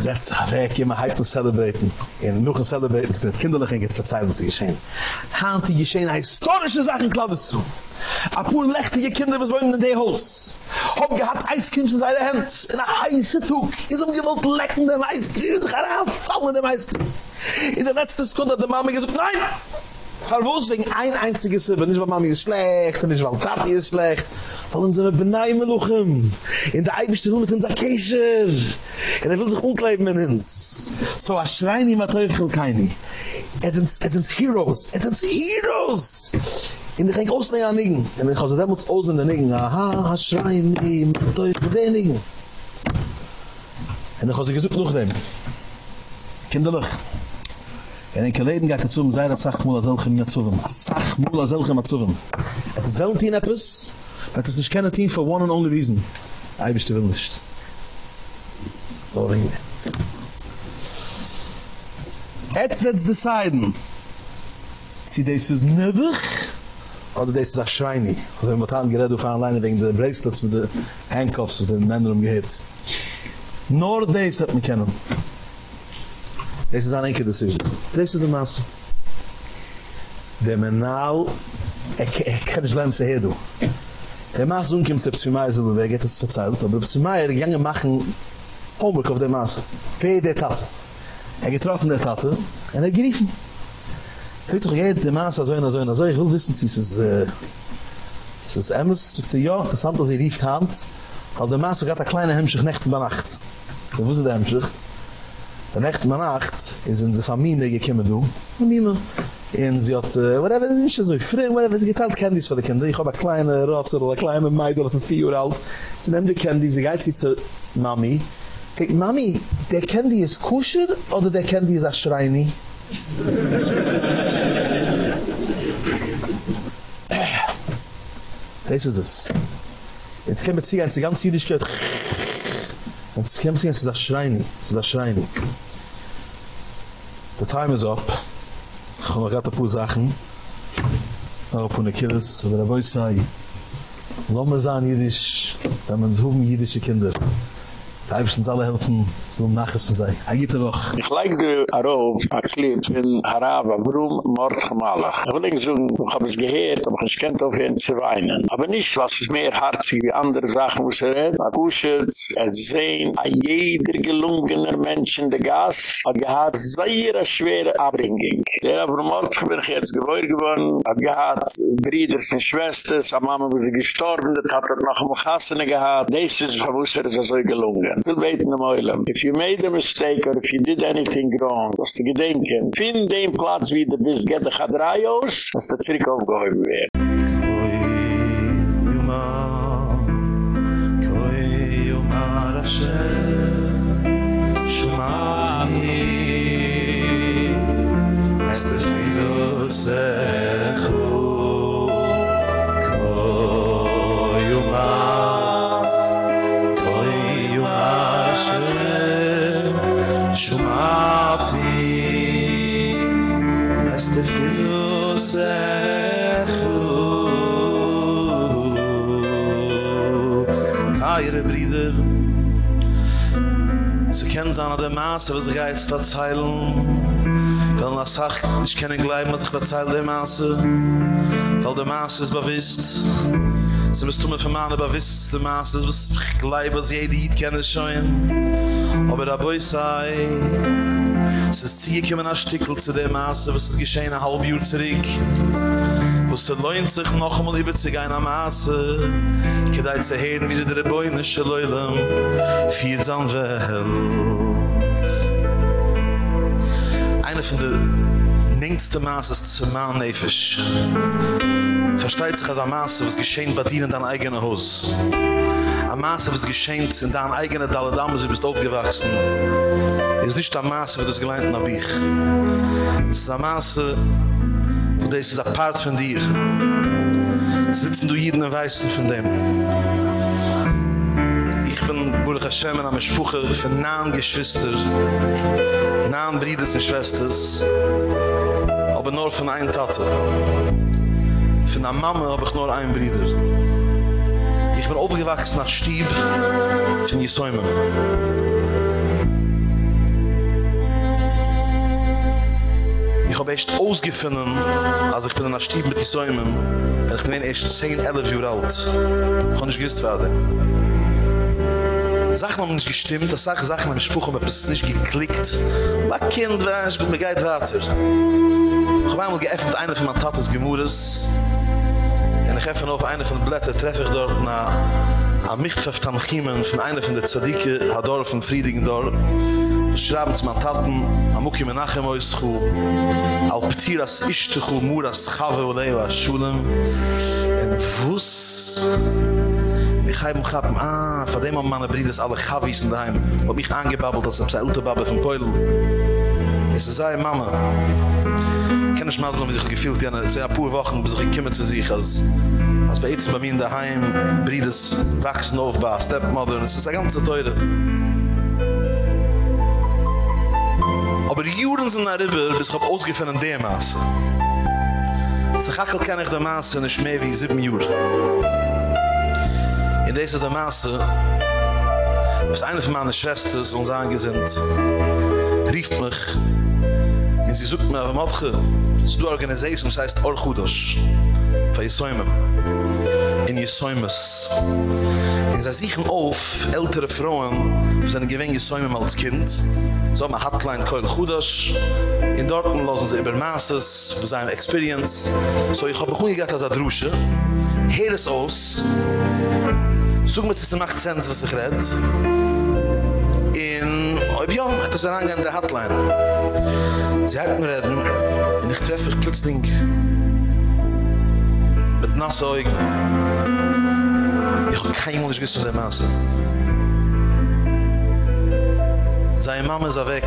setzt sich weg, immer hype zu celebraten. Und noch ein celebraten, es wird kinderlich in verzeihen, was sie geschehen. Hand die geschehen, historische Sache in zu. A pur lechtige Kinder, was wollen in der Haus. Hab gehad Eiscremes in seine Hand. In a heiße Tug. Is um gewollt lecken dem Eiscreme. Ich habe fallen dem Eiscreme. In der letzten Sekunde hat der Mama gesagt, nein! Verwus wegen ein einziges Sibbe, nicht weil Mami ist schlecht, nicht weil Tati ist schlecht, weil sie mit Benaime luchen. In der Eibischte will mit uns Akesher. Und er will sich umkleiden mit uns. So a schreini ma teufel keini. Et ins, et ins Heroes, et ins Heroes. In der Genk Osnei an Nigen. Und ich habe damals aus in der Nigen. Aha, ha schreini ma teufel den Nigen. Und ich habe sie gesucht noch dem. Kinderlich. in ik leben gaat het zo zijn dat sag mol azel khim natzuvem sag mol azel khim natzuvem het zelt in apus dat is geen team for one and only reason i bist wil nicht doring Etz let's deciden. Sie des is nebig. Oder des is a shiny. Oder wir matan gerade auf online wegen der bracelets mit der handcuffs, den Nenner umgehet. Nor des hat mich kennen. This is an enke decision. This is the mass. Der Menal, ich kann nicht lernen, sie her, du. Der Maas unkim zu Psimai sind und er geht es verzeiht, er machen Homework auf der Maas. Wer der Tate? Er getroffen der Tate er geriefen. Hört doch jeder der Maas so einer so einer so, ich will wissen, sie ist es, äh, es ist Emmes, sagt er, ja, interessant, dass er rief Hand, weil der Maas hat ein kleiner Hemmschicht Nächten bei Nacht. Wo ist der Hemmschicht? Der Nacht bei Nacht ist in der Familie gekommen, du. Familie. Und sie hat, uh, whatever, sie ist so frem, whatever, sie geteilt Candies für die Kinder. Ich habe eine kleine Rotzer oder eine kleine Meidel von vier Uhr alt. Sie nimmt die Candies, sie geht sie zu Mami. Kijk, Mami, der Candy ist kusher oder der Candy ist a schreini? Das ist es. Jetzt kommen wir zu ganz, ganz jüdisch gehört. Jetzt kommen wir zu das Schreini. Zu das Schreini. The time is up. Ich habe gerade ein paar Sachen. Auch von den Kindern, so wie der Boy sei. Sagen jüdisch, wenn man so jüdische Kinder. Da habe ich uns alle helfen, so nachher zu sein. Geht er doch. Ich like de Arov, a clip in Harava, warum Mord gemalach. Sagen, ich habe es gehört, aber ich kennt auf ihn zu. Aber nicht, was ist mehr harzig wie andere Sachen, was er. Er kushet, er sehen, a jeder gelungener Mensch in der Gas hat gehad sehr schwere Abbringung. Der aber Mord gebirg jetzt gewohr geworden, hat gehad Brüder und Schwestern, a Mama, wo sie gestorben, hat er noch am Gassene gehad. Das ist, was er so gelungen. Will beten am. If you made a mistake or if you did anything wrong, was to gedenken. Find den Platz, wie du bist, get the Chadraios, was der Zirik aufgehoben wird. Ihre Brüder. Sie kennen sich an der Maße, was ich jetzt verzeilen. Weil nach Sach, ich kenne gleich, was ich verzeilen der Maße. Weil der Maße ist bewusst. Sie müssen mir vermahnen, bewusst der Maße, was ich gleich, was jeder hier kennt schon. Aber der Boy sei, es ist zieh, ich komme ein Stückchen zu der Maße, was ist geschehen, ein halb Jahr zurück. Wo es lohnt sich noch einmal über zu gehen am Maße. Kedai zu hören, wie sie der Beine schleulen, vier dann Welt. Eine von den nehmsten Maßes zu Mann Nefisch. Versteht sich als ein Maße, was geschehen bei dir in dein eigener Haus. Ein Maße, was geschehen in dein eigener Dalle Damme, sie bist aufgewachsen. Ist nicht ein Maße, wie das gemeint nach Bich. Es ist ein Maße, wo das ist apart von dir. Sitzen du jeden Weißen von dem. Ich bin Hashem und am Spuche für nahen Geschwister, nahen Brüder und Schwesters, aber nur von ein Tate. Von einer Mama habe ich nur ein Bruder. Ich bin aufgewachsen nach Stieb von Jesäumen. Ich habe echt ausgefunden, als ich bin in der Stieb mit Jesäumen, und ich bin erst 10, 11 Jahre alt. Ich kann nicht gewusst werden. Sachen haben nicht gestimmt, das sage Sachen haben Spruch, aber es ist nicht geklickt. Aber Kind, wer ist, mir geht weiter. Ich habe einmal geöffnet eine von meinen Tatas Gemüdes. Und ich öffne auf eine von den Blättern, treffe ich dort nach am Michthof Tamchimen von einer von der Tzadike, Hador von Friedigendor. Wir schreiben zu meinen Taten, Amuki Menachem Oischu, Al Ptiras Ishtechu, Muras Chave Oleo Ashulem. Und wuss... Ich habe mich gehabt, ah, von dem haben meine Brüder alle Chavis in daheim. Hab mich angebabbelt, als ob sie älter Babbe von Peul. Es ist eine Mama. Ich kenne nicht mal so, wie sich gefühlt, ja, es ist ja pur Wochen, bis ich gekommen zu sich, als, als bei jetzt bei mir in daheim, Brüder wachsen auf, bei Stepmother, und es ist eine ganze Teure. Aber Juren sind nach Ribber, bis ich hab ausgefunden der Maße. Sie gackel kenne ich der Maße, und ich mehr wie sieben Juren. In deze de Maße, was eine von meinen Schwestern uns angesinnt, rief mich, und sie sucht mir auf dem Matge, zu der Organisation, das heißt Orchudos, von Jesäumen, in Jesäumes. Und sie sichern auf ältere Frauen, die sind gewinn Jesäumen als Kind, so ma hotline koel khudas in dorten losen ze über masses vo zayn experience. So ich hab begun gegat as a drusche. Heles aus. Zoek mit ze macht sens was ich red. In ob jo rang an der hotline. Ze hat mir reden in ich treff ich plötzlich mit nasse augen Ich hab kein Mensch gesehen, der Masse. Seine Mama ist weg.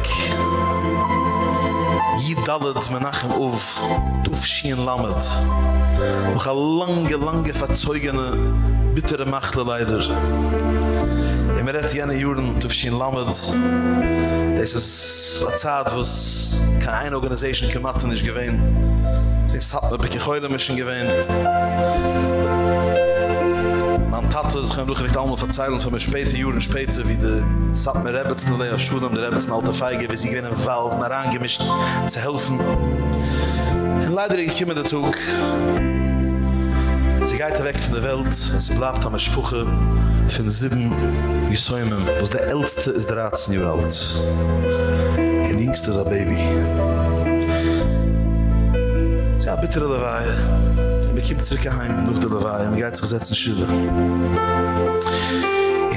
Dallet menachem uf, tuf schien lammet. Noch a lange, lange verzeugene, bittere Machle leider. Ja, mir redt jene Juren, tuf schien lammet. Das ist a Zeit, wo es kein eine Organisation kematten ist gewesen. Das hat mir bekje heule mischen gewesen. Man Tate, ich kann wirklich allemaal verzeilen von mir später, Juren später, wie de Sat mir Rebbets in der Schule, um der Rebbets in alte Feige, wie sie gewinnen Wald, nach angemischt, zu helfen. Und leider ich komme dazu, sie geht weg von der Welt, und sie bleibt am Spuche von sieben Gesäumen, wo der Älteste ist der 18 Jahre alt. Und die Jüngste ist ein Baby. Sie hat bittere Leweihe. Und wir kommen zurück heim durch die Leweihe, und wir gehen sich setzen in Schule.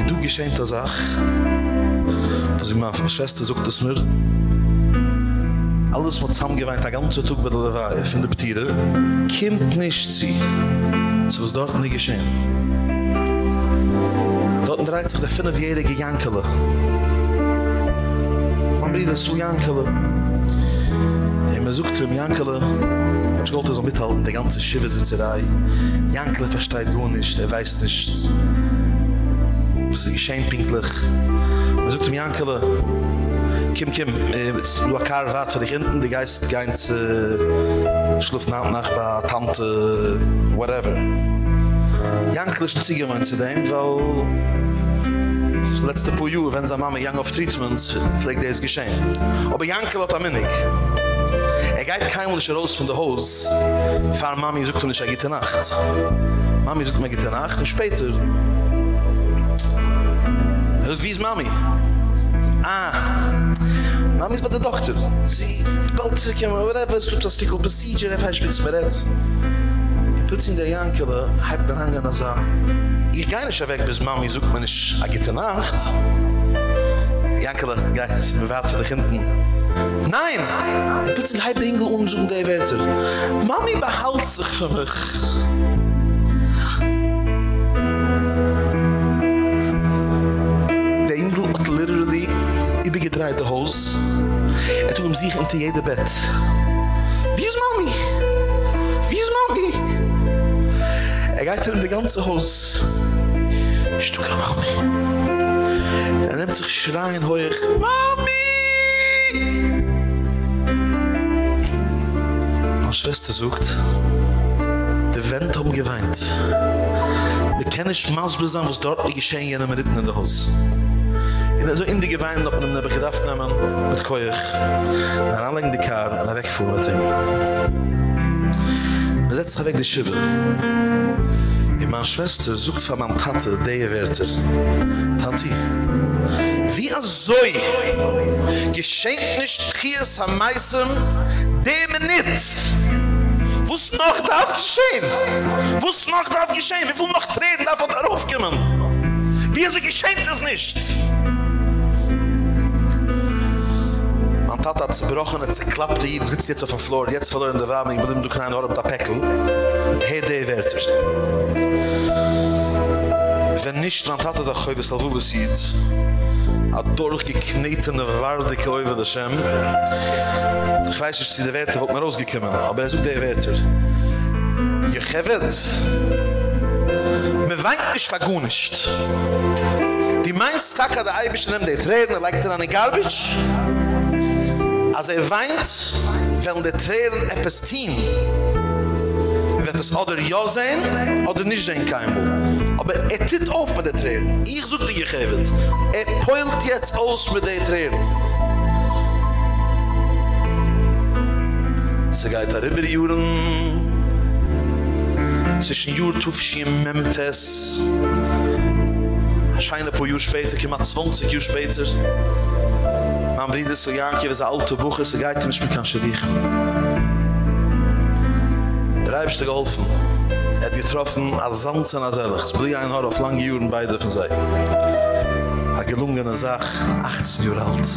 Und du geschehnt das auch, Also ich meine, Schwester sucht es mir. Alles, was zusammengeweint, der ganze Tag bei der Leweihe, von der Petire, kommt nicht sie. So ist dort nicht geschehen. Dort dreht sich der fünfjährige Jankele. Man bricht das zu Jankele. Und man sucht ihm Jankele. Ich wollte so mithalten, die ganze Schiffe-Sitzerei. Jankele versteht gar nicht, er weiß nicht. Ist geschehen pinklich. Man sucht ihm Jankele. Kim Kim, du a kar wat für dich hinten, die Geist geins äh, schluft nach nach bei Tante, whatever. Jankele ist ein Ziegermann zu dem, weil das letzte paar Jahre, wenn seine Mama young of treatment, pflegt das geschehen. Aber Jankele hat am Innig. Er geht kein Mensch raus von der Haus, fahr Mami sucht ihm nicht, geht in Nacht. Mami sucht mir geht in Nacht und später. Hört, wie ist Mami? Ah, Mami ist bei der Doktor. Sie bald zu kommen, whatever, es gibt das Stickel Procedure, er fährt mit mir red. Plötzlich in der Jankele, halb dann hangen und sagt, ich gehe nicht weg, bis Mami sucht mir nicht, er geht in Nacht. Jankele, guys, wir warten dich hinten. Nein! Und plötzlich halb der Engel umsuchen der Wörter. Mami behalt sich für mich. Sich into jeder Bett. Wie ist Mami? Wie ist Mami? Er geht in das ganze Haus. Ich tue Mami. Er nimmt sich schreien hoch. Mami! Meine Schwester sucht. Der Wind haben geweint. Wir kennen nicht mal was dort geschehen in einem Ritten in der Haus. Und in so in die gewein op nem hebben gedacht na man met koech naar alle in de kar en weg voor het we zet zich weg de schiver in mijn schwester zoekt van mijn tante de werter tante wie als zoi geschenkt nicht hier am meisen dem er nit Wus noch darf geschehen? Wus noch darf geschehen? Wie viel noch Tränen darf er aufkommen? Wie er sie geschenkt nicht? Wie er sie geschenkt ist nicht? Tat hat zerbrochen, hat zerklappt, die sitzt jetzt auf dem Floor, jetzt verloren der Wärme, ich will ihm du kleinen Ohr um der Päckl. Hey, der Wärter. Wenn nicht, Tat hat auch heute Salvuwe sieht, a durchgeknetene Wardike over der Shem. Ich weiß nicht, die Werte wird mir rausgekommen, aber er sucht die Werte. Je gevet. Me weint nicht vergunischt. Die meinst Taka der Eibisch nimmt die Tränen, er legt er an die Garbage. Als er weint, wenn die Tränen etwas tun, wird es oder ja sein, oder nicht sein keinmal. Aber er tritt auf mit den Tränen. Ich such dir gegeben. Er peult jetzt aus mit den Tränen. Da rüber die Juren. Zwischen Jur Tufshi und Memtes. Scheine paar Jahre später, kiemat 20 Jahre später. Mein Bruder so Janke, sind alte Bucher, sie geht ihm, ich kannst du dich. Der Reibste geholfen. Er hat getroffen als Sands und als Ehrlich. Es blieb ein Haar auf lange Juren beide von sich. Er gelungene Sach, 18 Jahre alt.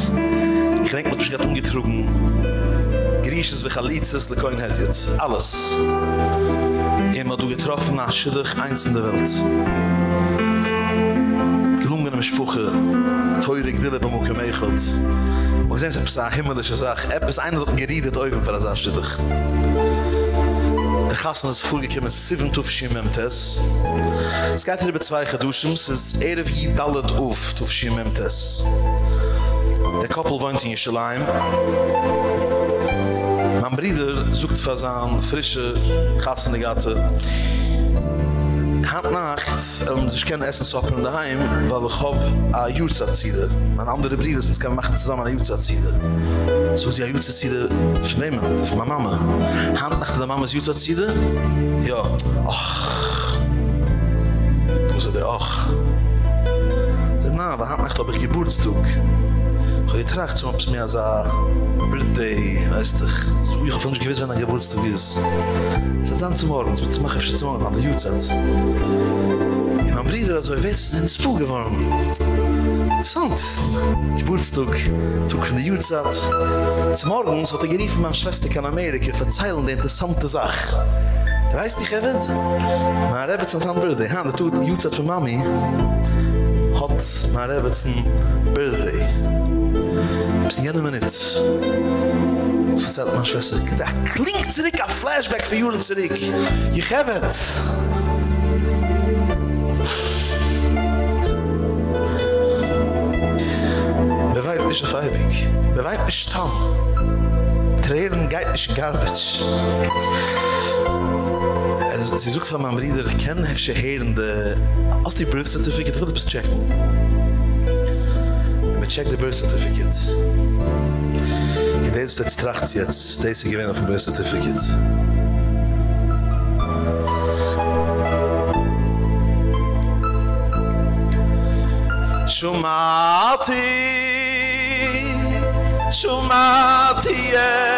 Ich denke, man hat mich gerade umgetrunken. Grieches wie Chalitzes, Lekoin hat jetzt. Alles. Immer du getroffen, als Schiddich, eins in der Welt. Gelungene Sprüche, teure Gdille beim Uke Meichot. Aber gesehen, es ist eine himmlische Sache. Etwas einer hat geriedet Eugen für das Schiddich. Der Gassen ist vorgekommen, sieben Tufshim im Tess. Es geht hier über zwei Geduschen, es ist Erev Yidalet Uf Tufshim im Tess. Der Koppel wohnt in Yeshalayim. Mein Bruder sucht für seine frische Gassen hat nacht und sich kann essen so daheim weil ich hab a jutsatzide man andere brüder sind kann machen zusammen a jutsatzide so sie a jutsatzide nehmen von meiner mama. Hat nacht der Mamas jutsatzide ja. Ach. Du so der ach. Sag na aber hat nacht ob ich geburtstag. Ich trage zum Beispiel mir als a Birthday, weißt du, ich hoffe nicht gewiss, wenn er gewollst du wies. Es hat dann zum Morgen, es wird zu machen, wenn zu morgen an der Jutsat. In mein Bruder also ich weiß, es ist ein Spool geworden. Interessant. Geburtstag, Tag von der Jutsat. Zum Morgen hat er geriefen, meine Schwester kann Amerika verzeilen, die interessante Sache. Du weißt dich, Evert? Mein Rebbe ist ein Tandbirthday. ha, der tut die Jutsat für Mami. Hat mein Rebbe ist ein Birthday. Bis jener Minute. Was verzeilt meine Schwester? Da klingt zurück ein Flashback für Juren zurück. Je gevet. Beweit nicht auf Eibig. Beweit nicht Stamm. Tränen geht nicht garbage. Sie sucht von meinem Bruder, ich kenne hefsche Herende, als die Birth Certificate, will ich bis checken. Ich check the Birth Certificate. Deze tijd tracht jetzt, deze gewin auf dem Birth Certificate. Shumati Shumati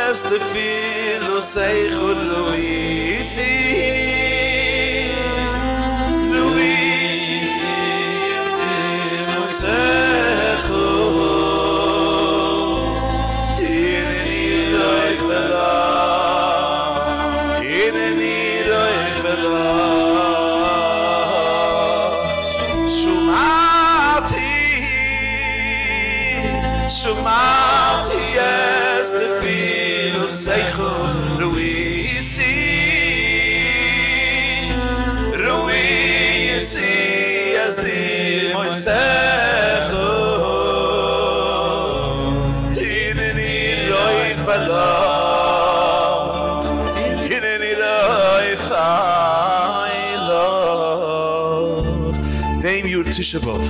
es te filo sei Luisi Luisi Mosecho Jür Tishabov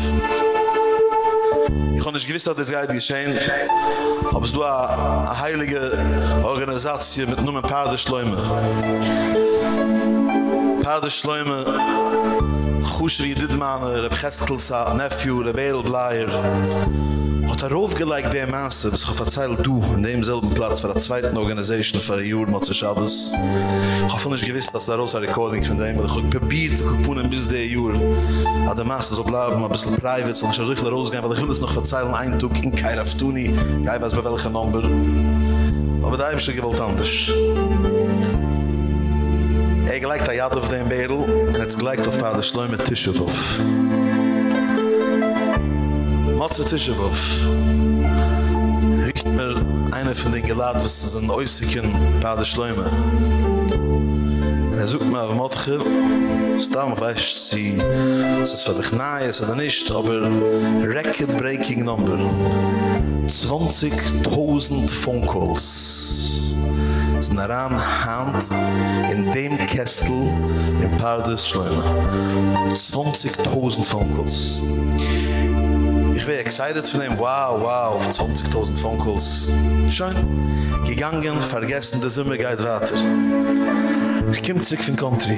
Ich habe nicht gewiss, dass das gerade geschehen aber es ist eine heilige Organisation mit Nummer Paardeschleume. Paardeschleume Chushri Didmane, Reb Cheskel sa Nephew, Reb Edelbleier hat er aufgelegt der Masse, was ich habe erzählt, du, in demselben Platz für der zweiten Organisation für die Jür, Motze Shabbos. Ich habe nicht gewiss, dass da raus eine Recording von dem, weil ich habe probiert, ich habe bis der Jür, an der Masse so bleiben, ein bisschen private, und ich habe richtig rausgehen, weil ich will das noch erzählen, ein Tag in Kairaftuni, ich weiß bei welcher Nummer. Aber da habe ich gewollt anders. Er gleicht der Yad auf den Bärl, und jetzt gleicht auf Pader Schleume Tischubov. Matze Tischubov. Riecht mir eine von den Gelad, was ist ein äußigen Pader Schleume. Und er sucht mir auf Matze, Stamm, weißt sie, es ist für dich nahe, ist oder nicht, aber record-breaking number. 20.000 Phone Calls. Es ist eine Hand in dem Kästel in Pardes Schleume. 20.000 Phone Calls. Ich excited von dem, wow, wow, 20.000 Phone Calls. Schön. Gegangen, vergessen, der Summe geht weiter. Ich komme zurück von Country.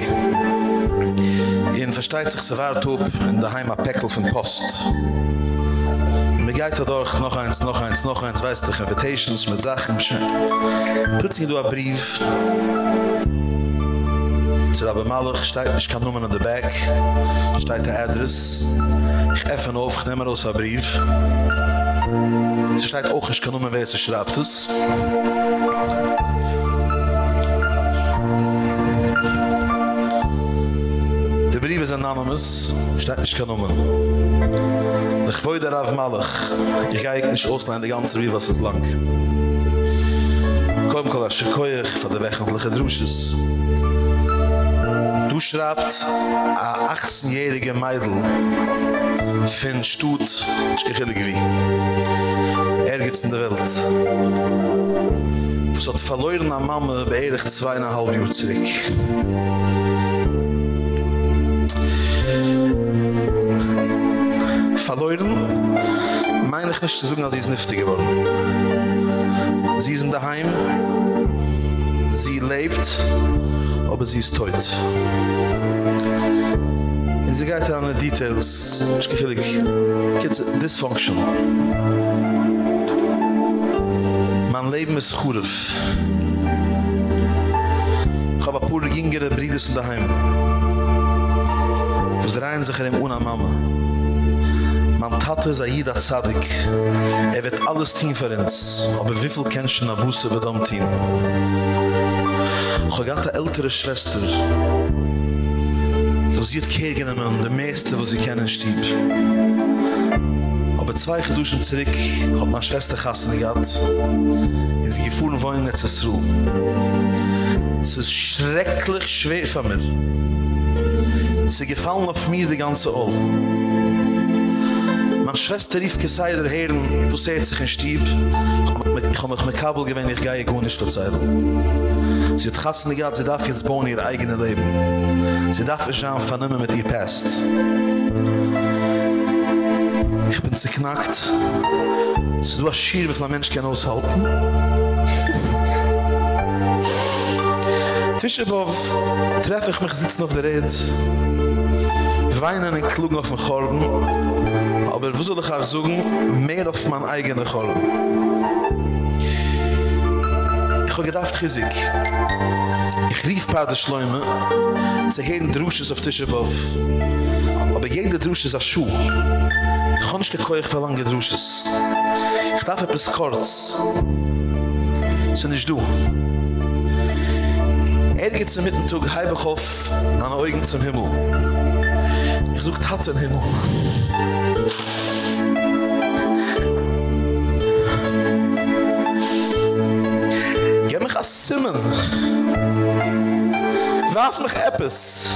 Ihnen versteht sich weit up in der Heima Päckl von Post. Mir geht da durch noch eins, noch eins, noch eins, weißt du, Invitations mit Sachen. schön. Plötzlich du ein Brief. Zu Rabbi Malach steht, ich kann Nummern an der Back. Steht der Adress. Ich öffne auf, ich raus ein Brief. Es steht auch, ich kann Nummern, wer es schreibt es. Der Brief ist anonymous, steht nicht kann Nummern. Ich wollte darauf Malach. Ich gehe nicht ausleihen, die ganze Brief, was ist lang. Komm, kolla, schekoyach, von der wöchentliche Drusches. Du schreibt a 18-jährige Meidl fin Stut, ich gechille gewie. Ergens in der Welt. Was hat verloren an Mama beerdigt zweieinhalb Uhr zurück. Verloren meine ich nicht zu sagen, dass sie ist niftig geworden. Sie ist in daheim, sie lebt, aber sie ist tot. ze gaat aan de details. Ik kijk ik. Kids dysfunctional. Mijn leven is goed. Ik heb een paar jüngere broeders daheim. Dus draaien zich er ohne Mama. Man tate Aida Tzadik. Er wird alles tun für uns. Aber wie viel kennst du in der Busse wird am tun? Ich habe eine ältere Schwester. Wo sie hat kegenommen, der meiste, wo sie kennen, stieb. Aber zwei geduschen zurück hat meine Schwester gassen gehabt. Und sie gefuhren wollen nicht zu Ruhe. Es ist schrecklich schwer für mich. Sie gefallen auf mir die ganze Oll. Meine Schwester rief gesagt, der Herren, wo seht sich ein Stieb. Ich habe mich mit Kabel gewinnt, ich gehe gar nicht verzeihen. Sie hat gassen gehabt, sie darf jetzt bauen ihr eigenes Leben. Sie darf es schon vernehmen mit ihr Pest. Ich bin zerknackt. So du hast schier, wie viel ein Mensch aushalten. Tischebov treffe ich mich sitzen auf der Red. Weinen und klugen auf den Chorben. Aber wo soll ich auch sagen? Mehr auf mein eigener Chorben. Ich habe gedacht, Chizik. Ich rief ein paar der Schleume. Sie hören Drusches auf Tischebov. Aber jede Drusch ist ein Schuh. Ich kann nicht gekoich für lange Drusches. Ich darf etwas kurz. So nicht du. Er geht zum Mittentug, heibig auf, an Augen zum Himmel. Ich such Tat in Himmel. Geh mich als Simmen. Was mich etwas.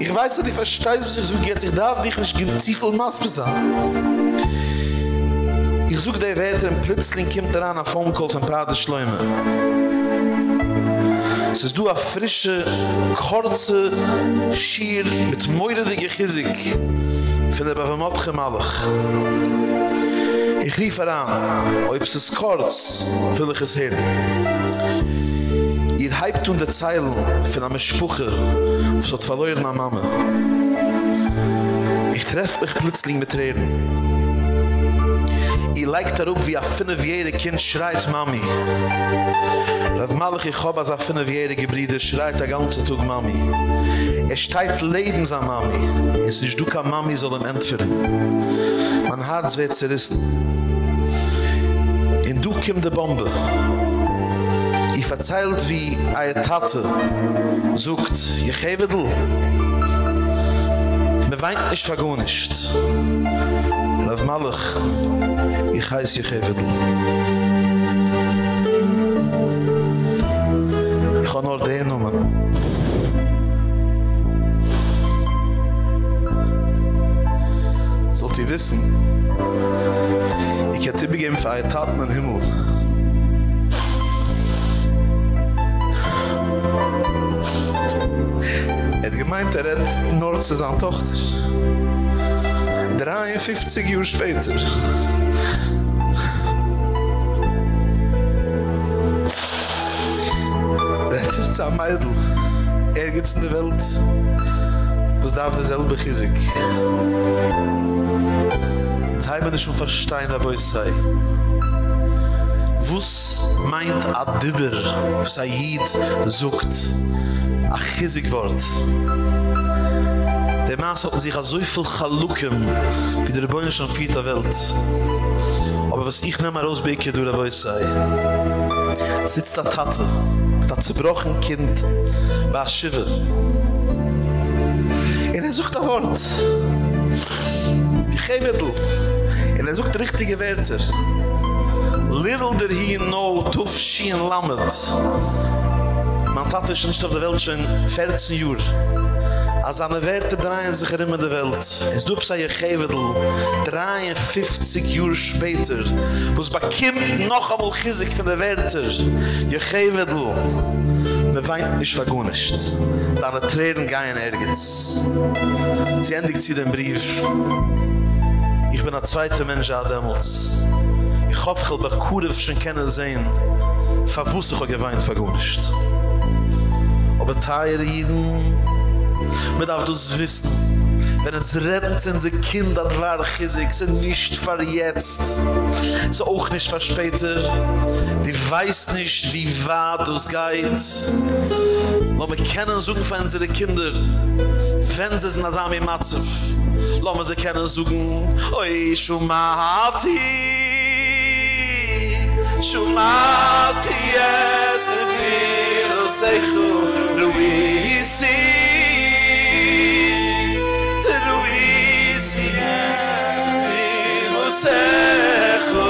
Ich weiß, dass du verstehst, was ich so geht. Ich darf dich nicht gegen Ziefel Maß besagen. Ich suche dir weiter und plötzlich kommt daran ein Phone Call von Pater Schleume. Es ist du a frische, kurze Schier mit moiredige Gizig von der Bavamotche Malach. Ich rief heran, ob es ist kurz, will ich es hören. Ihr heibt und der Zeil von einer Spuche, was hat verloren an Mama. Ich treff mich plötzlich mit Tränen. Ihr leikt darauf, wie ein fünfjähriger Kind schreit Mami. Rav Malach hab als ein fünfjähriger Bruder schreit der ganze Tag Mami. Er steht lebens an Mami. Es ist du kann Mami soll ihm entführen. Mein Herz wird zerrissen. In du kim de Bombe. Verzeilt wie eine Tate sucht, je gevedel. Me weint nicht vergonischt. Rav Malach, ich heiß je gevedel. Ich kann nur den Nummern. Sollt ihr wissen, ich hätte begeben für eine Tat im Himmel. Er gemeint, er hat nur zu seiner Tochter. 53 Jahre später. Retter zu einem Mädel. Ergens in der Welt. Was darf derselbe Chizik? Jetzt haben wir schon verstehen, aber ich sei. Was meint a Dibber, was a Jid sucht, a Chizik Wort? Der Maas hat sich a so viel Chalukim, wie der Beine schon vierter Welt. Aber was ich nehme rausbeke, du dabei sei, sitzt da Tate, mit einem zerbrochenen Kind, bei Shiver. Und er sucht ein Wort. Gebe es. Und er sucht richtige Wörter. Little did he know, tuf she and lammet. Man tat ist nicht auf der Welt schon 14 Uhr. Als an der Werte drehen sich er immer der Welt. Es du sei ihr Gevedel, 53 Uhr später, wo es bekimmt noch einmal Chizik von der Werte. Gevedel, me weint nicht vergunnischt. Deine Tränen gehen ergens. Sie endigt sie den Brief. Ich bin ein zweiter Mensch Adamels. Ich hoffe, ich will bei Kurev schon kennen sehen. Verwusst ich auch geweint vergunnischt. Teile Jeden, Man darf das wissen. Wenn es retten sind sie Kinder, das war chizig, sie nicht für jetzt. Sie auch nicht für später. Die weiß nicht, wie wahr das geht. Lass wir kennen suchen für unsere Kinder, wenn sie sind Asami Matzef. Lass wir sie kennen suchen, oi Shumati, Shumati es ne filo سيخو رويسي رويسي ديمو سيخو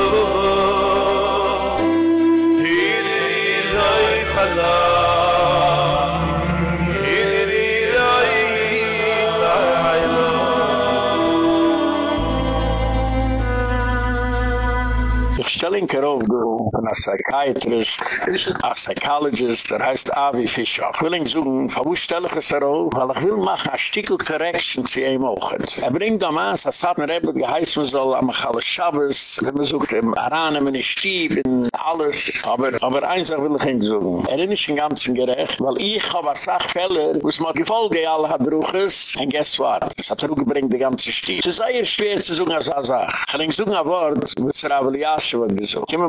هيني لوي فلاح Stelling Karov, ihn du, ein Psychiatrist, ein Psychologist, der heißt Avi Fischer. Ich will ihn suchen, von wo stelle ich es auf, weil ich will machen, ein Stickel Correction zu ihm auch. Er bringt am Aas, als hat mir eben geheißen, man soll am Achal Shabbos, wenn man sucht im Aran, in Stieb, in alles. Aber, aber eins will ich ihn suchen. Er ist nicht im Ganzen gerecht, weil ich habe eine Sachfälle, wo es mal gefolge, alle hat Ruches, und guess what? Es hat Rugebringt die ganze Stieb. Es ist sehr schwer zu suchen, als er sagt. Ich will ihn suchen, ein Wort, wo es Ravel Yashu hat gesagt. Ich habe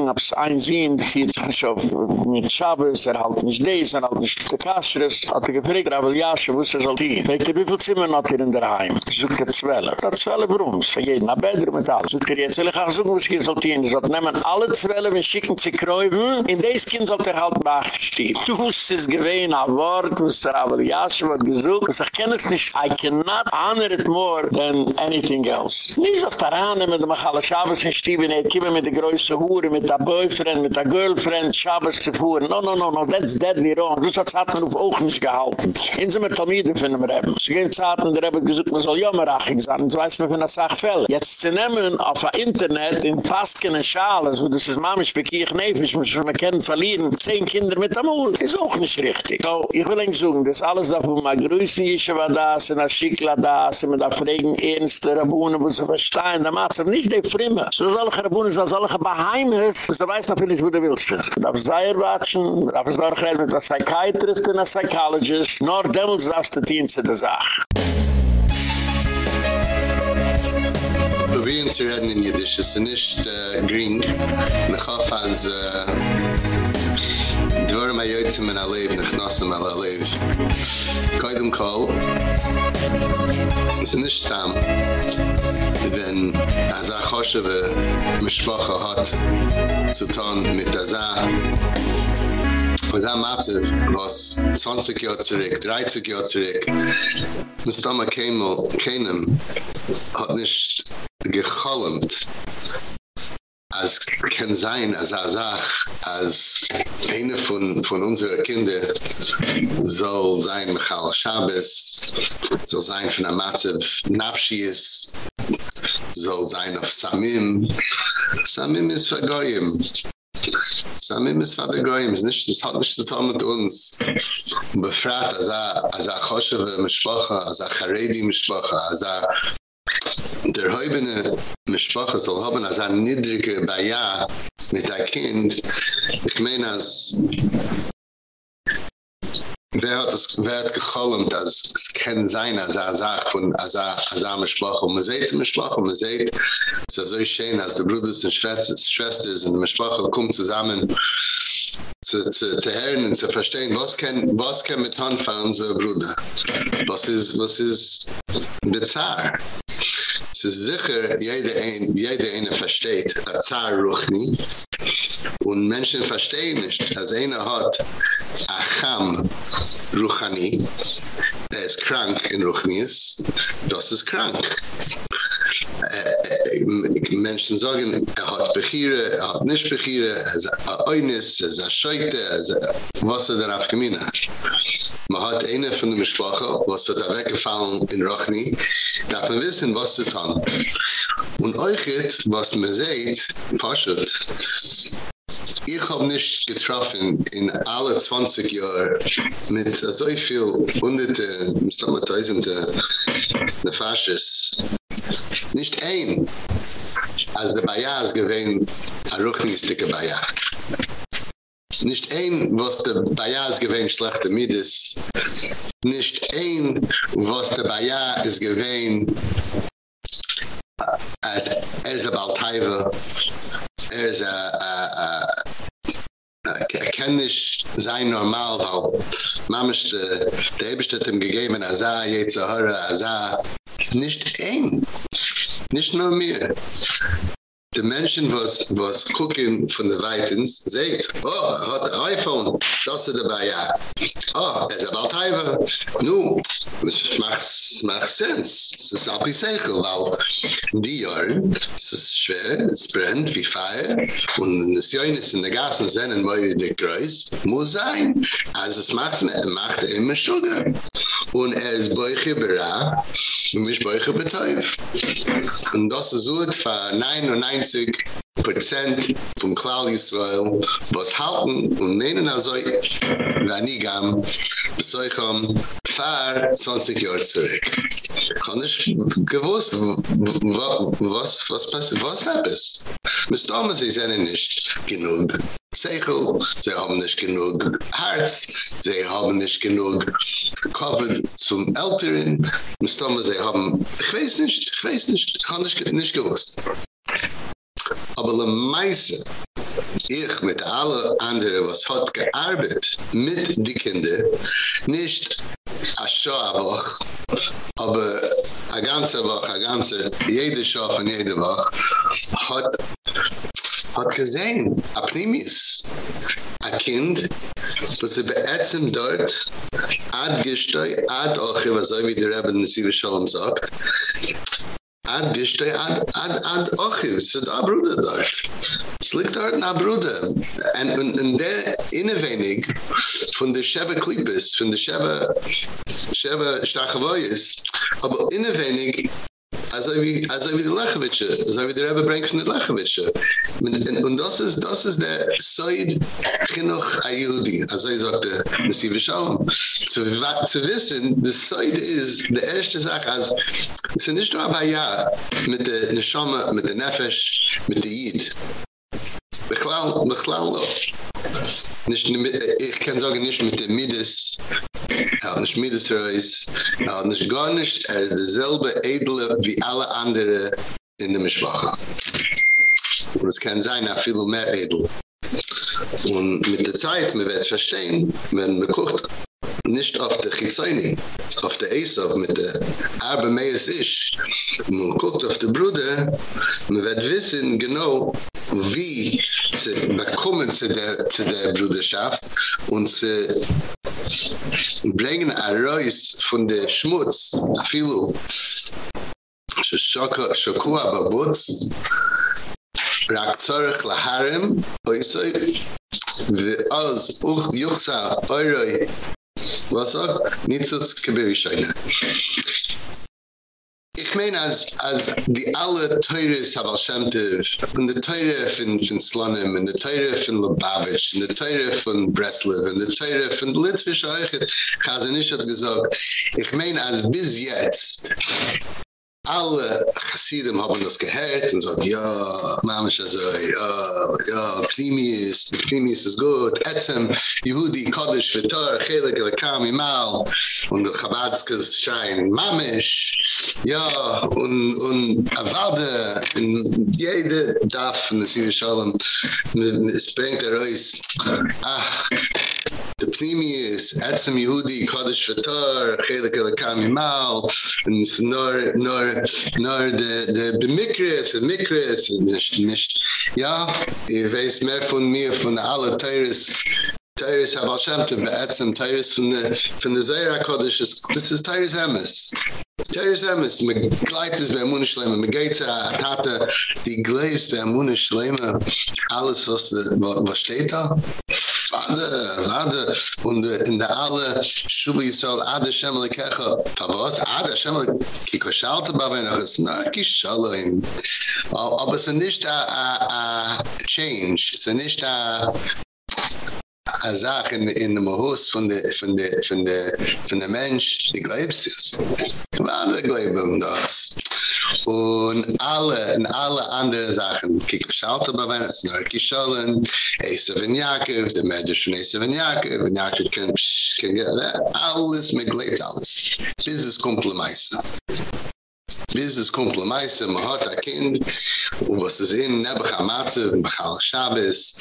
beklugen, ob es ein Sinn, hier zu verschaffen, mit Shabbos, er halt nicht dies, er halt nicht die Kaschres, hat er gefragt, Ravel Yashu, wo es er soll dienen. Fragt er, wie viel Zimmer hat er in der Heim? Sucht er zwölf. Das ist zwölf Rooms, für jeden, ein Bedroom mit alles. Sucht er jetzt, will ich auch suchen, wo es hier soll dienen. Er sagt, nehmen alle zwölf und schicken sie kräuben, in des Kind soll er halt nachstehen. Du hast es gewähnt, ein Wort, wo es der Ravel Yashu hat gesucht, ich kenne es nicht, I cannot honor it more than anything else. Nicht, dass der Ahne mit dem Achala Shabbos in Stieben, er kommen mit der größten Hure, mit der Boyfriend, mit der Girlfriend, Shabbos zu fuhren. No, no, no, no, that's deadly wrong. Das hat man auf Augen nicht gehalten. In so mit Talmiden finden wir eben. Sie gehen Zaten, der haben gesagt, man soll jammerachig sein. Das weiß man von der Sachfälle. Jetzt zu nehmen auf der Internet in Fasken und Schales, wo das ist Mamisch bekirch Nefisch, muss man kennen, verlieren, zehn Kinder mit am Mund. Ist auch nicht richtig. So, ich will Ihnen sagen, das alles davon, mal grüßen, Yeshiva das, und Aschikla das, und da fragen ernste Rabunen, wo sie verstehen, da macht es nicht die Frimme. So solche Rabunen, so solche ist, ist der weiß noch viel, ich würde willst es. Darf es daher watschen, darf es noch reden mit einer Psychiatrist und einer Psychologist, nur demnus darfst du dienen zu der Sache. Probieren zu reden in Jiddisch, es ist nicht äh, gering. Ich hoffe, als äh, דברים היועצים מן הלב נכנסים על הלב. קודם כל, זה נשתם. Wenn as a choshewe mishpacha hat zu tun mit der Sa, was a matze, was 20 Jahre zurück, 30 Jahre zurück, Mustama Kemel, Kenem, hat nicht gecholmt, als kann sein, als er sagt, als eine von, von unseren Kindern soll sein Michael Shabbos, soll sein von der Matze Nafschies, soll sein auf Samim. Samim ist vergoyim. Samim ist vergoyim. Es nicht, es hat nicht zu tun mit uns. Befragt, als er, als er Choshewe Mishpacha, als er Charedi Mishpacha, als er der heubene Mishpacha soll haben als ein niedrige Baja mit ein Kind. Ich meine, als wer hat es wer hat geholfen dass es kann sein als er sagt von als er als er Mishpacha und man sieht Mishpacha und man sieht es ist so schön als die Brüder und Schwestern und die Mishpacha kommen zusammen zu, zu, zu hören und zu verstehen, was kann, was kann mit Hand von unserem Bruder? Was ist, was ist bizarr? Es ist sicher, jeder ein, jeder eine versteht, der Zar Ruchni. Und Menschen verstehen nicht, als einer hat Acham Ruchani, er ist krank in Ruchnis, das ist krank. Menschen sagen, er hat Bechire, er hat nicht Bechire, er ist ein Oynis, er ist ein Scheute, er ist was er darauf gemein hat. Man hat eine von der Sprache, was hat er weggefallen in Rochni, darf man wissen, was zu tun. Und euch jetzt, was man sieht, Paschut, Ich habe nicht getroffen in alle 20 Jahren mit so viel hunderte, sagen wir tausende Nefasches. Nicht ein, als der Bayas gewinnt, ein ruchnistige Bayas. Nicht ein, was der Bayas gewinnt, schlechte Mides. Nicht ein, was der Bayas gewinnt, als er ist ein Baltaiva, er is a a a Ich kann nicht sein normal, weil man ist äh, der de hat ihm gegeben, er sah, jetzt er höre, er sah, nicht eng, nicht nur mir. the menschen was was gucken von der weitens. Seit oh er hat ein iPhone. Das ist dabei ja. Oh er es aber teiver nu macht macht sense es ist ab sich weil die jahr es ist schwer es brennt wie feuer. Und es ja ist in der gassen sind und weil der kreis muss sein. Also es macht er macht immer sugar. Und er ist bei gebra und mich beuche betäubt und das ist so etwa 9 und 9 90% von Klaal Yisrael, was halten und nennen also Ranigam, besäuchem, fahr 20 Jahre zurück. Ich nicht gewusst, was, was passiert, was happens. Mis Dome, sie sind nicht genug. Seichel, sie haben nicht genug Herz, sie haben nicht genug Covid zum Älteren. Mis Dome, sie haben, ich weiß nicht, ich weiß nicht, ich habe nicht, nicht gewusst. Aber le meise ich mit alle andere was hat gearbeitet mit die kinder nicht a show aber a ganze woche a ganze jede show von jede woche hat hat gesehen a primis a kind was er beätzen dort ad gestoi ad och was er wie der Rebbe Nesive Shalom sagt ad gishte ad ad ad ochiv so da bruder dort. Es liegt dort na bruder. En in der innewenig von der sheva klipes von der sheva sheva stachvoyes aber innewenig also wie also wie der Lachwitsche also wie der Rebbe bringt von der Lachwitsche und das ist das ist der Seid genoch Ayudi also ich sagte Sie schauen zu zu wissen das Seid ist der erste Sache als es ist nicht nur aber ja mit der Neshama mit der Nefesh mit der Yid. Beklau, beklau, nicht, ich kann sagen, nicht mit dem Midas, er hat nicht Midas Reis, er hat nicht gar nicht, er ist derselbe Edle wie alle andere in der Mischwache. Und es kann sein, er viel mehr Edel. Und mit der Zeit, man wird verstehen, wenn man guckt, nicht auf der Chizaini, auf der Esau, mit der Arbe Meis ist. Man guckt auf den Bruder, man wird wissen genau, wie sie bekommen zu der, zu der Bruderschaft und sie bringen ein Reus von der Schmutz, Afilu, Shokua Babutz, רק צורך להרם, אויסוי, ואז יוחסה אוירוי, nichts gebühr scheine. Ich meine, als, als die alle Teures haben als Schemtev, und die Teure von, von Slonim, und die Teure von Lubavitch, und die Teure von Breslev, und die Teure von Litwisch Eichet, Chazanisch hat gesagt, ich meine, als bis jetzt, alle Chassidim haben das gehört und sagen, ja, Mama ist also, ja, ja, Pnimis, Pnimis ist gut, Etzem, Yehudi, Kodesh, Vitor, Chelik, Lekam, Imal, und der Chabadskes schein, Mamish, ja, und, und Avade, in jede in der Sivi Shalom, es bringt er aus, ach, the Pneumius, Etzem Yehudi, Kodesh Vatar, Chelik Elakami Mal, and it's nor, nor, nor the, the, the Mikris, the Mikris, nicht, nicht, ja, ihr weiß mehr von mir, von alle Teures, Teiris Hava Shem Tov beätzem, Teiris von der von der Zera Kodesh, das ist Teiris Hemes. Teiris Hemes, man gleibt es bei Amuna Shlema, man geht zu Tata, die gleibst bei Amunah Shlema, alles was, was steht da? Ade, Ade, und in der alle Shubi Yisrael, Ade Shem Lekecha, Tavos, Ade Shem Lekecha, Kiko Shalte Bavenachas, na, Kishalim. Aber es ist nicht a change, es ist nicht a a zach in in the mohus von der von der von der von der mensch die glaubst es war der glauben das. Und alle und alle andere sachen. Kik schaut aber wenn es nur kisholen es wenn jakob der es wenn jakob wenn jakob kann kann alles mit glaubt alles. This is compromise bis es kommt le meise man hat a kind. Und was es in? Nebach matze bachal shabbes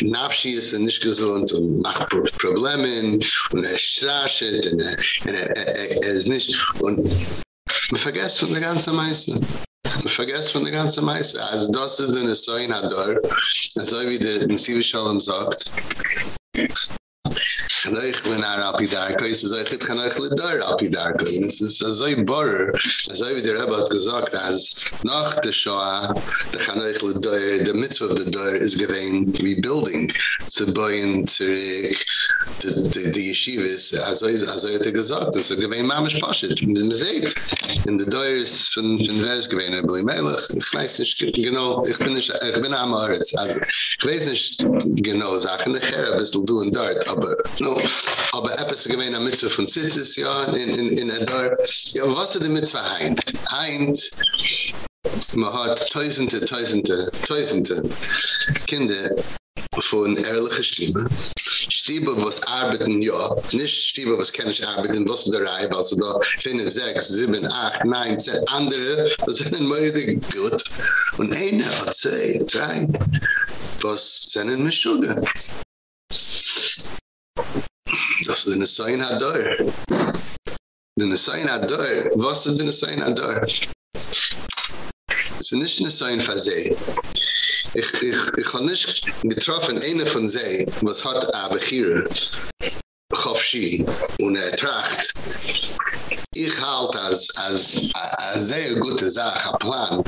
nafshi ist er nicht gesund und macht probleme. Und er strascht und er, er, er, er ist nicht. Und man vergesst von der ganze meise Man vergesst von der ganzen Meisse. Als das ist eine Säune Ador, so wie der Nesivi Shalom sagt, Genoeg we naar Rapi Darko, is zo ik het genoeg le daar Rapi Darko. En het is zo bar, zo wie der hebben gezegd als nach de Shoah, de genoeg le daar, de mitzvah of de daar is gewein rebuilding, zu bauen zurück, de de de yeshivas, also is also het gezegd, das gewein mamisch pashet, mit zeet. In de daar is van van vers gewein, ik ben melig, ik weiß nicht genau, ich bin ich bin am Arzt, also ich weiß nicht genau Sachen, ich habe ein bisschen du und dort, aber no aber etwas gemein am Mitzvah von Zitzes, ja, in, in, in Adar. Ja, was ist die Mitzvah heint? Heint, man hat tausende, tausende, tausende Kinder von ehrlichen Stiebe. Stiebe, was arbeiten, ja. Nicht Stiebe, was kann ich arbeiten, was der Reib, also da finden sechs, sieben, acht, neun, zehn, andere, was sind ein gut. Und eine hat zwei, drei, was sind ein Mischugge. Das ist eine Sein Ador. Eine Sein Ador. Was ist eine Sein Ador? Es ist nicht eine Sein für sie. Ich, ich, ich habe nicht getroffen, eine von sie, was hat aber hier, Chofshi, und er tracht, ich halte als, als, als sehr gute Sache, ein Plan,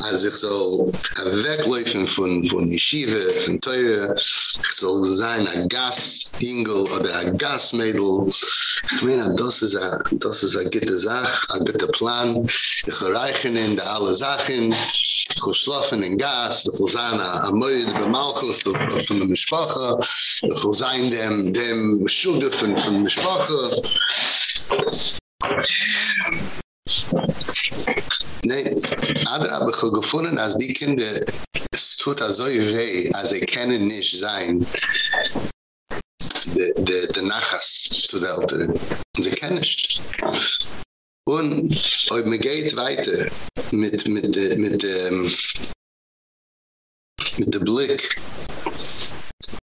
als ich so wegläufen von, von Yeshiva, von Teure, ich soll sein ein Gastingel oder ein Gasmädel. Ich meine, das ist eine, das ist eine gute Sache, ein guter Plan. Ich reiche in alle Sachen, ich schlafen in Gas, ich will sein ein Möid bei Malchus von der Mischpache, ich will sein dem, dem Schugge von, von der Mischpache. Nee, Adra habe ich gefunden, als die Kinder, es tut so weh, als sie kennen nicht sein, de, de, de Nachas zu der Eltern. Und sie kennen nicht. Und ob man geht weiter mit, mit, mit, mit, ähm, mit dem Blick,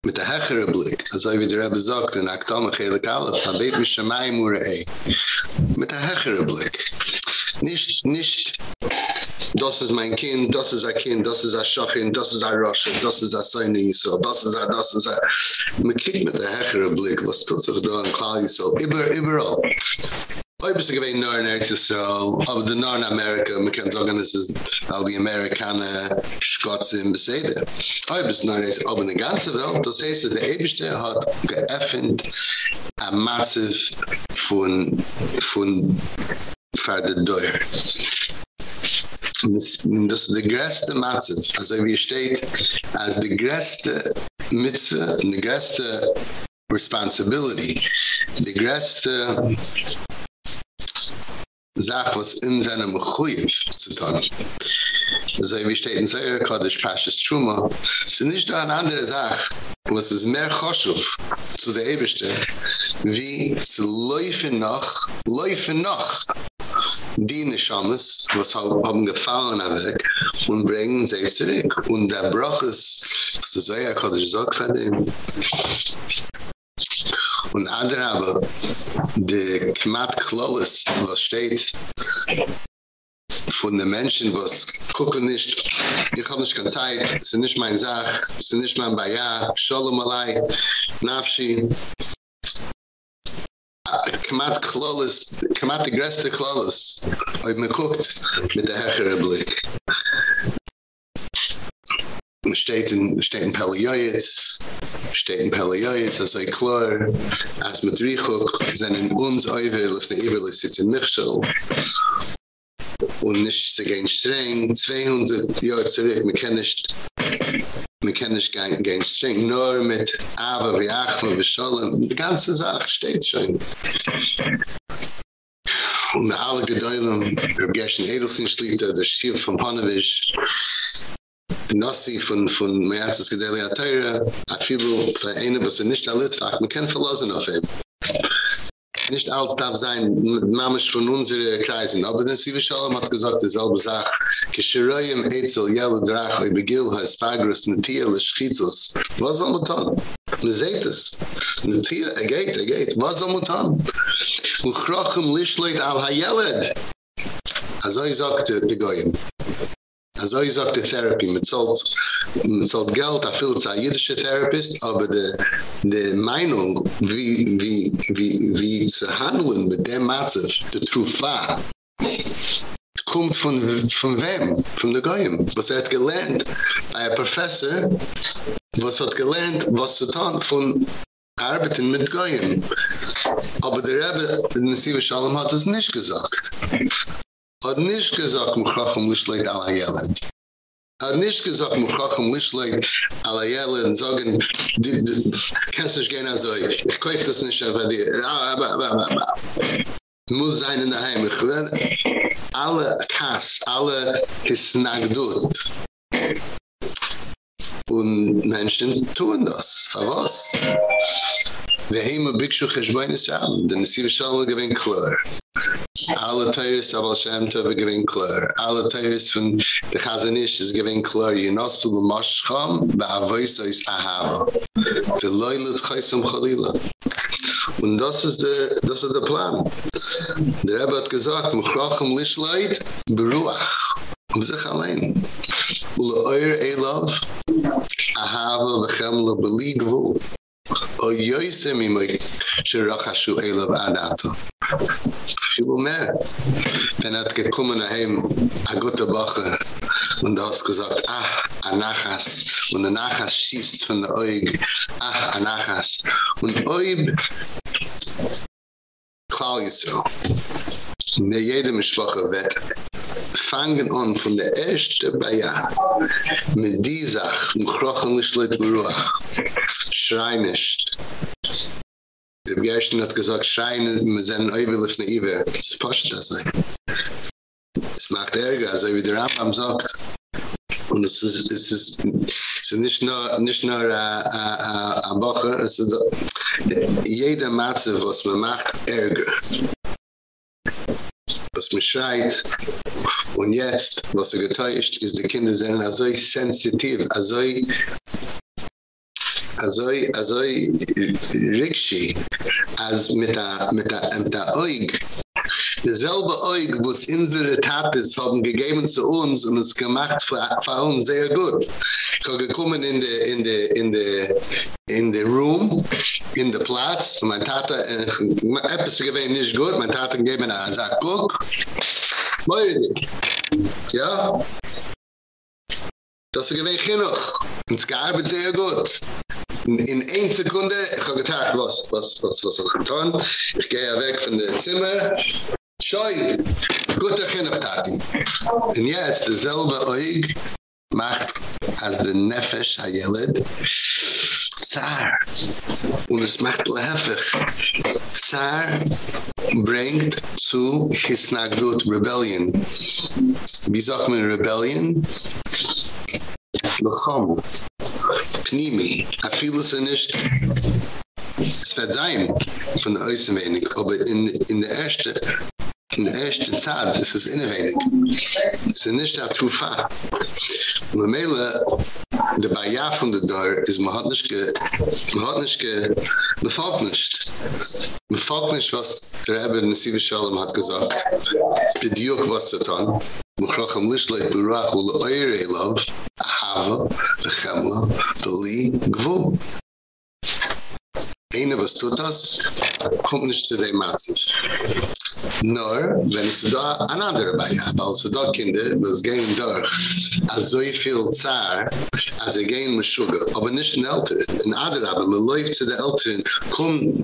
mit der hechere Blick, also wie der Rebbe sagt, in Aktama Chelik Aleph, habet mich Shammai Mure mit der hechere Blick. Nicht, nicht, das ist mein Kind, das ist ein Kind, das ist ein Schachin, das ist ein Rosh, das ist ein Seine Yisrael, das ist ein, das ist ein, man kriegt mit der hechere Blick, was tut sich da in Klal Yisrael, überall. Oi bist gewein nur in Eretz Yisrael, aber de nur in Amerika, man kann sagen, es ist all die Amerikaner Schkotze in Besede. Oi bist nur in Eretz, aber in der ganzen Welt, das heißt, der Ebeste hat geöffnet a massive von, von Ferde Deur. Das, das ist der größte Massive, also wie steht, als der größte Mitzvah, der größte responsibility, der größte Sach, was in seinem Chuyiv zu tun. Also wie steht in Seir Kodesh Pashas Truma, es ist nicht nur eine andere Sache, was ist mehr Choshuv zu der Eberste, wie zu laufen noch, laufen noch, die Neshamas, was haben gefallen weg, und bringen sie zurück. Und der Bruch ist, was ist Seir Kodesh dem, und andere aber de kmat klolis was steht von den Menschen, was gucken nicht, ich habe nicht keine Zeit, es ist nicht mein Sach, es ist nicht mein Bayer, Shalom Alay, Nafshi, Kamat Klolis, Kamat die größte Klolis, ob man guckt mit der hechere Blick. Man steht in, steht in Pelioyitz, steht in Pelioyitz, also ich klar, als mit Riechuk, sind in uns Euvel, auf der Iberlis, jetzt in und nicht zu gehen streng, 200 Jahre zurück, man kann nicht, man kann nicht gehen, streng, nur mit Aber, wie Achma, wie Scholem, die ganze Sache steht schon. Und alle Gedäulung, der Gershon Edelstein schliegt, der Schiff von Panovic, Nossi von von Merzes Gedeli Atera afilu für eine was er nicht allet fakt man kann verlassen auf ihm nicht als darf sein mamisch von unsere kreisen. Aber denn sie schon hat gesagt dieselbe sag geschreim etzel yellow drach i begil has fagros und tiel schitzos was soll man tun? Man seit es. Und tiel er agate er agate was soll man tun? Und krochem lishleit al hayelad Also ich sagte, die Goyim. Also ich sagte Therapy, mit zahlt, mit zahlt Geld, er fehlt ein jüdischer Therapist, aber die, die Meinung, wie, wie, wie, wie zu handeln mit dem Matze, der Trufa, kommt von, von wem? Von der Goyim. Was er hat gelernt, ein Professor, was hat gelernt, was zu tun, von arbeiten mit Goyim. Aber der Rebbe, der Messias Shalom hat es nicht gesagt. Hat nicht gesagt, mu chachem lischleit ala jeled. hat nicht gesagt, chachem lischleit ala jeled und sagen, kannst nicht gehen also, ich kauf das nicht, aber, aber. muss sein in der Heim. Ich alle Kass, alle Hisnagdut. Und Menschen tun das. Aber was? Wir haben ein Bikshu Cheshbainis Ram, denn es ist schon gewinn klar. Alle Teures aber Shem Tov gewinn klar. Alle Teures von der Chazanish ist gewinn klar. Yenossu le Moshcham, ba Avoisa is Ahava. Ve Loilut Chaysam Chalila. Und das ist der, das ist der Plan. Der Rebbe hat gesagt, Mechrachem Lishleit, Beruach. Um sich allein. Ule Eure Elav, Ahava, Vechem, Le Beli, Gvul. O yoyse mi moy shirachashu elav adato. Viel mehr. Wenn hat gekommen heim a gute Woche und das gesagt, ah, anachas und anachas schießt von der Eug. Ah, anachas und oib klar ist so. Ne jede Mischwoche wird fangen an von der erste Baia mit dieser und krochen nicht beruach. Schrei nicht. Der Gersten hat gesagt, schrei mit seinen Eubel auf eine. Das passt das. Es macht Ärger, also wie der Rambam sagt. Und es ist, es ist, es ist nicht nur, nicht nur ein Bocher, es ist jede Matze, was man macht, Ärger. Was man schreit, und jetzt, was er getäuscht, ist, die Kinder sind so sensitiv, so also also rikshi. As mit der mit der mit der oig. Derselbe oig was unsere tapes haben gegeben zu uns und es gemacht für, uns sehr gut. Habe gekommen in der in der in der in der room in der platz. Mein tata etwas gewesen nicht gut. Mein tata gegeben einen Sack Cook moeilijk ja? Das ist gewesen genug. Und es gearbeitet sehr gut. In, in ein Sekunde, ich habe gedacht, was, was, was, was habe ich getan? Ich gehe weg von dem Zimmer. Schoi, guter Kinder, Tati. Und jetzt, derselbe Oig macht als der Nefesh, Jelid, Zar. Und es macht lehefig. Zar bringt zu Hisnagdut Rebellion. Wie sagt man Rebellion? Lechom. Pnimi. A vieles er nicht es wird sein von Äußern wenig, aber in, in der erste in der erste Zeit ist es inne wenig. Es ist nicht der Trufa. Und Meile, der Baja von der Dörr ist, man hat nicht ge, man hat nicht ge, man folgt nicht. Man folgt nicht, was der Rebbe in Nesibe Shalom hat gesagt. Bediuk was zu tun. Man krach am Lischleik Burach, wo le Eure Elav, Ahava, Bechemla, Dali, Gvul. Einer, was tut das, kommt nicht zu dem Matzef. Nur, wenn es da ein anderer bei hat, weil es da Kinder, was gehen durch, als so viel Zahr, als er gehen mit Sugar, aber nicht den Eltern. In Adar, aber man läuft zu den Eltern, komm,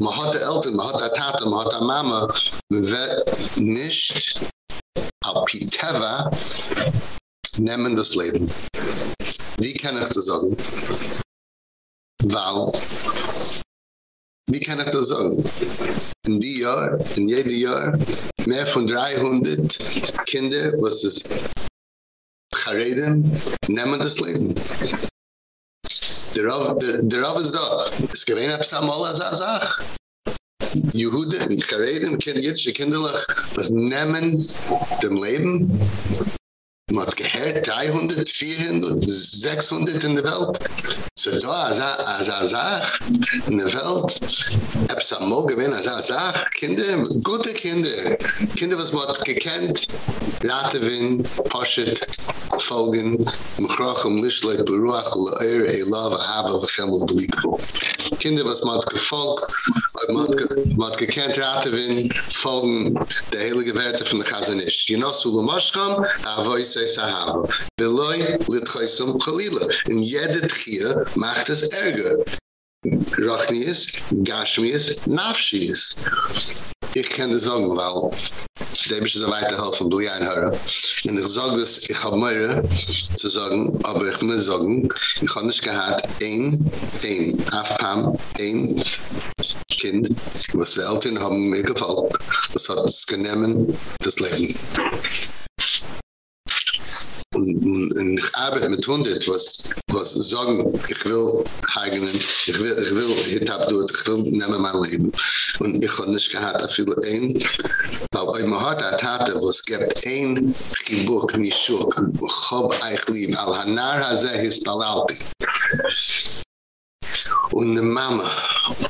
man hat Eltern, man hat die Tate, man hat Mama, wird nicht auf Piteva nehmen das Leben. Wie kann ich das sagen? Weil Wie kann ich das sagen? In die Jahr, in jede Jahr, mehr von 300 Kinder, was ist Charedim, nehmen das Leben. Der Rav, der, der Rav ist da. Es gewinnt ab er sagt. Jehude, Karedin, Kedietz, Kindelach, was nemen dem Leben, man hat gehört 300, 400, 600 in der Welt. So da, als er, als er sagt, in der Welt, ob es am Morgen wenn er sagt, Kinder, gute Kinder, Kinder, was man hat gekannt, Ratewin, Poshet, Folgen, Mchrach, um Lischleit, Beruach, Ula Eir, Eilav, Ahava, Vachemel, Belikbo. Kinder, was man hat gefolgt, man hat, gekannt, Ratewin, Folgen, der heilige Werte von der Chazanisch. You know, Sulu Sei sahaba beloy lit khoysum khalila in jede tkhia macht es ärger rachnis gashmis nafshis ich kann das sagen weil der bist so weiter halt von blue ein hören in der sag das ich habe mehr zu sagen aber ich muss sagen ich habe nicht gehabt ein ein afpam ein kind was die Eltern haben mir gefallen. Was hat es genommen das Leben und ich arbeite mit hundert was was sagen ich will eigenen ich will ich will ich hab dort ich will nehmen mein leben. Und ich habe nicht gehabt auf viel ein weil mein Hart hat hatte was gibt ein Buch nicht so ich habe eigentlich al hanar hazeh histalalti und die Mama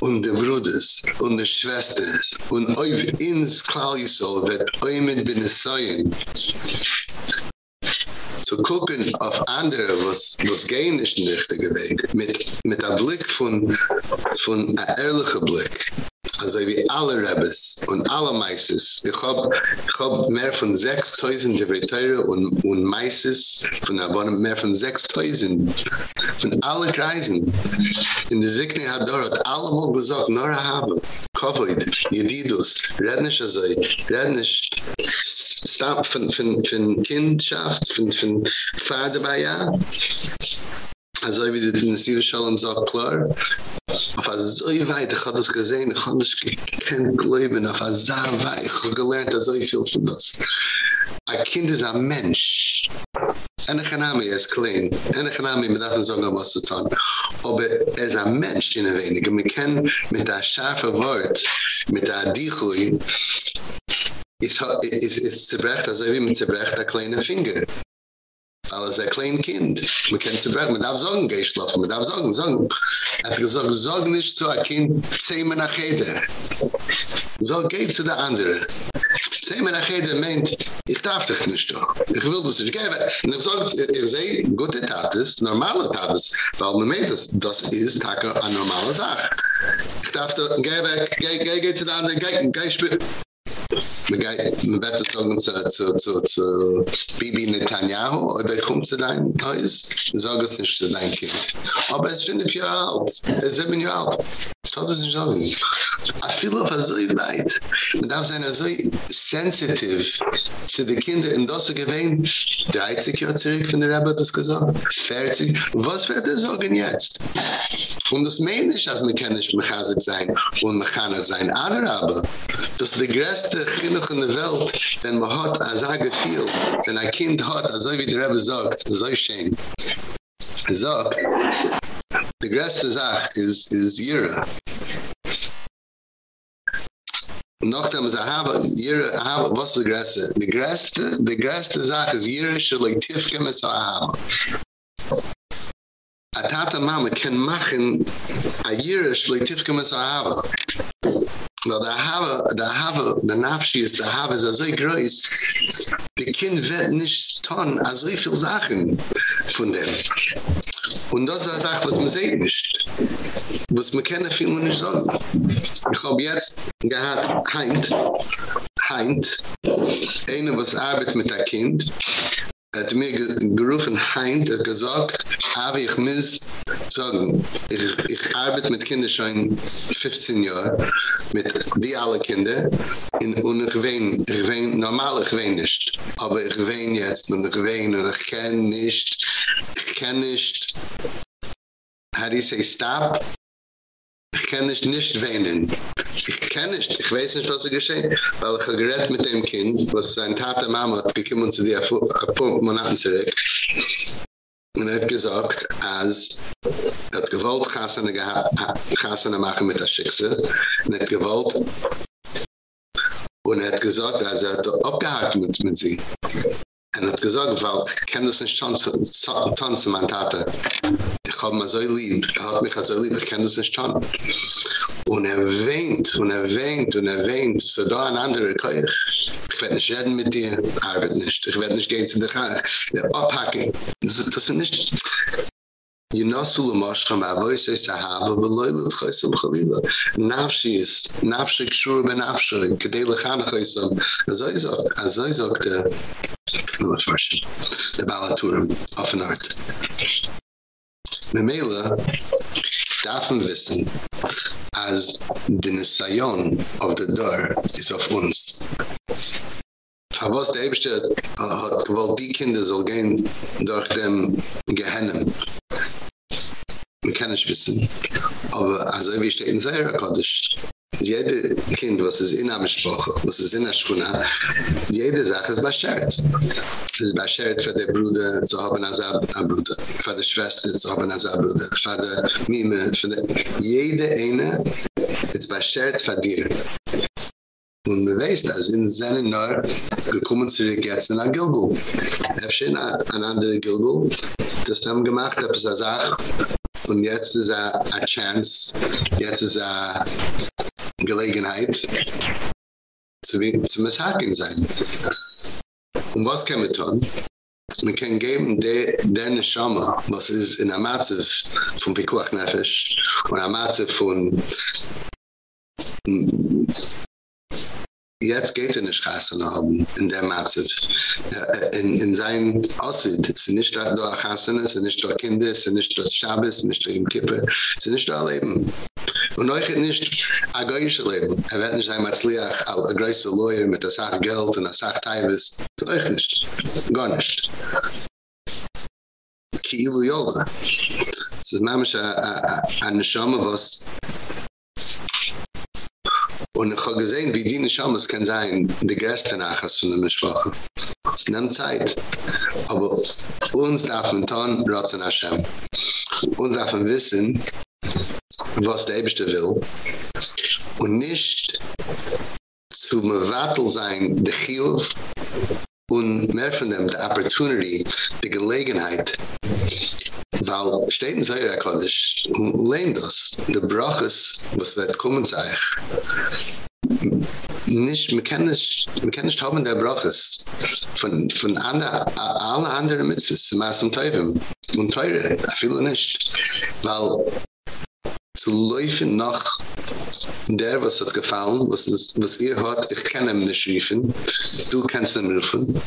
und die Brüders und die Schwestern und euch ins Klauisol wird euch mit Benesäuen zu gucken auf andere was was gehen ist nicht der Weg. Mit mit der Blick von von einer ehrlichen Blick also wie alle Rebels und alle Meises. Ich hab, ich hab mehr von 6.000 Devreteure und, und Meises von der Bonne, mehr von 6.000 von allen Kreisen. In der Sikne hat dort alle mal gesagt, Nora habe, Covid, Jedidus, Rednisch also, Rednisch, Stamp von, von, von Kindschaft, von, von Vater bei Jahr. Also wie die Nasiv Shalom sagt klar, auf a so weit, hab das gesehen, ich hab nicht gekannt glauben, auf a so weit, ich hab gelernt so viel von das. Ein Kind ist ein Mensch. Eine Gename ist klein, eine Gename mit davon sagen, was zu tun. Aber er ist ein Mensch in der Wenige. Man kann mit der scharfe Wort, mit der Dichui, ist, ist, ist zerbrecht, also wie man zerbrecht ein kleiner Finger. Als ein kleines Kind. Man kann sie brechen, man darf sagen, geh schlafen, man darf sagen, sagen. Er hat gesagt, sag nicht zu einem Kind, zehn mir nach jeder. So geht zu der andere. Zehn mir nach jeder meint, ich darf dich nicht doch. Ich will das nicht geben. Und ich sage, ich sehe, gute Tat normale Tat weil man meint, das, das ist eine normale Sache. Ich darf dich, geh weg, geh, geh, geh zu der andere, geh, geh, geh, Man geht, man wird jetzt sagen zu, zu, zu, zu Bibi Netanyahu, oder kommt zu deinem Haus, sag es nicht zu deinem Kind. Aber es findet vier Jahre alt, es ist sieben Jahre alt. Kann das nicht sagen. Ich fühle auf so weit. Man darf sein so sensitiv zu den Kindern in das gewesen, 30 Jahre zurück, wenn der Rebbe das gesagt 40. Was wird er sagen jetzt? Und das meine ich, als man kann nicht mechazig sein und mechanisch sein. Aber, das ist die größte Chinuch in der Welt, wenn man hat, als er gefühl, wenn ein Kind hat, also wie der Rebbe sagt, so schön. Er sagt, die größte Sache ist, ist Jira. Nachdem sie haben, Jira, haben, was ist die größte? Die größte, die größte Sache ist Jira, schuldig Tifke mit so haben. A tata mama kann machen a Jira, schuldig Tifke mit so haben. Na da have da have the nafshi is da have is so groß. Die Kind wird nicht tun also viel Sachen von dem. Und das ist eine Sache, was man sieht nicht. Was man kann viel nicht sagen. Ich habe jetzt gehabt, Heint, Heint, einer, was arbeitet mit der Kind, hat mir gerufen Heint hat gesagt, habe ich muss sagen, ich, ich arbeite mit Kindern schon 15 Jahre, mit die alle Kinder, in, und ich wein, ich wein, normal ich wein nicht, aber ich wein jetzt und ich wein und ich kann nicht, ich kann nicht, how do you say stop? Ich kann nicht nicht weinen. Ich kann nicht. Ich weiß nicht, was ist geschehen. Weil ich habe geredet mit dem Kind, was sein Tate Mama hat gekommen zu dir ein paar Monaten zurück. Und er hat gesagt, als er hat gewollt, Chassene Chassene machen mit der Schickse. Und er hat gewollt und er hat gesagt, er hat abgehakt mit, mit sie. Er hat gesagt, weil ich kenne das nicht tanzen, tanzen, mein Tate. Ich habe mich so lieb, er hat mich so lieb, ich kenne das nicht tanzen. Und er weint, und er weint, und er weint, so da ein anderer Keuch. Ich werde nicht reden mit dir, arbeite nicht. Ich werde nicht gehen zu dir, abhacken. Das, das ist nicht... ינסו למושך מהבויס יש אהבה ולא ילד חייסם חלילה. נפשי יש, נפשי קשור בנפשי, כדי לחנך חייסם. אז זו יזוק, אז זו דה, לא מפרשי, דה בעלתורם, אופן ארט. ממילא, darf wissen, als die Nessayon of the door is auf uns. Was der Ebeste hat gewollt, die Kinder soll gehen durch dem Gehennen. Man kann nicht wissen. Aber also wie steht in Zaira Kodesh, jede kind was es in am spruch was es in der schuna jede sache ist beschert ist beschert für der bruder zu haben als a bruder. Für der schwester zu haben als a bruder. Für der mime für jede eine ist beschert für dir und mir weiß das in seine neu gekommen zu der gärtner gilgo er schön an andere gilgo das haben gemacht das sag und jetzt ist a, a chance, jetzt ist a Gelegenheit zu, zu misshaken sein. Und was kann man tun? Man kann geben der de Neshama, was ist in der Matze von Pikuach Nefesh und der Matze von jetzt geht er nicht Chassana haben in der Matze. In, in sein Aussieht. Es sind nicht da Chassana, es sind nicht da Kinder, es sind nicht da Shabbos, es sind nicht da im Kippe, es sind nicht da Leben. Und euch nicht ein goyische Leben. Er wird nicht sein Matzliach, ein größer Lawyer mit der Sache Geld und der Sache Teibes. Euch nicht. Gar nicht. Ki ilu yoga. Es ist mamisch ein Neshama, was Und ich habe gesehen, wie die Nishamas kann sein, die größte Nachas von der Mischwache. Es nimmt Zeit. Aber uns darf man tun, Ratsan Hashem. Uns darf man wissen, was der Ebeste will. Und nicht zu mewattel sein, der Chiyuv, und mehr von dem, die Opportunity, die Gelegenheit, weil steht in Zaira Kodesh, lehnt das, der Brachus, was wird kommen zu euch, nicht, kennen nicht haben der Brachus, von, von ander, alle anderen Mitzvahs, zum Teufel, und Teure, ich will nicht, weil zu laufen noch der was hat gefallen was was ihr hat ich kann ihm nicht rufen du kannst ihm rufen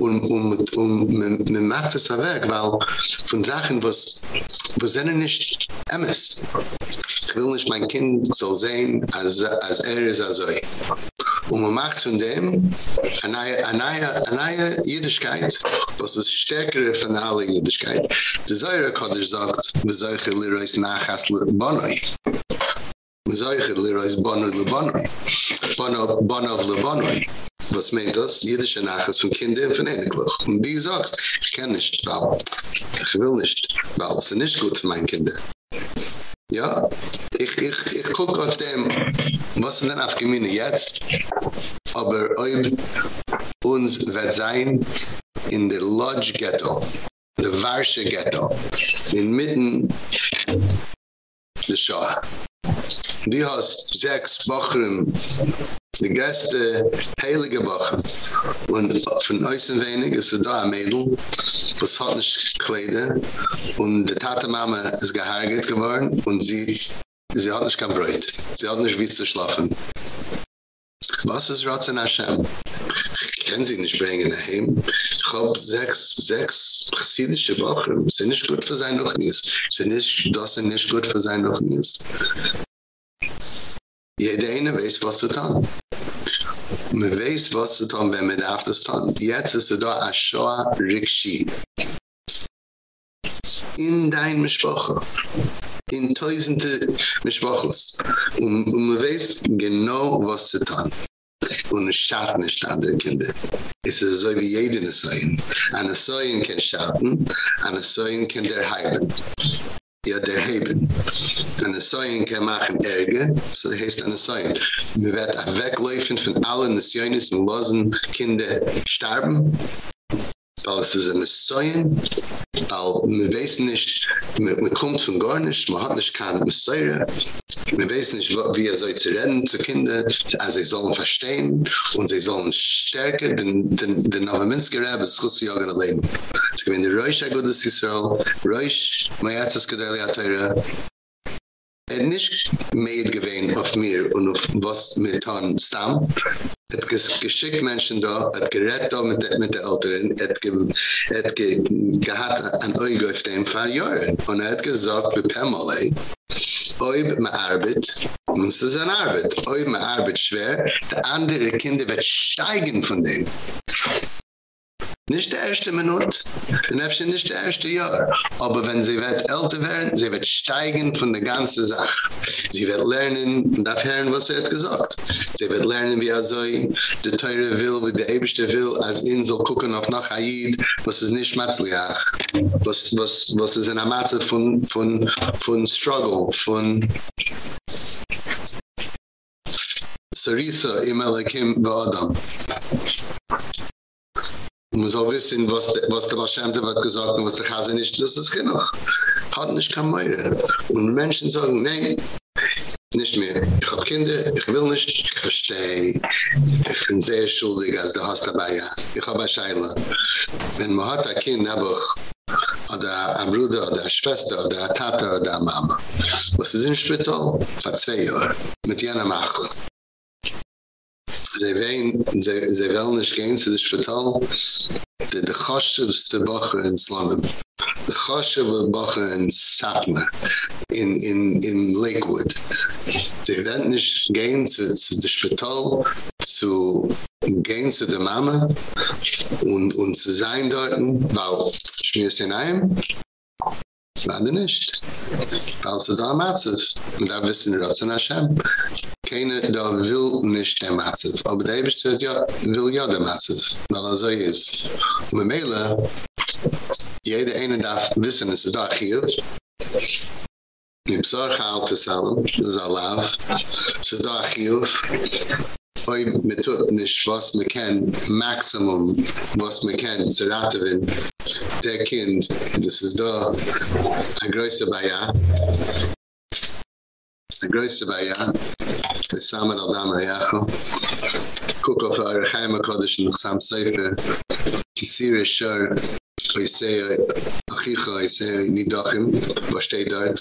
und um um man macht es weg weil von Sachen was was sind nicht ms ich will nicht mein Kind so sehen als als er ist also und man macht von dem eine eine eine Jüdischkeit was ist stärkere von aller Jüdischkeit. Der Säure Kodesh sagt wir solche nachhasle Bonoi solche Leroy's Bonoi le Bonoi Bono Bono le Bonoi was meint das? Jüdische Nachricht von Kindern von Eniglich. Und wie sagst, ich kann nicht, weil ich will nicht, weil es ist nicht gut für meine Kinder. Ja, ich, ich, ich gucke auf dem, was sind denn auf Gemeinde jetzt, aber ob uns wird sein in der Lodge Ghetto, der Warsche Ghetto, inmitten der Shoah. Die hast sechs Wochen die größte heilige Woche. Und von äußern wenig ist er da ein Mädel, was hat nicht Kleider. Und die Tate-Mama ist gehargert geworden und sie, sie hat nicht kein Bräut. Sie hat nicht wie zu schlafen. Was ist Ratsan Hashem? Ich kann sie nicht bringen daheim. Ich habe sechs, sechs chassidische Wochen. Sie sind nicht gut für sein Nuchnis. Sie sind nicht, das sind nicht gut für sein Nuchnis. Jeder eine weiß, was zu tun. Man weiß, was zu tun, wenn man darf das tun. Jetzt ist er da Ashoa Rikshi. In dein Mischwoche. In tausende Mischwoches. Und, und man weiß genau, was zu tun. Und es schadet nicht an den Kindern. Es ist so wie jeder Säuen. Eine Säuen kann schaden, eine Säuen kann der heilen. ja der heben an a soin kann machen erge so heißt an a soin. Wir werden weglaufen von allen nationen und losen kinder sterben so es ist an a Weil man weiß nicht, man kommt von gar nicht, man hat nicht keine Besäure, man weiß nicht, wie er soll zu reden zu Kindern, als sie sollen verstehen und sie sollen stärker, denn auf dem Minskereb ist es ja gerade leben. Es gibt eine Reusch, ein gutes Israel, Reusch, mein Herz ist gut, Teure. Er nicht mehr gewähnt auf mir und auf was mir getan ist, Et geschickt Menschen da, et gerät da mit, mit der Älteren, et, ge, et ge, gehad an Euge auf dem Fall Jahren. Und er hat gesagt, wie Pamela, Oib me arbeit, und es ein Arbeit. Oib me arbeit schwer, der andere Kinder wird steigen von dem. Nicht der erste Minute, den Efsche nicht der erste Jahr. Aber wenn sie wird älter werden, sie wird steigen von der ganzen Sache. Sie wird lernen und darf hören, was er hat gesagt. Sie wird lernen, wie er so der Teure will, wie der Eberste will, als ihn soll gucken auf nach Haid, was ist nicht schmerzlich. Was, was, was ist in der Matze von, von, von Struggle, von Sarisa im Elakim Vadam. Man soll wissen, was, was der Baschemte hat gesagt und was der Chase nicht, das ist genug. Hat nicht kein Meure. Und Menschen sagen, nein, nicht mehr. Ich habe Kinder, ich will nicht, ich verstehe. Ich bin sehr schuldig, als du hast dabei. Ich habe eine Scheile. Wenn man hat ein Kind, habe ich oder ein Bruder oder eine Schwester oder eine Tata oder eine Mama. Was ist im Spital? Vor zwei Jahren. Mit jener Machle. Ze wein ze ze wel gehen zu das Spital de de gaste bacher in Slummen de gaste bacher in Satma in in in Lakewood. Ze nicht gehen zu zu das Spital zu gehen zu der Mama und und zu sein dort weil ich mir sein ein Leider nicht. Also da Matzef. Und da wissen wir, dass er Hashem. Keine da will nicht der Matzef. Aber der Eberste ja, will ja der Matzef. Weil er so ist. Und mit Mele, jeder eine darf wissen, dass er da giert. Die Besorge haalt es allem, das ist Allah. So da giert. oi mit tut nicht was man kann maximum was man kann zu raten der kind das ist da ein großer Bayer ein großer Bayer der Samen al-Damar Yacho guck auf eure Geheime Kodesh noch Sam Seife Kisire Shar oi sei Achicha oi sei Nidachim was steht dort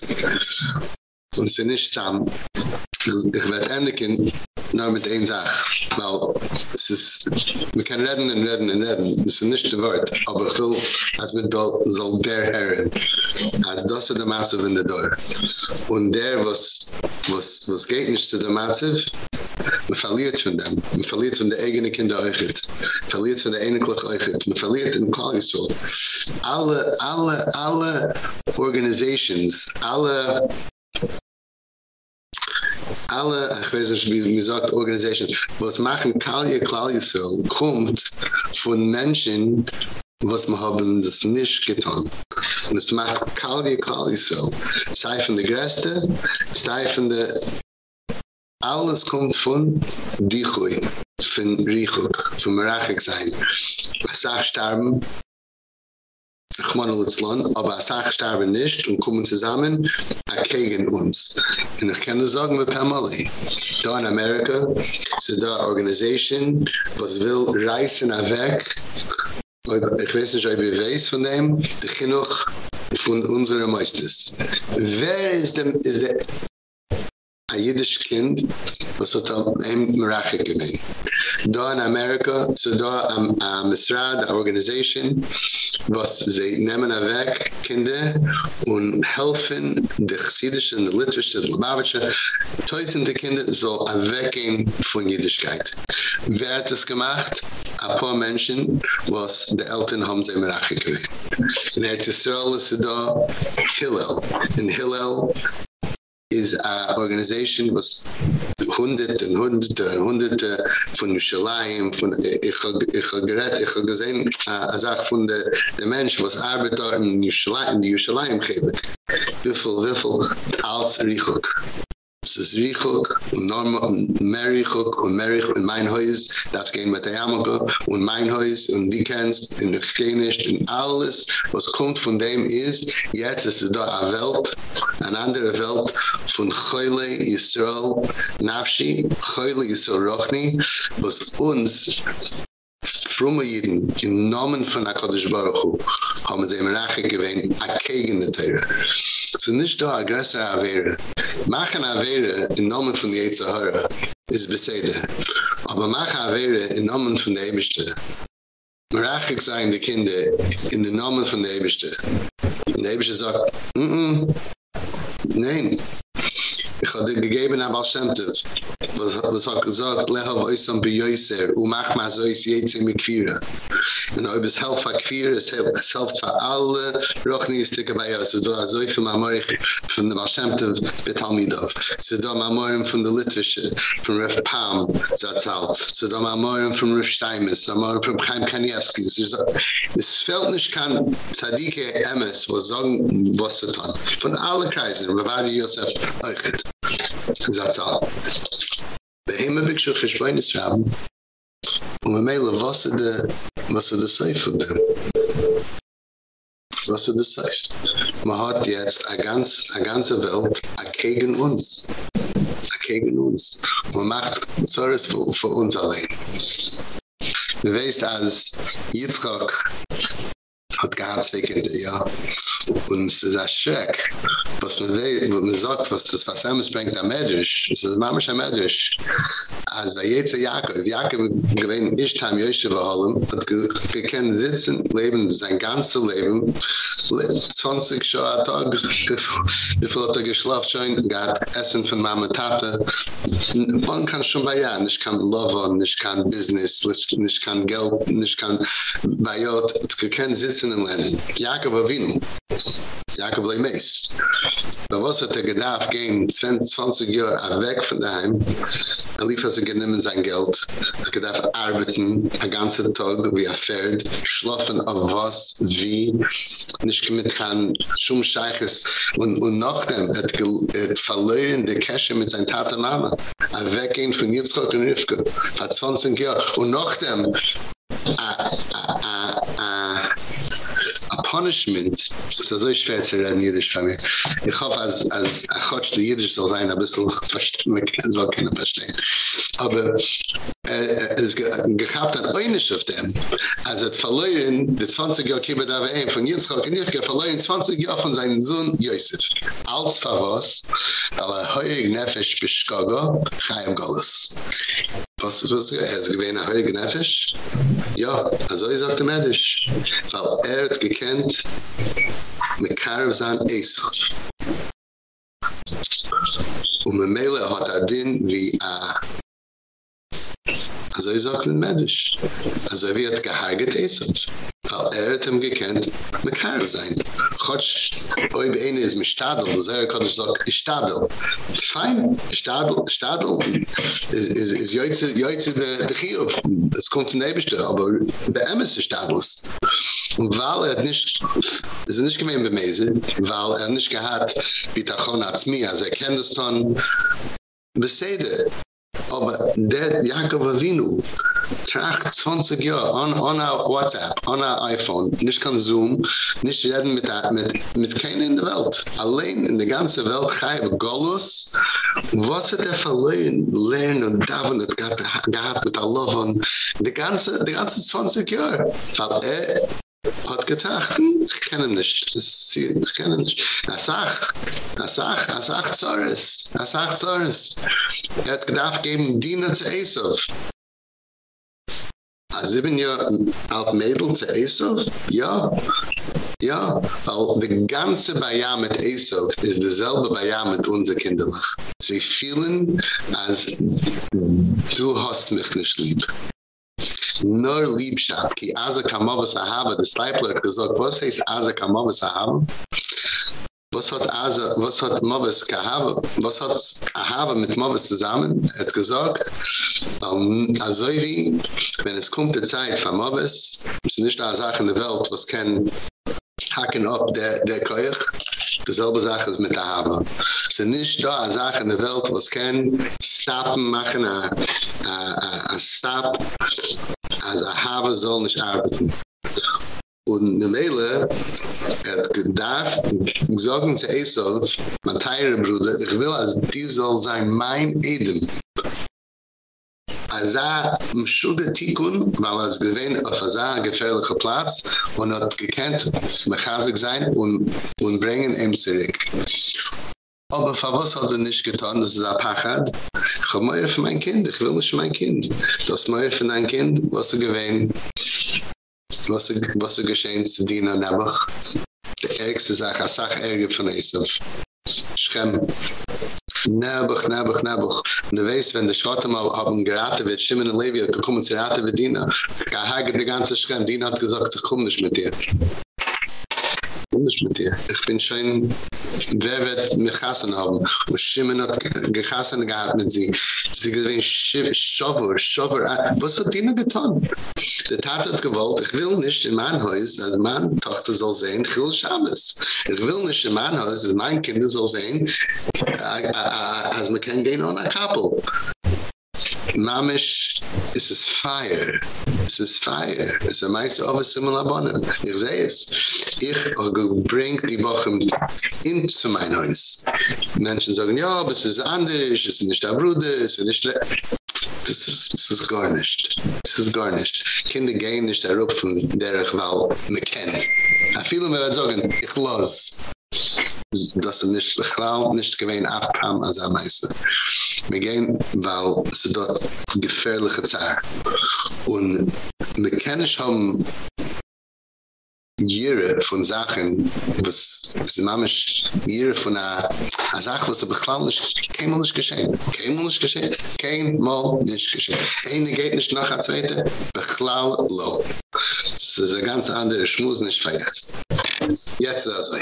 und sie nicht Sam ich werde endlich nur mit ein Sach, weil es ist, wir können reden und reden und reden, das ist nicht der Wort, aber ich will, als wir da soll der Herren, als das ist der Massiv in der Dor. Und der, was, was, was geht nicht zu der Massiv, man verliert von dem, man verliert von der eigenen Kinder Euchit, verliert von der Einiglich Euchit, man verliert in Klagisol. Alle, alle, alle Organizations, alle alle nicht wie mir sagt organisation was machen Kalje Kalje so kommt von Menschen was wir haben das nicht getan. Und es macht Kalje Kalje so sei von der Gräste sei von der alles kommt von Dichui von Riechuk von Merachik sein. Was sagt sterben Chmanel Itzlan, aber Asach starben nicht und kommen zusammen gegen uns. Und ich kann das sagen mit Pamali. Da in Amerika ist da eine Organisation, was will reisen weg. Ich weiß nicht, ob ihr weiß von dem, der Chinuch von unseren Meisters. Wer ist, dem, ist der ein jüdisch Kind, was hat ein Merache gemein. Da in Amerika, so da am um, Misrad, a Organisation, was sie nehmen weg Kinder und helfen die chassidische, die litwische, die lubavitsche, tausende Kinder so weggehen von Jüdischkeit. Wer hat das gemacht? Ein paar Menschen, was die Eltern haben sie Merache gemein. In Erzisrael ist da Hillel. In Hillel is a organization was hundert und hunderte und hunderte von Jerusalem von ich ich gerät ich gesehen a sag von der der Mensch was arbeitet in Jerusalem in Jerusalem geht wiffel wiffel als richuk Es ist Riechuk und Norma, mehr Riechuk und mehr Riechuk in mein Haus, darfst gehen mit der Yamaka und mein Haus und die kennst und ich gehe nicht und alles, was kommt von dem ist, jetzt ist es da eine Welt, eine andere Welt von Choyle Yisrael Nafshi, Choyle Yisrael Rochni, was uns frumme jeden in Namen von HaKadosh Baruch Hu haben sie im Rache gewähnt, a kegen de Teure. So nicht da aggressor Avere. Machen Avere in Namen von Yetzirah ist beseide. Aber machen Avere in Namen von der Ebeste. Merachig sein die Kinder in den Namen von der Ebeste. Und der Ebeste sagt, mm -mm, nein, ich habe dir gegeben an Baal Shem Tov. Was hat gesagt, leha wa oisam bi yoiser, u mach ma so is jetze mi kvira. Und ob es helft va kvira, es helft va alle rochni is tikke bei us. So da so viel ma morig von der Shem bet Talmidov. So da ma morim von der Litwische, von Ref Pam, Zatzal. So da ma morim von Ref Steimes, so ma morim von Chaim Kanievski. Es fällt nicht kann Tzadike Emes, was sagen, was zu tun. Von allen Kreisen, Ravadi Yosef, euchet. Zatzal. Bei ihm habe ich schon geschwein ist, Faben. Und mein Mädel, was ist der, was ist der Seif von dem? Was ist der Seif? Man hat jetzt eine ganz, eine ganze Welt gegen uns. Gegen uns. Man macht Zorys für uns allein. Du weißt, als Yitzchak hat gehad zwei Kinder, ja. Und es ist ein Schreck, was man weiß, wo man sagt, was das was Samus bringt am Medisch, es ist Mamesh am Medisch. Als bei Jetze Jakob, Jakob gewinnt nicht am Jösche Wahalem, hat gekannt sitzen, leben sein ganzes Leben, 20 Jahre am Tag, hat er geschlafen schon, gehad Essen von Mama Tate. Man kann schon bei Jahren, nicht kann Love, nicht kann Business, nicht kann Geld, nicht kann Bayot, gekannt sitzen im Lernen. Jakob Avinu, Jakob lei mees. Da was hat er gedacht, gehen 20, 20 Jahre weg von daheim. Er lief also genommen sein Geld. Er gedacht, arbeiten ein ganzer Tag, wie er fährt, schlafen auf was, wie, nicht mit kann, schon scheiches. Und, und nachdem hat er verloren die Käsche mit seiner Tate Mama. Er weggehen von Yitzchok und Rivka. Hat 20 Jahre. Und nachdem, a, a, punishment. So so schwer zu reden jüdisch für mich. Ich hoffe als als a hotch die jüdisch soll sein ein bisschen verstehen soll keine verstehen. Aber äh, es gehabt an einiges auf dem als er verloren die 20 Jahre kiebe da ein von Yitzchak Knifke verloren 20 Jahre von seinem Sohn Yosef. Als für was? Weil er heuer nefesh beschkaga Chaim Golis was ist das? Er ist gewähne Heilige Nefesh? Ja, also ich sagte Medisch. Weil er hat gekannt mit Karavsan Esau. Und mit Mele hat er den wie a Also ich sagte Medisch. Also er wird gehaget Esau. Weil er hat ihm gekannt mit Karavsan. Chotsch, oi bei eine ist mit Stadl, das er kann ich sagen, ich Stadl. Fein, Stadl, Stadl, ist, joitze, joitze de, de Chiof, es kommt zu Nebeste, aber bei ihm ist Stadl. Und weil er nicht, es ist nicht gewinn bei Mese, weil er nicht gehad, wie Tachon Atzmi, also er kennt es dann, Besede, aber der Jakob Avinu tracht 20 Jahre on, on a WhatsApp, on a iPhone, nicht kann Zoom, nicht reden mit, mit, mit keinem in der Welt. Allein in der ganzen Welt Chaiv Golus, was hat er verloren, lernen und davon hat gehabt mit Allah von die ganze, die ganze 20 Jahre. Weil er hat gedacht, ich kenne nicht, das ich kenne nicht. Er sagt, er sagt, er sagt Zores, er sagt Zores. Er hat gedacht, geben Diener zu Esov. A sieben Jahre alt Mädel zu Esov? Ja. Ja, weil die ganze Bayer mit Esov ist dieselbe Bayer mit unseren Kindern. Sie fühlen, als du hast mich nicht lieb. Nur liebschap ki az a kamava sahaba disciple hat gesagt was heißt az a kamava sahaba was hat az was hat mavas kahava was hat ahava mit mavas zusammen? Hat gesagt um, also wie wenn es kommt die zeit von mavas ist nicht da sache in der welt was kann hacken up der der koech Dieselbe Sache ist mit der Habe. Es ist nicht da eine Sache in der Welt, was kann stoppen, machen, ein Stop, als eine Habe soll nicht arbeiten. Und ne Mele hat gedarf gesagt zu Esau, mein teure Bruder, ich will, als die soll sein mein Edem. Aza mshuge tikun, weil es gewinn auf Aza gefährliche Platz und hat gekannt, mechazig sein und, und bringen ihm zurück. Aber für was hat er nicht getan, das ist ein Pachad? Ich habe mehr für mein Kind, ich will nicht mein Kind. Das mehr für dein Kind, was er gewinn, was er, was er geschehen zu dienen, Nebuch. Die ärgste Sache, eine Sache ärger von Esaf. Schem. Nebuch, Nebuch, Nebuch. Und du weißt, wenn die Schotten mal haben geraten wird, Shimon und Levi gekommen zu raten wird Dina, gehage die ganze Schem. Dina hat gesagt, ich komme nicht mit dir. Nicht mit dir. Ich bin schon, wer wird mich hassen haben? Und Shimon hat gehassen gehabt mit sie. Sie gewinnt Schover, Schover. Ah, was hat Dina getan? Der Tat hat gewollt, ich will nicht in mein Haus, als meine Tochter soll sehen, ich will Schabes. Ich will nicht in mein Haus, als mein Kinder soll sehen, als man kann gehen ein Kappel. Mamish is es fire. Es is fire. Es a meise of a similar bonnet. Ich sehe es. Ich bring die Wochen in zu mein Haus. Menschen sagen, ja, aber es ist anders, es ist nicht der Bruder, es ist nicht Das ist, das ist gar nicht. Das ist gar nicht. Kinder gehen nicht darauf von der ich will me kennen. Viele mir werden sagen, ich los. Das ist nicht, ich glaube nicht gewähnt abkam als er meiste. Wir gehen, weil es dort gefährliche Zeit. Und kennen schon Jere von Sachen, was es mamisch Jere von einer a Sache, was er beklau nicht, kein Mal nicht geschehen. Kein Mal nicht geschehen. Kein Mal nicht geschehen. Eine geht nicht nach der Zweite, beklau lo. Das ist ein ganz anderer Schmuss nicht vergesst. Jetzt also.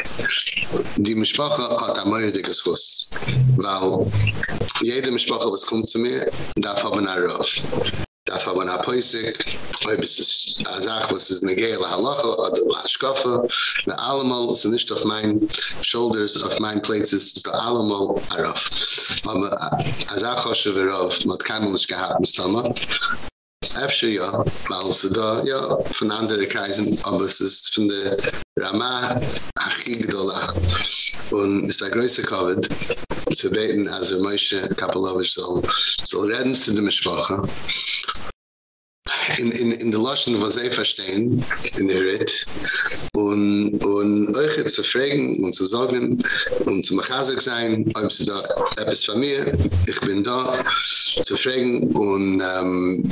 Die Mischwache hat ein meuriges Haus. Weil jede Mischwache, was kommt zu mir, darf haben einen Rauf. Darf haben a poisik oi bis es a sach was es ne gele halacha oder la skafa na allemal is nicht auf mein shoulders of plates is the allemal araf aber a sach was wir auf mit kamels gehabt mit stamma Efter ja, weil sie da, ja, von anderen Kreisen, aber es ist von der Rama Achigdola. Und es ist ein größer Covid, zu beten, also Moshe Kapelowitsch soll, soll reden zu dem Sprache. in in in der laschen was sie verstehen in der red und und euch zu fragen und zu sagen und zu machen sein ob sie da etwas von mir ich bin da zu fragen und ähm,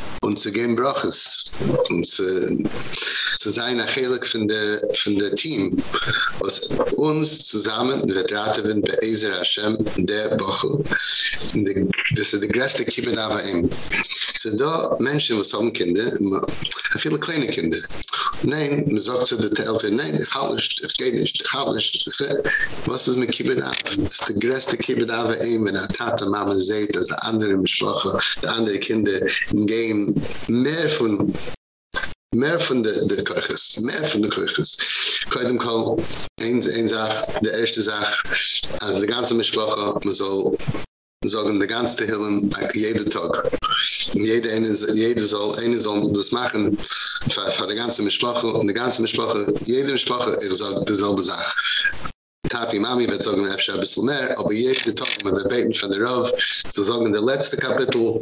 und zu geben Braches und zu, zu sein achelig von der, von der Team, was uns zusammen wird raten bei Ezer Hashem, der Bochel, das ist der größte Kibbet aber ihm. So da Menschen, was haben Kinder, viele kleine Kinder, nein, man sagt zu den Eltern, nein, ich halte nicht, ich gehe nicht, ich halte nicht, was ist mit Kibbet ab? Das ist der größte Kibbet aber ihm, wenn er Tate, Mama seht, dass der andere Mischwache, der andere Kinder gehen mehr von mehr von der der Kirches, mehr von der Kirches. Keinem kaum eins eins auch der erste Sach, als der ganze Mischwoche man soll sagen der ganze Hillen jeden Tag. Jede eine jede soll eine soll das machen für, für der ganze Mischwoche und der ganze Mischwoche jede Mischwoche er sagt dieselbe Sach. Tati Mami wird sagen, ich habe ein bisschen mehr, aber jede Tag, wenn wir beten von der Rauf, zu sagen, der letzte Kapitel,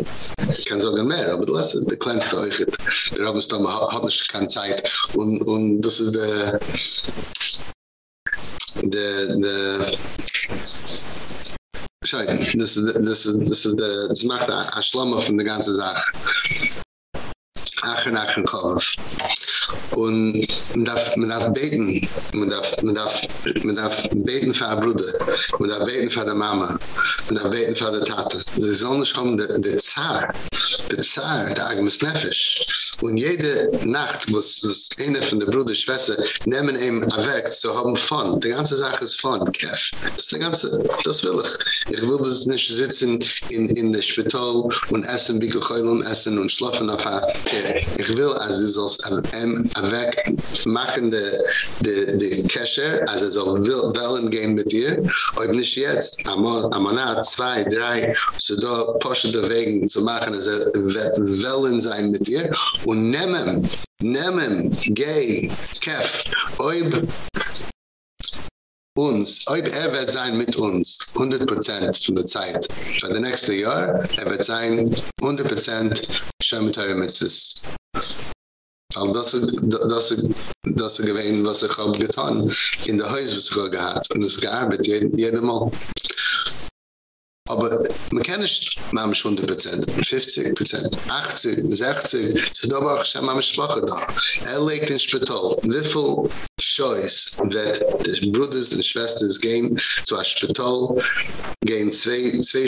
kann sagen mehr, aber das ist der kleinste Euchit. Der Rauf ist da, hat nicht keine Zeit. Und, und das ist der, der, der, Schau, das ist, das ist, das ist, das macht ein Schlammer von der ganzen Sache. Achen, Achen, Kopf. und man darf man darf beten man darf man darf man darf beten für der Bruder man darf beten für der Mama man darf beten für der Tate sie sollen nicht kommen der der Zar der Zar, der Agnes Nefesh. Und jede Nacht, wo es eine von der Bruder, Schwester, nehmen ihm weg, zu haben Fun. Die ganze Sache ist Fun, Kev. Das ist die ganze, das will ich. Ich will das nicht sitzen in, in der Spital und essen, wie geheulung essen und schlafen auf ein Ich will, also es soll ihm weg machen, de, de, de Kesher, also es soll wollen gehen mit dir. Ob nicht jetzt, am Monat, zwei, drei, so da Posche der Wegen zu machen, also wird wollen sein mit dir und nehmen, nehmen, gay, kef, oib, uns, ob er wird sein mit uns, 100% von der Zeit. Für das nächste Jahr, er wird sein 100% schon mit euren Mitzvahs. Aber das das das gewesen was ich habe getan in der Haus was ich gehabt und es gearbeitet jeden Mal aber man kann nicht schon 100%, 50%, 80%, 60%, so da war schon mal schwache da. Er legt ins Spital, wie viel that wird brothers and und game gehen zu einem Spital, gehen zwei, zwei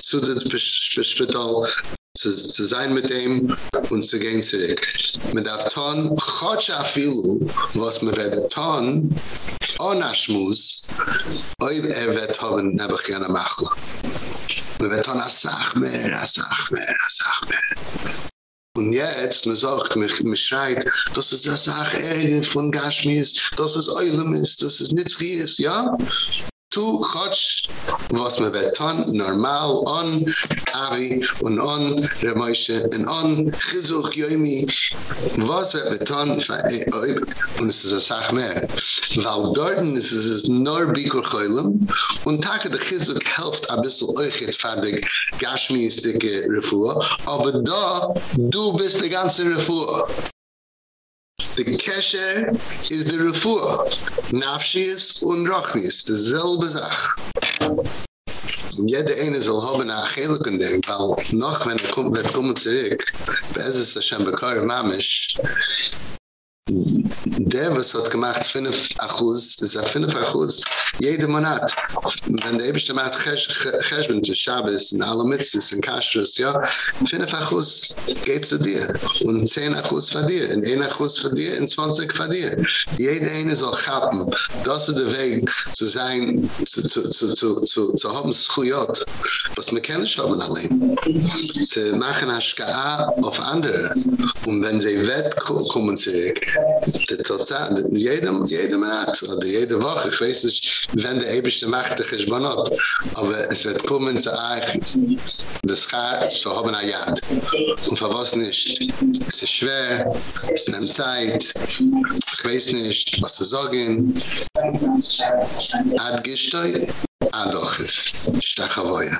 zu dem Spital, zu, zu sein mit dem und zu gehen zurück. Man darf tun, chotsch afilu, was man wird tun, ohne Schmus, ob er wird haben, nebach gerne machen. Man wird tun, a sach mehr, a sach mehr, a sach mehr. Und jetzt, man sagt, man, man schreit, das ist eine Sache Ärger von Gashmis, das ist Eulem ist, das ist nichts Ries, ja? Tu khotsh was me betan normal on avi und on der meise en on khizuk yomi was we betan und es is a sach mehr. Weil dorten is es is nur bikur khoilem und tage de khizuk helft a bissel euch et fadig gashmi de refu aber da du bist de ganze refu The Kesher is the Refuah. Nafshi is und Rochni is the selbe Sach. Und jede eine soll haben eine Acheliken dem, weil noch wenn er kommt, wird kommen zurück, bei es Hashem Bekar Mamish, der was hat gemacht 5 Achuz, das ist 5 Achuz, jede Monat. Wenn der Eberste macht Cheshben, der Shabbos, in alle Mitzvahs, in Kashrus, ja, 5 Achuz geht zu dir. Und 10 Achuz von dir, in 1 Achuz von dir, in 20 von dir. Jede eine soll chappen. Das ist der Weg zu sein, zu, zu, zu, zu, zu, zu haben Schuyot, was wir kennen schon allein. Zu machen Ashka'a auf andere. Und wenn sie wett kommen zurück, der Tosa, jedem, jedem Rat, oder jede Woche, weiß nicht, wenn der Eberste macht, der Geschbanot, aber es wird kommen zu euch, das Schaar, so haben Jad. Und für was nicht? Es ist schwer, es nimmt Zeit, weiß nicht, was zu sagen. Ad gestoi, ad ochif, stachavoya.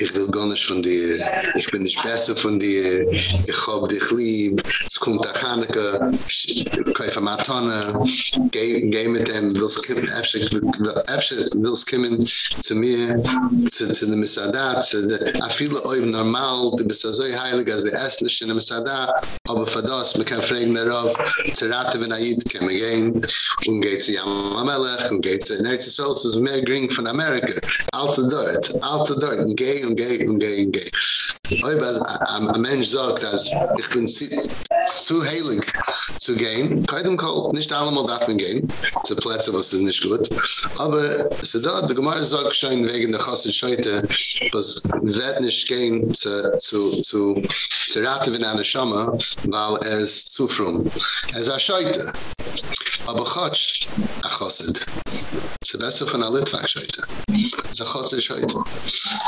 Ich will gar nicht von dir. Ich bin nicht besser von dir. Ich hab dich lieb. Es kommt der Chaneke. Käufe mal Tonne. Geh, geh mit dem. Kommen? Efter willst kommen zu mir. Zu, zu dem Misadat. A viele Oben normal. Du bist so heilig als der Erste in der Misadat. Aber für das, man kann fragen darauf. Zu raten, wenn Aid man gehen. Und geht zu Yam Amelech. Und geht zu Nerzi Sols. ist mehr gering von Amerika. Alte dort. Alte dort. Und geh und geh und geh und geh. Oi, was ein Mensch sagt, dass ich bin zu heilig zu gehen, keinem Kalt, nicht allemal darf man gehen, zu Plätze, was ist nicht gut, aber ist da, der Gemara sagt schon wegen der Chasse Scheute, was wird nicht gehen zu, zu, zu, zu raten wie eine Schamme, weil er ist zu fromm. Er ist ein Scheute. Aber Chatsch, a Chosset. Es ist besser von einer Litwak-Scheute. Es ist ein Chosset-Scheute.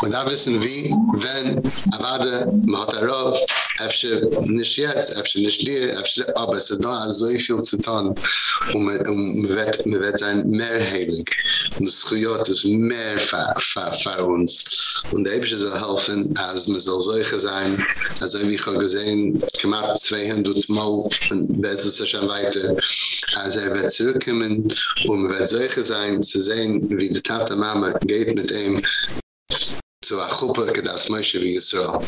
Man darf wissen, wie, wenn, avade, man hat er auf, efsche nicht jetzt, efsche nicht dir, efsche, aber es ist da so viel zu tun, und man, und man, wird, man wird sein mehr heilig. Und das Chuyot ist mehr für uns. Und der Ebsche soll helfen, als man soll solche sein, also wie ich habe gesehen, gemacht 200 Mal, und besser ist schon weiter, als er wird zurückkommen, und man wird solche sein, zu sehen, wie die Tate Mama geht mit ihm, zu a Gruppe gedas Moshe wie Yisrael.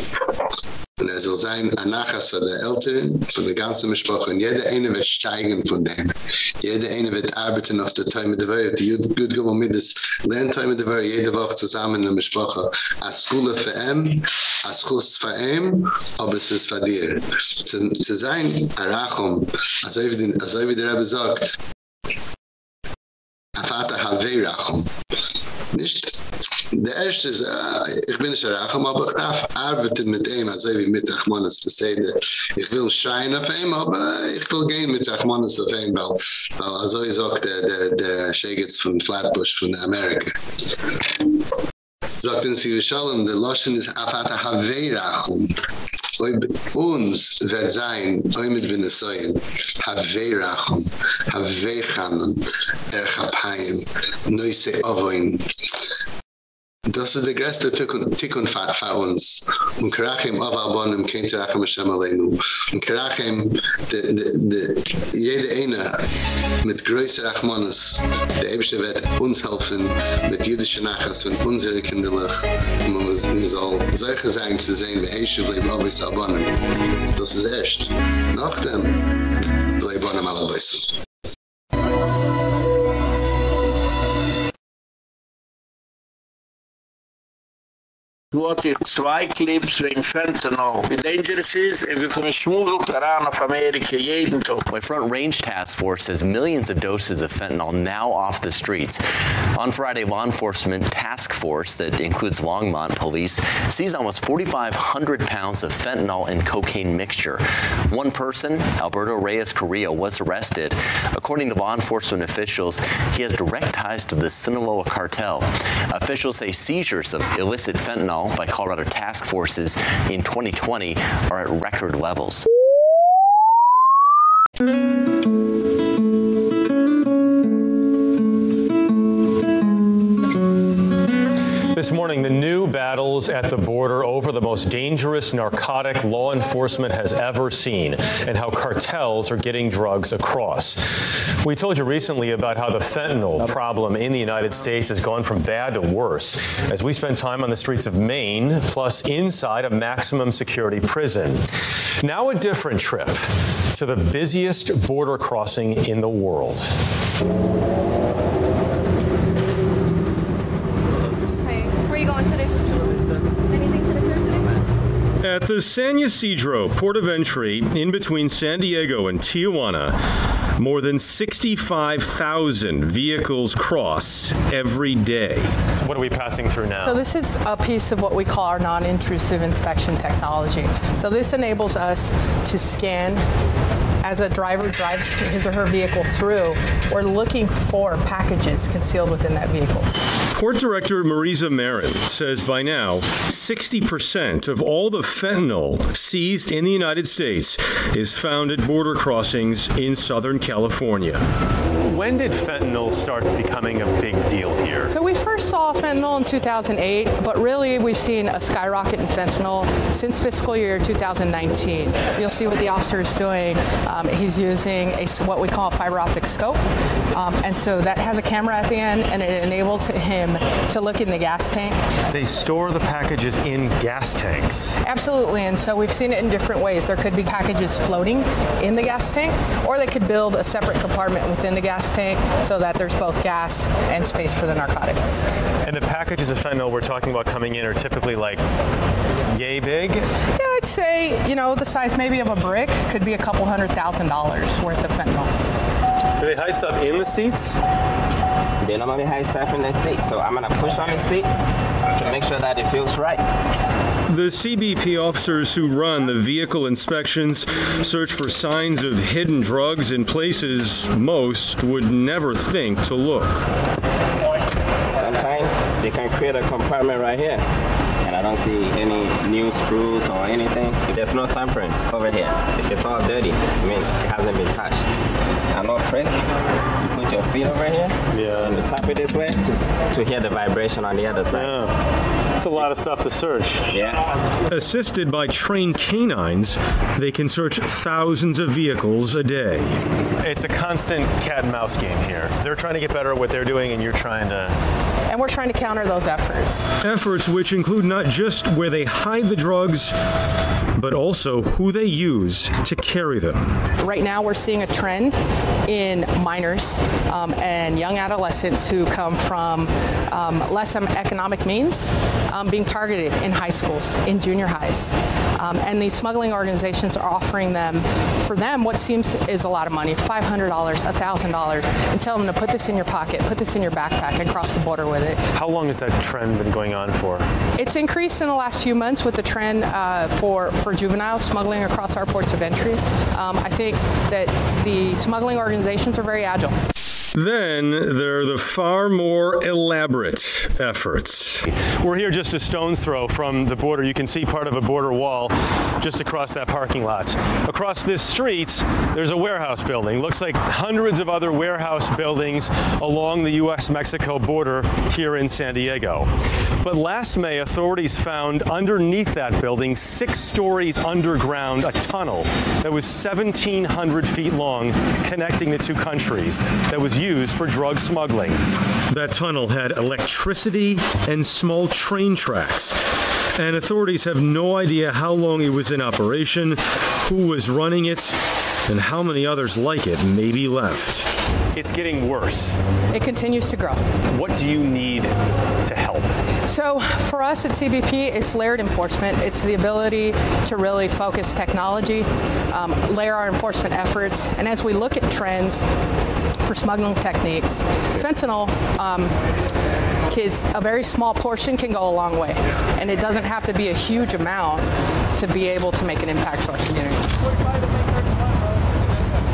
Und er soll sein ein Nachas der Eltern, von der ganzen Mischproche. Und jeder eine wird steigen von dem. Jeder eine wird arbeiten auf der Teile der Welt. Die gut gewohnt mit das Lernteile der Welt, jede Woche zusammen in der Mischproche. A Schule für ihm, a Schuss für ihm, aber es ist für dir. Zu, sein, Arachum, also wie, also wie der Rebbe sagt, a Vater Havei Rachum. Nicht? Der erste ist, äh, ich bin nicht Rachum, aber ich darf arbeiten mit ihm, also wie mit Rachmanis Beseide. Ich will scheinen auf ihm, aber ich will gehen mit Rachmanis auf ihm, weil, weil also ich sag, der, der, der Schägitz von Flatbush von Amerika. sagt in sie schallen der loschen is afata oi uns wird sein toi bin es sein have rahum have khanan er khapaim noi se avoin. Das ist der größte Tikkun für uns. Und Kerachim auf Abonim kennt Kerachim Hashem Aleinu. Und Kerachim, jede eine mit größer Rachmanis, der Ebische wird uns helfen mit jüdischen Nachas von unseren Kinderlich. Und man soll solche sein zu sehen, wie Heishu bleib Lovis Abonim. Das ist erst. Nachdem bleib Abonim Alabaisam. Du hat zwei Clips wegen Fentanyl. Wie dangerous is, if daran auf Amerika jeden. My Front Range Task Force says millions of doses of fentanyl now off the streets. On Friday, law enforcement task force that includes Longmont police seized almost 4,500 pounds of fentanyl and cocaine mixture. One person, Alberto Reyes Correa, was arrested. According to law enforcement officials, he has direct ties to the Sinaloa cartel. Officials say seizures of illicit fentanyl by Colorado task forces in 2020 are at record levels. Morning, the new battles at the border over the most dangerous narcotic law enforcement has ever seen and how cartels are getting drugs across. We told you recently about how the fentanyl problem in the United States has gone from bad to worse as we spend time on the streets of Maine plus inside a maximum security prison. Now a different trip to the busiest border crossing in the world. At the San Ysidro port of entry in between San Diego and Tijuana, more than 65,000 vehicles cross every day. So what are we passing through now? So this is a piece of what we call our non-intrusive inspection technology. So this enables us to scan as a driver drives his or her vehicle through, we're looking for packages concealed within that vehicle. Port Director Marisa Marin says by now 60% of all the fentanyl seized in the United States is found at border crossings in Southern California. When did fentanyl start becoming a big deal here? So we first saw fentanyl in 2008, but really we've seen a skyrocket in fentanyl since fiscal year 2019. You'll see what the officer is doing. Um, he's using a what we call a fiber optic scope. Um, and so that has a camera at the end and it enables him to look in the gas tank. They store the packages in gas tanks. Absolutely. And so we've seen it in different ways. There could be packages floating in the gas tank or they could build a separate compartment within the gas tank so that there's both gas and space for the narcotics. And the packages of fentanyl we're talking about coming in are typically like yay big? Yeah, I'd say, you know, the size maybe of a brick could be a couple hundred thousand dollars worth of fentanyl. Do they hide stuff in the seats? They normally hide stuff in the seat, so I'm going to push on the seat to make sure that it feels right. The CBP officers who run the vehicle inspections search for signs of hidden drugs in places most would never think to look. Sometimes they can create a compartment right here and I don't see any new screws or anything. There's no tampering over here. It's all dirty. I mean, it hasn't been touched. And no trick. You put your feet over here yeah. and you tap it this way to, to hear the vibration on the other side. Yeah. It's a lot of stuff to search. Yeah. Assisted by trained canines, they can search thousands of vehicles a day. It's a constant cat and mouse game here. They're trying to get better at what they're doing and you're trying to and we're trying to counter those efforts. Efforts which include not just where they hide the drugs, but also who they use to carry them. Right now we're seeing a trend in minors um, and young adolescents who come from um, less economic means um, being targeted in high schools, in junior highs. Um, and these smuggling organizations are offering them, for them, what seems is a lot of money, $500, $1,000, and tell them to put this in your pocket, put this in your backpack and cross the border with it. How long has that trend been going on for? It's increased in the last few months with the trend uh, for, for juveniles smuggling across our ports of entry. Um, I think that the smuggling organizations are very agile. Then there are the far more elaborate efforts. We're here just a stone's throw from the border. You can see part of a border wall just across that parking lot. Across this street, there's a warehouse building. Looks like hundreds of other warehouse buildings along the US-Mexico border here in San Diego. But last May, authorities found underneath that building, 6 stories underground, a tunnel that was 1700 feet long connecting the two countries that was used for drug smuggling. That tunnel had electricity and small train tracks. And authorities have no idea how long it was in operation, who was running it, and how many others like it may be left. It's getting worse. It continues to grow. What do you need to help? So for us at CBP, it's layered enforcement. It's the ability to really focus technology, um, layer our enforcement efforts, and as we look at trends for smuggling techniques, fentanyl um, kids a very small portion can go a long way and it doesn't have to be a huge amount to be able to make an impact to our community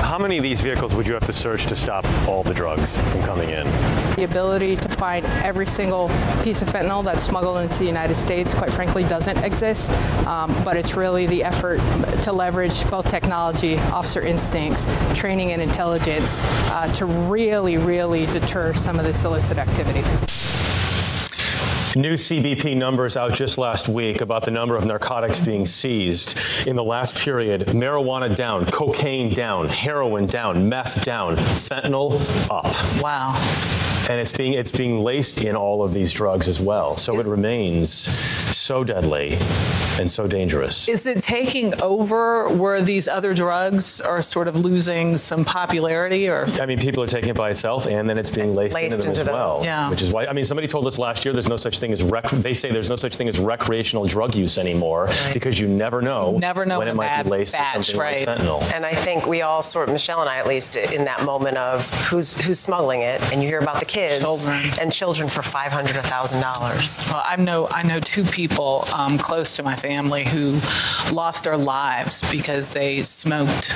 how many of these vehicles would you have to search to stop all the drugs from coming in? The ability to find every single piece of fentanyl that's smuggled into the United States quite frankly doesn't exist, um, but it's really the effort to leverage both technology, officer instincts, training and intelligence uh, to really really deter some of this illicit activity. New CBP numbers out just last week about the number of narcotics being seized in the last period. Marijuana down, cocaine down, heroin down, meth down, fentanyl up. Wow. And it's being it's being laced in all of these drugs as well. So it remains so deadly and so dangerous. Is it taking over where these other drugs are sort of losing some popularity or I mean people are taking it by itself and then it's being laced, laced into them into as those. well. Yeah. Which is why I mean somebody told us last year there's no such thing as rec they say there's no such thing as recreational drug use anymore because you never know Never know when when it might be laced batch, with something right. like fentanyl. And I think we all sort of Michelle and I at least in that moment of who's who's smuggling it and you hear about the kids Children. and children for 500 $1000. Well, I know I know two people um, close to my family who lost their lives because they smoked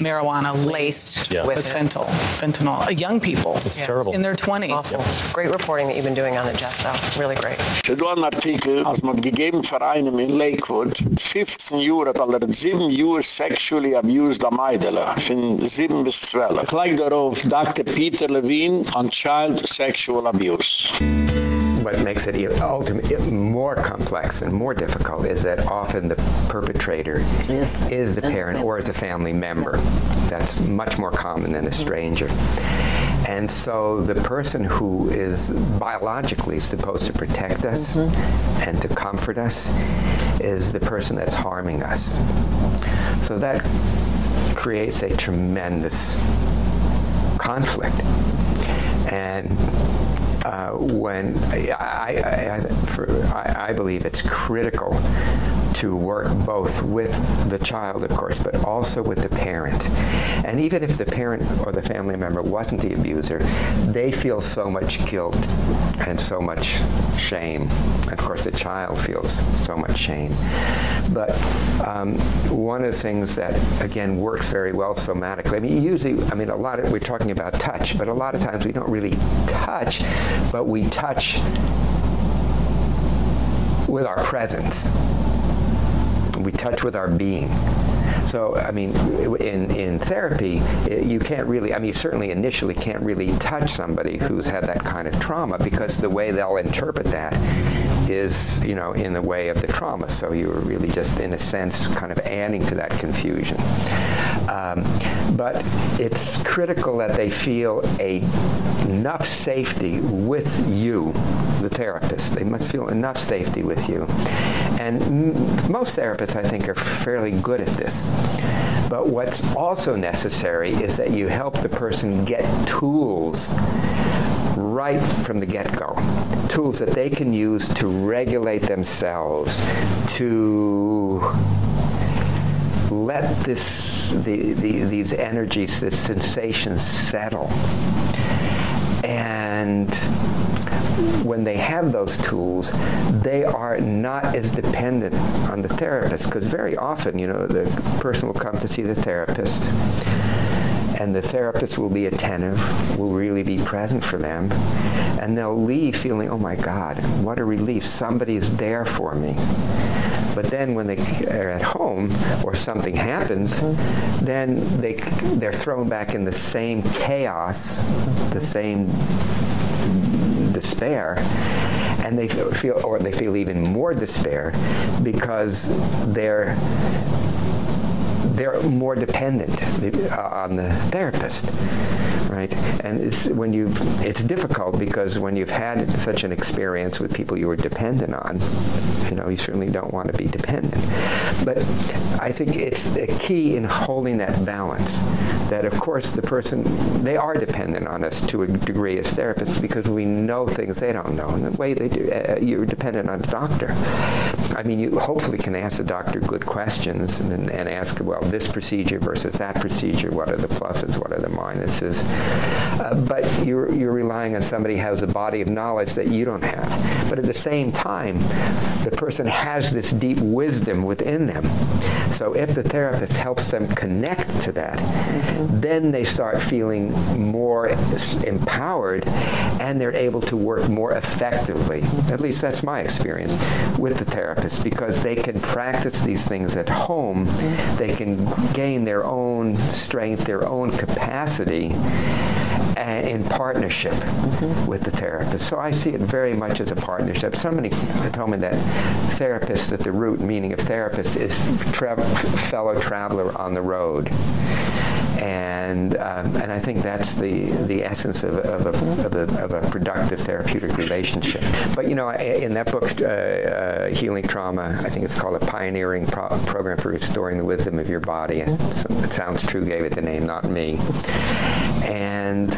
marijuana laced Yeah. with with fentanyl. Fentanyl. Uh, young people. It's terrible. In their 20s. Awful. Great reporting that you've been doing on it, Jeff, though. Really great. Ich do ein Artikel, als man gegeben für einen in Lakewood, 15 Jahre, weil er 7 Jahre sexually abused am Eidele, von 7 bis 12. Ich like darauf Dr. Peter Levine on child sexual abuse. What makes it ultimately more complex and more difficult is that often the perpetrator is, is the parent or is a family member. That's much more common than a mm-hmm. stranger. And so the person who is biologically supposed to protect us mm-hmm. and to comfort us is the person that's harming us. So that creates a tremendous conflict. And uh, when I, I, I, for, I, I believe it's critical to work both with the child of course but also with the parent. And even if the parent or the family member wasn't the abuser they feel so much guilt and so much shame. Of course the child feels so much shame. But um, one of the things that again works very well somatically I mean usually I mean a lot of we're talking about touch but a lot of times we don't really touch but we touch with our presence we touch with our being. So I mean in in therapy you can't really I mean you certainly initially can't really touch somebody who's had that kind of trauma because the way they'll interpret that is you know in the way of the trauma. So you're really just in a sense kind of adding to that confusion. Um, but it's critical that they feel a enough safety with you the therapist. They must feel enough safety with you and most therapists I think are fairly good at this. But what's also necessary is that you help the person get tools right from the get-go. Tools that they can use to regulate themselves to let this the, the these energies this sensations settle. And when they have those tools they are not as dependent on the therapist because very often you know the person will come to see the therapist and the therapist will be attentive will really be present for them and they'll leave feeling oh my god what a relief somebody is there for me. But then when they are at home or something happens then they they're thrown back in the same chaos the same despair. And they feel or they feel even more despair because they're they're more dependent uh, on the therapist right? And it's when you it's difficult because when you've had such an experience with people you were dependent on you know you certainly don't want to be dependent. But i think it's a key in holding that balance that of course the person they are dependent on us to a degree as therapists because we know things they don't know and the way they do uh, you're dependent on a doctor. I mean you hopefully can ask the doctor good questions and, and ask well this procedure versus that procedure what are the pluses what are the minuses? Uh, but you're you're relying on somebody who has a body of knowledge that you don't have. But at the same time the person has this deep wisdom within them. So if the therapist helps them connect to that mm -hmm. then they start feeling more empowered and they're able to work more effectively. At least that's my experience with the therapist because they can practice these things at home. They can gain their own strength their own capacity in partnership mm -hmm. with the therapist. So I see it very much as a partnership. Somebody told me that therapist at the root meaning of therapist is tra fellow traveler on the road and um, and I think that's the the essence of of a, of a, of a productive therapeutic relationship. But you know, in that book uh, uh, Healing Trauma, I think it's called a pioneering pro program for restoring the wisdom of your body. It, it sounds true gave it the name, not me. And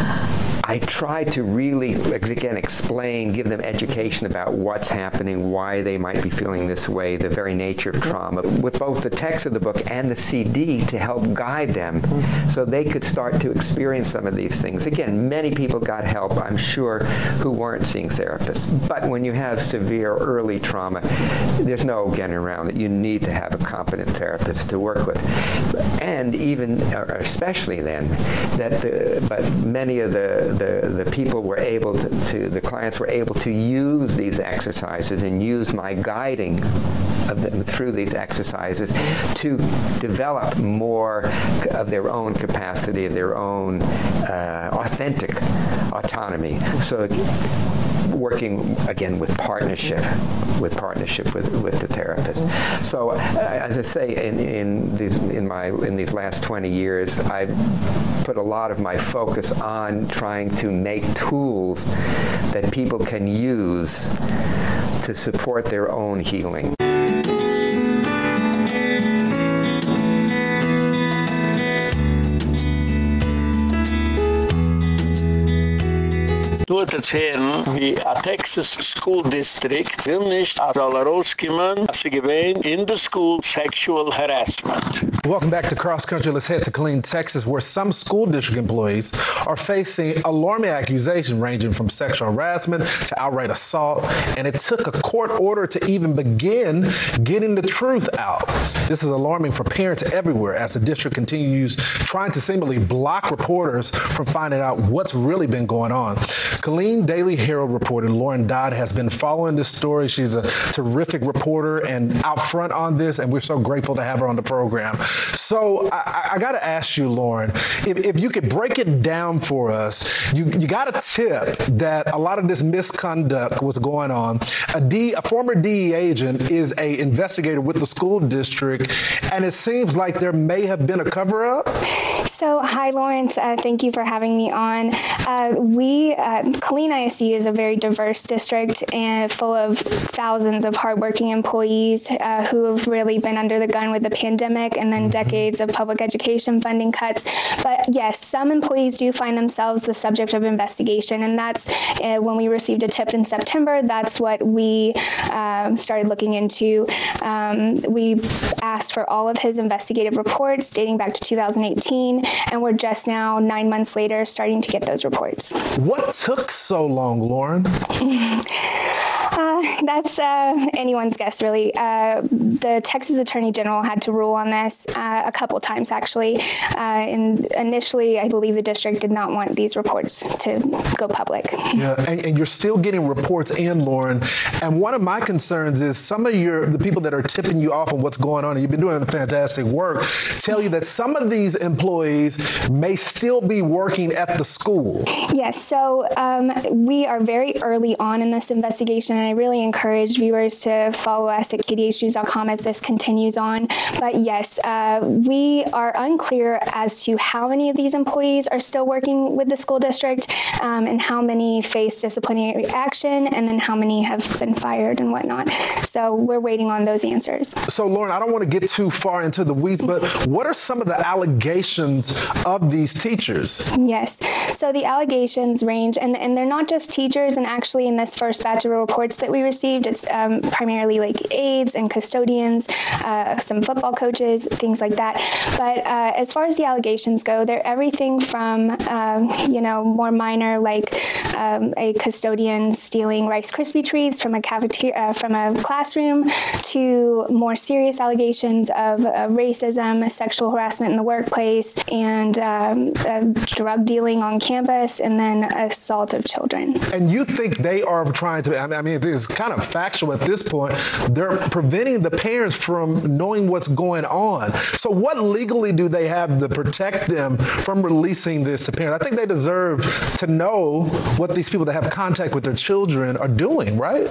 I try to really again explain, give them education about what's happening, why they might be feeling this way, the very nature of mm-hmm. trauma with both the text of the book and the CD to help guide them mm-hmm. so they could start to experience some of these things. Again, many people got help, I'm sure, who weren't seeing therapists. But when you have severe early trauma, there's no getting around it. You need to have a competent therapist to work with. And even uh, especially then that the but many of the the the people were able to, to the clients were able to use these exercises and use my guiding of them through these exercises to develop more of their own capacity of their own uh, authentic autonomy. So working again with partnership with partnership with with the therapist. So uh, as i say in in these in my in these last 20 years i've put a lot of my focus on trying to make tools that people can use to support their own healing nur erzählen, wie a uh, Texas School District will nicht a soll rauskommen, uh, als uh, sie gewähnt in the school sexual harassment. Welcome back to Cross Country. Let's head to Killeen, Texas, where some school district employees are facing alarming accusations ranging from sexual harassment to outright assault, and it took a court order to even begin getting the truth out. This is alarming for parents everywhere as the district continues trying to seemingly block reporters from finding out what's really been going on. Killeen Daily Herald reporter Lauren Dodd has been following this story. She's a terrific reporter and out front on this and we're so grateful to have her on the program. So I, I got to ask you Lauren, if, if you could break it down for us, you you got a tip that a lot of this misconduct was going on. A D a former DE agent is a investigator with the school district and it seems like there may have been a cover up. So hi Lawrence, uh, thank you for having me on. Uh, we uh, Killeen ISD is a very diverse district and full of thousands of hardworking employees uh, who have really been under the gun with the pandemic and then decades of public education funding cuts. But yes, some employees do find themselves the subject of investigation and that's uh, when we received a tip in September, that's what we um, started looking into. Um, we asked for all of his investigative reports dating back to 2018 and we're just now 9 months later starting to get those reports. What took so long, Lauren? Uh, that's uh, anyone's guess really. Uh, the Texas Attorney General had to rule on this uh, a couple times actually. Uh, and initially I believe the district did not want these reports to go public. Yeah, and, and, you're still getting reports in, Lauren. And one of my concerns is some of your the people that are tipping you off on what's going on, and you've been doing fantastic work, tell you that some of these employees may still be working at the school. Yes, so um, we are very early on in this investigation and I really encourage viewers to follow us at kdhnews.com as this continues on. But yes, uh, we are unclear as to how many of these employees are still working with the school district um, and how many face disciplinary action and then how many have been fired and whatnot. So we're waiting on those answers. So Lauren, I don't want to get too far into the weeds, but what are some of the allegations of these teachers? Yes. So the allegations range and and they're not just teachers and actually in this first batch of reports that we received it's um, primarily like aides and custodians, uh, some football coaches, things like that. But uh, as far as the allegations go, they're everything from um, you know more minor like um, a custodian stealing rice krispie treats from a cafeteria uh, from a classroom to more serious allegations of uh, racism, sexual harassment in the workplace and um, uh, drug dealing on campus and then assault of children. And you think they are trying to I mean it's kind of factual at this point. They're preventing the parents from knowing what's going on. So what legally do they have to protect them from releasing this to parents? I think they deserve to know what these people that have contact with their children are doing, right?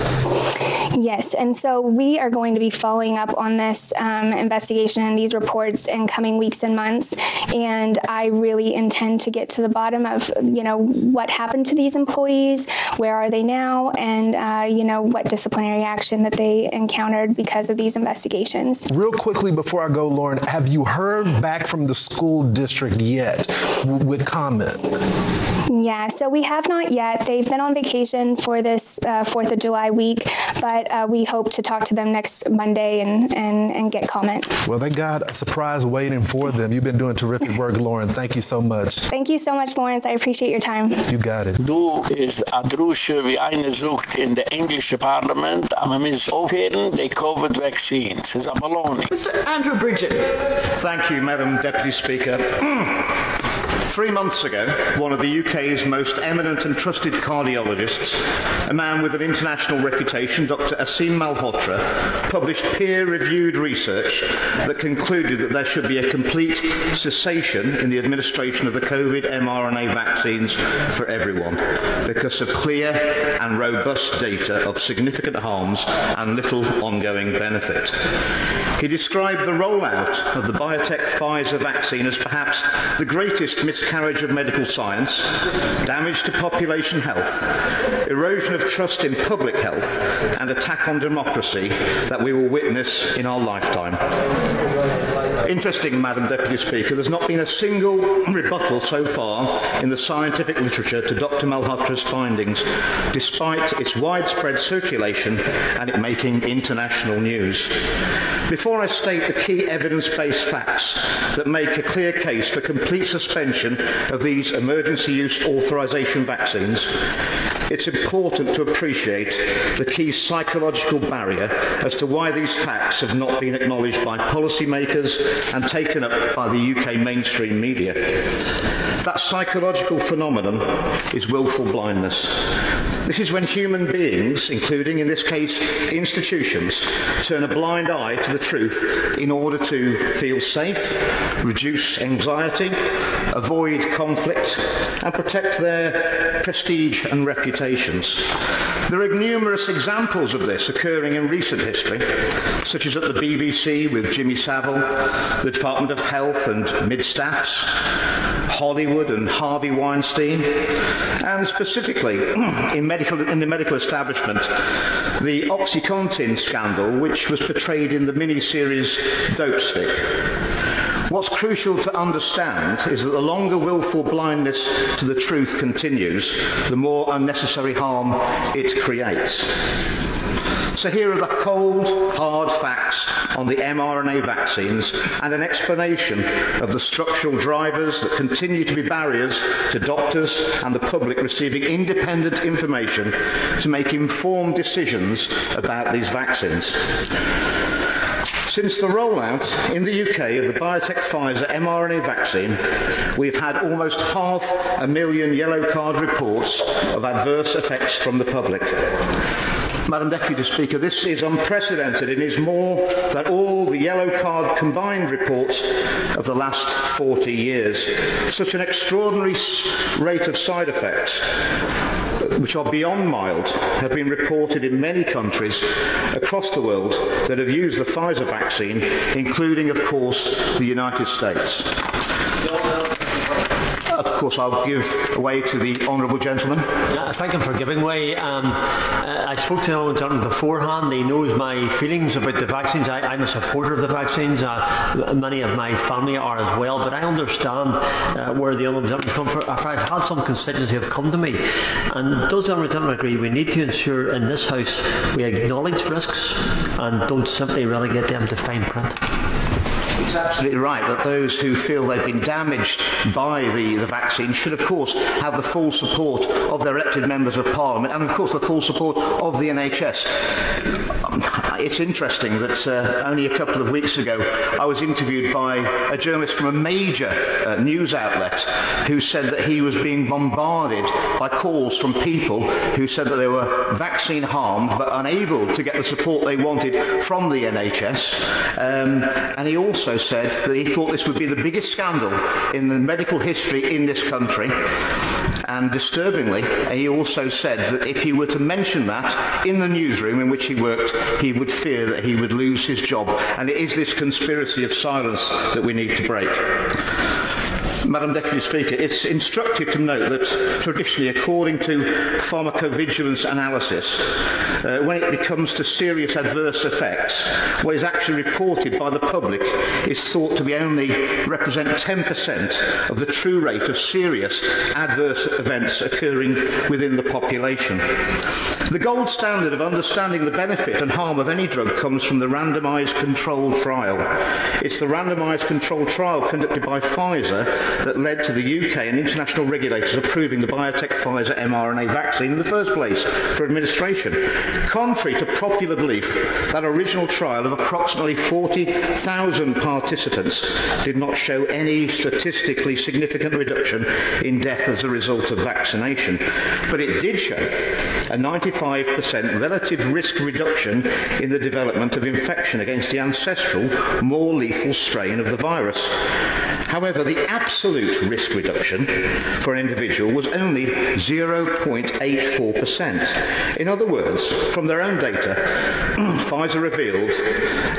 Yes, and so we are going to be following up on this um, investigation and these reports in coming weeks and months and I really intend to get to the bottom of you know what happened to these employees, where are they now and uh, you know what disciplinary action that they encountered because of these investigations. Real quickly before I go Lauren, have you heard back from the school district yet with comment? Yeah, so we have not yet. They've been on vacation for this uh, 4th of July week, but uh, we hope to talk to them next Monday and and and get comment. Well, they got a surprise waiting for them. You've been doing terrific work, Lauren. Thank you so much. Thank you so much, Lawrence. I appreciate your time. You got it. Du is adrusche wie eine sucht in der englische Parlament, aber mir ist aufhören, die COVID vaccines. Is a baloney. Mr. Andrew Bridget. Thank you, Madam Deputy Speaker. Three months ago, one of the UK's most eminent and trusted cardiologists, a man with an international reputation, Dr. Aseem Malhotra, published peer-reviewed research that concluded that there should be a complete cessation in the administration of the COVID mRNA vaccines for everyone because of clear and robust data of significant harms and little ongoing benefit. He described the rollout of the BioNTech Pfizer vaccine as perhaps the greatest miscarriage of medical science, damage to population health, erosion of trust in public health, and attack on democracy that we will witness in our lifetime. Interesting, Madam Deputy Speaker, there's not been a single rebuttal so far in the scientific literature to Dr. Malhotra's findings, despite its widespread circulation and it making international news. Before I state the key evidence-based facts that make a clear case for complete suspension of these emergency use authorization vaccines, it's important to appreciate the key psychological barrier as to why these facts have not been acknowledged by policymakers and taken up by the UK mainstream media. That psychological phenomenon is willful blindness. This is when human beings, including in this case institutions, turn a blind eye to the truth in order to feel safe, reduce anxiety, avoid conflict and protect their prestige and reputations. There are numerous examples of this occurring in recent history, such as at the BBC with Jimmy Savile, the Department of Health and mid-staffs, Hollywood and Harvey Weinstein, and specifically in medical in the medical establishment, the OxyContin scandal which was portrayed in the mini-series Dopesick. What's crucial to understand is that the longer willful blindness to the truth continues, the more unnecessary harm it creates. So here are the cold, hard facts on the mRNA vaccines and an explanation of the structural drivers that continue to be barriers to doctors and the public receiving independent information to make informed decisions about these vaccines. Since the rollout in the UK of the BioNTech Pfizer mRNA vaccine, we've had almost half a million yellow card reports of adverse effects from the public. Madam Deputy Speaker, this is unprecedented and is more than all the yellow card combined reports of the last 40 years. Such an extraordinary rate of side effects which are beyond mild have been reported in many countries across the world that have used the Pfizer vaccine including of course the United States course I'll give way to the honourable gentleman. Uh, thank him for giving way. Um, uh, I spoke to the honourable gentleman beforehand. He knows my feelings about the vaccines. I, am a supporter of the vaccines. Uh, many of my family are as well. But I understand uh, where the honourable gentleman comes from. I've had some constituents who have come to me. And does the honourable gentleman agree we need to ensure in this House we acknowledge risks and don't simply relegate them to fine print? It's absolutely right that those who feel they've been damaged by the, the vaccine should of course have the full support of their elected members of parliament and of course the full support of the NHS. It's interesting that uh, only a couple of weeks ago I was interviewed by a journalist from a major uh, news outlet who said that he was being bombarded by calls from people who said that they were vaccine harmed but unable to get the support they wanted from the NHS. Um, and he also said that he thought this would be the biggest scandal in the medical history in this country and disturbingly he also said that if he were to mention that in the newsroom in which he worked he would fear that he would lose his job. And it is this conspiracy of silence that we need to break Madam Deputy Speaker, it's instructive to note that traditionally, according to pharmacovigilance analysis, uh, when it comes to serious adverse effects, what is actually reported by the public is thought to be only represent 10% of the true rate of serious adverse events occurring within the population. The gold standard of understanding the benefit and harm of any drug comes from the randomized controlled trial. It's the randomized controlled trial conducted by Pfizer that led to the UK and international regulators approving the BioNTech Pfizer mRNA vaccine in the first place for administration. Contrary to popular belief, that original trial of approximately 40,000 participants did not show any statistically significant reduction in death as a result of vaccination, but it did show a 95% relative risk reduction in the development of infection against the ancestral more lethal strain of the virus. However, the absolute risk reduction for an individual was only 0.84%. In other words, from their own data, Pfizer revealed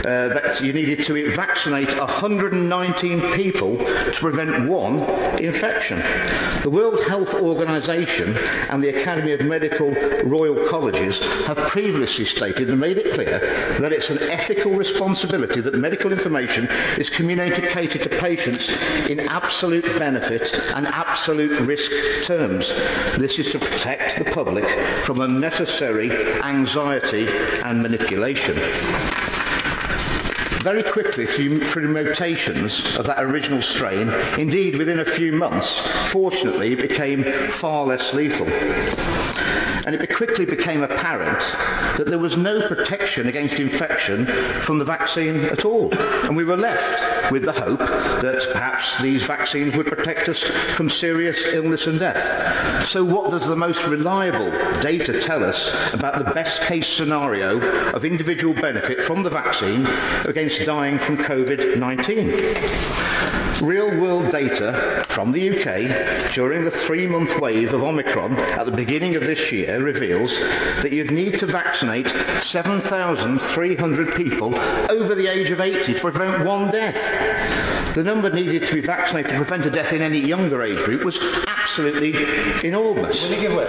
uh, that you needed to vaccinate 119 people to prevent one infection. The World Health Organization and the Academy of Medical Royal Colleges have previously stated and made it clear that it's an ethical responsibility that medical information is communicated to patients in absolute benefit and absolute risk terms. This is to protect the public from unnecessary anxiety and manipulation very quickly through, through mutations of that original strain indeed within a few months fortunately it became far less lethal and it quickly became apparent that there was no protection against infection from the vaccine at all. And we were left with the hope that perhaps these vaccines would protect us from serious illness and death. So what does the most reliable data tell us about the best case scenario of individual benefit from the vaccine against dying from COVID-19? Real world data from the UK during the 3-month wave of Omicron at the beginning of this year reveals that you'd need to vaccinate 7,300 people over the age of 80 to prevent one death. The number needed to be vaccinated to prevent a death in any younger age group was absolutely enormous. Will you give way?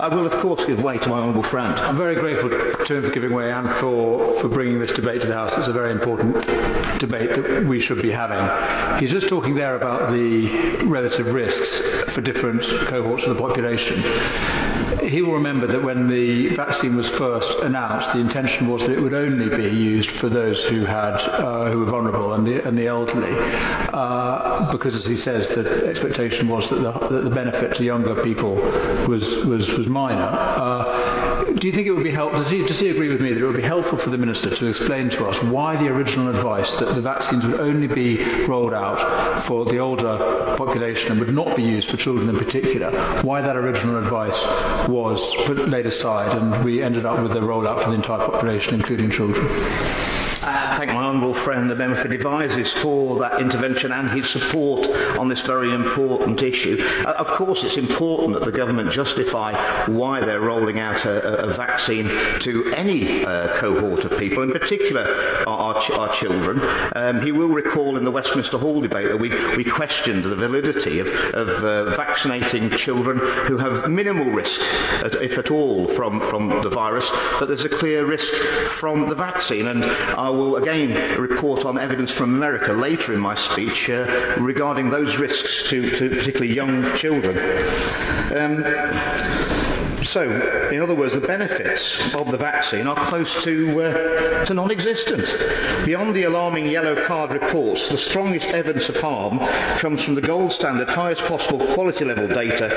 I will of course give way to my honourable friend. I'm very grateful to him for giving way and for for bringing this debate to the house. It's a very important debate that we should be having. He's just talking there about the relative risks for different cohorts of the population he will remember that when the vaccine was first announced the intention was that it would only be used for those who had uh, who were vulnerable and the and the elderly. Uh, because as he says the expectation was that the that the benefit to younger people was was was minor. Uh, do you think it would be helpful does he agree with me that it would be helpful for the minister to explain to us why the original advice that the vaccines would only be rolled out for the older population and would not be used for children in particular why that original advice was put laid aside and we ended up with the rollout for the entire population including children I thank my honourable friend the member for Devizes for that intervention and his support on this very important issue. Uh, of course it's important that the government justify why they're rolling out a, a vaccine to any uh, cohort of people in particular our, our, ch our children. Um, he will recall in the Westminster Hall debate that we we questioned the validity of of uh, vaccinating children who have minimal risk at, if at all from from the virus but there's a clear risk from the vaccine and I will again report on evidence from America later in my speech uh, regarding those risks to, to particularly young children. Um, so, in other words, the benefits of the vaccine are close to uh, to non-existent. Beyond the alarming yellow card reports, the strongest evidence of harm comes from the gold standard highest possible quality level data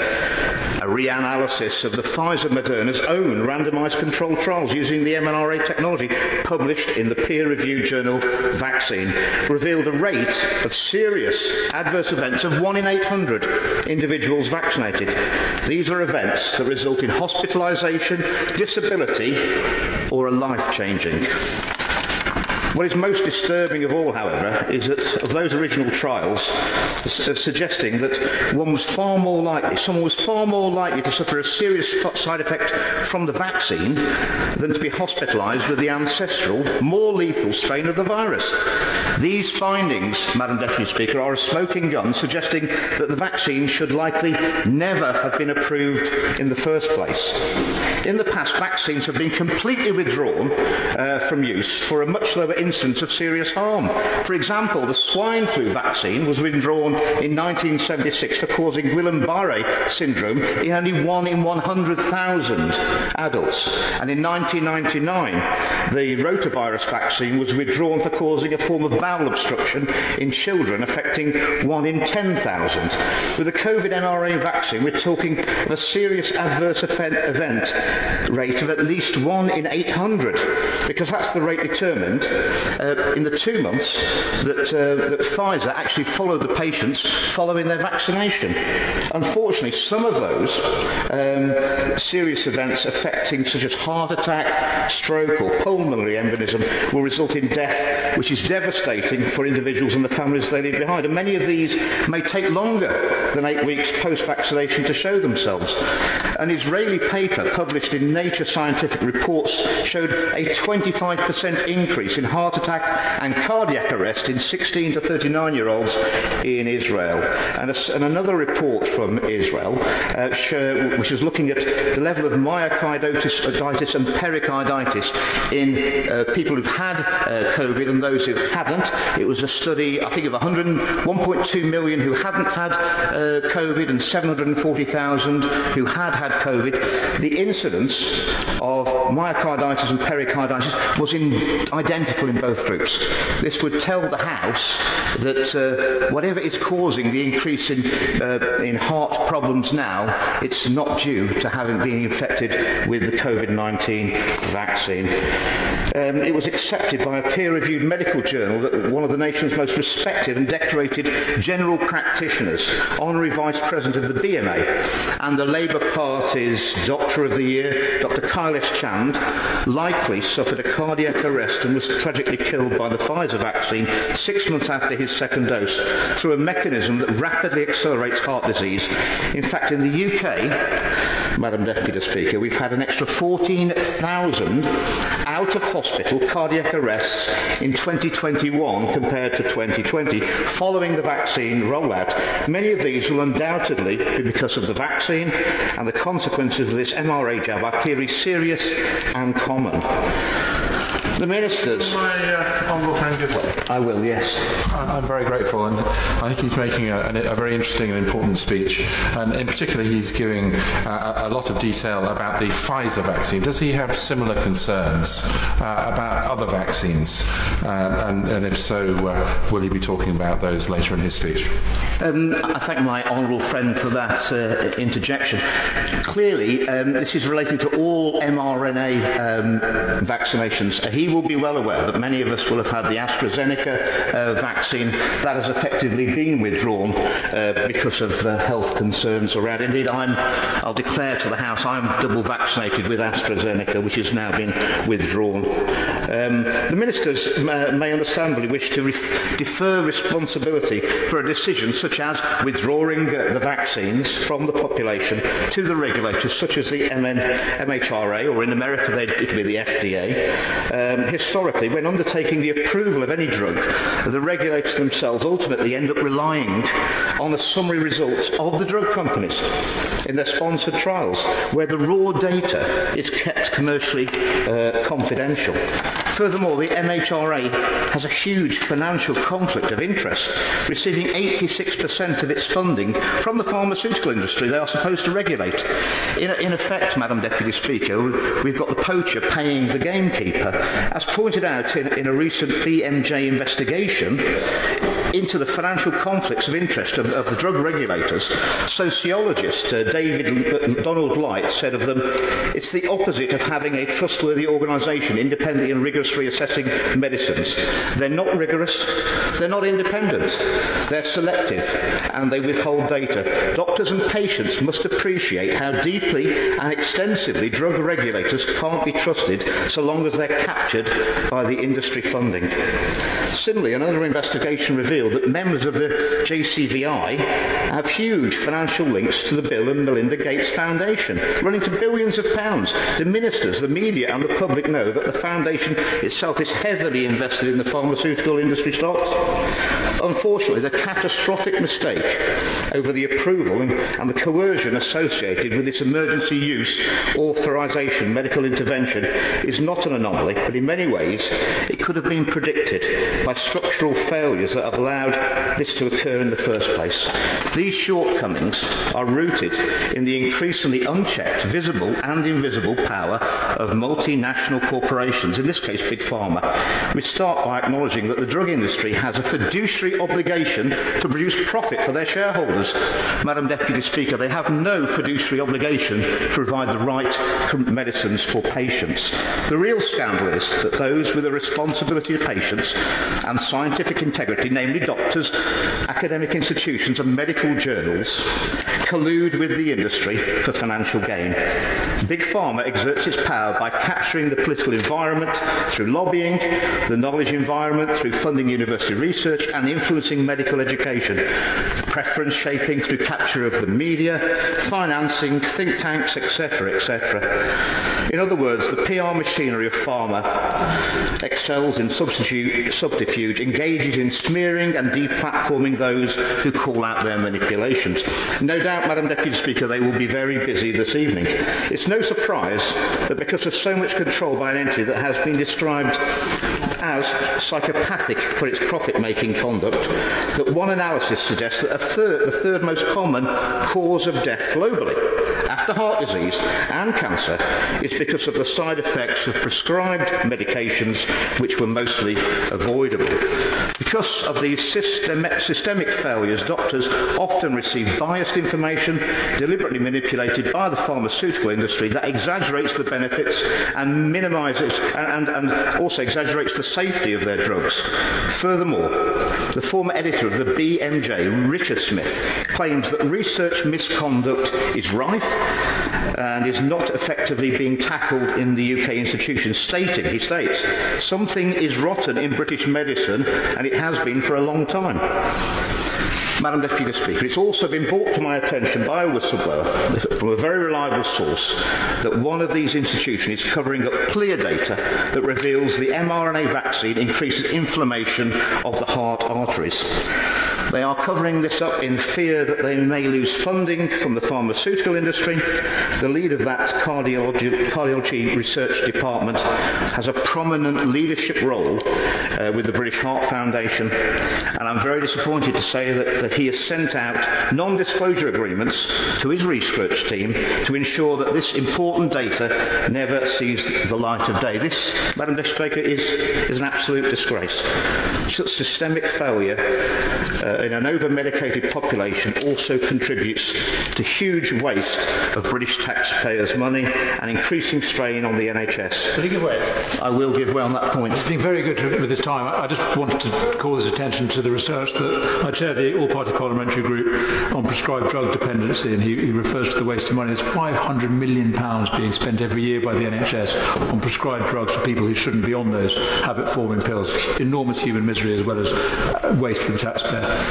a reanalysis of the Pfizer Moderna's own randomized controlled trials using the mRNA technology published in the peer-reviewed journal Vaccine revealed a rate of serious adverse events of 1 in 800 individuals vaccinated. These are events that result in hospitalization, disability or a life-changing what is most disturbing of all, however, is that of those original trials uh, suggesting that one was far more likely, someone was far more likely to suffer a serious side effect from the vaccine than to be hospitalized with the ancestral, more lethal strain of the virus. These findings, Madam Deputy Speaker, are a smoking gun suggesting that the vaccine should likely never have been approved in the first place. In the past, vaccines have been completely withdrawn uh, from use for a much lower instance of serious harm. For example, the swine flu vaccine was withdrawn in 1976 for causing Guillain-Barré syndrome in only 1 in 100,000 adults. And in 1999, the rotavirus vaccine was withdrawn for causing a form of bowel obstruction in children affecting 1 in 10,000. With the COVID mRNA vaccine, we're talking of a serious adverse event rate of at least 1 in 800 because that's the rate determined uh, in the 2 months that uh, that Pfizer actually followed the patients following their vaccination. Unfortunately, some of those um, serious events affecting such as heart attack, stroke or pulmonary embolism will result in death which is devastating for individuals and the families they leave behind. And many of these may take longer than 8 weeks post-vaccination to show themselves. An Israeli paper published in Nature Scientific Reports showed a 25% increase in heart attack and cardiac arrest in 16 to 39 year olds in Israel. And, a, and another report from Israel uh, which is looking at the level of myocarditis and pericarditis in uh, people who've had uh, COVID and those who hadn't. It was a study I think of 101.2 million who hadn't had uh, COVID and 740,000 who had had COVID, the incidence of myocarditis and pericarditis was identical in both groups. This would tell the House that uh, whatever is causing the increase in, uh, in heart problems now, it's not due to having been infected with the COVID-19 vaccine. Um, it was accepted by a peer-reviewed medical journal that one of the nation's most respected and decorated general practitioners, honorary vice president of the BMA, and the Labour Party's Doctor of the Year, Dr. Kailash Chand, likely suffered a cardiac arrest and was tragically killed by the Pfizer vaccine 6 months after his second dose through a mechanism that rapidly accelerates heart disease. In fact, in the UK, Madam Deputy Speaker, we've had an extra 14,000 out of hospital cardiac arrests in 2021 compared to 2020 following the vaccine rollout. Many of these will undoubtedly be because of the vaccine and the consequences of this mRNA jab are clearly serious and common. The ministers. My uh, honourable friend give way. I will, yes. I'm very grateful, and I think he's making a, a very interesting and important speech. And in particular, he's giving uh, a lot of detail about the Pfizer vaccine. Does he have similar concerns uh, about other vaccines? Uh, and, and, if so, uh, will he be talking about those later in his speech? Um, I thank my honourable friend for that uh, interjection. Clearly, um, this is relating to all mRNA um, vaccinations. He will be well aware that many of us will have had the AstraZeneca uh, vaccine that has effectively been withdrawn uh, because of uh, health concerns around. Indeed, I'm, I'll declare to the House I'm double vaccinated with AstraZeneca, which has now been withdrawn. Um, the ministers may, understandably wish to ref defer responsibility for a decision such as withdrawing uh, the vaccines from the population to the regulators such as the MHRA or in America it would be the FDA. Um, historically, when undertaking the approval of any drug, the regulators themselves ultimately end up relying on the summary results of the drug companies in their sponsored trials, where the raw data is kept commercially uh, confidential. Furthermore, the MHRA has a huge financial conflict of interest, receiving 86% of its funding from the pharmaceutical industry they are supposed to regulate. In, in effect, Madam Deputy Speaker, we've got the poacher paying the gamekeeper. As pointed out in, in a recent BMJ investigation, into the financial conflicts of interest of, of the drug regulators, sociologist uh, David Donald Light said of them, it's the opposite of having a trustworthy organisation independently and rigorously assessing medicines. They're not rigorous, they're not independent, they're selective, and they withhold data. Doctors and patients must appreciate how deeply and extensively drug regulators can't be trusted so long as they're captured by the industry funding. Similarly, another investigation revealed that members of the JCVI have huge financial links to the Bill and Melinda Gates Foundation, running to billions of pounds. The ministers, the media and the public know that the foundation itself is heavily invested in the pharmaceutical industry stocks. Unfortunately, the catastrophic mistake over the approval and, the coercion associated with this emergency use authorization medical intervention is not an anomaly, but in many ways it could have been predicted by structural failures that have allowed this to occur in the first place. These shortcomings are rooted in the increasingly unchecked, visible and invisible power of multinational corporations, in this case Big Pharma. We start by acknowledging that the drug industry has a fiduciary obligation to produce profit for their shareholders. Madam Deputy Speaker, they have no fiduciary obligation to provide the right medicines for patients. The real scandal is that those with a responsibility to patients and scientific integrity, namely doctors, academic institutions and medical journals, collude with the industry for financial gain. Big Pharma exerts its power by capturing the political environment through lobbying, the knowledge environment through funding university research and influencing medical education, preference shaping through capture of the media, financing, think tanks, etc., etc. In other words, the PR machinery of pharma excels in substitute, subterfuge, engages in smearing and deplatforming those who call out their manipulations. No doubt, Madam Deputy Speaker, they will be very busy this evening. It's no surprise that because of so much control by an entity that has been described as psychopathic for its profit-making conduct, that one analysis suggests that a third, the third most common cause of death globally after heart disease and cancer is because of the side effects of prescribed medications which were mostly avoidable. Because of these systemic failures, doctors often receive biased information deliberately manipulated by the pharmaceutical industry that exaggerates the benefits and minimizes and, and, and also exaggerates the safety of their drugs. Furthermore, the former editor of the BMJ, Richard Smith, claims that research misconduct is rife and is not effectively being tackled in the UK institutions stating he states something is rotten in British medicine and it has been for a long time Madam Deputy Speaker, it's also been brought to my attention by a whistleblower from a very reliable source that one of these institutions is covering up clear data that reveals the mRNA vaccine increases inflammation of the heart arteries. They are covering this up in fear that they may lose funding from the pharmaceutical industry. The lead of that cardiology, cardiology research department has a prominent leadership role uh, with the British Heart Foundation and I'm very disappointed to say that, that he has sent out non-disclosure agreements to his research team to ensure that this important data never sees the light of day. This, Madam Deputy Speaker, is, is an absolute disgrace. Such systemic failure uh, in an over-medicated population also contributes to huge waste of British taxpayers' money and increasing strain on the NHS. Will you give way? I will give way on that point. It's been very good with this time. I just wanted to call his attention to the research that I chair the all-party parliamentary group on prescribed drug dependency and he, he refers to the waste of money. There's 500 million pounds being spent every year by the NHS on prescribed drugs for people who shouldn't be on those habit-forming pills. Enormous human misery as well as uh, waste for the taxpayer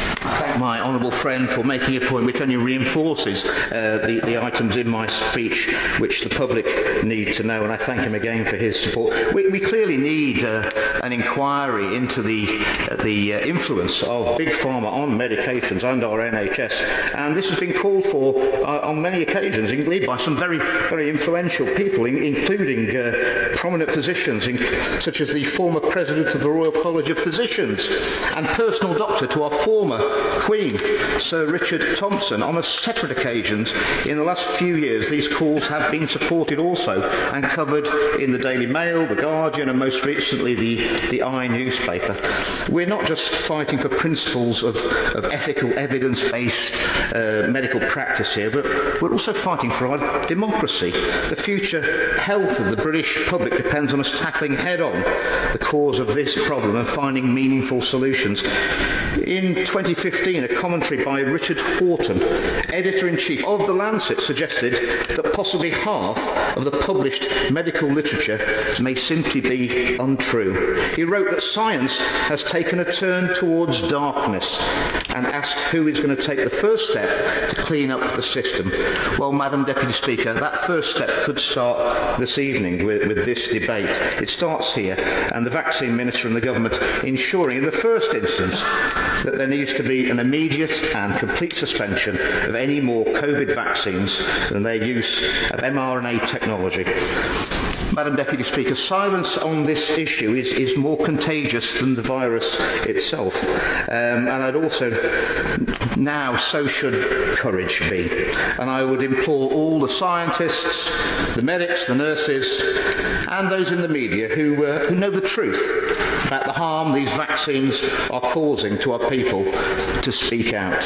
thank my honourable friend for making a point which only reinforces uh, the, the items in my speech which the public need to know and I thank him again for his support. We, we clearly need uh, an inquiry into the, uh, the uh, influence of big pharma on medications and our NHS and this has been called for uh, on many occasions including by some very very influential people in, including prominent physicians in, such as the former president of the Royal College of Physicians and personal doctor to our former Queen, Sir Richard Thompson, on a separate occasions in the last few years these calls have been supported also and covered in the Daily Mail, the Guardian and most recently the, the I newspaper. We're not just fighting for principles of, of ethical evidence-based uh, medical practice here, but we're also fighting for our democracy. The future health of the British public depends on us tackling head-on the cause of this problem and finding meaningful solutions. In 2015, a commentary by Richard Horton, editor-in-chief of The Lancet, suggested that possibly half of the published medical literature may simply be untrue. He wrote that science has taken a turn towards darkness and asked who is going to take the first step to clean up the system. Well, Madam Deputy Speaker, that first step could start this evening with, with this debate. It starts here and the vaccine minister and the government ensuring in the first instance that there needs to be an immediate and complete suspension of any more COVID vaccines than their use of mRNA technology. Madam Deputy Speaker, silence on this issue is, is more contagious than the virus itself. Um, and I'd also, now so should courage be. And I would implore all the scientists, the medics, the nurses, and those in the media who, uh, who know the truth about the harm these vaccines are causing to our people to speak out.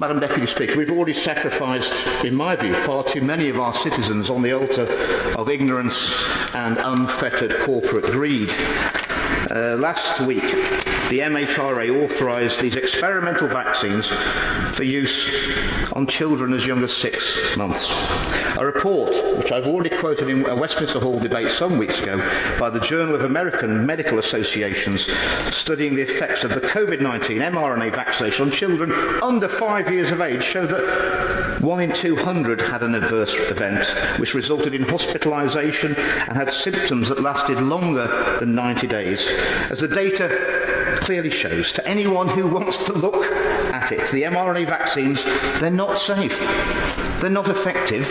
Madam Deputy Speaker, we've already sacrificed, in my view, far too many of our citizens on the altar of ignorance and unfettered corporate greed. Uh, last week, the MHRA authorised these experimental vaccines for use on children as young as six months. A report, which I've already quoted in a Westminster Hall debate some weeks ago by the Journal of American Medical Associations studying the effects of the COVID-19 mRNA vaccination on children under five years of age showed that one in 200 had an adverse event which resulted in hospitalisation and had symptoms that lasted longer than 90 days. As the data clearly shows to anyone who wants to look at it. The mRNA vaccines, they're not safe. They're not effective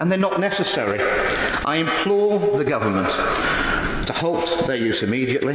and they're not necessary. I implore the government to halt their use immediately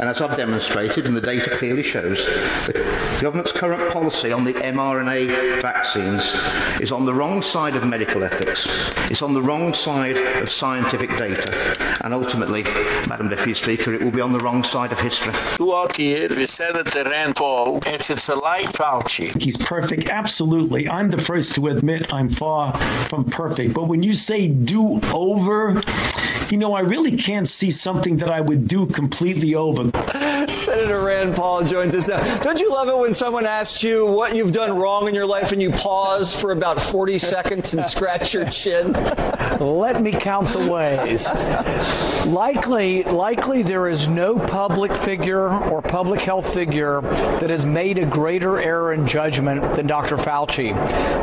And as I've demonstrated, and the data clearly shows, the government's current policy on the mRNA vaccines is on the wrong side of medical ethics. It's on the wrong side of scientific data. And ultimately, Madam Deputy Speaker, it will be on the wrong side of history. Du out hier, we Senator Rand Paul, it's a like Fauci. He's perfect, absolutely. I'm the first to admit I'm far from perfect. But when you say do over, you know, I really can't see something that I would do completely over. Senator Rand Paul joins us now. Don't you love it when someone asks you what you've done wrong in your life and you pause for about 40 seconds and scratch your chin? Let me count the ways. likely likely there is no public figure or public health figure that has made a greater error in judgment than Dr. Fauci.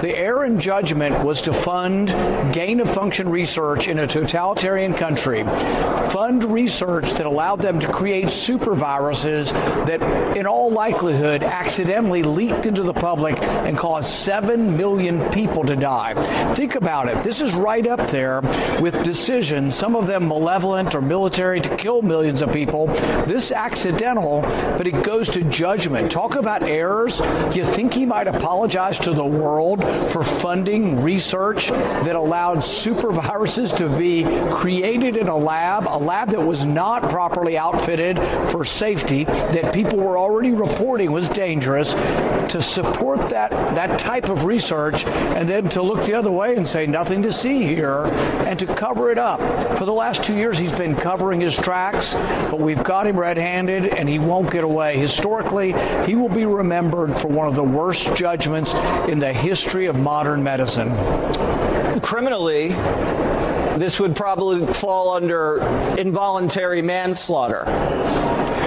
The error in judgment was to fund gain of function research in a totalitarian country. Fund research that allowed them to create super viruses that in all likelihood accidentally leaked into the public and caused 7 million people to die. Think about it. This is right up there with decisions, some of them malevolent or military to kill millions of people. This accidental, but it goes to judgment. Talk about errors. You think he might apologize to the world for funding research that allowed super viruses to be created in a lab, a lab that was not properly outfitted for safety that people were already reporting was dangerous to support that that type of research and then to look the other way and say nothing to see here and to cover it up. For the last 2 years he's been covering his tracks, but we've got him red-handed and he won't get away. Historically, he will be remembered for one of the worst judgments in the history of modern medicine. Criminally, this would probably fall under involuntary manslaughter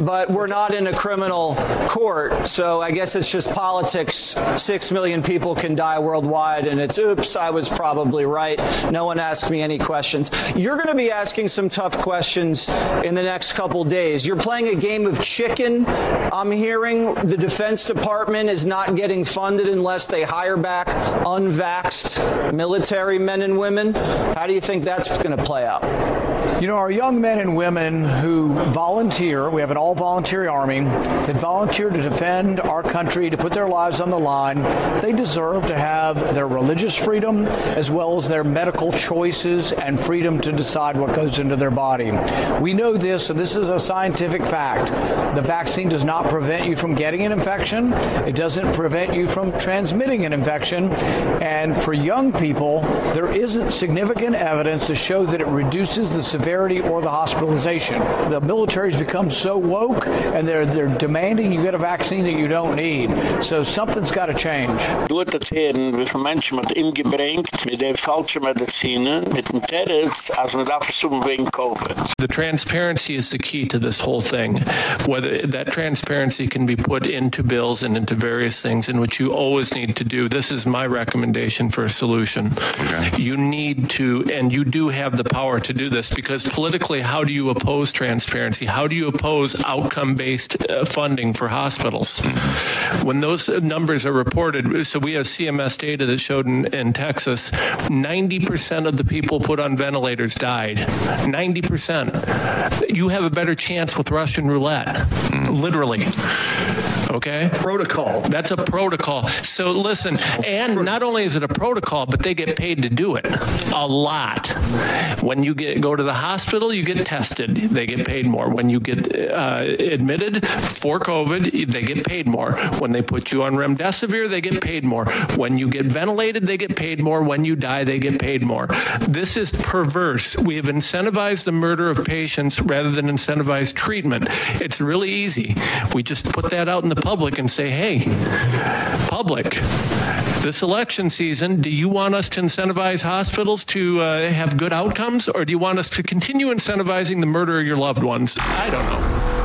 but we're not in a criminal court so i guess it's just politics. 6 million people can die worldwide and it's oops i was probably right. No one asked me any questions. You're going to be asking some tough questions in the next couple days. You're playing a game of chicken i'm hearing. The defense department is not getting funded unless they hire back unvaxxed military men and women. How do you think that's going to play out you know our young men and women who volunteer we have an all volunteer army that volunteer to defend our country to put their lives on the line. They deserve to have their religious freedom as well as their medical choices and freedom to decide what goes into their body. We know this and this is a scientific fact. The vaccine does not prevent you from getting an infection. It doesn't prevent you from transmitting an infection. And for young people there isn't significant evidence to show that it reduces the severity or the hospitalization. The military's become so woke and they're they're demanding you get a vaccine that you don't need. So something's got to change. Du het het heren wie von menschen mit ingebrengt mit der falsche medizine mit dem terrors als man da versuchen wegen covid. The transparency is the key to this whole thing. Whether that transparency can be put into bills and into various things in which you always need to do this is my recommendation for a solution. Okay. you need to and you do have the power to do this because politically how do you oppose transparency? How do you oppose outcome based uh, funding for hospitals? When those numbers are reported so we have CMS data that showed in, in Texas 90% of the people put on ventilators died. 90% you have a better chance with Russian roulette. Literally okay? Protocol. That's a protocol. So listen and not only is it a protocol but they get paid to do it a lot. When you get go to the hospital you get tested. They get paid more. When you get uh, admitted for covid they get paid more. When they put you on remdesivir they get paid more. When you get ventilated they get paid more. When you die they get paid more. This is perverse. We have incentivized the murder of patients rather than incentivize treatment. It's really easy. We just put that out in the public and say hey public this election season do you want us to incentivize hospitals to uh, have good outcomes or do you want us to continue incentivizing the murder of your loved ones? I don't know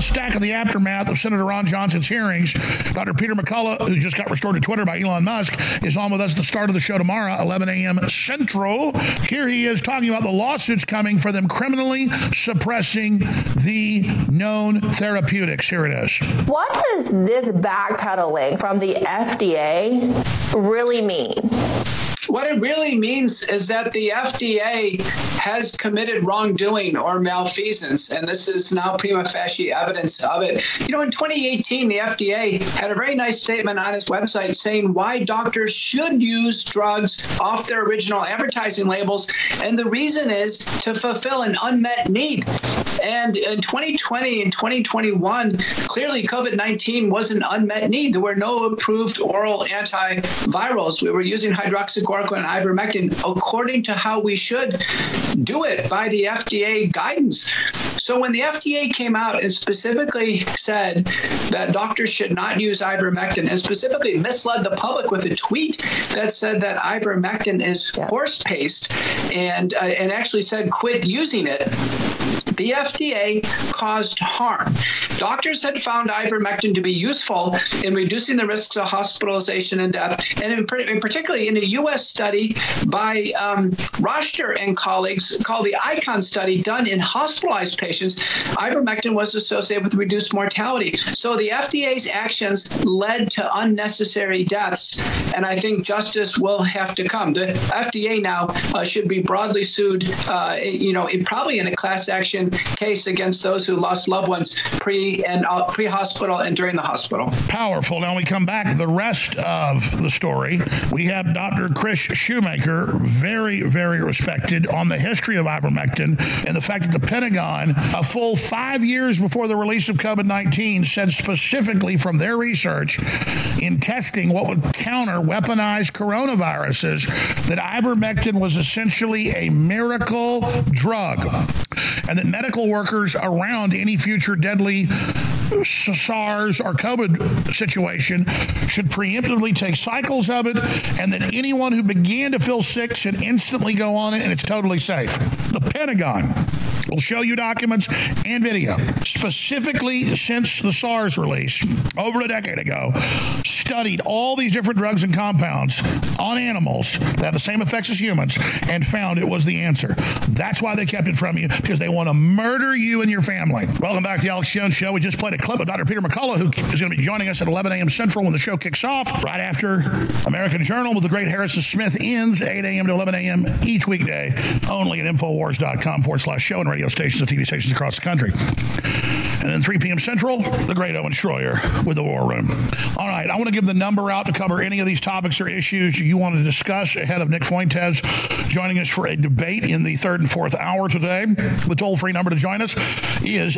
stack of the aftermath of Senator Ron Johnson's hearings. Dr. Peter McCullough, who just got restored to Twitter by Elon Musk, is on with us at the start of the show tomorrow, 11 a.m. Central. Here he is talking about the lawsuits coming for them criminally suppressing the known therapeutics. Here it is. What does this backpedaling from the FDA really mean? What it really means is that the FDA has committed wrongdoing or malfeasance and this is now prima facie evidence of it. You know in 2018 the FDA had a very nice statement on its website saying why doctors should use drugs off their original advertising labels and the reason is to fulfill an unmet need. And in 2020 and 2021 clearly COVID-19 was an unmet need. There were no approved oral antivirals. We were using hydroxychloroquine and ivermectin according to how we should do it by the FDA guidance. So when the FDA came out and specifically said that doctors should not use ivermectin and specifically misled the public with a tweet that said that ivermectin is horse paste and uh, and actually said quit using it the FDA caused harm. Doctors had found ivermectin to be useful in reducing the risks of hospitalization and death, and in, in particularly in a U.S. study by um, Rajter and colleagues called the ICON study done in hospitalized patients, ivermectin was associated with reduced mortality. So the FDA's actions led to unnecessary deaths, and I think justice will have to come. The FDA now uh, should be broadly sued, uh, you know, probably in a class action case against those who lost loved ones pre and uh, pre-hospital and during the hospital. Powerful. Now we come back the rest of the story. We have Dr. Chris Shoemaker, very very respected on the history of ivermectin and the fact that the Pentagon a full 5 years before the release of COVID-19 said specifically from their research in testing what would counter weaponized coronaviruses that ivermectin was essentially a miracle drug and that medical workers around any future deadly SARS or COVID situation should preemptively take cycles of it and that anyone who began to feel sick should instantly go on it and it's totally safe. The Pentagon will show you documents and video specifically since the SARS release over a decade ago studied all these different drugs and compounds on animals that have the same effects as humans and found it was the answer. That's why they kept it from you because they want to murder you and your family. Welcome back to the Alex Jones show. We just played a clip of Dr. Peter McCullough who is going to be joining us at 11 a.m. Central when the show kicks off right after American Journal with the great Harrison Smith ends 8 a.m. to 11 a.m. each weekday only at infowars.com forward slash show and radio stations and TV stations across the country. And then 3 p.m. Central, the great Owen Schroyer with the War Room. All right, I want to give the number out to cover any of these topics or issues you want to discuss ahead of Nick Fuentes joining us for a debate in the third and fourth hour today. The toll-free number to join us is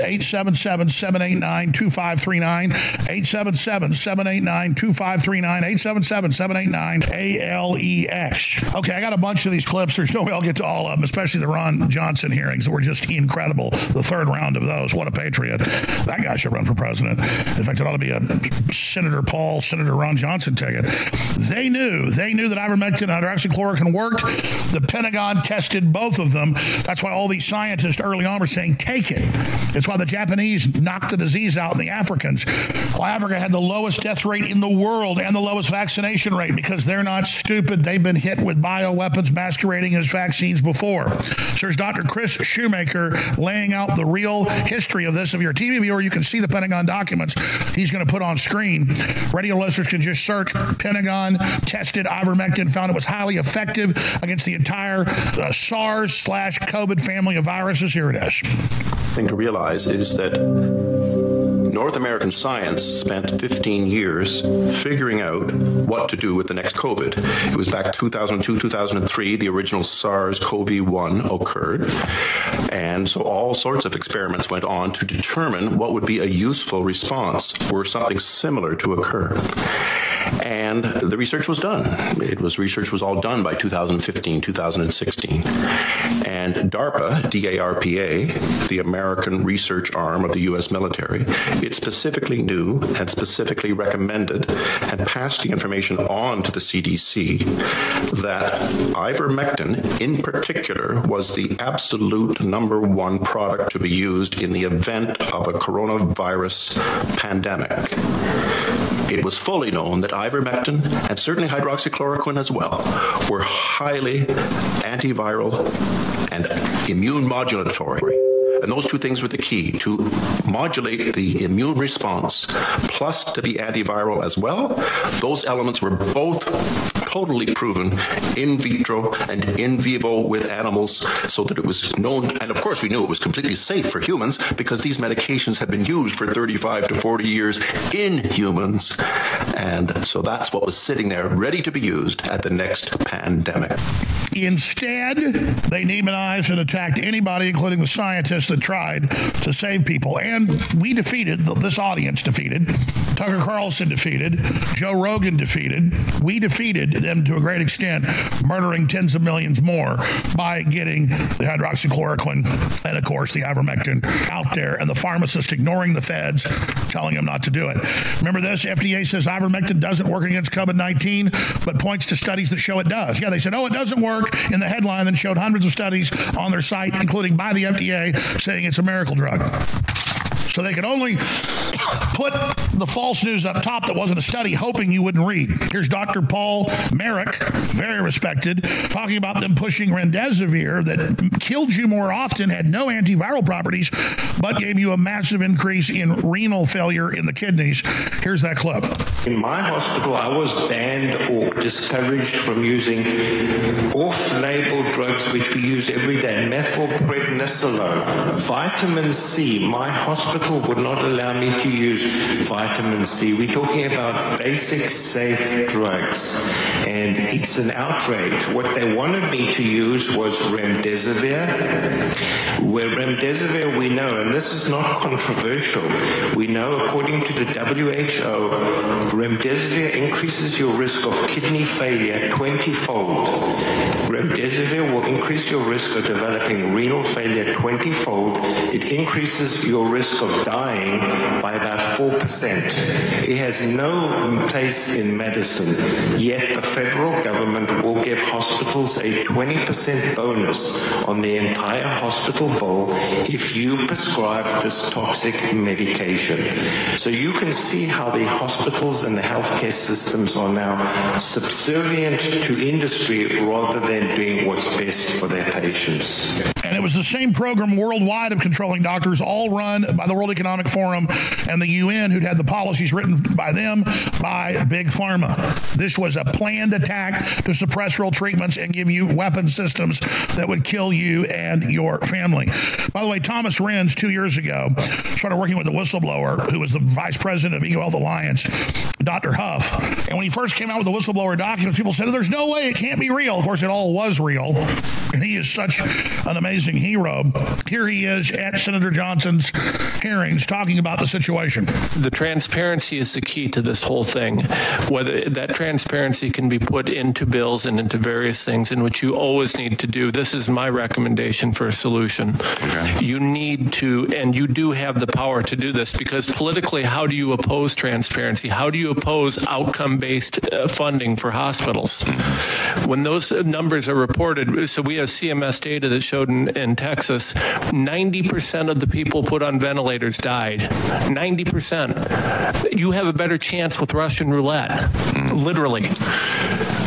877-789-2539, 877-789-2539, 877-789-ALEX. Okay, I got a bunch of these clips. There's no way I'll get to all of them, especially the Ron Johnson hearings that were just incredible. The third round of those. What a patriot. That guy should run for president. In fact, it ought to be a Senator Paul, Senator Ron Johnson ticket. They knew. They knew that ivermectin and hydroxychloroquine worked. The Pentagon tested both of them. That's why all these scientists early on were saying, take it. It's why the Japanese knocked the disease out in the Africans. Well, Africa had the lowest death rate in the world and the lowest vaccination rate because they're not stupid. They've been hit with bioweapons masquerading as vaccines before. So there's Dr. Chris Shoemaker laying out the real history of this. If you're a TV viewer, you can see the Pentagon documents he's going to put on screen. Radio listeners can just search Pentagon tested ivermectin, found it was highly effective against the entire uh, SARS slash COVID family of viruses. Here it is. thing to realize is that North American science spent 15 years figuring out what to do with the next COVID. It was back 2002 2003 the original SARS-CoV-1 occurred. And so all sorts of experiments went on to determine what would be a useful response were something similar to occur and the research was done it was research was all done by 2015 2016 and DARPA DARPA the American research arm of the US military it specifically knew and specifically recommended and passed the information on to the CDC that ivermectin in particular was the absolute number 1 product to be used in the event of a coronavirus pandemic. It was fully known that ivermectin and certainly hydroxychloroquine as well were highly antiviral and immune modulatory And those two things were the key to modulate the immune response plus to be antiviral as well. Those elements were both totally proven in vitro and in vivo with animals so that it was known. And of course we knew it was completely safe for humans because these medications had been used for 35 to 40 years in humans. And so that's what was sitting there ready to be used at the next pandemic. Instead, they demonized and attacked anybody including the scientists that tried to save people. And we defeated this audience defeated Tucker Carlson defeated Joe Rogan defeated we defeated them to a great extent murdering tens of millions more by getting the hydroxychloroquine and of course the ivermectin out there and the pharmacists ignoring the feds telling them not to do it. Remember this? FDA says ivermectin doesn't work against COVID-19 but points to studies that show it does. Yeah they said oh it doesn't work in the headline then showed hundreds of studies on their site including by the FDA saying it's a miracle drug so they could only put the false news up top that wasn't a study hoping you wouldn't read. Here's Dr. Paul Marik, very respected, talking about them pushing remdesivir that killed you more often, had no antiviral properties, but gave you a massive increase in renal failure in the kidneys. Here's that clip. In my hospital, I was banned or discouraged from using off-label drugs which we use every day, methylprednisolone, vitamin C. My hospital hospital would not allow me to use vitamin C. We're talking about basic safe drugs. And it's an outrage. What they wanted me to use was remdesivir. Where remdesivir we know, and this is not controversial, we know according to the WHO, remdesivir increases your risk of kidney failure 20-fold. Remdesivir will increase your risk of developing renal failure 20-fold. It increases your risk of dying by about 4%. It has no place in medicine, yet the federal government will give hospitals a 20% bonus on the entire hospital bill if you prescribe this toxic medication. So you can see how the hospitals and the healthcare systems are now subservient to industry rather than doing what's best for their patients. And it was the same program worldwide of controlling doctors all run by the World Economic Forum and the UN who'd had the policies written by them by Big Pharma. This was a planned attack to suppress real treatments and give you weapon systems that would kill you and your family. By the way, Thomas Renz 2 years ago started working with the whistleblower who was the vice president of EcoHealth Alliance, Dr. Huff. And when he first came out with the whistleblower documents, people said there's no way it can't be real. Of course it all was real. And he is such an amazing hero. Here he is at Senator Johnson's hearings talking about the situation. The transparency is the key to this whole thing. Whether that transparency can be put into bills and into various things in which you always need to do. This is my recommendation for a solution. Okay. You need to and you do have the power to do this because politically how do you oppose transparency? How do you oppose outcome-based uh, funding for hospitals? When those numbers are reported, so we have CMS data that showed in, in Texas 90% of the people put on ventilators died. 90%. You have a better chance with Russian roulette. Literally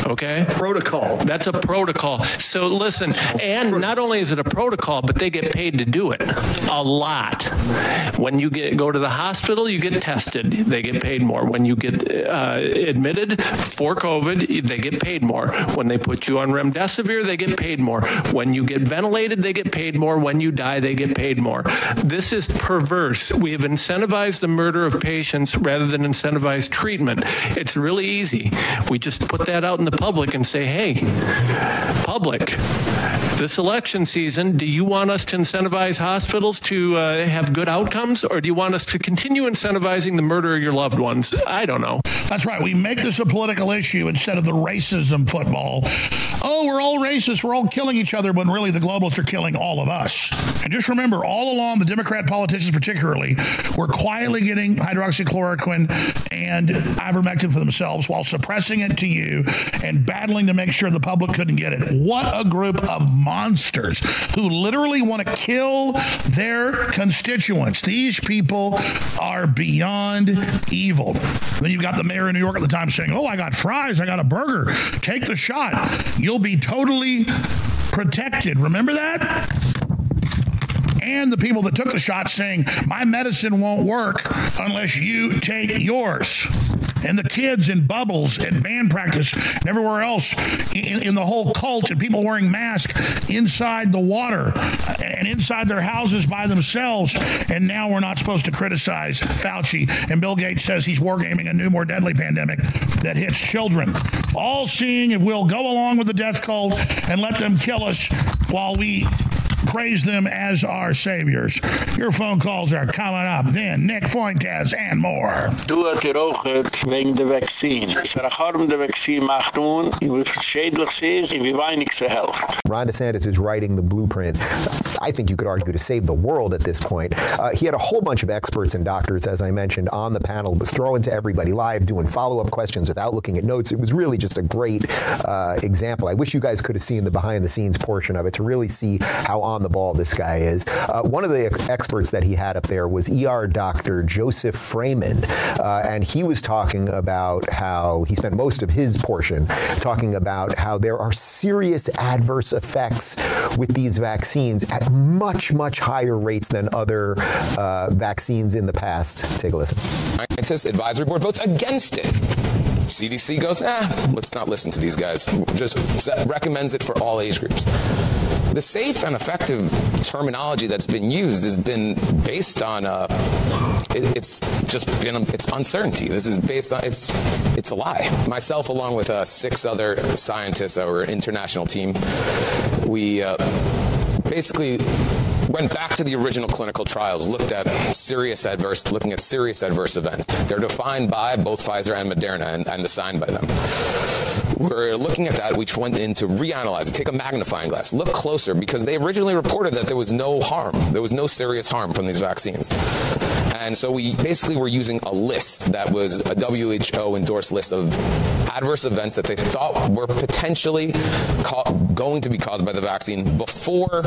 okay? Protocol. That's a protocol. So listen and not only is it a protocol but they get paid to do it a lot. When you get go to the hospital you get tested. They get paid more. When you get uh, admitted for covid they get paid more. When they put you on remdesivir they get paid more. When you get ventilated they get paid more. When you die they get paid more. This is perverse. We have incentivized the murder of patients rather than incentivize treatment. It's really easy. We just put that out in the public and say, "Hey, public, this election season, do you want us to incentivize hospitals to uh, have good outcomes or do you want us to continue incentivizing the murder of your loved ones?" I don't know. That's right. We make this a political issue instead of the racism football. Oh, we're all racist. We're all killing each other when really the globalists are killing all of us. And just remember all along the Democrat politicians particularly were quietly getting hydroxychloroquine and ivermectin for themselves while suppressing it to you and battling to make sure the public couldn't get it. What a group of monsters who literally want to kill their constituents. These people are beyond evil. Then you've got the mayor of New York at the time saying, "Oh, I got fries, I got a burger. Take the shot. You'll be totally protected." Remember that? And the people that took the shot saying my medicine won't work unless you take yours. And the kids in bubbles at band practice and everywhere else in, in the whole cult and people wearing masks inside the water and inside their houses by themselves. And now we're not supposed to criticize Fauci. And Bill Gates says he's wargaming a new more deadly pandemic that hits children. All seeing if we'll go along with the death cult and let them kill us while we praise them as our saviors. Your phone calls are coming up. Then Nick Fuentes and more. Du hat wegen der Vaccine. Es er der Vaccine macht nun, wie schädlich sie ist, wie wenig sie hilft. Ron DeSantis is writing the blueprint. I think you could argue to save the world at this point. Uh, he had a whole bunch of experts and doctors as I mentioned on the panel was throwing to everybody live doing follow-up questions without looking at notes. It was really just a great uh, example. I wish you guys could have seen the behind the scenes portion of it to really see how on the ball this guy is. Uh, one of the experts that he had up there was ER doctor Joseph Fraiman, uh, and he was talking about how he spent most of his portion talking about how there are serious adverse effects with these vaccines at much much higher rates than other uh, vaccines in the past. Take a listen. Scientists advisory board votes against it. CDC goes, "Ah, let's not listen to these guys." Just recommends it for all age groups the safe and effective terminology that's been used has been based on uh, it, it's just been it's uncertainty. This is based on it's it's a lie. Myself along with uh, six other scientists our international team we uh, basically went back to the original clinical trials, looked at serious adverse looking at serious adverse events. They're defined by both Pfizer and Moderna and, and assigned by them. We're looking at that, which went in to reanalyze take a magnifying glass, look closer because they originally reported that there was no harm. There was no serious harm from these vaccines. And so we basically were using a list that was a WHO endorsed list of adverse events that they thought were potentially going to be caused by the vaccine before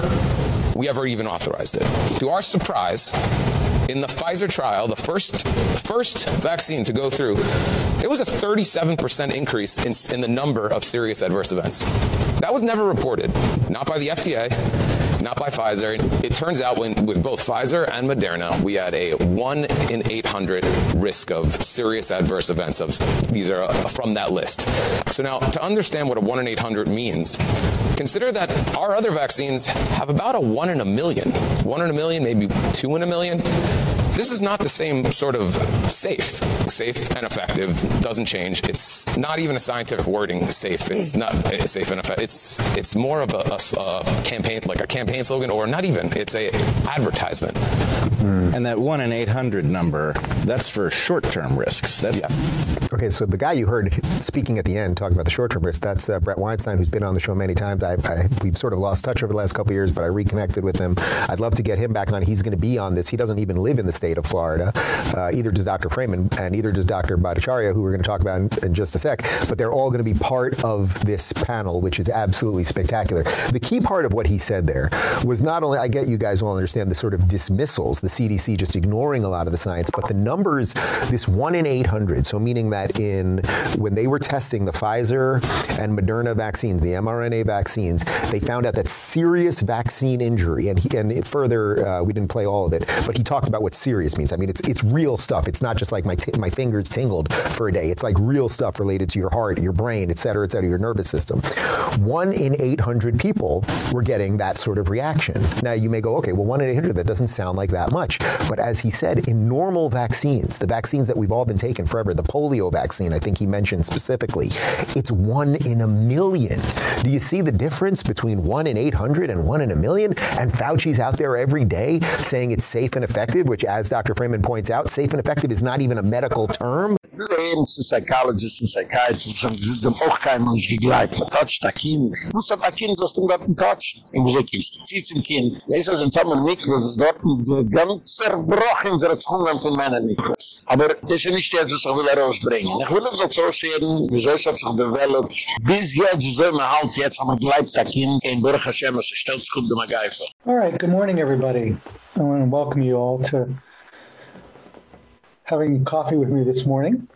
we ever even authorized it. To our surprise, in the Pfizer trial, the first first vaccine to go through, there was a 37% increase in in the number of serious adverse events. That was never reported, not by the FDA, not by Pfizer. It turns out when with both Pfizer and Moderna, we had a 1 in 800 risk of serious adverse events of these are uh, from that list. So now to understand what a 1 in 800 means, consider that our other vaccines have about a 1 in a million. 1 in a million, maybe 2 in a million this is not the same sort of safe. Safe and effective doesn't change. It's not even a scientific wording safe. It's not safe and effective. It's it's more of a, a, a campaign like a campaign slogan or not even. It's a advertisement. Mm. And that 1 in 800 number, that's for short-term risks. That's yeah. Okay, so the guy you heard speaking at the end talking about the short-term risks, that's uh, Bret Weinstein who's been on the show many times. I, I we've sort of lost touch over the last couple years, but I reconnected with him. I'd love to get him back on. He's going to be on this. He doesn't even live in the state state of Florida. Uh, either does Dr. Fraiman and either does Dr. Bhattacharya, who we're going to talk about in, in just a sec, but they're all going to be part of this panel, which is absolutely spectacular. The key part of what he said there was not only I get you guys all understand the sort of dismissals, the CDC just ignoring a lot of the science, but the numbers this 1 in 800, so meaning that in when they were testing the Pfizer and Moderna vaccines, the mRNA vaccines, they found out that serious vaccine injury and he, and further uh, we didn't play all of it, but he talked about what serious serious means. I mean, it's it's real stuff. It's not just like my my fingers tingled for a day. It's like real stuff related to your heart, your brain, et cetera, et cetera, your nervous system. 1 in 800 people were getting that sort of reaction. Now you may go, okay, well 1 in 800 that doesn't sound like that much. But as he said, in normal vaccines, the vaccines that we've all been taking forever, the polio vaccine, I think he mentioned specifically, it's 1 in a million. Do you see the difference between 1 in 800 and 1 in a million? And Fauci's out there every day saying it's safe and effective, which as Dr. Fraiman points out, safe and effective is not even a medical term. psychologists and psychiatrists and them auch kein Mensch gegleibt. Man toucht ein Kind. Was hat ein Kind, was du dort toucht? Und wieso kriegst du zieht zum Kind? Das ist ein Tommen Mikros, das dort ganz zerbrochen in seiner Zungen von meinen Mikros. Aber das ist nicht jetzt, was ich will herausbringen. Ich will es auch so sehen, wieso es hat sich developed. Bis jetzt soll man halt jetzt haben gegleibt ein Kind in Baruch Hashem, was ist das gut. All right, good morning everybody. I want to welcome you all to having coffee with me this morning.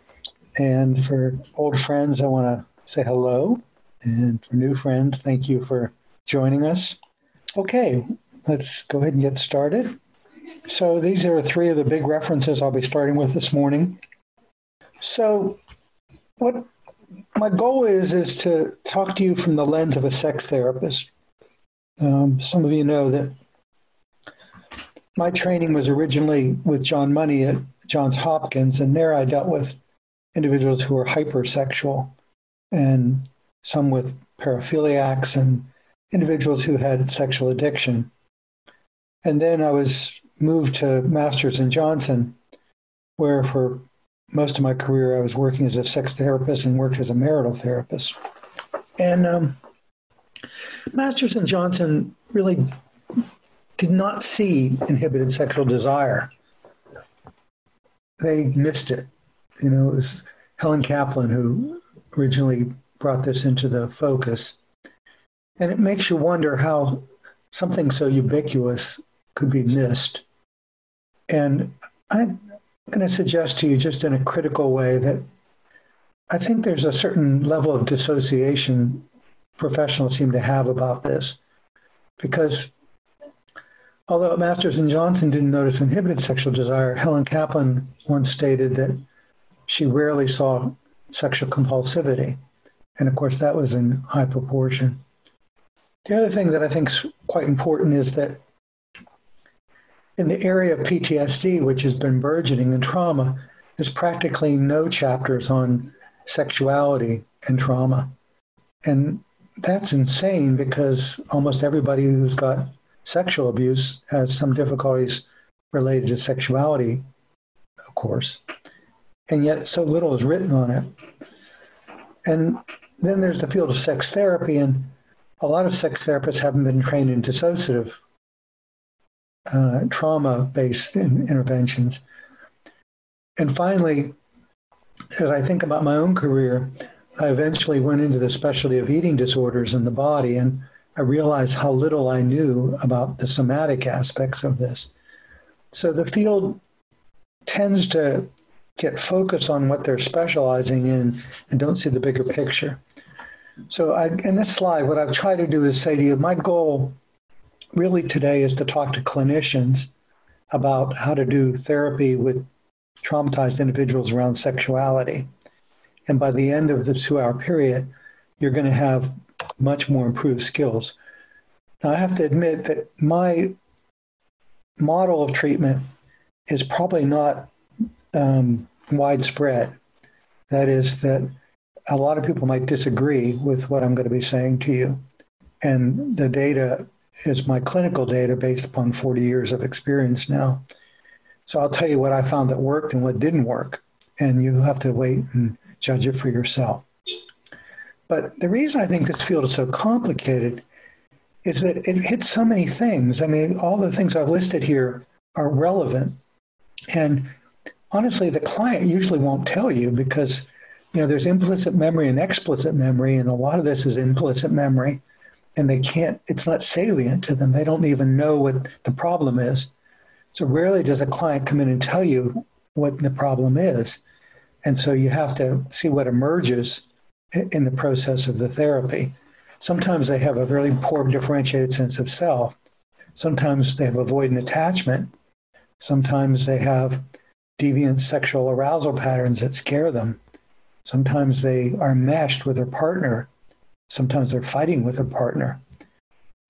And for old friends, I want to say hello. And for new friends, thank you for joining us. Okay, let's go ahead and get started. So these are three of the big references I'll be starting with this morning. So what my goal is is to talk to you from the lens of a sex therapist. Um, some of you know that my training was originally with John Money at Johns Hopkins, and there I dealt with individuals who were hypersexual and some with paraphiliacs and individuals who had sexual addiction. And then I was moved to Masters and Johnson, where for most of my career I was working as a sex therapist and worked as a marital therapist. And um, Masters and Johnson really did not see inhibited sexual desire. They missed it. You know, it was Helen Kaplan who originally brought this into the focus. And it makes you wonder how something so ubiquitous could be missed. And I'm going to suggest to you, just in a critical way, that I think there's a certain level of dissociation professionals seem to have about this. Because although Masters and Johnson didn't notice inhibited sexual desire, Helen Kaplan once stated that she rarely saw sexual compulsivity. And of course, that was in high proportion. The other thing that I think is quite important is that in the area of PTSD, which has been burgeoning in trauma, there's practically no chapters on sexuality and trauma. And that's insane because almost everybody who's got sexual abuse has some difficulties related to sexuality, of course. And yet so little is written on it. And then there's the field of sex therapy, and a lot of sex therapists haven't been trained in dissociative uh, trauma-based in interventions. And finally, as I think about my own career, I eventually went into the specialty of eating disorders in the body, and I realized how little I knew about the somatic aspects of this. So the field tends to get focused on what they're specializing in and don't see the bigger picture. So I, in this slide, what I've tried to do is say to you, my goal really today is to talk to clinicians about how to do therapy with traumatized individuals around sexuality. And by the end of the two hour period, you're going to have much more improved skills. Now, I have to admit that my model of treatment is probably not um, widespread. That is, that a lot of people might disagree with what I'm going to be saying to you. And the data is my clinical data based upon 40 years of experience now. So I'll tell you what I found that worked and what didn't work. And you have to wait and judge it for yourself. But the reason I think this field is so complicated is that it hits so many things. I mean, all the things I've listed here are relevant. And honestly, the client usually won't tell you because, you know, there's implicit memory and explicit memory, and a lot of this is implicit memory and they can't it's not salient to them they don't even know what the problem is so rarely does a client come in and tell you what the problem is and so you have to see what emerges in the process of the therapy. Sometimes they have a very poor differentiated sense of self. Sometimes they have avoidant attachment. Sometimes they have deviant sexual arousal patterns that scare them. Sometimes they are meshed with their partner. Sometimes they're fighting with their partner.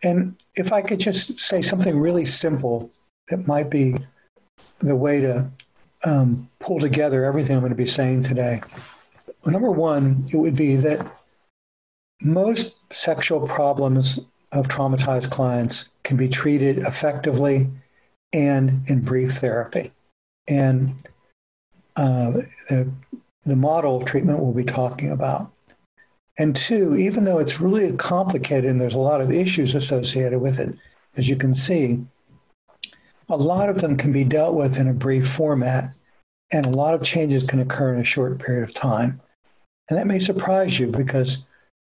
And if I could just say something really simple that might be the way to um, pull together everything I'm going to be saying today. Number one, it would be that most sexual problems of traumatized clients can be treated effectively and in brief therapy. And uh, the, the model treatment we'll be talking about. And two, even though it's really complicated and there's a lot of issues associated with it, as you can see, a lot of them can be dealt with in a brief format, and a lot of changes can occur in a short period of time. And that may surprise you because,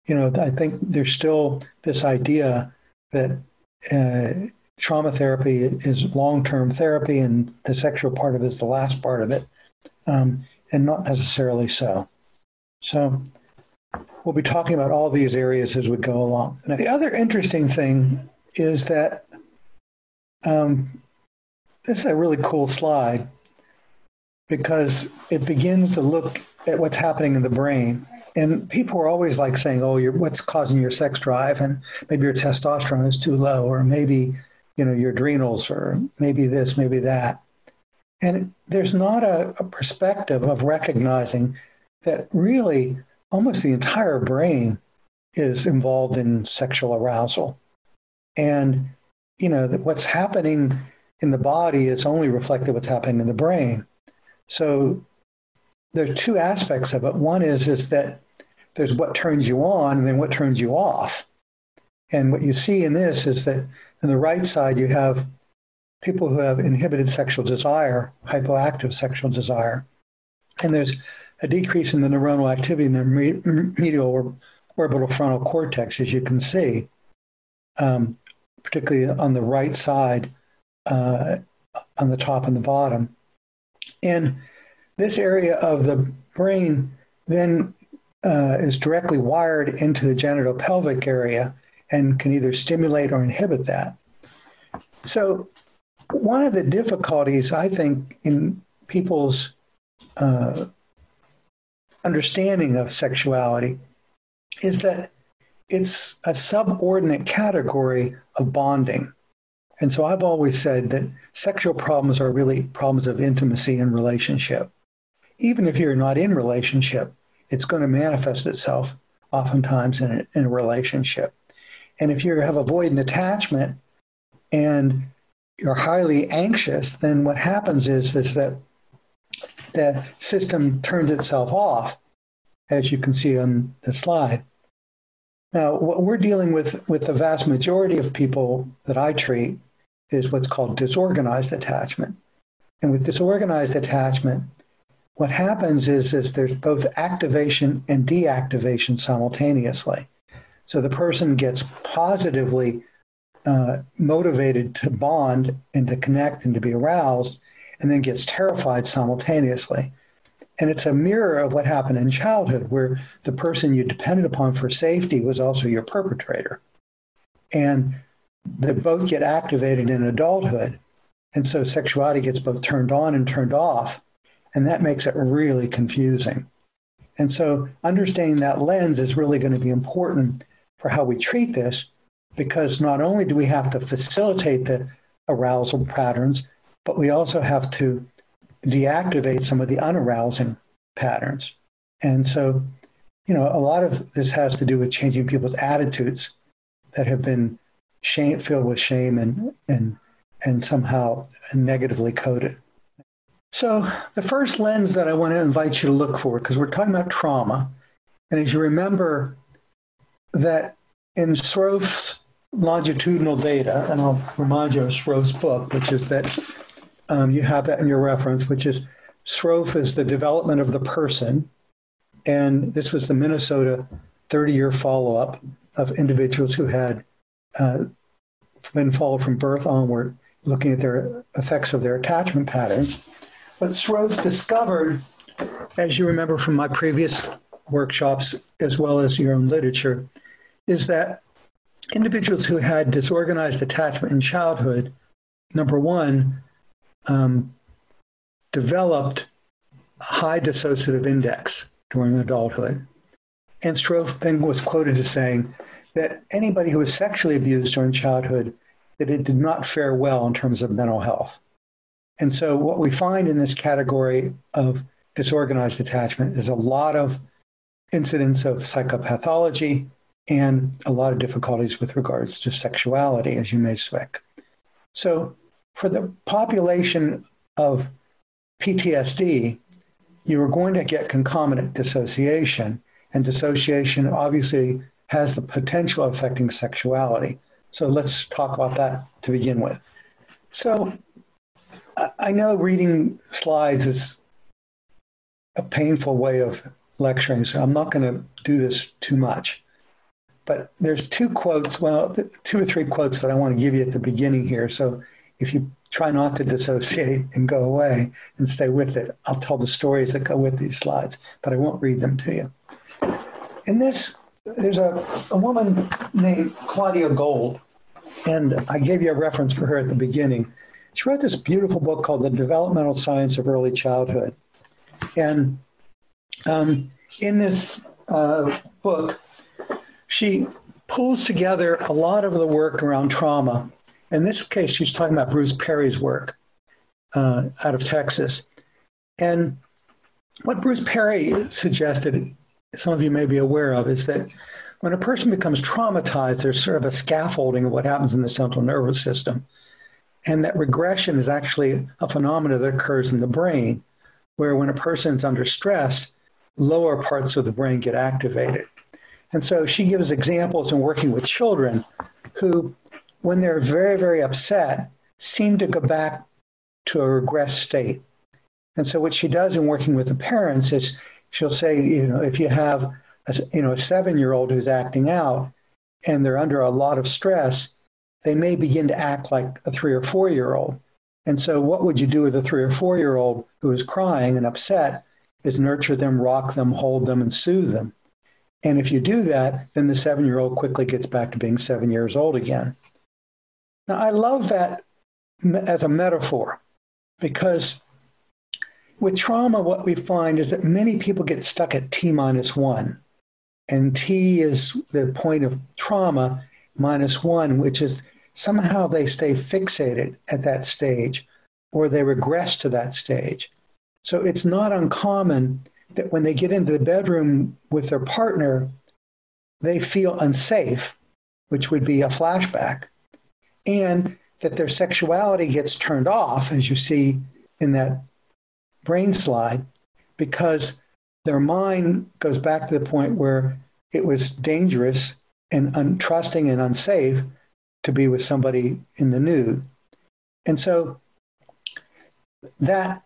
you know, I think there's still this idea that uh, trauma therapy is long-term therapy and the sexual part of it is the last part of it, um, and not necessarily so. So we'll be talking about all these areas as we go along. Now, the other interesting thing is that um, this is a really cool slide because it begins to look at what's happening in the brain. And people are always like saying, "Oh, you're, what's causing your sex drive?" And maybe your testosterone is too low, or maybe you know your adrenals, or maybe this, maybe that. And there's not a, a perspective of recognizing that really almost the entire brain is involved in sexual arousal. And you know that what's happening in the body is only reflected what's happening in the brain. So there are two aspects of it. One is is that there's what turns you on and then what turns you off. And what you see in this is that on the right side you have people who have inhibited sexual desire, hypoactive sexual desire. And there's a decrease in the neuronal activity in the medial or orbital frontal cortex, as you can see, um, particularly on the right side, uh, on the top and the bottom. And this area of the brain then uh, is directly wired into the genital pelvic area and can either stimulate or inhibit that. So, one of the difficulties I think in people's uh, understanding of sexuality is that it's a subordinate category of bonding. And so I've always said that sexual problems are really problems of intimacy and relationship. Even if you're not in relationship, it's going to manifest itself oftentimes in a, in a relationship. And if you have avoidant attachment and you're highly anxious, then what happens is, is that the system turns itself off, as you can see on the slide. Now, what we're dealing with with the vast majority of people that I treat is what's called disorganized attachment. And with disorganized attachment, what happens is, is there's both activation and deactivation simultaneously. So the person gets positively uh, motivated to bond and to connect and to be aroused, and then gets terrified simultaneously. And it's a mirror of what happened in childhood, where the person you depended upon for safety was also your perpetrator. And they both get activated in adulthood. And so sexuality gets both turned on and turned off. And that makes it really confusing. And so understanding that lens is really going to be important for how we treat this, because not only do we have to facilitate the arousal patterns, but we also have to deactivate some of the unarousing patterns. And so, you know, a lot of this has to do with changing people's attitudes that have been shame filled with shame and and and somehow negatively coded. So the first lens that I want to invite you to look for, because we're talking about trauma, and as you remember that in Sroufe's longitudinal data, and I'll remind you of Sroufe's book, which is that um, you have that in your reference, which is Sroufe is the development of the person. And this was the Minnesota 30 year follow up of individuals who had uh, been followed from birth onward, looking at their effects of their attachment patterns. What Sroufe discovered, as you remember from my previous workshops, as well as your own literature, is that individuals who had disorganized attachment in childhood, number one, um, developed a high dissociative index during adulthood. And Sroufe then was quoted as saying that anybody who was sexually abused during childhood, that it did not fare well in terms of mental health. And so what we find in this category of disorganized attachment is a lot of incidents of psychopathology and a lot of difficulties with regards to sexuality, as you may suspect. So for the population of PTSD, you are going to get concomitant dissociation, and dissociation obviously has the potential of affecting sexuality. So let's talk about that to begin with. So I know reading slides is a painful way of lecturing, so I'm not going to do this too much. But there's two quotes, well, two or three quotes that I want to give you at the beginning here. So if you try not to dissociate and go away and stay with it, I'll tell the stories that go with these slides, but I won't read them to you. In this, there's a, a woman named Claudia Gold, and I gave you a reference for her at the beginning. She wrote this beautiful book called The Developmental Science of Early Childhood. And um, in this uh, book, she pulls together a lot of the work around trauma. In this case, she's talking about Bruce Perry's work uh, out of Texas. And what Bruce Perry suggested, some of you may be aware of, is that when a person becomes traumatized, there's sort of a scaffolding of what happens in the central nervous system. And that regression is actually a phenomenon that occurs in the brain, where when a person is under stress, lower parts of the brain get activated. And so she gives examples in working with children who, when they're very, very upset, seem to go back to a regressed state. And so what she does in working with the parents is she'll say, you know, if you have a, you know, a 7-year-old who's acting out and they're under a lot of stress, they may begin to act like a 3 or 4-year-old. And so what would you do with a 3 or 4-year-old who is crying and upset is nurture them, rock them, hold them and soothe them. And if you do that, then the 7-year-old quickly gets back to being 7 years old again. Now I love that as a metaphor because with trauma, what we find is that many people get stuck at T minus one. And T is the point of trauma minus one, which is somehow they stay fixated at that stage or they regress to that stage. So it's not uncommon that when they get into the bedroom with their partner, they feel unsafe, which would be a flashback, and that their sexuality gets turned off, as you see in that brain slide because their mind goes back to the point where it was dangerous and untrusting and unsafe to be with somebody in the nude. And so that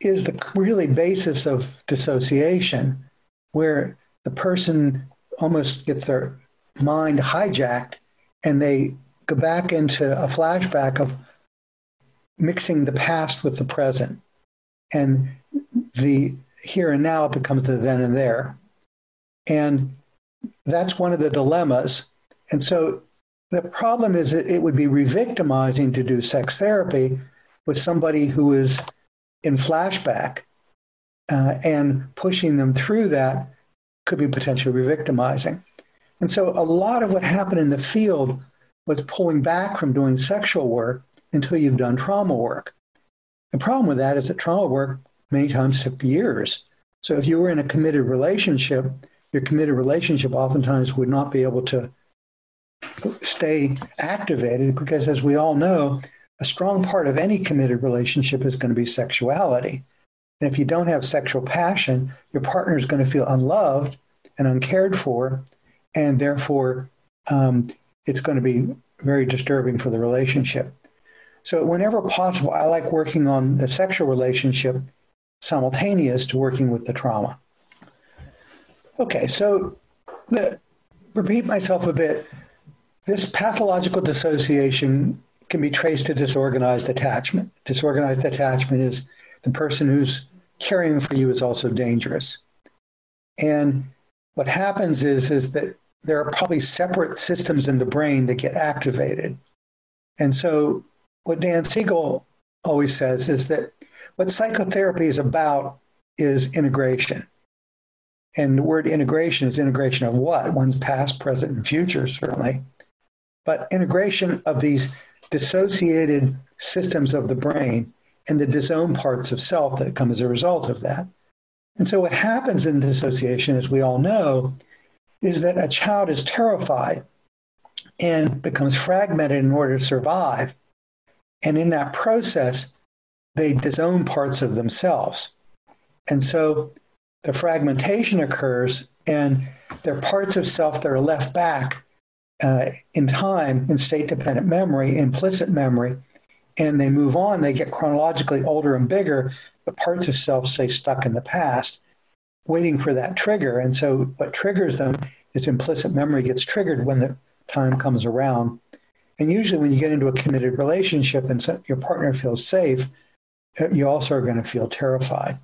is the really basis of dissociation where the person almost gets their mind hijacked and they go back into a flashback of mixing the past with the present and the here and now becomes the then and there. And that's one of the dilemmas. And so the problem is that it would be revictimizing to do sex therapy with somebody who is in flashback uh, and pushing them through that could be potentially revictimizing. And so a lot of what happened in the field was pulling back from doing sexual work until you've done trauma work. The problem with that is that trauma work many times took years. So if you were in a committed relationship, your committed relationship oftentimes would not be able to stay activated because as we all know, a strong part of any committed relationship is going to be sexuality. And if you don't have sexual passion, your partner is going to feel unloved and uncared for, and therefore um, it's going to be very disturbing for the relationship. So whenever possible, I like working on the sexual relationship simultaneous to working with the trauma. Okay, so repeat myself a bit. This pathological dissociation can be traced to disorganized attachment. Disorganized attachment is the person who's caring for you is also dangerous. And what happens is is that there are probably separate systems in the brain that get activated. And so what Dan Siegel always says is that what psychotherapy is about is integration. And the word integration is integration of what? One's past, present, and future, certainly. But integration of these dissociated systems of the brain and the disowned parts of self that come as a result of that. And so what happens in dissociation, as we all know, is that a child is terrified and becomes fragmented in order to survive. And in that process, they disown parts of themselves. And so the fragmentation occurs, and there are parts of self that are left back uh, in time, in state dependent memory, implicit memory, and they move on. They get chronologically older and bigger, but parts of self stay stuck in the past, waiting for that trigger. And so what triggers them is implicit memory gets triggered when the time comes around. And usually when you get into a committed relationship and so your partner feels safe, uh, you also are going to feel terrified.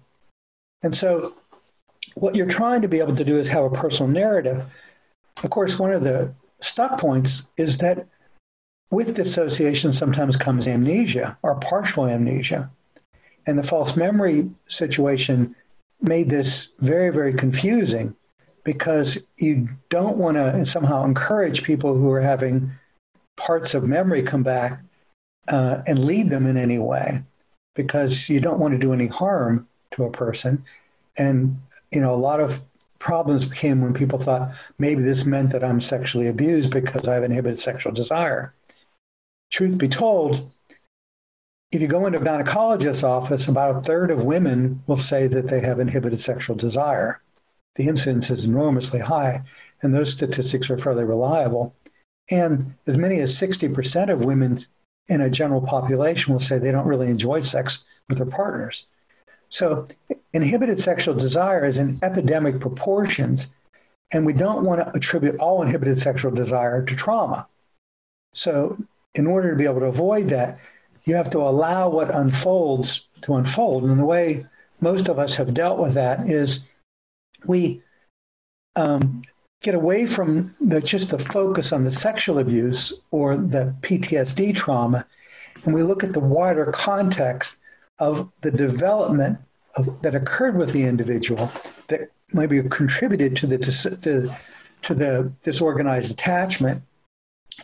And so what you're trying to be able to do is have a personal narrative. Of course, one of the stuck points is that with dissociation sometimes comes amnesia or partial amnesia. And the false memory situation made this very, very confusing because you don't want to somehow encourage people who are having parts of memory come back uh, and lead them in any way because you don't want to do any harm to a person. And, you know, a lot of problems became when people thought maybe this meant that I'm sexually abused because I have inhibited sexual desire. Truth be told, if you go into a gynecologist's office, about a third of women will say that they have inhibited sexual desire. The incidence is enormously high, and those statistics are fairly reliable. And as many as 60% of women in a general population will say they don't really enjoy sex with their partners. So, inhibited sexual desire is in epidemic proportions, and we don't want to attribute all inhibited sexual desire to trauma. So, in order to be able to avoid that, you have to allow what unfolds to unfold. And the way most of us have dealt with that is we um, get away from the, just the focus on the sexual abuse or the PTSD trauma, and we look at the wider context of the development of, that occurred with the individual that maybe contributed to the to, to the disorganized attachment.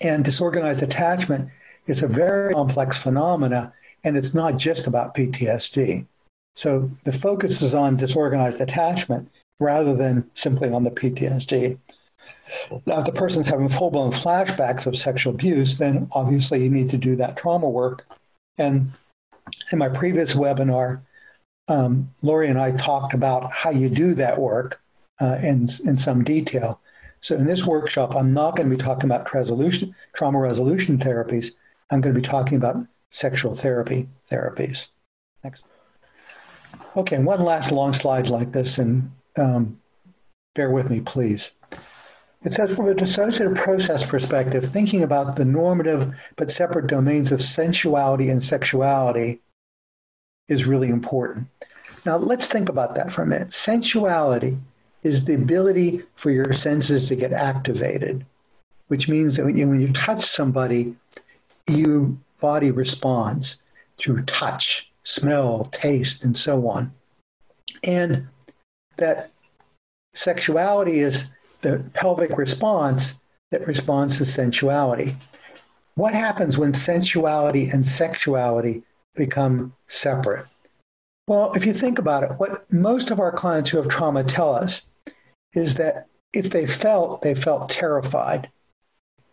And disorganized attachment is a very complex phenomena, and it's not just about PTSD. So the focus is on disorganized attachment rather than simply on the PTSD. Now, if the person's having full-blown flashbacks of sexual abuse, then obviously you need to do that trauma work. And in my previous webinar, um, Lori and I talked about how you do that work uh, in, in some detail. So in this workshop, I'm not going to be talking about resolution, trauma resolution therapies. I'm going to be talking about sexual therapy therapies. Next. Okay, one last long slide like this, and um, bear with me, please. It says from a dissociative process perspective, thinking about the normative but separate domains of sensuality and sexuality is really important. Now, let's think about that for a minute. Sensuality is the ability for your senses to get activated, which means that when you, when you touch somebody, your body responds through touch, smell, taste, and so on. And that sexuality is the pelvic response that responds to sensuality. What happens when sensuality and sexuality become separate? Well, if you think about it, what most of our clients who have trauma tell us is that if they felt, they felt terrified.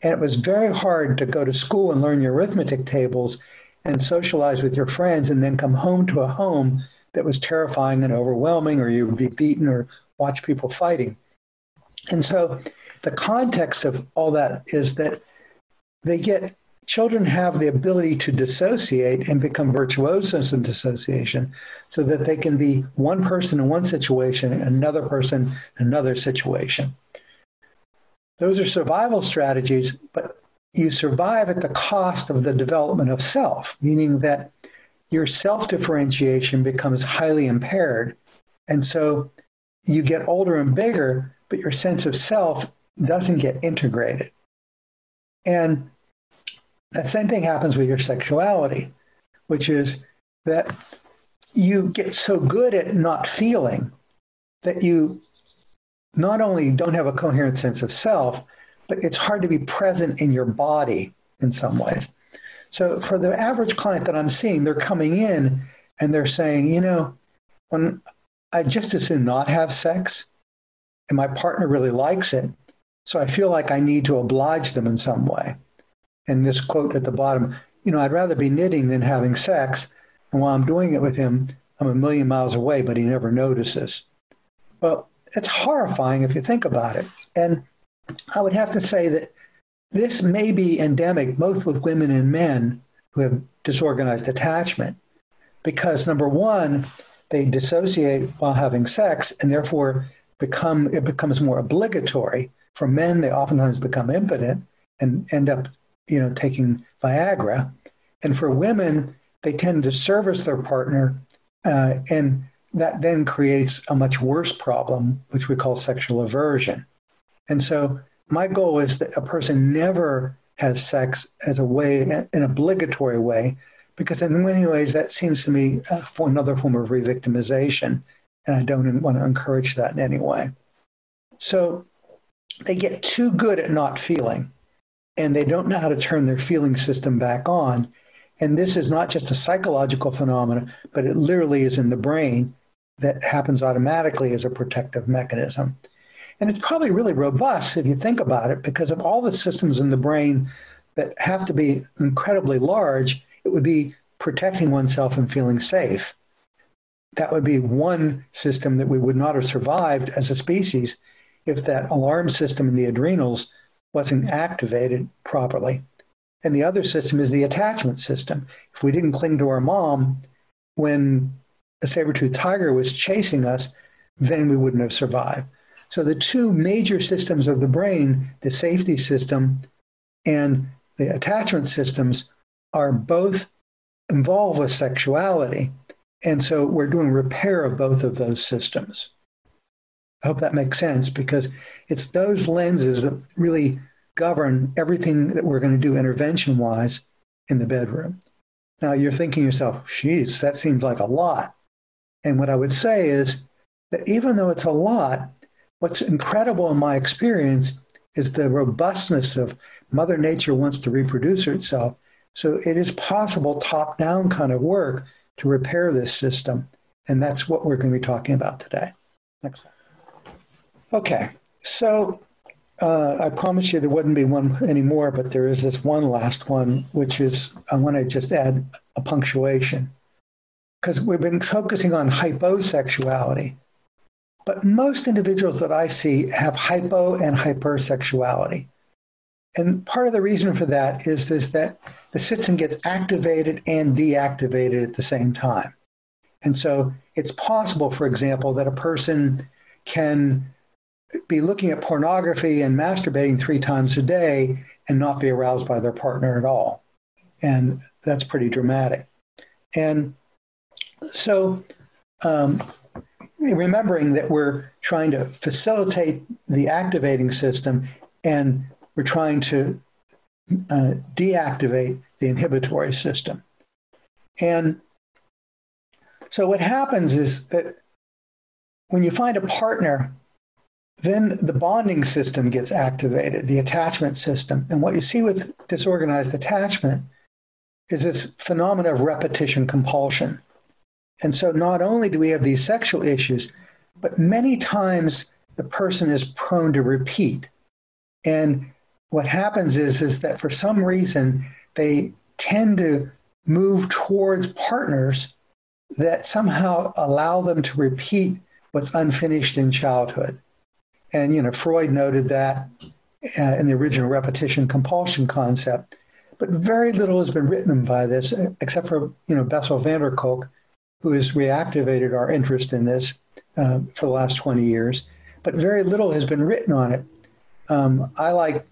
And it was very hard to go to school and learn your arithmetic tables and socialize with your friends and then come home to a home that was terrifying and overwhelming, or you would be beaten or watch people fighting. And so the context of all that is that they get children have the ability to dissociate and become virtuosos in dissociation so that they can be one person in one situation another person in another situation. Those are survival strategies, but you survive at the cost of the development of self, meaning that your self differentiation becomes highly impaired. And so you get older and bigger, but your sense of self doesn't get integrated. And that same thing happens with your sexuality, which is that you get so good at not feeling that you not only don't have a coherent sense of self, but it's hard to be present in your body in some ways. So for the average client that I'm seeing, they're coming in and they're saying, you know, when I just as soon not have sex and my partner really likes it. So I feel like I need to oblige them in some way. And this quote at the bottom, you know, I'd rather be knitting than having sex. And while I'm doing it with him, I'm a million miles away, but he never notices. Well, it's horrifying if you think about it. And I would have to say that this may be endemic both with women and men who have disorganized attachment. Because number one, they dissociate while having sex and therefore become it becomes more obligatory. For men, they oftentimes become impotent and end up, you know, taking Viagra. And for women, they tend to service their partner uh, and that then creates a much worse problem, which we call sexual aversion. And so my goal is that a person never has sex as a way an obligatory way because in many ways that seems to me uh, for another form of revictimization and I don't want to encourage that in any way. So they get too good at not feeling and they don't know how to turn their feeling system back on. And this is not just a psychological phenomenon, but it literally is in the brain that happens automatically as a protective mechanism. And it's probably really robust if you think about it, because of all the systems in the brain that have to be incredibly large, it would be protecting oneself and feeling safe. That would be one system that we would not have survived as a species if that alarm system in the adrenals wasn't activated properly. And the other system is the attachment system. If we didn't cling to our mom when a saber-toothed tiger was chasing us, then we wouldn't have survived. So the two major systems of the brain, the safety system and the attachment systems, are both involved with sexuality. And so we're doing repair of both of those systems. I hope that makes sense because it's those lenses that really govern everything that we're going to do intervention wise in the bedroom. Now you're thinking yourself, geez, that seems like a lot. And what I would say is that even though it's a lot, what's incredible in my experience is the robustness of Mother Nature wants to reproduce herself. So it is possible top down kind of work to repair this system. And that's what we're going to be talking about today. Next slide. Okay, so uh, I promise you there wouldn't be one anymore, but there is this one last one, which is I want to just add a punctuation because we've been focusing on hyposexuality. But most individuals that I see have hypo and hypersexuality. And part of the reason for that is this that the system gets activated and deactivated at the same time. And so it's possible, for example, that a person can be looking at pornography and masturbating three times a day and not be aroused by their partner at all. And that's pretty dramatic. And so, um, remembering that we're trying to facilitate the activating system and we're trying to uh, deactivate the inhibitory system. And so, what happens is that when you find a partner then the bonding system gets activated, the attachment system. And what you see with disorganized attachment is this phenomena of repetition compulsion. And so not only do we have these sexual issues, but many times the person is prone to repeat. And what happens is, is that for some reason they tend to move towards partners that somehow allow them to repeat what's unfinished in childhood. And, you know, Freud noted that uh, in the original repetition compulsion concept. But very little has been written by this, except for, you know, Bessel van der Kolk, who has reactivated our interest in this uh, for the last 20 years. But very little has been written on it. Um, I like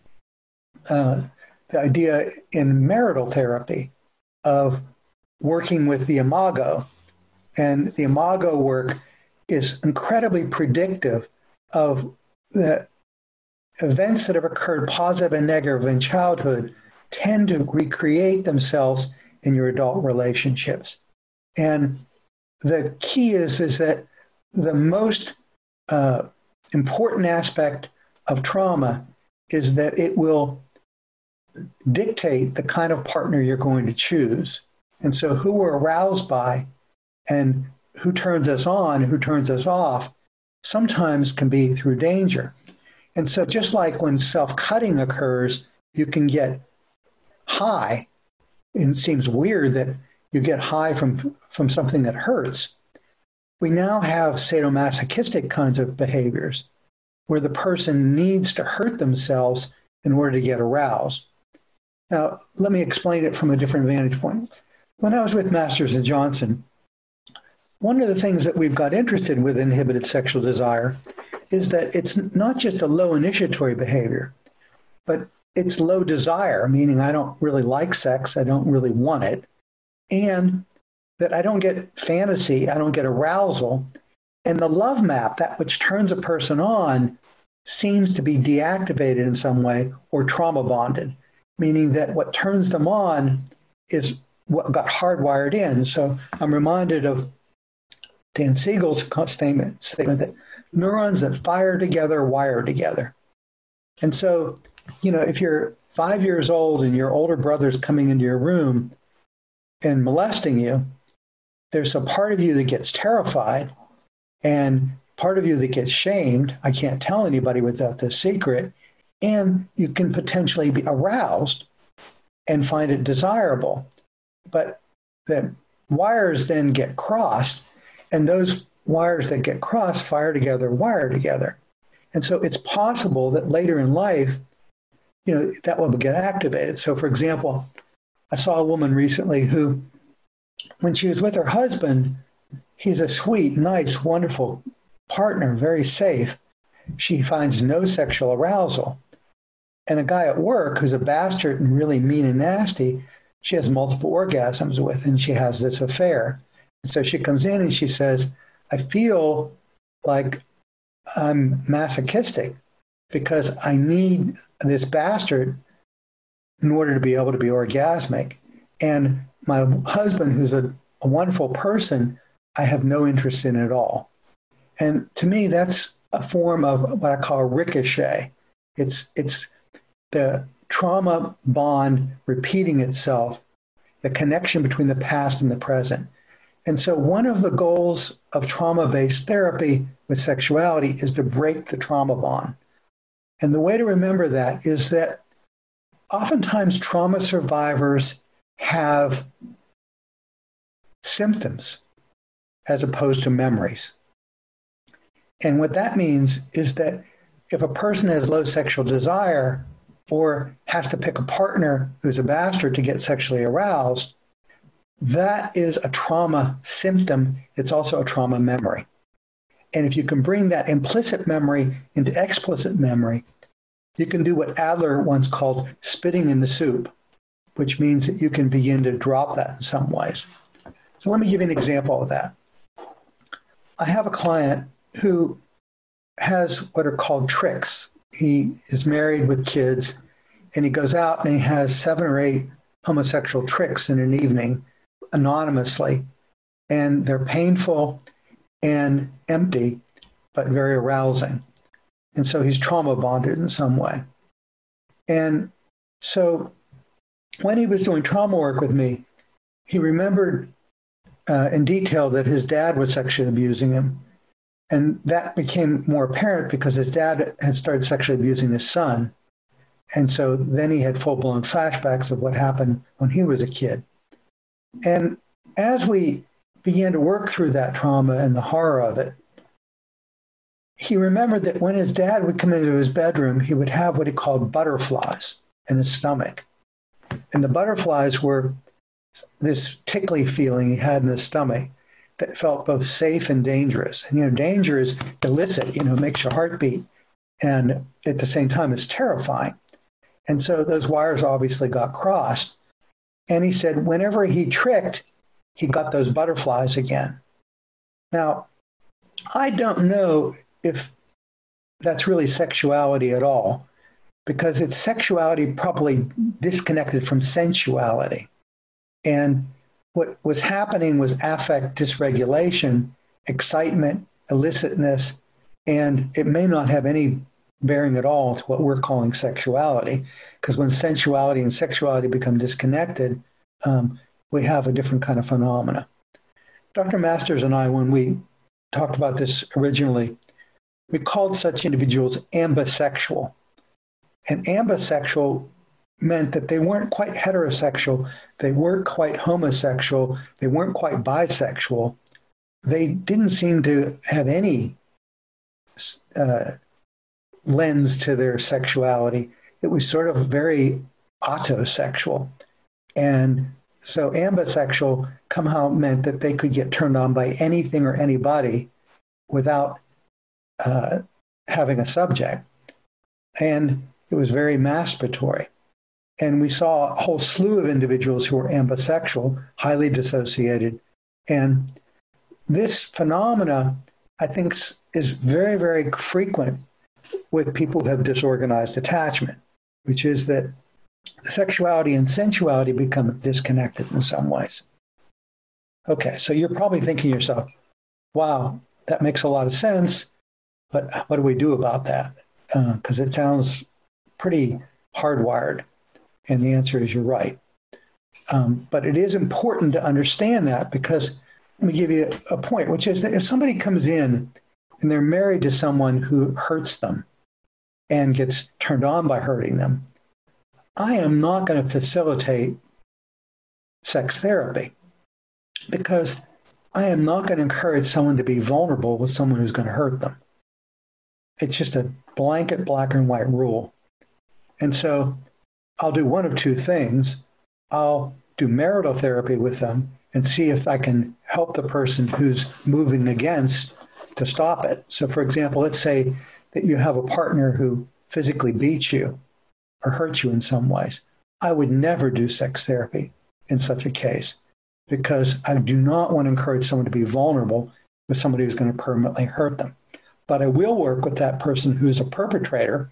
uh, the idea in marital therapy of working with the imago. And the imago work is incredibly predictive of that events that have occurred, positive and negative in childhood, tend to recreate themselves in your adult relationships. And the key is, is that the most uh, important aspect of trauma is that it will dictate the kind of partner you're going to choose. And so, who we're aroused by and who turns us on, who turns us off, sometimes can be through danger. And so, just like when self cutting occurs, you can get high. It seems weird that you get high from, from something that hurts. We now have sadomasochistic kinds of behaviors where the person needs to hurt themselves in order to get aroused. Now, let me explain it from a different vantage point. When I was with Masters and Johnson, one of the things that we've got interested with inhibited sexual desire is that it's not just a low initiatory behavior, but it's low desire, meaning I don't really like sex, I don't really want it, and that I don't get fantasy, I don't get arousal. And the love map, that which turns a person on, seems to be deactivated in some way or trauma bonded. Meaning that what turns them on is what got hardwired in. So I'm reminded of Dan Siegel's statement, statement that neurons that fire together wire together. And so, you know, if you're five years old and your older brother's coming into your room and molesting you, there's a part of you that gets terrified and part of you that gets shamed. I can't tell anybody without this secret. And you can potentially be aroused and find it desirable. But the wires then get crossed, and those wires that get crossed fire together, wire together. And so it's possible that later in life, you know, that will get activated. So, for example, I saw a woman recently who, when she was with her husband, he's a sweet, nice, wonderful partner, very safe. She finds no sexual arousal. And a guy at work who's a bastard and really mean and nasty, she has multiple orgasms with, and she has this affair. And so she comes in and she says, I feel like I'm masochistic because I need this bastard in order to be able to be orgasmic. And my husband, who's a, a wonderful person, I have no interest in at all. And to me, that's a form of what I call ricochet. It's, it's the trauma bond repeating itself, the connection between the past and the present. And so, one of the goals of trauma based therapy with sexuality is to break the trauma bond. And the way to remember that is that oftentimes trauma survivors have symptoms as opposed to memories. And what that means is that if a person has low sexual desire or has to pick a partner who's a bastard to get sexually aroused, that is a trauma symptom. It's also a trauma memory. And if you can bring that implicit memory into explicit memory, you can do what Adler once called spitting in the soup, which means that you can begin to drop that in some ways. So let me give you an example of that. I have a client who has what are called tricks. He is married with kids and he goes out and he has seven or eight homosexual tricks in an evening anonymously and they're painful and empty but very arousing. And so he's trauma bonded in some way. And so when he was doing trauma work with me, he remembered uh, in detail that his dad was sexually abusing him. And that became more apparent because his dad had started sexually abusing his son. And so then he had full blown flashbacks of what happened when he was a kid. And as we began to work through that trauma and the horror of it, he remembered that when his dad would come into his bedroom, he would have what he called butterflies in his stomach. And the butterflies were this tickly feeling he had in his stomach that felt both safe and dangerous. And you know, danger is illicit, you know, makes your heart beat. And at the same time, it's terrifying. And so those wires obviously got crossed. And he said, whenever he tricked, he got those butterflies again. Now, I don't know if that's really sexuality at all, because it's sexuality probably disconnected from sensuality. And what was happening was affect dysregulation, excitement, illicitness, and it may not have any bearing at all to what we're calling sexuality. Because when sensuality and sexuality become disconnected, um, we have a different kind of phenomena. Dr. Masters and I, when we talked about this originally, we called such individuals ambisexual. And ambisexual meant that they weren't quite heterosexual, they weren't quite homosexual, they weren't quite bisexual. They didn't seem to have any uh, lens to their sexuality. It was sort of very autosexual. And so ambisexual somehow meant that they could get turned on by anything or anybody without uh, having a subject. And it was very masturbatory. And we saw a whole slew of individuals who were ambisexual, highly dissociated. And this phenomena, I think, is very, very frequent with people who have disorganized attachment, which is that sexuality and sensuality become disconnected in some ways. Okay, so you're probably thinking yourself, wow, that makes a lot of sense, but what do we do about that? Because uh, it sounds pretty hardwired. And the answer is you're right. Um, but it is important to understand that because let me give you a point, which is that if somebody comes in and they're married to someone who hurts them and gets turned on by hurting them, I am not going to facilitate sex therapy because I am not going to encourage someone to be vulnerable with someone who's going to hurt them. It's just a blanket black and white rule. And so I'll do one of two things. I'll do marital therapy with them and see if I can help the person who's moving against to stop it. So, for example, let's say that you have a partner who physically beats you or hurts you in some ways. I would never do sex therapy in such a case because I do not want to encourage someone to be vulnerable with somebody who's going to permanently hurt them. But I will work with that person who's a perpetrator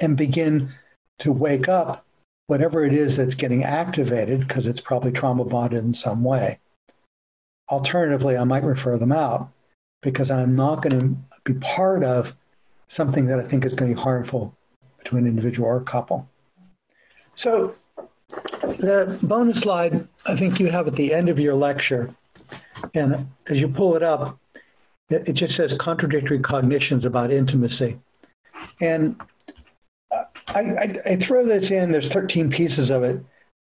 and begin to wake up whatever it is that's getting activated because it's probably trauma bonded in some way. Alternatively, I might refer them out because I'm not going to be part of something that I think is going to be harmful to an individual or a couple. So the bonus slide I think you have at the end of your lecture, and as you pull it up, it, it just says contradictory cognitions about intimacy. And I, I, I throw this in, there's 13 pieces of it,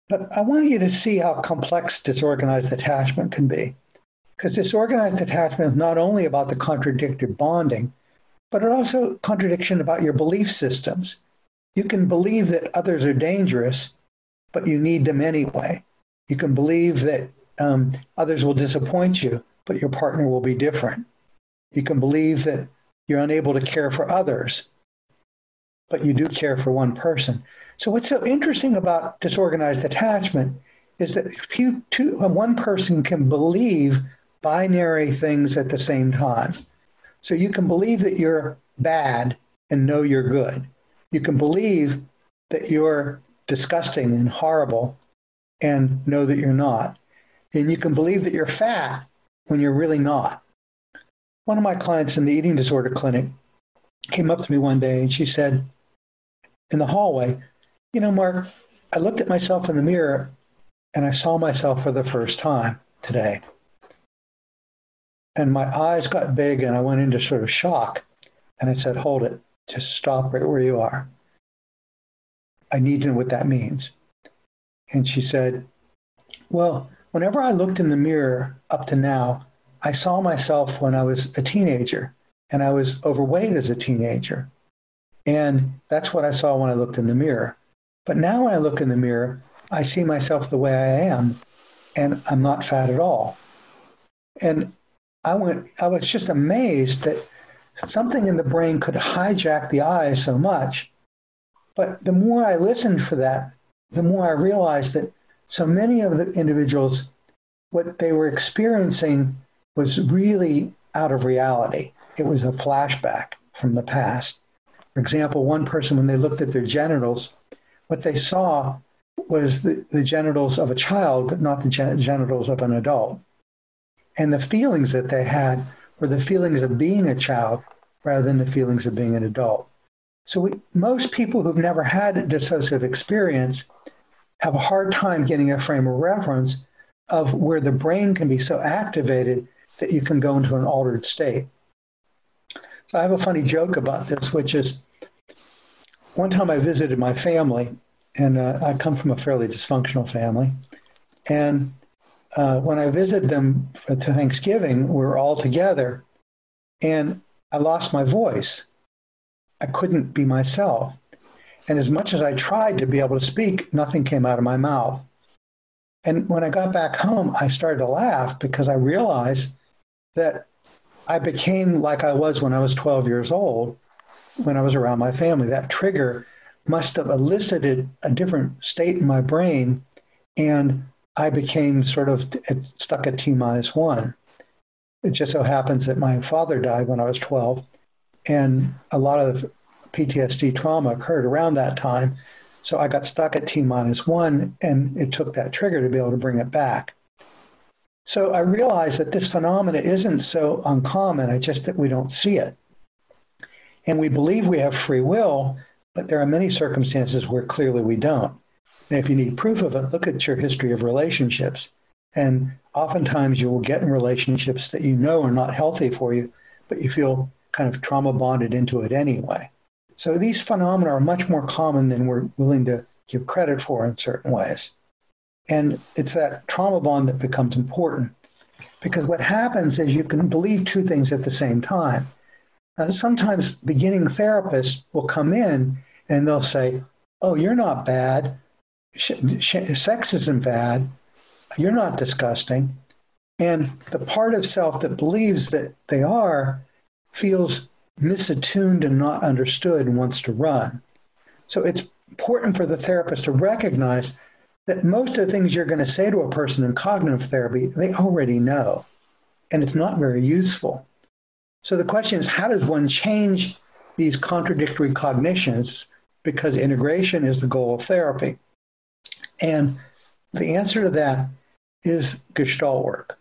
but I want you to see how complex disorganized attachment can be. Because disorganized attachment is not only about the contradictory bonding, but it also contradiction about your belief systems. You can believe that others are dangerous, but you need them anyway. You can believe that um, others will disappoint you, but your partner will be different. You can believe that you're unable to care for others, but you do care for one person. So what's so interesting about disorganized attachment is that one person can believe binary things at the same time. So you can believe that you're bad and know you're good. You can believe that you're disgusting and horrible and know that you're not. And you can believe that you're fat when you're really not. One of my clients in the eating disorder clinic came up to me one day and she said, in the hallway, you know, Mark, I looked at myself in the mirror and I saw myself for the first time today. And my eyes got big and I went into sort of shock. And I said, hold it, just stop right where you are. I need to know what that means. And she said, well, whenever I looked in the mirror up to now, I saw myself when I was a teenager and I was overweight as a teenager. And that's what I saw when I looked in the mirror. But now when I look in the mirror, I see myself the way I am, and I'm not fat at all. And I went, I was just amazed that something in the brain could hijack the eyes so much. But the more I listened for that, the more I realized that so many of the individuals, what they were experiencing was really out of reality. It was a flashback from the past. For example, one person, when they looked at their genitals, what they saw was the, the genitals of a child, but not the gen- genitals of an adult. And the feelings that they had were the feelings of being a child rather than the feelings of being an adult. So we, most people who've never had a dissociative experience have a hard time getting a frame of reference of where the brain can be so activated that you can go into an altered state. So I have a funny joke about this, which is one time I visited my family, and uh, I come from a fairly dysfunctional family. And uh, when I visited them for Thanksgiving, we were all together, and I lost my voice. I couldn't be myself. And as much as I tried to be able to speak, nothing came out of my mouth. And when I got back home, I started to laugh because I realized that I became like I was when I was 12 years old, when I was around my family. That trigger must have elicited a different state in my brain, and I became sort of stuck at T minus one. It just so happens that my father died when I was 12, and a lot of PTSD trauma occurred around that time. So I got stuck at T minus 1 and it took that trigger to be able to bring it back. So I realized that this phenomena isn't so uncommon, it's just that we don't see it. And we believe we have free will, but there are many circumstances where clearly we don't. And if you need proof of it, look at your history of relationships. And oftentimes you will get in relationships that you know are not healthy for you, but you feel kind of trauma bonded into it anyway. So these phenomena are much more common than we're willing to give credit for in certain ways. And it's that trauma bond that becomes important. Because what happens is you can believe two things at the same time. Uh, sometimes beginning therapists will come in and they'll say, "Oh, you're not bad. Sh- sh- sex isn't bad. You're not disgusting." And the part of self that believes that they are feels misattuned and not understood and wants to run. So it's important for the therapist to recognize that most of the things you're going to say to a person in cognitive therapy, they already know. And it's not very useful. So the question is how does one change these contradictory cognitions because integration is the goal of therapy? And the answer to that is Gestalt work.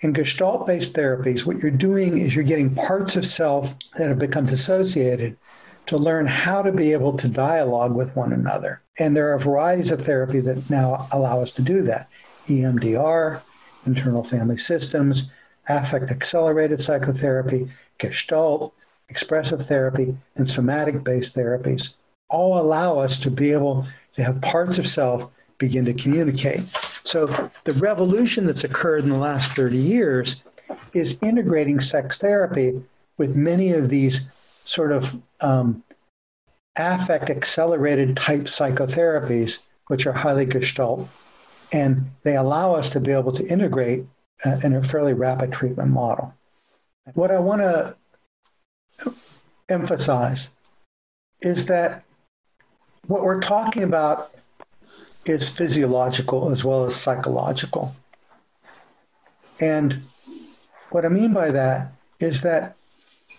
In Gestalt based therapies, what you're doing is you're getting parts of self that have become dissociated to learn how to be able to dialogue with one another. And there are varieties of therapy that now allow us to do that EMDR, internal family systems, affect accelerated psychotherapy, Gestalt, expressive therapy, and somatic based therapies all allow us to be able to have parts of self begin to communicate. So the revolution that's occurred in the last 30 years is integrating sex therapy with many of these sort of um, affect accelerated type psychotherapies, which are highly gestalt. And they allow us to be able to integrate uh, in a fairly rapid treatment model. What I want to emphasize is that what we're talking about is physiological as well as psychological. And what I mean by that is that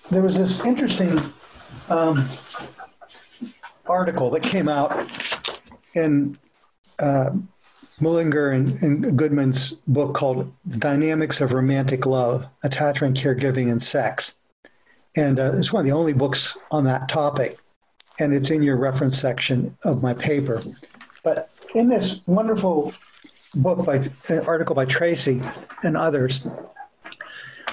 there was this interesting um, article that came out in uh, Mikulincer and, and, Goodman's book called The Dynamics of Romantic Love Attachment, Caregiving, and Sex. And uh, it's one of the only books on that topic. And it's in your reference section of my paper. But in this wonderful book by an article by Tracy and others,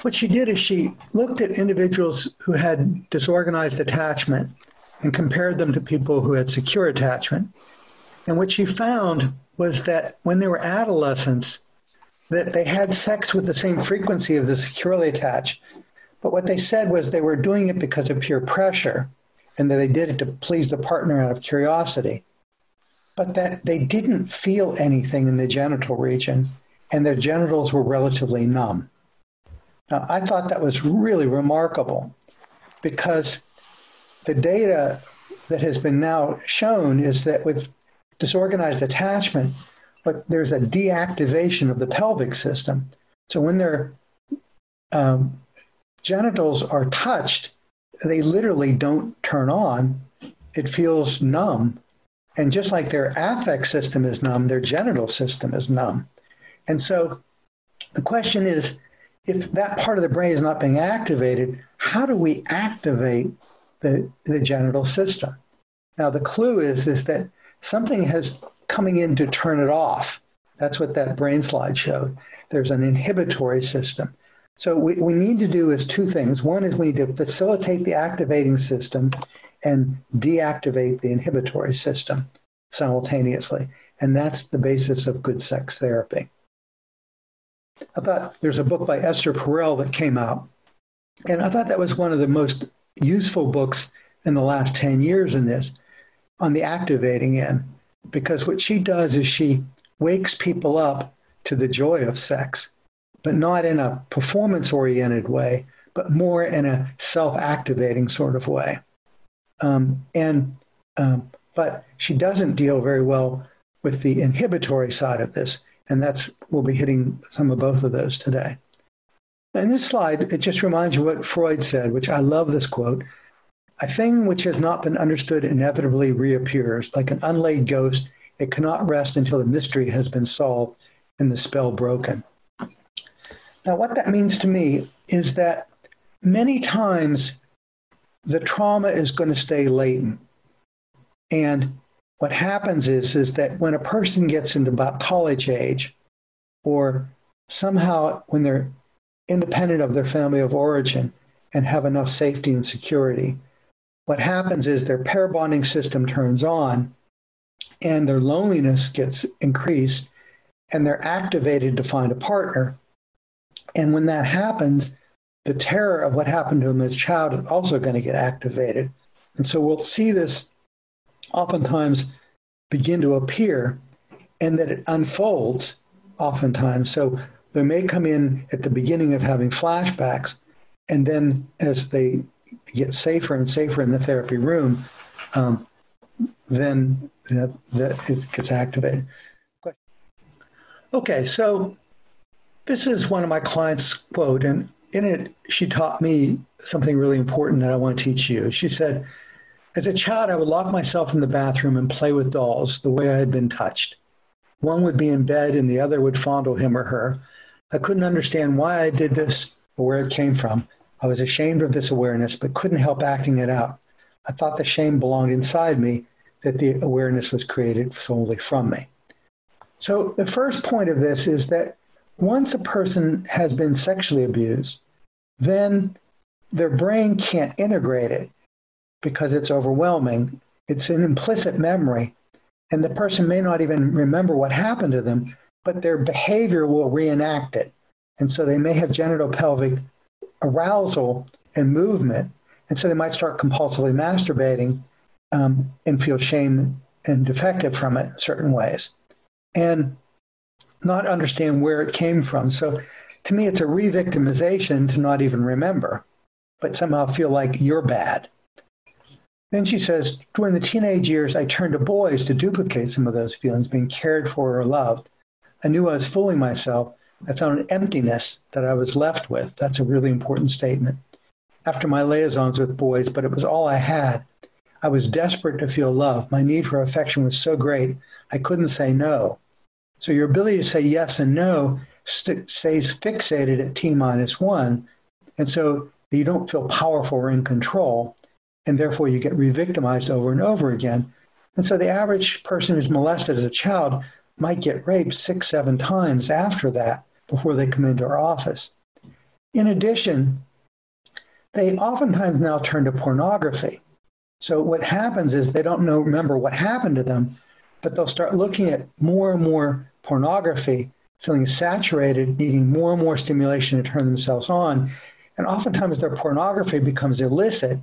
what she did is she looked at individuals who had disorganized attachment and compared them to people who had secure attachment. And what she found was that when they were adolescents, that they had sex with the same frequency of the securely attached. But what they said was they were doing it because of peer pressure and that they did it to please the partner out of curiosity. But that they didn't feel anything in the genital region and their genitals were relatively numb. Now, I thought that was really remarkable because the data that has been now shown is that with disorganized attachment, but there's a deactivation of the pelvic system. So when their um, genitals are touched, they literally don't turn on. It feels numb. And just like their affect system is numb, their genital system is numb. And so the question is if that part of the brain is not being activated, how do we activate the, the genital system? Now, the clue is, is that something has coming in to turn it off. That's what that brain slide showed. There's an inhibitory system. So what we need to do is two things. One is we need to facilitate the activating system and deactivate the inhibitory system simultaneously. And that's the basis of good sex therapy. I thought there's a book by Esther Perel that came out. And I thought that was one of the most useful books in the last 10 years in this on the activating end. Because what she does is she wakes people up to the joy of sex, but not in a performance oriented way, but more in a self activating sort of way. Um, and um, but she doesn't deal very well with the inhibitory side of this and that's we'll be hitting some of both of those today. In this slide, it just reminds you what Freud said, which I love this quote. A thing which has not been understood inevitably reappears like an unlaid ghost. It cannot rest until the mystery has been solved and the spell broken. Now what that means to me is that many times the trauma is going to stay latent. And what happens is is that when a person gets into about college age or somehow when they're independent of their family of origin and have enough safety and security what happens is their pair bonding system turns on and their loneliness gets increased and they're activated to find a partner and when that happens the terror of what happened to them as a child is also going to get activated and so we'll see this oftentimes begin to appear and that it unfolds oftentimes. So they may come in at the beginning of having flashbacks, and then as they get safer and safer in the therapy room, um, then that, that it gets activated. Okay, so this is one of my clients' quote, and in it, she taught me something really important that I want to teach you. She said, as a child, I would lock myself in the bathroom and play with dolls the way I had been touched. One would be in bed and the other would fondle him or her. I couldn't understand why I did this or where it came from. I was ashamed of this awareness, but couldn't help acting it out. I thought the shame belonged inside me, that the awareness was created solely from me. So, the first point of this is that once a person has been sexually abused, then their brain can't integrate it because it's overwhelming. It's an implicit memory. And the person may not even remember what happened to them, but their behavior will reenact it. And so they may have genital pelvic arousal and movement. And so they might start compulsively masturbating um, and feel shame and defective from it in certain ways and not understand where it came from. So to me, it's a re victimization to not even remember, but somehow feel like you're bad. Then she says, during the teenage years, I turned to boys to duplicate some of those feelings, being cared for or loved. I knew I was fooling myself. I found an emptiness that I was left with. That's a really important statement. After my liaisons with boys, but it was all I had. I was desperate to feel love. My need for affection was so great, I couldn't say no. So your ability to say yes and no st- stays fixated at T minus one. And so you don't feel powerful or in control and therefore you get re-victimized over and over again. And so the average person who's molested as a child might get raped six, seven times after that before they come into our office. In addition, they oftentimes now turn to pornography. So what happens is they don't know remember what happened to them, but they'll start looking at more and more pornography, feeling saturated, needing more and more stimulation to turn themselves on. And oftentimes their pornography becomes illicit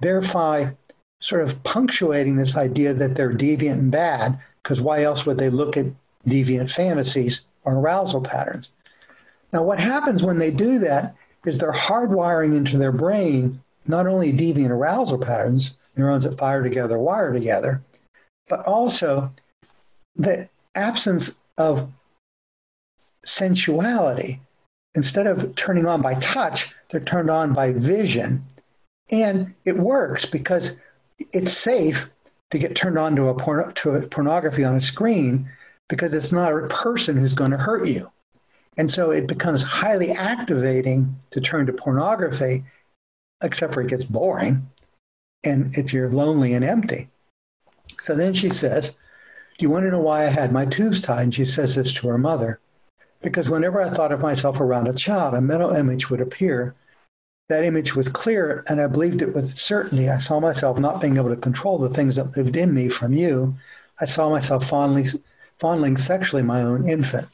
thereby sort of punctuating this idea that they're deviant and bad, because why else would they look at deviant fantasies or arousal patterns? Now, what happens when they do that is they're hardwiring into their brain not only deviant arousal patterns, neurons that fire together, wire together, but also the absence of sensuality. Instead of turning on by touch, they're turned on by vision and it works because it's safe to get turned on to a, to a pornography on a screen because it's not a person who's going to hurt you. And so it becomes highly activating to turn to pornography, except for it gets boring and it's you're lonely and empty. So then she says, Do you want to know why I had my tubes tied? And she says this to her mother. Because whenever I thought of myself around a child, a mental image would appear that image was clear and I believed it with certainty. I saw myself not being able to control the things that lived in me from you. I saw myself fondling, fondling sexually my own infant.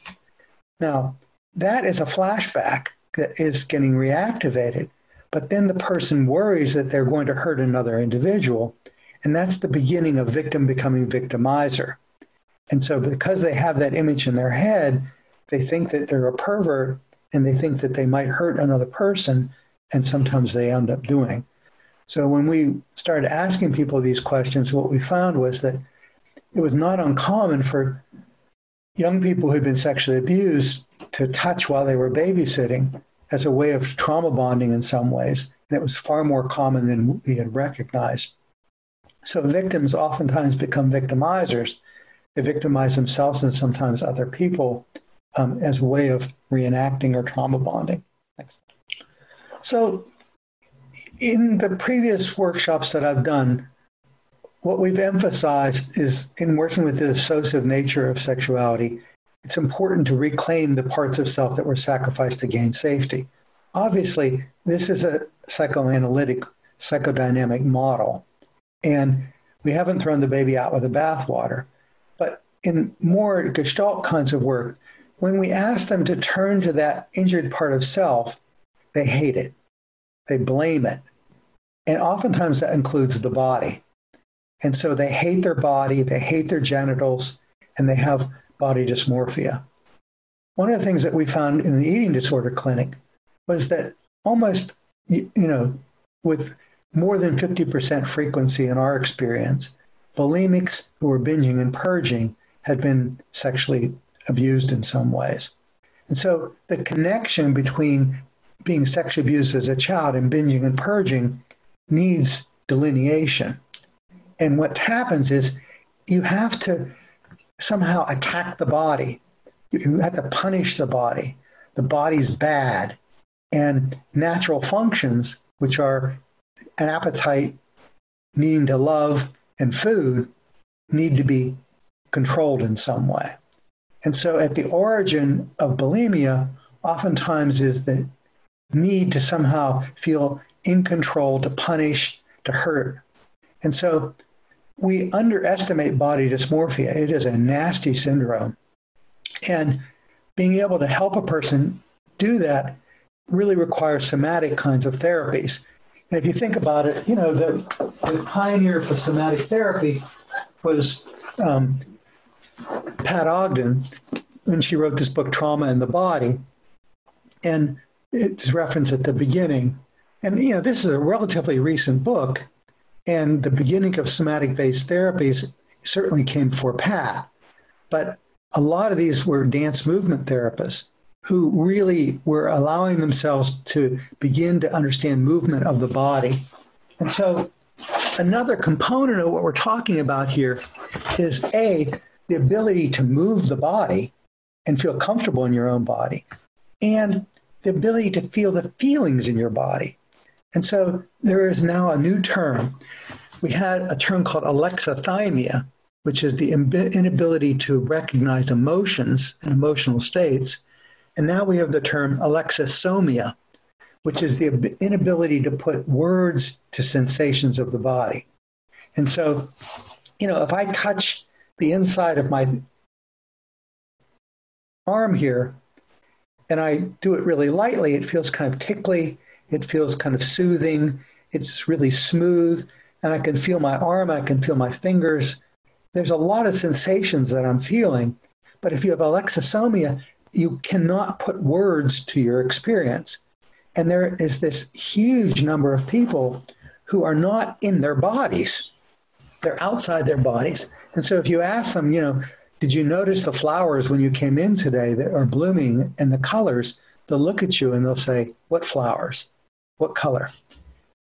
Now, that is a flashback that is getting reactivated, but then the person worries that they're going to hurt another individual, and that's the beginning of victim becoming victimizer. And so because they have that image in their head, they think that they're a pervert and they think that they might hurt another person and sometimes they end up doing. So when we started asking people these questions, what we found was that it was not uncommon for young people who'd been sexually abused to touch while they were babysitting as a way of trauma bonding in some ways. and it was far more common than we had recognized. So victims oftentimes become victimizers. They victimize themselves and sometimes other people um, as a way of reenacting or trauma bonding. Next. So in the previous workshops that I've done, what we've emphasized is in working with the dissociative nature of sexuality, it's important to reclaim the parts of self that were sacrificed to gain safety. Obviously, this is a psychoanalytic, psychodynamic model, and we haven't thrown the baby out with the bathwater. But in more Gestalt kinds of work, when we ask them to turn to that injured part of self, they hate it. They blame it. And oftentimes that includes the body. And so they hate their body, they hate their genitals, and they have body dysmorphia. One of the things that we found in the eating disorder clinic was that almost, you know, with more than 50% frequency in our experience, bulimics who were binging and purging had been sexually abused in some ways. And so the connection between being sexually abused as a child and binging and purging needs delineation. And what happens is you have to somehow attack the body. You have to punish the body. The body's bad. And natural functions, which are an appetite, needing to love, and food, need to be controlled in some way. And so at the origin of bulimia, oftentimes is the need to somehow feel in control, to punish, to hurt. And so we underestimate body dysmorphia. It is a nasty syndrome. And being able to help a person do that really requires somatic kinds of therapies. And if you think about it, you know, the, the pioneer for somatic therapy was um, Pat Ogden when she wrote this book, Trauma in the Body. And it's referenced at the beginning. And, you know, this is a relatively recent book. And the beginning of somatic based therapies certainly came before Pat. But a lot of these were dance movement therapists who really were allowing themselves to begin to understand movement of the body. And so another component of what we're talking about here is A, the ability to move the body and feel comfortable in your own body, and the ability to feel the feelings in your body. And so there is now a new term. We had a term called alexithymia, which is the inability to recognize emotions and emotional states. And now we have the term alexisomia, which is the inability to put words to sensations of the body. And so, you know, if I touch the inside of my arm here and I do it really lightly, it feels kind of tickly, it feels kind of soothing, it's really smooth, and I can feel my arm, I can feel my fingers. There's a lot of sensations that I'm feeling, but if you have alexithymia, you cannot put words to your experience. And there is this huge number of people who are not in their bodies. They're outside their bodies. And so if you ask them, you know, did you notice the flowers when you came in today that are blooming and the colors? They'll look at you and they'll say, What flowers? What color?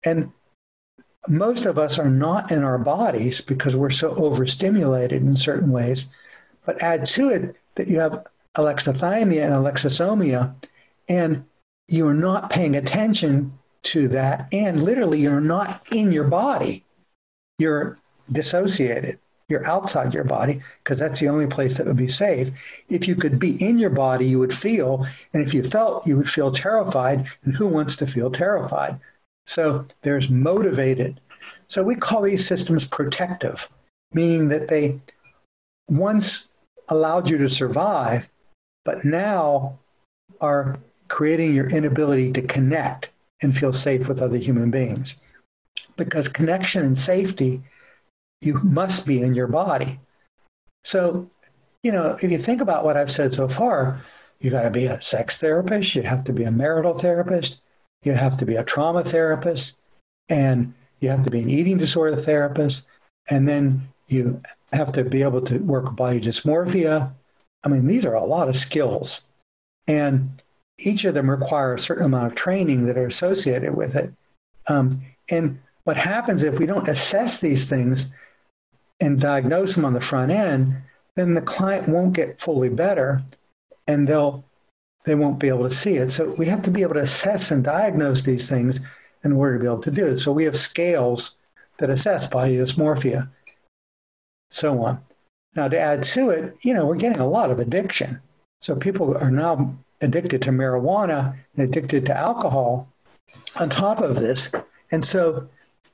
And most of us are not in our bodies because we're so overstimulated in certain ways. But add to it that you have alexithymia and alexisomia, and you're not paying attention to that. And literally, you're not in your body, you're dissociated you're outside your body because that's the only place that would be safe. If you could be in your body, you would feel, and if you felt, you would feel terrified, and who wants to feel terrified? So there's motivated. So we call these systems protective, meaning that they once allowed you to survive, but now are creating your inability to connect and feel safe with other human beings. Because connection and safety you must be in your body. So, you know, if you think about what I've said so far, you got to be a sex therapist, you have to be a marital therapist, you have to be a trauma therapist, and you have to be an eating disorder therapist, and then you have to be able to work with body dysmorphia. I mean, these are a lot of skills. And each of them require a certain amount of training that are associated with it. Um, and what happens if we don't assess these things and diagnose them on the front end, then the client won't get fully better and they'll they won't be able to see it. So we have to be able to assess and diagnose these things in order to be able to do it. So we have scales that assess body dysmorphia, so on. Now to add to it, you know, we're getting a lot of addiction. So people are now addicted to marijuana and addicted to alcohol on top of this. And so,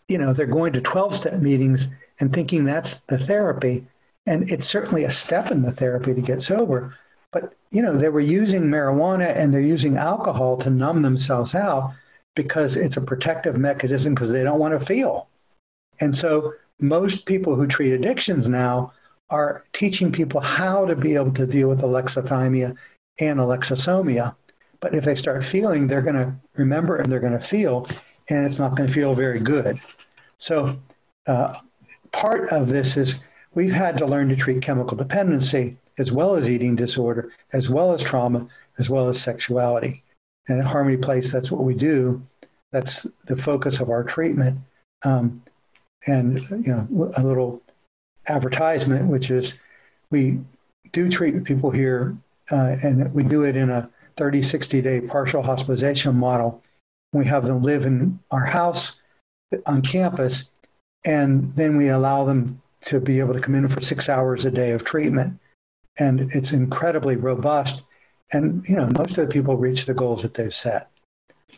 you know, they're going to 12-step meetings and thinking that's the therapy. And it's certainly a step in the therapy to get sober. But, you know, they were using marijuana and they're using alcohol to numb themselves out because it's a protective mechanism because they don't want to feel. And so most people who treat addictions now are teaching people how to be able to deal with alexithymia and alexisomia. But if they start feeling, they're going to remember and they're going to feel, and it's not going to feel very good. So uh, part of this is we've had to learn to treat chemical dependency as well as eating disorder, as well as trauma, as well as sexuality. And at Harmony Place, that's what we do. That's the focus of our treatment. Um, and you know, a little advertisement, which is we do treat people here, uh, and we do it in a 30, 60 day partial hospitalization model. We have them live in our house on campus, and then we allow them to be able to come in for six hours a day of treatment. And it's incredibly robust. And, you know, most of the people reach the goals that they've set.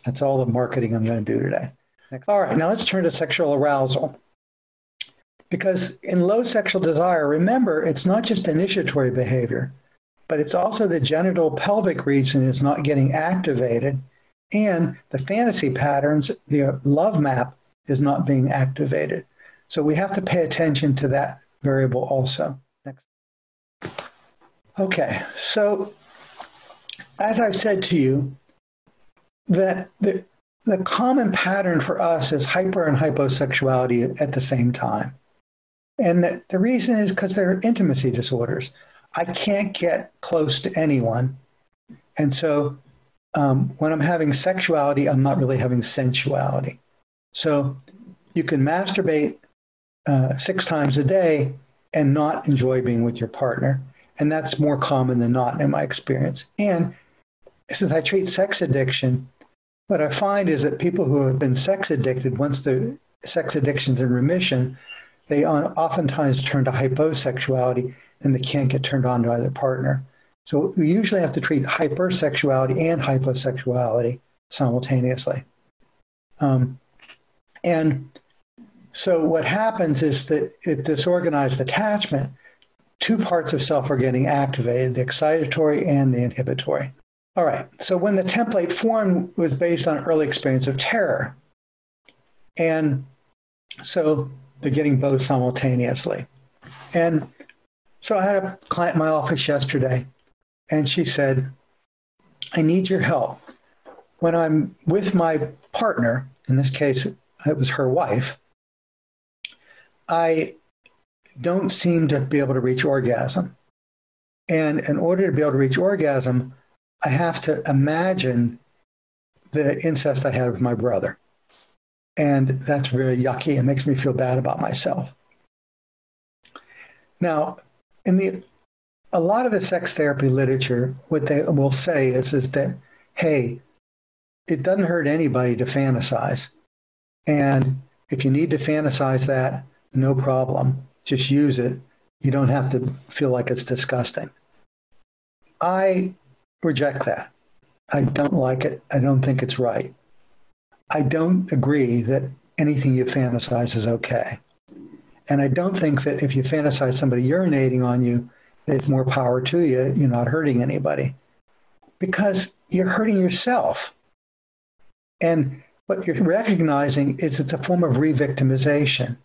That's all the marketing I'm going to do today. All right, now let's turn to sexual arousal. Because in low sexual desire, remember, it's not just initiatory behavior, but it's also the genital pelvic region is not getting activated and the fantasy patterns, the love map is not being activated. So we have to pay attention to that variable also. Okay, so as I've said to you, that the, the common pattern for us is hyper and hyposexuality at the same time. And the, the reason is because they're intimacy disorders. I can't get close to anyone. And so um, when I'm having sexuality, I'm not really having sensuality. So you can masturbate uh, six times a day and not enjoy being with your partner. And that's more common than not in my experience. And since I treat sex addiction, what I find is that people who have been sex addicted, once the sex addiction's in remission, they oftentimes turn to hyposexuality and they can't get turned on by their partner. So we usually have to treat hypersexuality and hyposexuality simultaneously. Um, and so what happens is that at disorganized attachment, two parts of self are getting activated, the excitatory and the inhibitory. All right, so when the template formed was based on early experience of terror. And so they're getting both simultaneously. And so I had a client in my office yesterday, and she said, I need your help. When I'm with my partner, in this case, it was her wife, I don't seem to be able to reach orgasm. And in order to be able to reach orgasm, I have to imagine the incest I had with my brother. And that's very yucky. It makes me feel bad about myself. Now, in the a lot of the sex therapy literature, what they will say is, is that, hey, it doesn't hurt anybody to fantasize. And if you need to fantasize that, no problem. Just use it. You don't have to feel like it's disgusting. I reject that. I don't like it. I don't think it's right. I don't agree that anything you fantasize is okay. And I don't think that if you fantasize somebody urinating on you, there's more power to you. You're not hurting anybody because you're hurting yourself. And what you're recognizing is it's a form of re-victimization.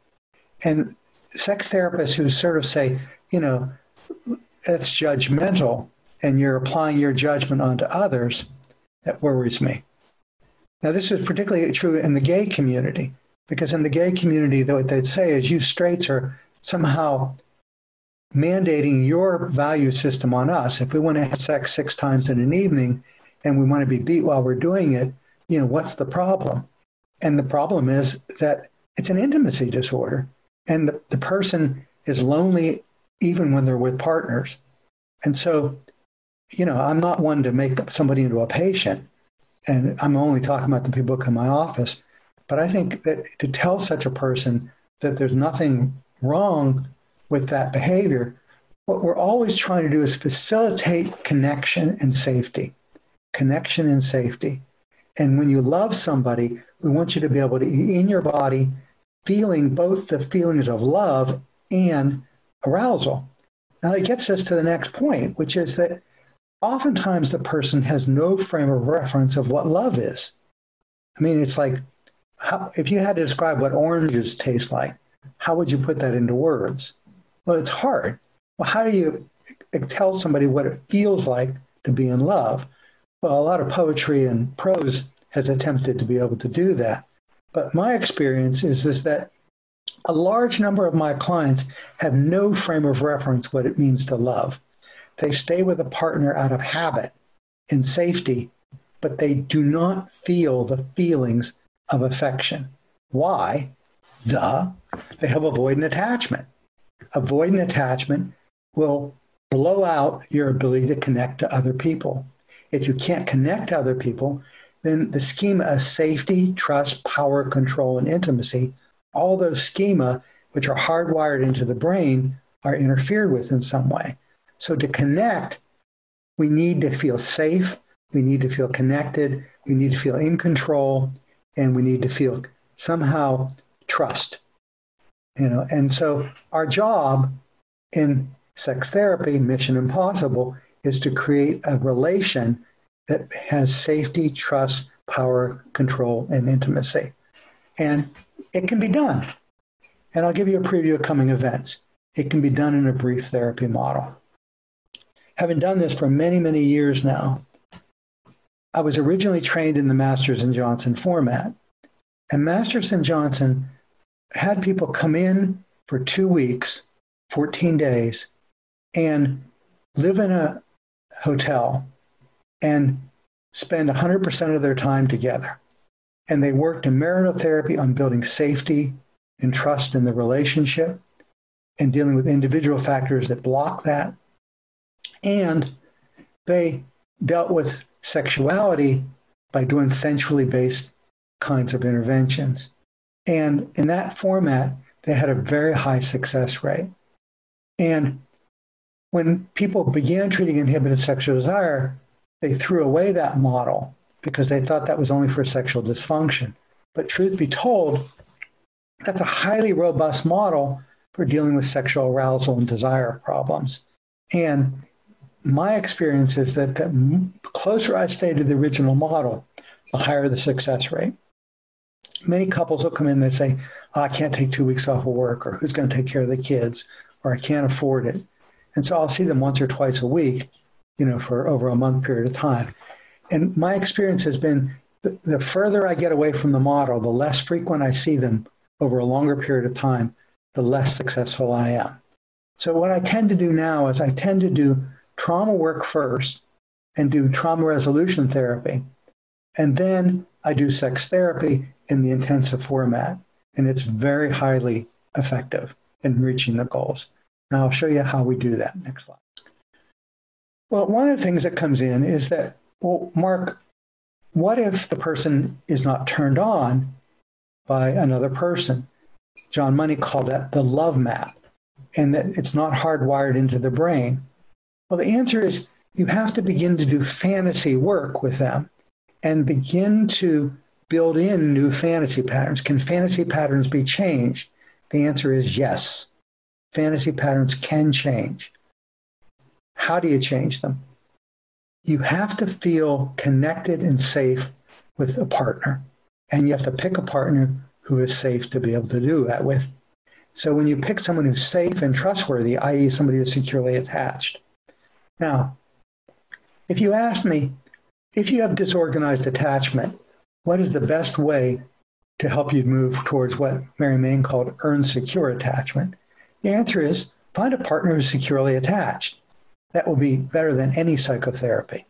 And sex therapists who sort of say, you know, it's judgmental and you're applying your judgment onto others, that worries me. Now, this is particularly true in the gay community, because in the gay community, what they'd say is you straights are somehow mandating your value system on us. If we want to have sex six times in an evening and we want to be beat while we're doing it, you know, what's the problem? And the problem is that it's an intimacy disorder and the, the person is lonely even when they're with partners. And so, you know, I'm not one to make somebody into a patient and I'm only talking about the people to my office, but I think that to tell such a person that there's nothing wrong with that behavior, what we're always trying to do is facilitate connection and safety. Connection and safety. And when you love somebody, we want you to be able to, in your body, feeling both the feelings of love and arousal. Now, that gets us to the next point, which is that oftentimes the person has no frame of reference of what love is. I mean, it's like how, if you had to describe what oranges taste like, how would you put that into words? Well, it's hard. Well, how do you tell somebody what it feels like to be in love? Well, a lot of poetry and prose has attempted to be able to do that. But my experience is, is that a large number of my clients have no frame of reference what it means to love. They stay with a partner out of habit and safety, but they do not feel the feelings of affection. Why? Duh. They have avoidant attachment. Avoidant attachment will blow out your ability to connect to other people. If you can't connect to other people, then the schema of safety, trust, power, control, and intimacy, all those schema which are hardwired into the brain, are interfered with in some way. So to connect, we need to feel safe, we need to feel connected, we need to feel in control, and we need to feel somehow trust. You know, and so our job in sex therapy, Mission Impossible, is to create a relation that has safety, trust, power, control, and intimacy. And it can be done. And I'll give you a preview of coming events. It can be done in a brief therapy model. Having done this for many, many years now, I was originally trained in the Masters and Johnson format. And Masters and Johnson had people come in for two weeks, 14 days, and live in a hotel and spend 100% of their time together. And they worked in marital therapy on building safety and trust in the relationship and dealing with individual factors that block that. And they dealt with sexuality by doing sensually based kinds of interventions. And in that format, they had a very high success rate. And when people began treating inhibited sexual desire, they threw away that model because they thought that was only for sexual dysfunction. But truth be told, that's a highly robust model for dealing with sexual arousal and desire problems. And my experience is that the closer I stay to the original model, the higher the success rate. Many couples will come in and say, oh, I can't take two weeks off of work, or who's going to take care of the kids, or I can't afford it. And so I'll see them once or twice a week, you know, for over a month period of time. And my experience has been the, the further I get away from the model, the less frequent I see them over a longer period of time, the less successful I am. So what I tend to do now is I tend to do trauma work first and do trauma resolution therapy. And then I do sex therapy in the intensive format. And it's very highly effective in reaching the goals. Now I'll show you how we do that. Next slide. Well, one of the things that comes in is that, well, Mark, what if the person is not turned on by another person? John Money called that the love map, and that it's not hardwired into the brain. Well, the answer is you have to begin to do fantasy work with them and begin to build in new fantasy patterns. Can fantasy patterns be changed? The answer is yes. Fantasy patterns can change. How do you change them? You have to feel connected and safe with a partner, and you have to pick a partner who is safe to be able to do that with. So when you pick someone who's safe and trustworthy, i.e., somebody who's securely attached, now, if you ask me, if you have disorganized attachment, what is the best way to help you move towards what Mary Main called earn secure attachment? The answer is find a partner who's securely attached. That will be better than any psychotherapy.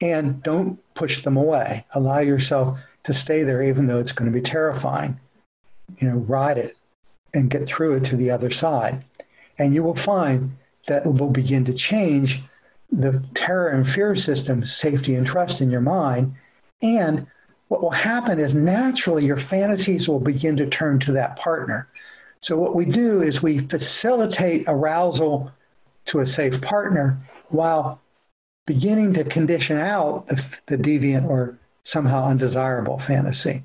And don't push them away. Allow yourself to stay there even though it's going to be terrifying. You know, ride it and get through it to the other side. And you will find that will begin to change the terror and fear system, safety and trust in your mind. And what will happen is naturally your fantasies will begin to turn to that partner. So what we do is we facilitate arousal to a safe partner while beginning to condition out the, the deviant or somehow undesirable fantasy.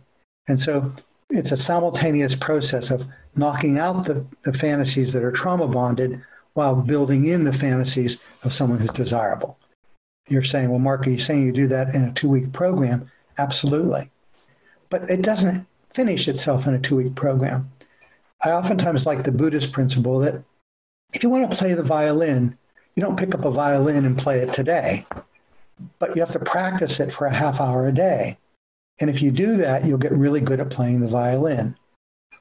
And so it's a simultaneous process of knocking out the, the fantasies that are trauma bonded while building in the fantasies of someone who's desirable. You're saying, well, Mark, are you saying you do that in a two week program? Absolutely. But it doesn't finish itself in a two week program. I oftentimes like the Buddhist principle that if you want to play the violin, you don't pick up a violin and play it today, but you have to practice it for a half hour a day. And if you do that, you'll get really good at playing the violin.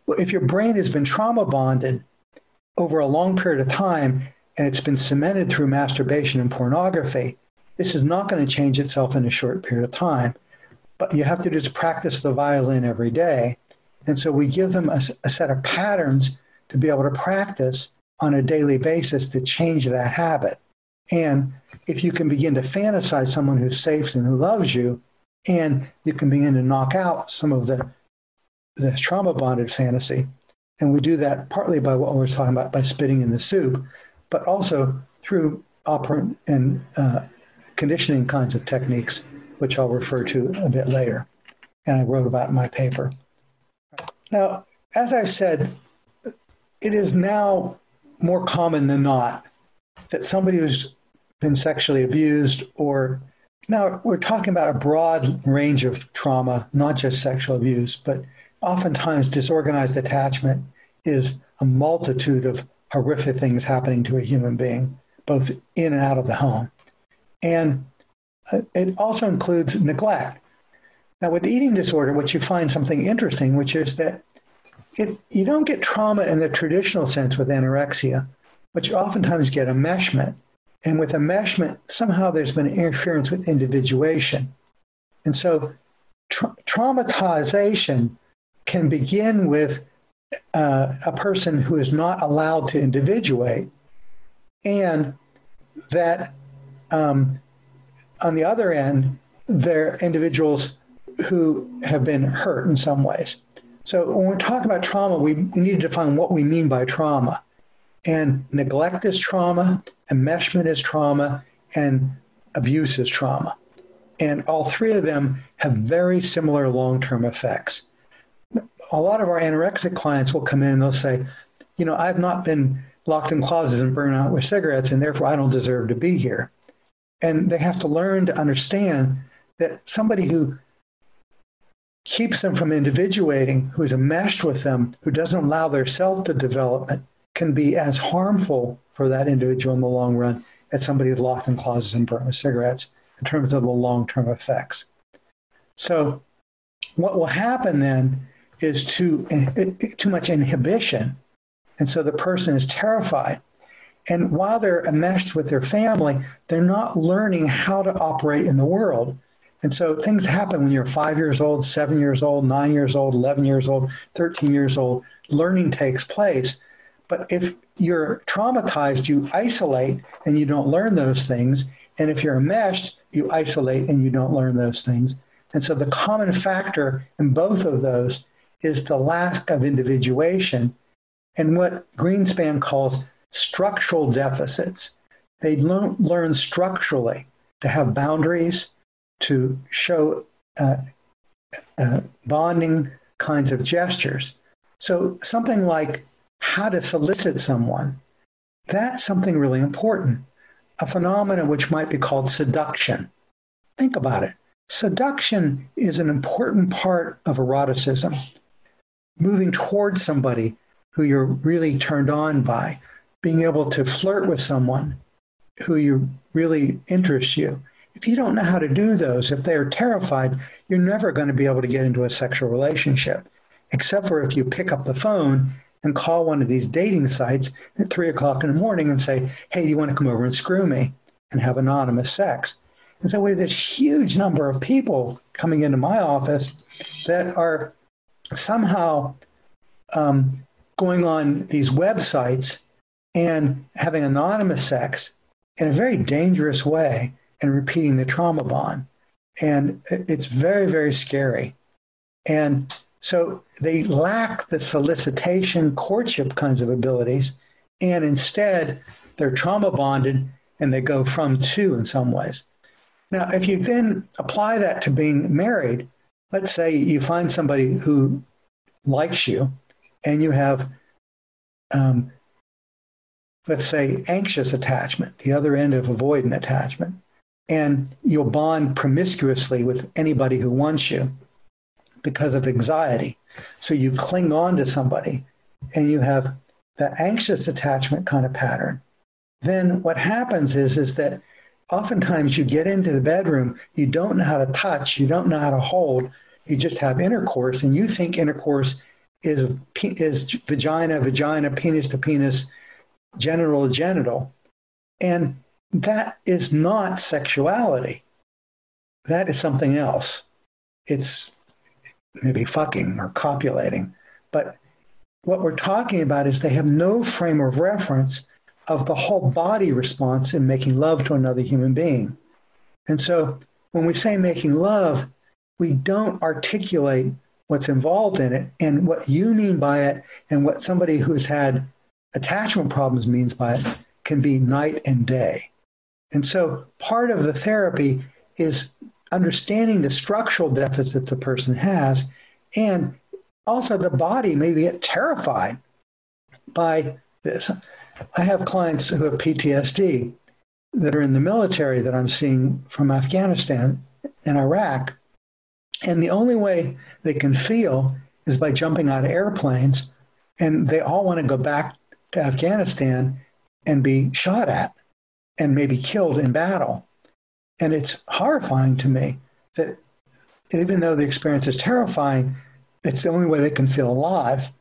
Well, if your brain has been trauma bonded over a long period of time and it's been cemented through masturbation and pornography, this is not going to change itself in a short period of time. But you have to just practice the violin every day. And so we give them a, a set of patterns to be able to practice on a daily basis to change that habit. And if you can begin to fantasize someone who's safe and who loves you, and you can begin to knock out some of the the trauma bonded fantasy. And we do that partly by what we are talking about by spitting in the soup, but also through operant and uh, conditioning kinds of techniques, which I'll refer to a bit later. And I wrote about in my paper. Now, as I've said, it is now more common than not that somebody who's been sexually abused or now we're talking about a broad range of trauma, not just sexual abuse, but oftentimes disorganized attachment is a multitude of horrific things happening to a human being, both in and out of the home. And uh, it also includes neglect. Now, with eating disorder, what you find something interesting, which is that it, you don't get trauma in the traditional sense with anorexia, but you oftentimes get enmeshment. And with enmeshment, somehow there's been interference with individuation. And so tra- traumatization can begin with uh, a person who is not allowed to individuate, and that um, on the other end, they're individuals who have been hurt in some ways. So when we talk about trauma, we need to define what we mean by trauma. And neglect is trauma, enmeshment is trauma, and abuse is trauma. And all three of them have very similar long term effects a lot of our anorexic clients will come in and they'll say, you know, I've not been locked in closets and burned out with cigarettes, and therefore I don't deserve to be here. And they have to learn to understand that somebody who keeps them from individuating, who's enmeshed with them, who doesn't allow their self to develop, can be as harmful for that individual in the long run as somebody who's locked in closets and burnt with cigarettes in terms of the long-term effects. So what will happen then is too too much inhibition. And so the person is terrified. And while they're enmeshed with their family they're not learning how to operate in the world and so things happen when you're 5 years old 7 years old 9 years old 11 years old 13 years old. Learning takes place. But if you're traumatized you isolate and you don't learn those things. And if you're enmeshed you isolate and you don't learn those things. And so the common factor in both of those is the lack of individuation and what Greenspan calls structural deficits. They learn, learn structurally to have boundaries, to show uh, uh, bonding kinds of gestures. So something like how to solicit someone, that's something really important. A phenomenon which might be called seduction. Think about it. Seduction is an important part of eroticism moving towards somebody who you're really turned on by, being able to flirt with someone who you really interests you. If you don't know how to do those, if they're terrified, you're never going to be able to get into a sexual relationship, except for if you pick up the phone and call one of these dating sites at three o'clock in the morning and say, hey, do you want to come over and screw me and have anonymous sex? And so we have this huge number of people coming into my office that are somehow um, going on these websites and having anonymous sex in a very dangerous way and repeating the trauma bond. And it's very, very scary. And so they lack the solicitation, courtship kinds of abilities. And instead, they're trauma bonded and they go from to in some ways. Now, if you then apply that to being married, let's say you find somebody who likes you and you have um, let's say anxious attachment the other end of avoidant attachment and you'll bond promiscuously with anybody who wants you because of anxiety. So you cling on to somebody and you have that anxious attachment kind of pattern. Then what happens is is that oftentimes you get into the bedroom you don't know how to touch you don't know how to hold you just have intercourse and you think intercourse is is vagina vagina penis to penis genital to genital. And that is not sexuality. That is something else. It's maybe fucking or copulating. But what we're talking about is they have no frame of reference of the whole body response in making love to another human being. And so when we say making love we don't articulate what's involved in it and what you mean by it and what somebody who's had attachment problems means by it can be night and day. And so part of the therapy is understanding the structural deficit the person has and also the body may get terrified by this. I have clients who have PTSD that are in the military that I'm seeing from Afghanistan and Iraq and the only way they can feel is by jumping out of airplanes. And they all want to go back to Afghanistan and be shot at and maybe killed in battle. And it's horrifying to me that even though the experience is terrifying, it's the only way they can feel alive.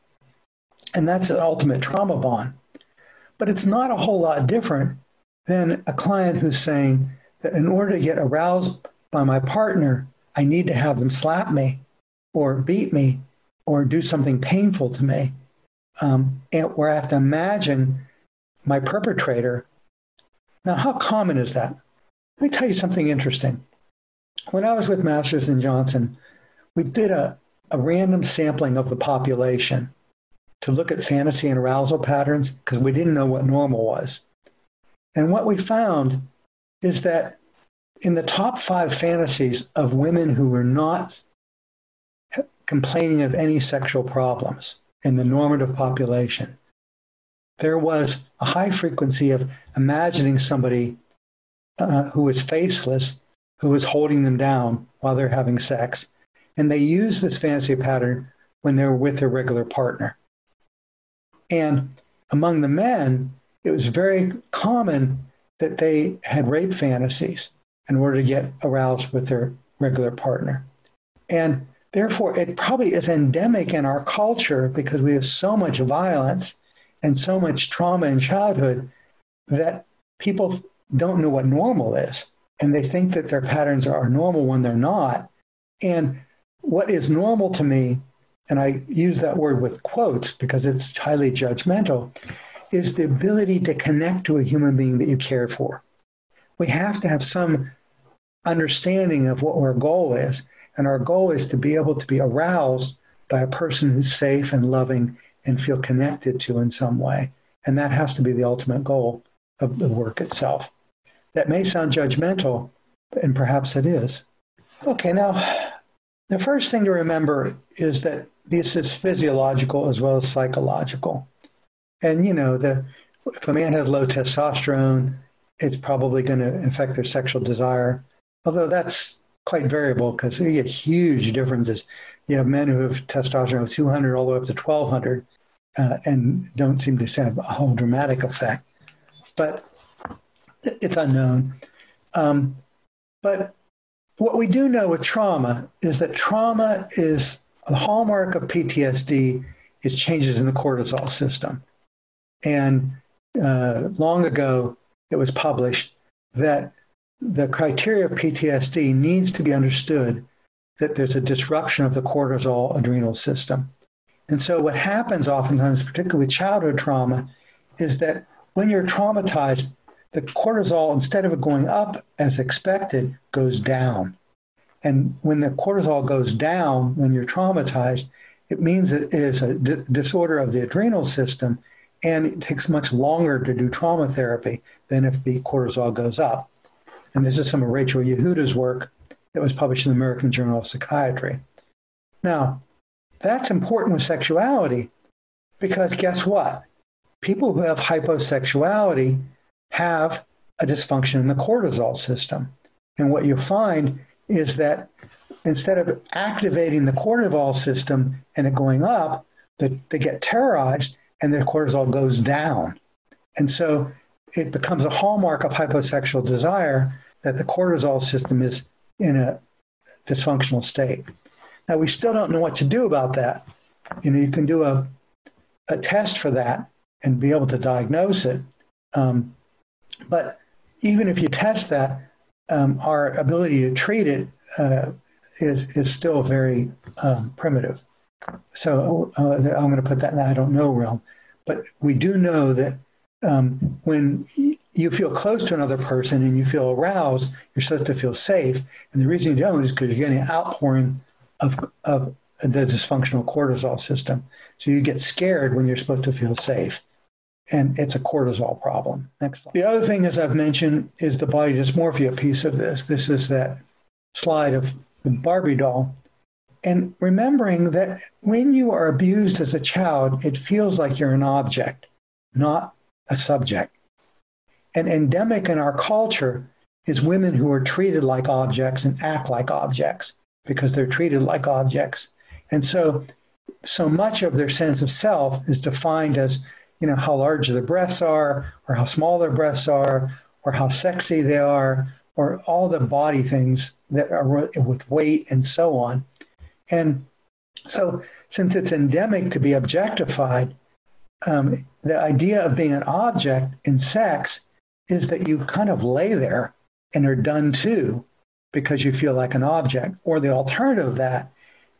And that's an ultimate trauma bond. But it's not a whole lot different than a client who's saying that in order to get aroused by my partner, I need to have them slap me or beat me or do something painful to me, um, and where I have to imagine my perpetrator. Now, how common is that? Let me tell you something interesting. When I was with Masters and Johnson, we did a, a random sampling of the population to look at fantasy and arousal patterns because we didn't know what normal was. And what we found is that in the top five fantasies of women who were not complaining of any sexual problems in the normative population, there was a high frequency of imagining somebody uh, who was faceless, who was holding them down while they're having sex. And they use this fantasy pattern when they're with their regular partner. And among the men, it was very common that they had rape fantasies in order to get aroused with their regular partner. And therefore, it probably is endemic in our culture because we have so much violence and so much trauma in childhood that people don't know what normal is. And they think that their patterns are normal when they're not. And what is normal to me, and I use that word with quotes because it's highly judgmental, is the ability to connect to a human being that you cared for we have to have some understanding of what our goal is. And our goal is to be able to be aroused by a person who's safe and loving and feel connected to in some way. And that has to be the ultimate goal of the work itself. That may sound judgmental, and perhaps it is. Okay, now, the first thing to remember is that this is physiological as well as psychological. And, you know, the, if a man has low testosterone, it's probably going to affect their sexual desire. Although that's quite variable because you get huge differences. You have men who have testosterone of 200 all the way up to 1200 uh, and don't seem to have a whole dramatic effect. But it's unknown. Um, but what we do know with trauma is that trauma is the hallmark of PTSD is changes in the cortisol system. And uh, long ago, it was published that the criteria of PTSD needs to be understood that there's a disruption of the cortisol adrenal system. And so what happens oftentimes, particularly with childhood trauma, is that when you're traumatized, the cortisol, instead of it going up as expected, goes down. And when the cortisol goes down when you're traumatized, it means it is a disorder of the adrenal system and it takes much longer to do trauma therapy than if the cortisol goes up. And this is some of Rachel Yehuda's work that was published in the American Journal of Psychiatry. Now, that's important with sexuality because guess what? People who have hyposexuality have a dysfunction in the cortisol system. And what you find is that instead of activating the cortisol system and it going up, that they get terrorized and their cortisol goes down. And so it becomes a hallmark of hyposexual desire that the cortisol system is in a dysfunctional state. Now we still don't know what to do about that. You know, you can do a a test for that and be able to diagnose it. Um, but even if you test that, um, our ability to treat it uh, is is still very um, primitive. So uh, I'm going to put that in the I don't know realm. But we do know that um, when you feel close to another person and you feel aroused, you're supposed to feel safe. And the reason you don't is because you're getting an outpouring of, of the dysfunctional cortisol system. So you get scared when you're supposed to feel safe. And it's a cortisol problem. Next slide. The other thing, as I've mentioned, is the body dysmorphia piece of this. This is that slide of the Barbie doll. And remembering that when you are abused as a child, it feels like you're an object, not a subject. And endemic in our culture is women who are treated like objects and act like objects because they're treated like objects. And so so much of their sense of self is defined as, you know, how large their breasts are or how small their breasts are or how sexy they are or all the body things that are with weight and so on. And so, since it's endemic to be objectified, um, the idea of being an object in sex is that you kind of lay there and are done too because you feel like an object. Or the alternative of that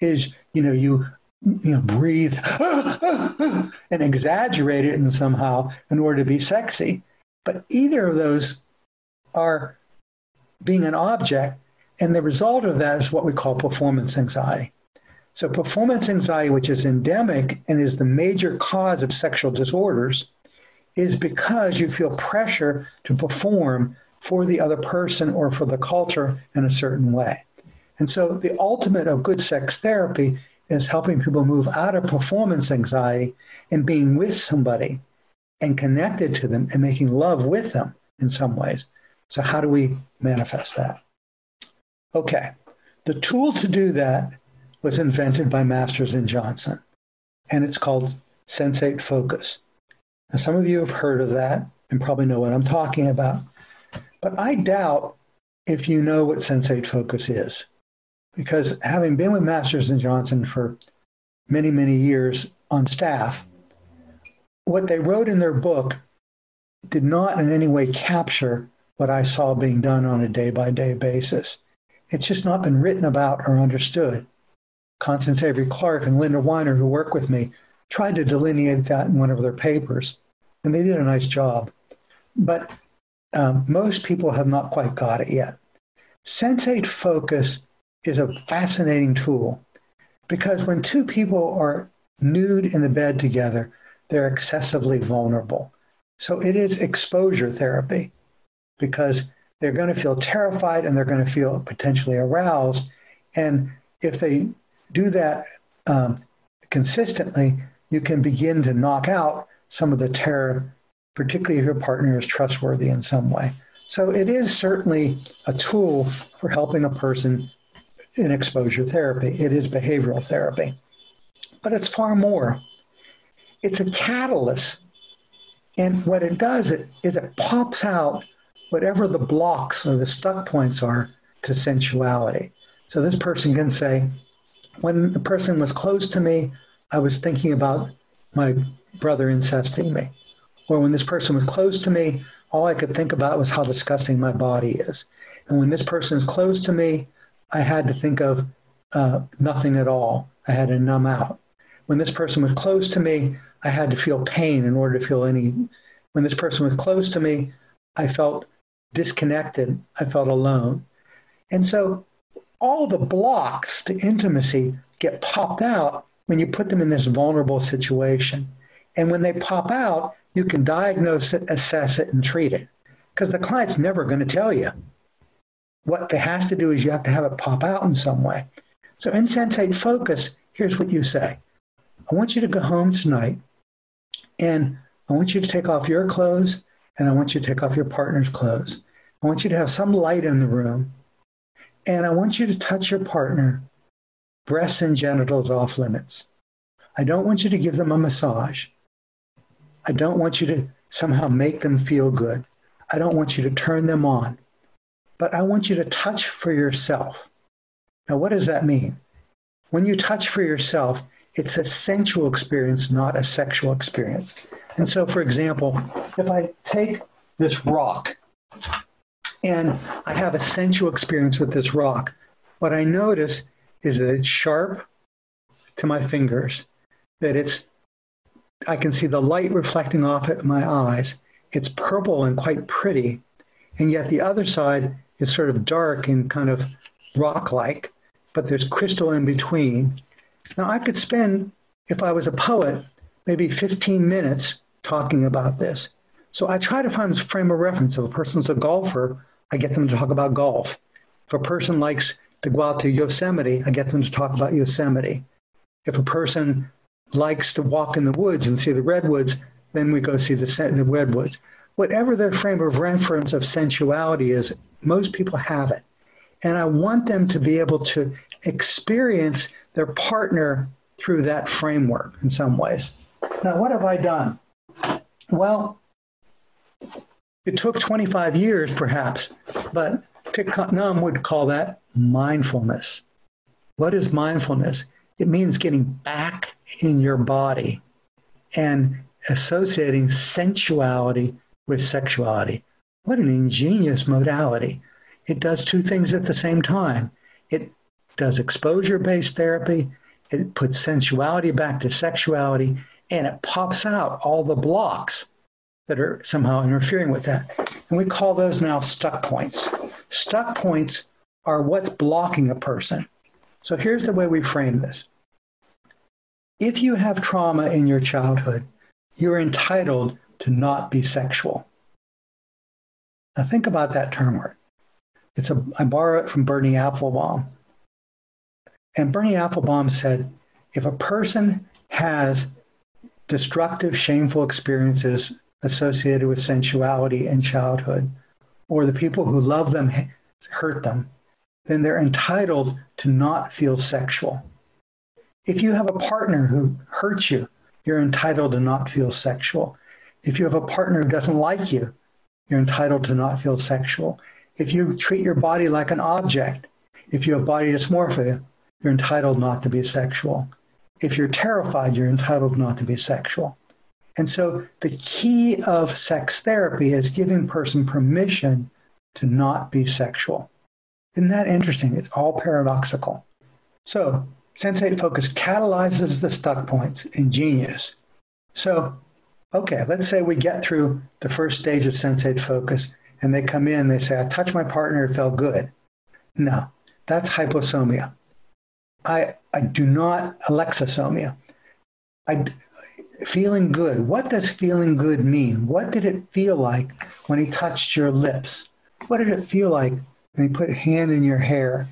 is, you know, you you know breathe and exaggerate it in somehow in order to be sexy. But either of those are being an object, and the result of that is what we call performance anxiety. So, performance anxiety, which is endemic and is the major cause of sexual disorders, is because you feel pressure to perform for the other person or for the culture in a certain way. And so, the ultimate of good sex therapy is helping people move out of performance anxiety and being with somebody and connected to them and making love with them in some ways. So, how do we manifest that? Okay, the tool to do that was invented by Masters and Johnson, and it's called Sensate Focus. Now, some of you have heard of that and probably know what I'm talking about, but I doubt if you know what Sensate Focus is, because having been with Masters and Johnson for many, many years on staff, what they wrote in their book did not in any way capture what I saw being done on a day by day basis. It's just not been written about or understood. Constance Avery Clark and Linda Weiner, who work with me, tried to delineate that in one of their papers, and they did a nice job. But um, most people have not quite got it yet. Sensate focus is a fascinating tool because when two people are nude in the bed together, they're excessively vulnerable. So it is exposure therapy because they're going to feel terrified and they're going to feel potentially aroused. And if they do that um, consistently, you can begin to knock out some of the terror, particularly if your partner is trustworthy in some way. So it is certainly a tool for helping a person in exposure therapy. It is behavioral therapy. But it's far more. It's a catalyst. And what it does it, is it pops out whatever the blocks or the stuck points are to sensuality. So this person can say, when the person was close to me, I was thinking about my brother incesting me. Or when this person was close to me, all I could think about was how disgusting my body is. And when this person is close to me, I had to think of uh, nothing at all. I had to numb out. When this person was close to me, I had to feel pain in order to feel any. When this person was close to me, I felt disconnected. I felt alone. And so all the blocks to intimacy get popped out when you put them in this vulnerable situation. And when they pop out, you can diagnose it, assess it, and treat it. Because the client's never going to tell you. What they has to do is you have to have it pop out in some way. So in Sensate Focus, here's what you say. I want you to go home tonight and I want you to take off your clothes and I want you to take off your partner's clothes. I want you to have some light in the room and I want you to touch your partner, breasts and genitals off limits. I don't want you to give them a massage. I don't want you to somehow make them feel good. I don't want you to turn them on. But I want you to touch for yourself. Now, what does that mean? When you touch for yourself, it's a sensual experience, not a sexual experience. And so, for example, if I take this rock and I have a sensual experience with this rock, what I notice is that it's sharp to my fingers, that it's I can see the light reflecting off at my eyes. It's purple and quite pretty, and yet the other side is sort of dark and kind of rock-like, but there's crystal in between. Now I could spend, if I was a poet, maybe 15 minutes talking about this. So I try to find a frame of reference. If a person's a golfer, I get them to talk about golf. If a person likes to go out to Yosemite, I get them to talk about Yosemite. If a person likes to walk in the woods and see the redwoods, then we go see the, the redwoods. Whatever their frame of reference of sensuality is, most people have it. And I want them to be able to experience their partner through that framework in some ways. Now, what have I done? Well, it took 25 years perhaps, but Thich Nhat would call that mindfulness. What is mindfulness? It means getting back in your body and associating sensuality with sexuality. What an ingenious modality. It does two things at the same time. It does exposure-based therapy, it puts sensuality back to sexuality, and it pops out all the blocks that are somehow interfering with that. And we call those now stuck points. Stuck points are what's blocking a person. So here's the way we frame this. If you have trauma in your childhood, you're entitled to not be sexual. Now think about that term word. It's a I borrow it from Bernie Apfelbaum. And Bernie Apfelbaum said if a person has destructive shameful experiences associated with sensuality in childhood or the people who love them hurt them, then they're entitled to not feel sexual. If you have a partner who hurts you, you're entitled to not feel sexual. If you have a partner who doesn't like you, you're entitled to not feel sexual. If you treat your body like an object, if you have body dysmorphia, you're entitled not to be sexual. If you're terrified, you're entitled not to be sexual. And so the key of sex therapy is giving person permission to not be sexual. Isn't that interesting? It's all paradoxical. So Sensate Focus catalyzes the stuck points. Ingenious. So, okay, let's say we get through the first stage of Sensate Focus and they come in, they say, I touched my partner, it felt good. No, that's hyposomia. I, I do not alexithymia. I, feeling good. What does feeling good mean? What did it feel like when he touched your lips? What did it feel like when he put a hand in your hair?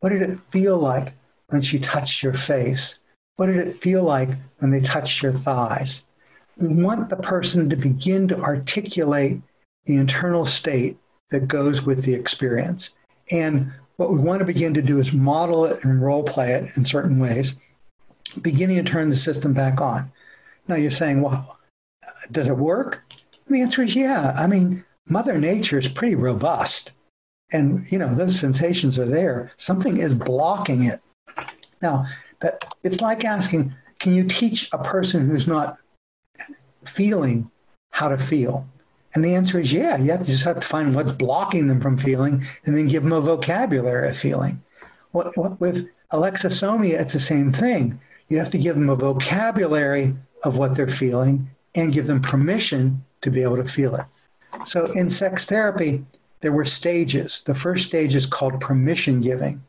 What did it feel like when she touched your face? What did it feel like when they touched your thighs? We want the person to begin to articulate the internal state that goes with the experience. And what we want to begin to do is model it and role play it in certain ways, beginning to turn the system back on. Now you're saying, well, does it work? And the answer is yeah. I mean, Mother Nature is pretty robust. And, you know, those sensations are there. Something is blocking it. Now, that it's like asking, can you teach a person who's not feeling how to feel? And the answer is yeah, you, have to just have to find what's blocking them from feeling and then give them a vocabulary of feeling. What, what, with alexithymia, it's the same thing. You have to give them a vocabulary of what they're feeling and give them permission to be able to feel it. So in sex therapy, there were stages. The first stage is called permission giving.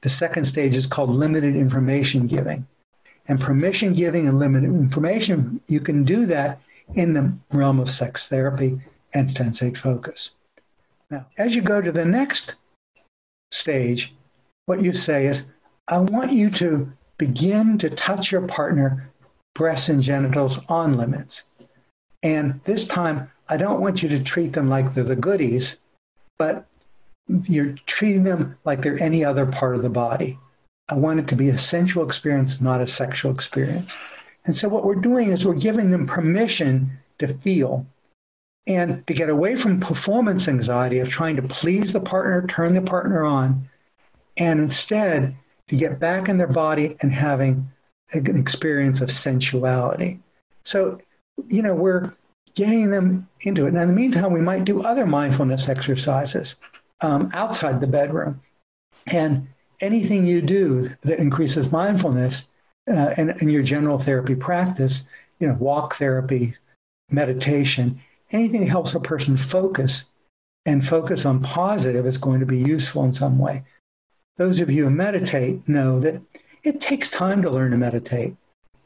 The second stage is called limited information giving. And permission giving and limited information, you can do that in the realm of sex therapy and sensate focus. Now, as you go to the next stage, what you say is, I want you to begin to touch your partner breasts and genitals on limits. And this time, I don't want you to treat them like they're the goodies, but you're treating them like they're any other part of the body. I want it to be a sensual experience, not a sexual experience. And so what we're doing is we're giving them permission to feel and to get away from performance anxiety of trying to please the partner, turn the partner on, and instead to get back in their body and having an experience of sensuality. So, you know, we're getting them into it. Now, in the meantime, we might do other mindfulness exercises um, outside the bedroom. And anything you do that increases mindfulness uh, in, in your general therapy practice, you know, walk therapy, meditation, anything that helps a person focus and focus on positive is going to be useful in some way. Those of you who meditate know that it takes time to learn to meditate.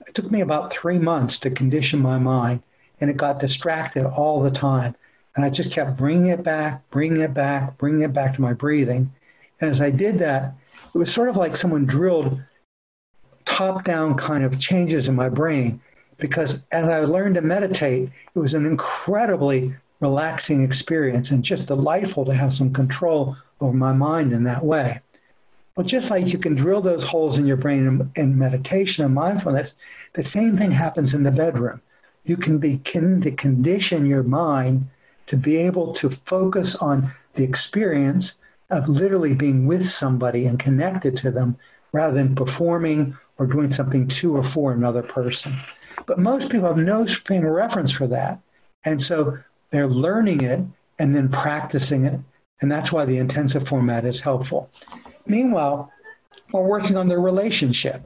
It took me about three months to condition my mind, and it got distracted all the time. And I just kept bringing it back, bringing it back, bringing it back to my breathing. And as I did that, it was sort of like someone drilled top down kind of changes in my brain because as I learned to meditate, it was an incredibly relaxing experience and just delightful to have some control over my mind in that way. But just like you can drill those holes in your brain in, meditation and mindfulness, the same thing happens in the bedroom. You can begin to condition your mind to be able to focus on the experience of literally being with somebody and connected to them rather than performing or doing something to or for another person. But most people have no frame of reference for that. And so they're learning it and then practicing it. And that's why the intensive format is helpful. Meanwhile, we're working on their relationship.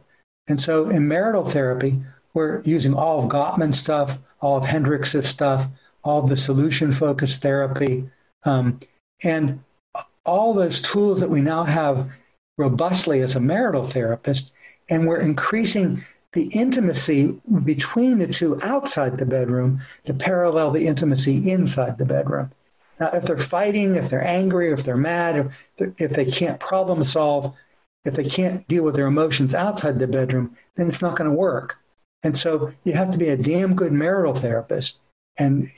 And so in marital therapy, we're using all of Gottman's stuff, all of Hendricks' stuff, all of the solution focused therapy, um, and all those tools that we now have robustly as a marital therapist. And we're increasing the intimacy between the two outside the bedroom to parallel the intimacy inside the bedroom. Now, if they're fighting, if they're angry, if they're mad, if, if they can't problem solve, if they can't deal with their emotions outside the bedroom, then it's not going to work. And so you have to be a damn good marital therapist and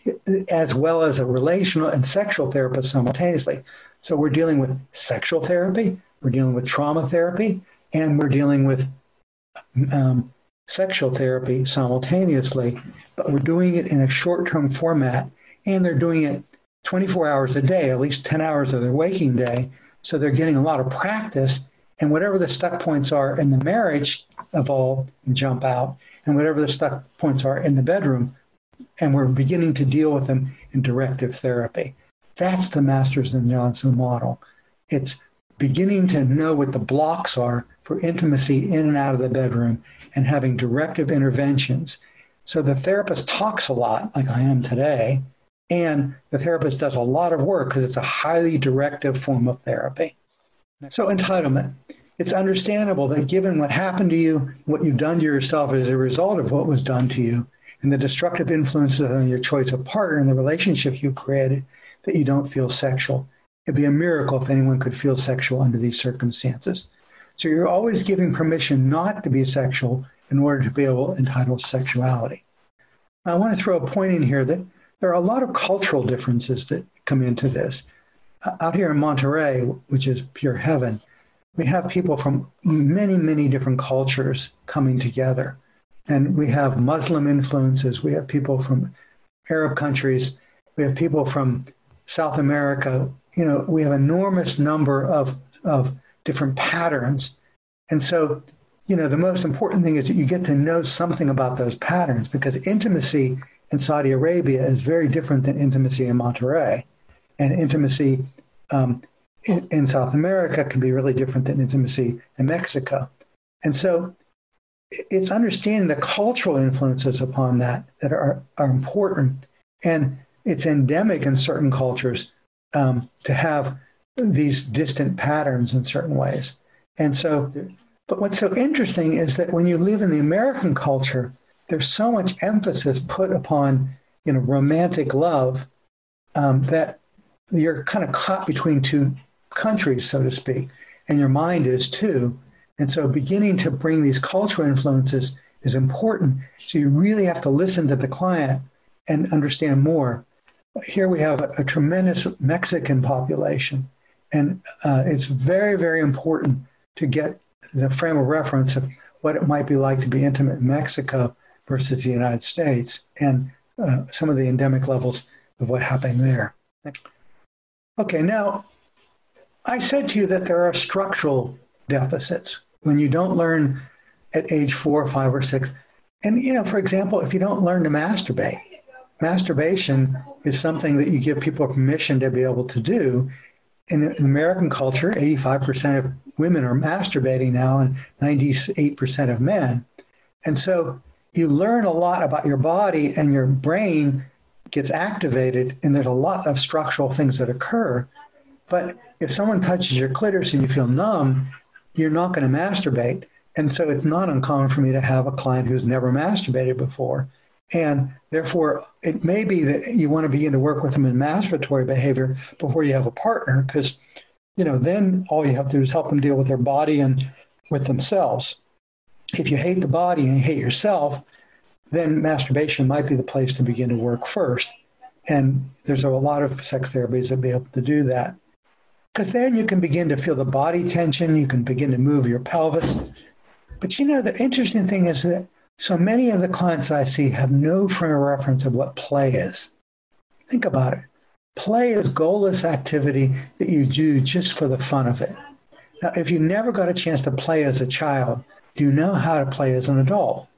as well as a relational and sexual therapist simultaneously. So we're dealing with sexual therapy, we're dealing with trauma therapy, and we're dealing with um, sexual therapy simultaneously, but we're doing it in a short-term format, and they're doing it 24 hours a day, at least 10 hours of their waking day. So they're getting a lot of practice. And whatever the stuck points are in the marriage evolve and jump out. And whatever the stuck points are in the bedroom, and we're beginning to deal with them in directive therapy. That's the Masters and Johnson model. It's beginning to know what the blocks are for intimacy in and out of the bedroom and having directive interventions. So the therapist talks a lot, like I am today, and the therapist does a lot of work because it's a highly directive form of therapy. So, entitlement. It's understandable that given what happened to you, what you've done to yourself as a result of what was done to you, and the destructive influences on your choice of partner and the relationship you created, that you don't feel sexual. It'd be a miracle if anyone could feel sexual under these circumstances. So you're always giving permission not to be sexual in order to be able to entitle sexuality. I want to throw a point in here that there are a lot of cultural differences that come into this. Out here in Monterey, which is pure heaven, we have people from many, many different cultures coming together. And we have Muslim influences, we have people from Arab countries, we have people from South America. You know, we have enormous number of, of different patterns. And so, you know, the most important thing is that you get to know something about those patterns because intimacy in Saudi Arabia is very different than intimacy in Monterey. And intimacy um, in, in South America can be really different than intimacy in Mexico. And so it's understanding the cultural influences upon that that are, are important. And it's endemic in certain cultures um, to have these distant patterns in certain ways. And so, but what's so interesting is that when you live in the American culture, there's so much emphasis put upon, you know, romantic love um, that you're kind of caught between two countries, so to speak, and your mind is too. And so beginning to bring these cultural influences is important. So you really have to listen to the client and understand more. Here we have a, a tremendous Mexican population, and uh, it's very, very important to get the frame of reference of what it might be like to be intimate in Mexico versus the United States and uh, some of the endemic levels of what happened there. Okay, now I said to you that there are structural deficits when you don't learn at age four, five, or six. And, you know, for example, if you don't learn to masturbate, masturbation is something that you give people permission to be able to do. In, American culture, 85% of women are masturbating now and 98% of men. And so you learn a lot about your body and your brain gets activated and there's a lot of structural things that occur. But if someone touches your clitoris and you feel numb, you're not going to masturbate. And so it's not uncommon for me to have a client who's never masturbated before. And therefore, it may be that you want to begin to work with them in masturbatory behavior before you have a partner, because, you know, then all you have to do is help them deal with their body and with themselves. If you hate the body and you hate yourself, then masturbation might be the place to begin to work first. And there's a lot of sex therapies that be able to do that. Because then you can begin to feel the body tension, you can begin to move your pelvis. But you know, the interesting thing is that so many of the clients I see have no frame of reference of what play is. Think about it. Play is goalless activity that you do just for the fun of it. Now, if you never got a chance to play as a child, do you know how to play as an adult?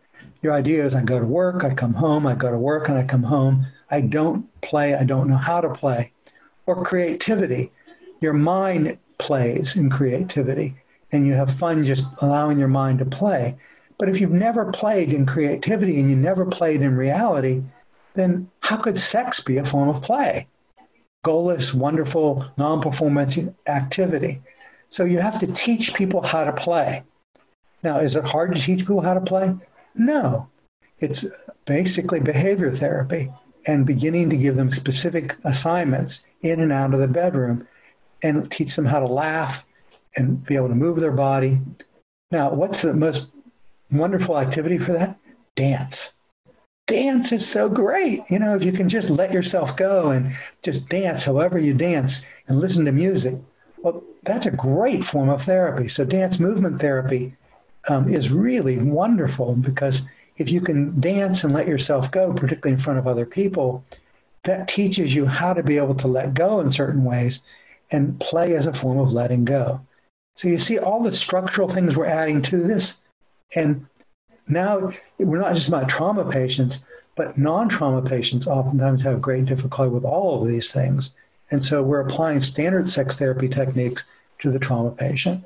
Your idea is I go to work, I come home, I go to work and I come home. I don't play, I don't know how to play. Or creativity your mind plays in creativity and you have fun just allowing your mind to play. But if you've never played in creativity and you never played in reality, then how could sex be a form of play? Goalless, wonderful, non performance activity. So you have to teach people how to play. Now, is it hard to teach people how to play? No. It's basically behavior therapy and beginning to give them specific assignments in and out of the bedroom and teach them how to laugh and be able to move their body. Now, what's the most wonderful activity for that? Dance. Dance is so great. You know, if you can just let yourself go and just dance however you dance and listen to music, well, that's a great form of therapy. So, dance movement therapy um, is really wonderful because if you can dance and let yourself go, particularly in front of other people, that teaches you how to be able to let go in certain ways and play as a form of letting go. So you see all the structural things we're adding to this. And now we're not just about trauma patients, but non-trauma patients oftentimes have great difficulty with all of these things. And so we're applying standard sex therapy techniques to the trauma patient.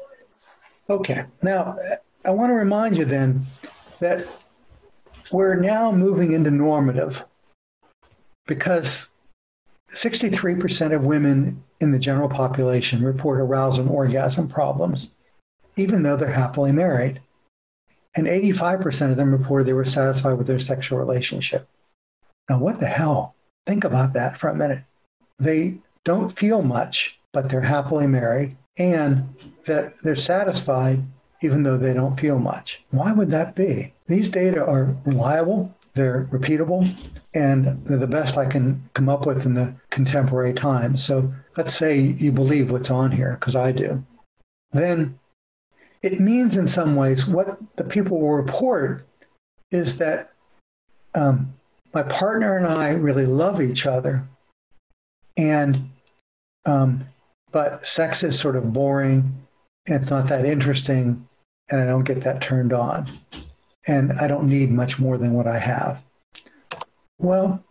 Okay, now I want to remind you then that we're now moving into normative because 63% of women in the general population report arousal and orgasm problems, even though they're happily married. And 85% of them reported they were satisfied with their sexual relationship. Now, what the hell? Think about that for a minute. They don't feel much, but they're happily married, and that they're satisfied even though they don't feel much. Why would that be? These data are reliable, they're repeatable, and they're the best I can come up with in the contemporary times. So let's say you believe what's on here, because I do. Then it means in some ways what the people will report is that um, my partner and I really love each other, and um, but sex is sort of boring, and it's not that interesting, and I don't get that turned on, and I don't need much more than what I have. Well,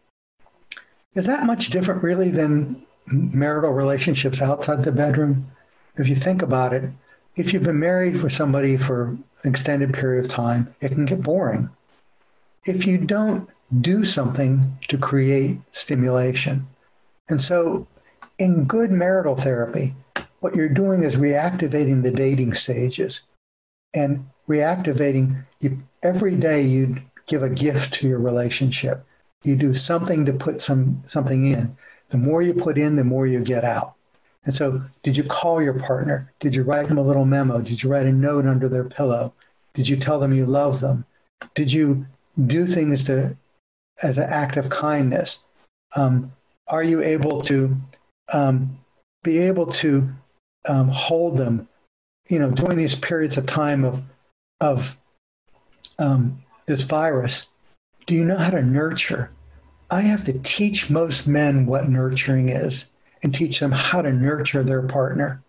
is that much different really than marital relationships outside the bedroom? If you think about it, if you've been married for somebody for an extended period of time, it can get boring. If you don't do something to create stimulation. And so in good marital therapy, what you're doing is reactivating the dating stages and reactivating you every day you give a gift to your relationship you do something to put some something in the more you put in the more you get out. And so did you call your partner? Did you write them a little memo? Did you write a note under their pillow? Did you tell them you love them? Did you do things to as an act of kindness? Um, are you able to um, be able to um, hold them you know during these periods of time of of um, this virus? Do you know how to nurture i have to teach most men what nurturing is and teach them how to nurture their partner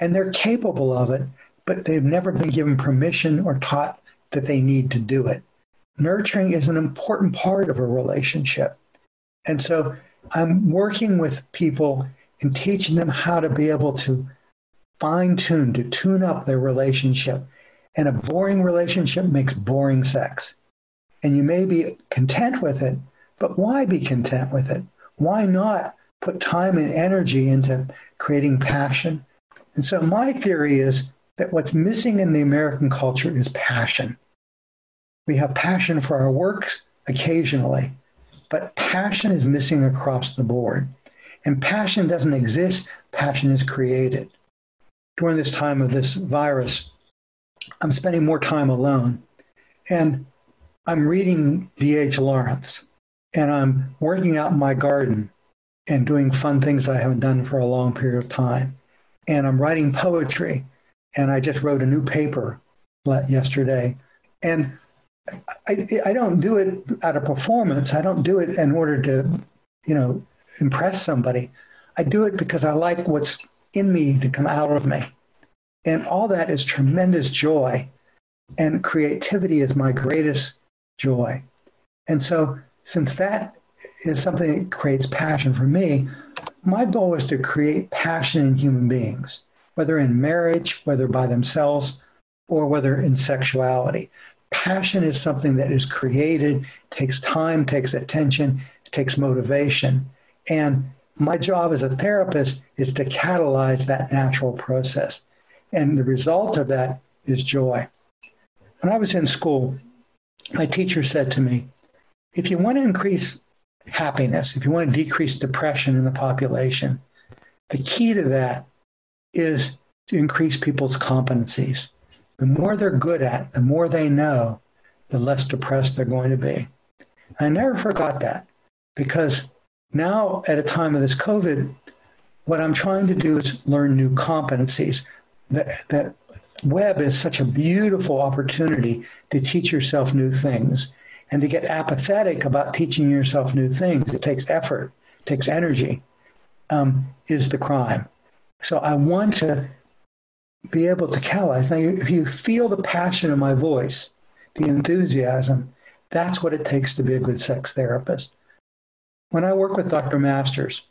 and they're capable of it but they've never been given permission or taught that they need to do it nurturing is an important part of a relationship and so i'm working with people and teaching them how to be able to fine tune, to tune up their relationship. And a boring relationship makes boring sex. And you may be content with it, but why be content with it? Why not put time and energy into creating passion? And so my theory is that what's missing in the American culture is passion. We have passion for our works occasionally, but passion is missing across the board. And passion doesn't exist, passion is created during this time of this virus, I'm spending more time alone. And I'm reading D.H. Lawrence and I'm working out in my garden and doing fun things I haven't done for a long period of time. And I'm writing poetry and I just wrote a new paper yesterday. And I, I don't do it out of performance. I don't do it in order to, you know, impress somebody. I do it because I like what's in me to come out of me. And all that is tremendous joy. And creativity is my greatest joy. And so, since that is something that creates passion for me, my goal is to create passion in human beings, whether in marriage, whether by themselves, or whether in sexuality. Passion is something that is created, takes time, takes attention, takes motivation. And my job as a therapist is to catalyze that natural process. And the result of that is joy. When I was in school, my teacher said to me, if you want to increase happiness, if you want to decrease depression in the population, the key to that is to increase people's competencies. The more they're good at, the more they know, the less depressed they're going to be. I never forgot that because now, at a time of this COVID, what I'm trying to do is learn new competencies. That, that web is such a beautiful opportunity to teach yourself new things and to get apathetic about teaching yourself new things. It takes effort, it takes energy, um, is the crime. So I want to be able to catalyze. Now, if you feel the passion in my voice, the enthusiasm, that's what it takes to be a good sex therapist. When I work with Dr. Masters,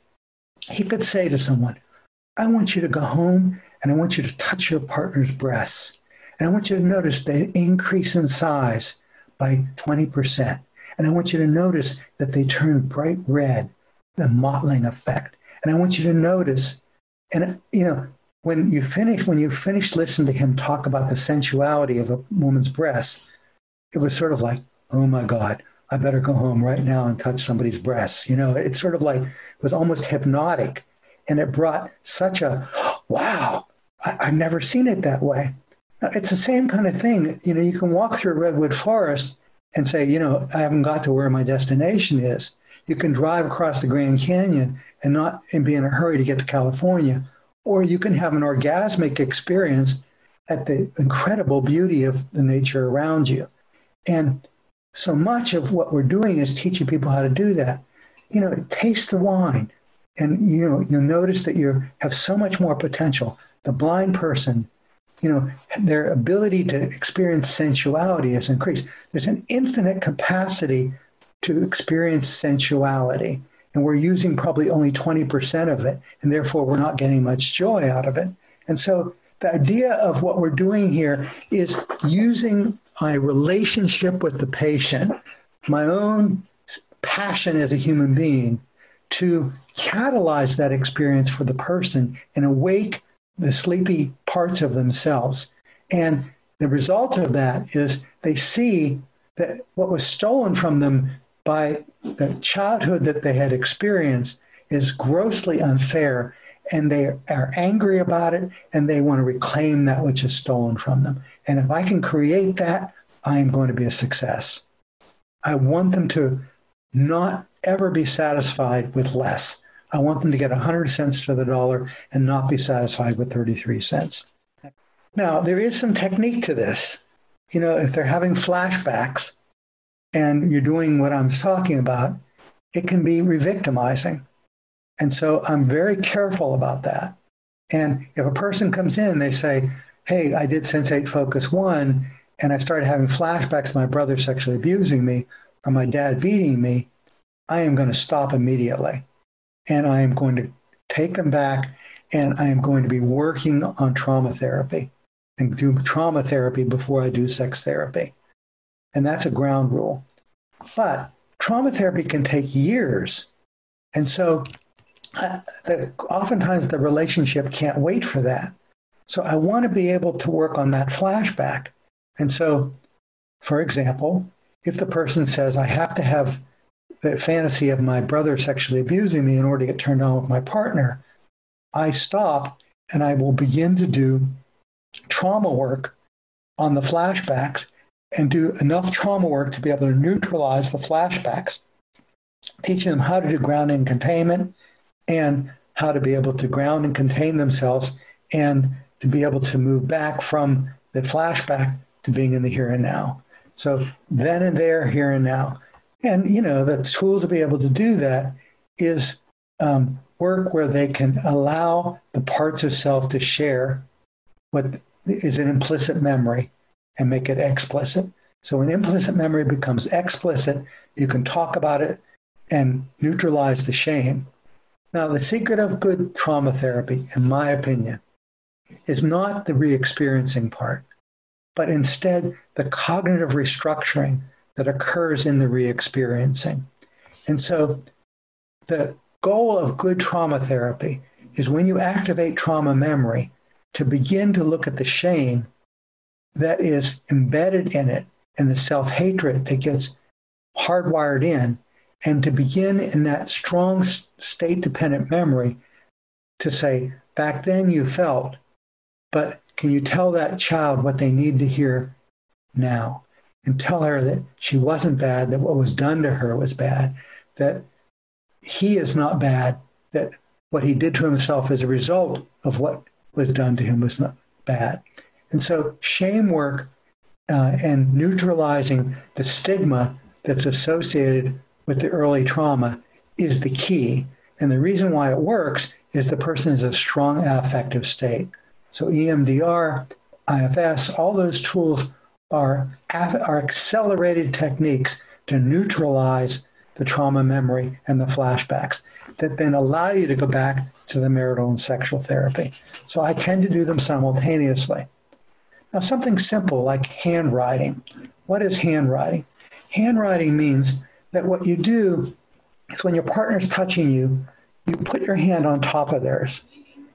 he could say to someone, I want you to go home and I want you to touch your partner's breasts. And I want you to notice the increase in size by 20%. And I want you to notice that they turn bright red, the mottling effect. And I want you to notice, and you know, when you finish, when you finish listening to him talk about the sensuality of a woman's breasts, it was sort of like, oh my God, I better go home right now and touch somebody's breasts. You know, it's sort of like, it was almost hypnotic. And it brought such a, wow, I, have never seen it that way. It's the same kind of thing. You know, you can walk through a redwood forest and say, you know, I haven't got to where my destination is. You can drive across the Grand Canyon and not and be in a hurry to get to California, or you can have an orgasmic experience at the incredible beauty of the nature around you. And so much of what we're doing is teaching people how to do that. You know, taste the wine, and you know you'll notice that you have so much more potential. The blind person, you know, their ability to experience sensuality has increased. There's an infinite capacity to experience sensuality and we're using probably only 20% of it and therefore we're not getting much joy out of it. And so the idea of what we're doing here is using my relationship with the patient, my own passion as a human being to catalyze that experience for the person and awake the sleepy parts of themselves. And the result of that is they see that what was stolen from them by the childhood that they had experienced is grossly unfair and they are angry about it and they want to reclaim that which is stolen from them. And if I can create that, I am going to be a success. I want them to not ever be satisfied with less. I want them to get 100 cents to the dollar and not be satisfied with 33 cents. Now, there is some technique to this. You know, if they're having flashbacks and you're doing what I'm talking about, it can be revictimizing. And so I'm very careful about that. And if a person comes in, they say, Hey, I did Sensate Focus 1 and I started having flashbacks of my brother sexually abusing me or my dad beating me, I am going to stop immediately. And I am going to take them back and I am going to be working on trauma therapy and do trauma therapy before I do sex therapy. And that's a ground rule. But trauma therapy can take years. And so uh, the, oftentimes the relationship can't wait for that. So I want to be able to work on that flashback. And so, for example, if the person says, I have to have the fantasy of my brother sexually abusing me in order to get turned on with my partner, I stop and I will begin to do trauma work on the flashbacks and do enough trauma work to be able to neutralize the flashbacks, teaching them how to do grounding and containment and how to be able to ground and contain themselves and to be able to move back from the flashback to being in the here and now. So then and there, here and now. And, you know, the tool to be able to do that is um, work where they can allow the parts of self to share what is an implicit memory and make it explicit. So when implicit memory becomes explicit, you can talk about it and neutralize the shame. Now, the secret of good trauma therapy, in my opinion, is not the re experiencing part, but instead the cognitive restructuring that occurs in the re experiencing. And so the goal of good trauma therapy is when you activate trauma memory to begin to look at the shame that is embedded in it and the self hatred that gets hardwired in and to begin in that strong state dependent memory to say, back then you felt, but can you tell that child what they need to hear now? And tell her that she wasn't bad, that what was done to her was bad, that he is not bad, that what he did to himself as a result of what was done to him was not bad. And so shame work uh, and neutralizing the stigma that's associated with the early trauma is the key. And the reason why it works is the person is a strong affective state. So EMDR, IFS, all those tools are, are accelerated techniques to neutralize the trauma memory and the flashbacks that then allow you to go back to the marital and sexual therapy. So I tend to do them simultaneously. Now, something simple like hand riding. What is hand riding? Handwriting means that what you do is when your partner's touching you, you put your hand on top of theirs.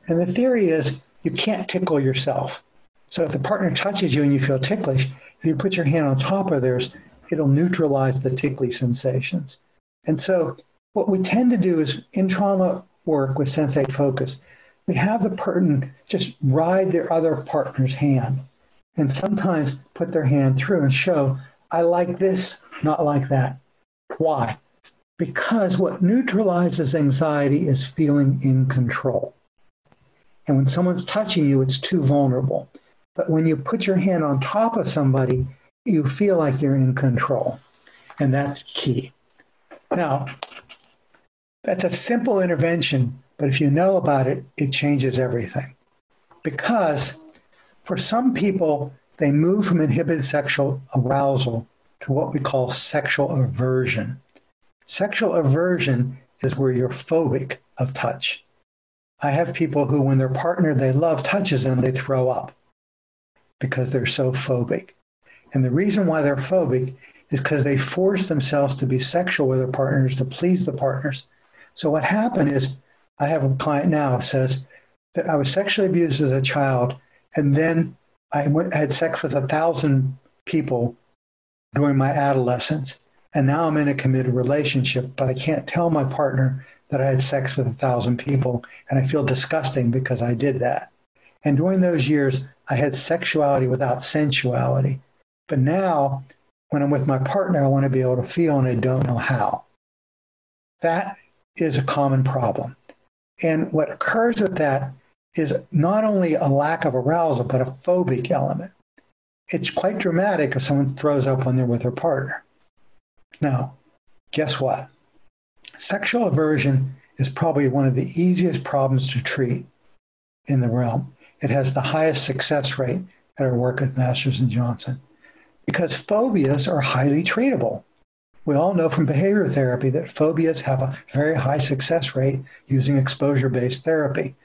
And the theory is you can't tickle yourself. So if the partner touches you and you feel ticklish, if you put your hand on top of theirs, it'll neutralize the tickly sensations. And so what we tend to do is in trauma work with sensate focus, we have the person just ride their other partner's hand and sometimes put their hand through and show, I like this, not like that. Why? Because what neutralizes anxiety is feeling in control. And when someone's touching you, it's too vulnerable. But when you put your hand on top of somebody, you feel like you're in control. And that's key. Now, that's a simple intervention, but if you know about it, it changes everything. Because for some people, they move from inhibited sexual arousal to what we call sexual aversion. Sexual aversion is where you're phobic of touch. I have people who, when their partner they love touches them, they throw up because they're so phobic. And the reason why they're phobic is because they force themselves to be sexual with their partners to please the partners. So what happened is I have a client now says that I was sexually abused as a child and then I went, had sex with a thousand people during my adolescence and now I'm in a committed relationship, but I can't tell my partner that I had sex with a thousand people, and I feel disgusting because I did that. And during those years, I had sexuality without sensuality. But now, when I'm with my partner, I want to be able to feel, and I don't know how. That is a common problem. And what occurs with that is not only a lack of arousal, but a phobic element. It's quite dramatic if someone throws up when they're with their partner. Now, guess what? Sexual aversion is probably one of the easiest problems to treat in the realm. It has the highest success rate at our work with Masters and Johnson because phobias are highly treatable. We all know from behavior therapy that phobias have a very high success rate using exposure based therapy.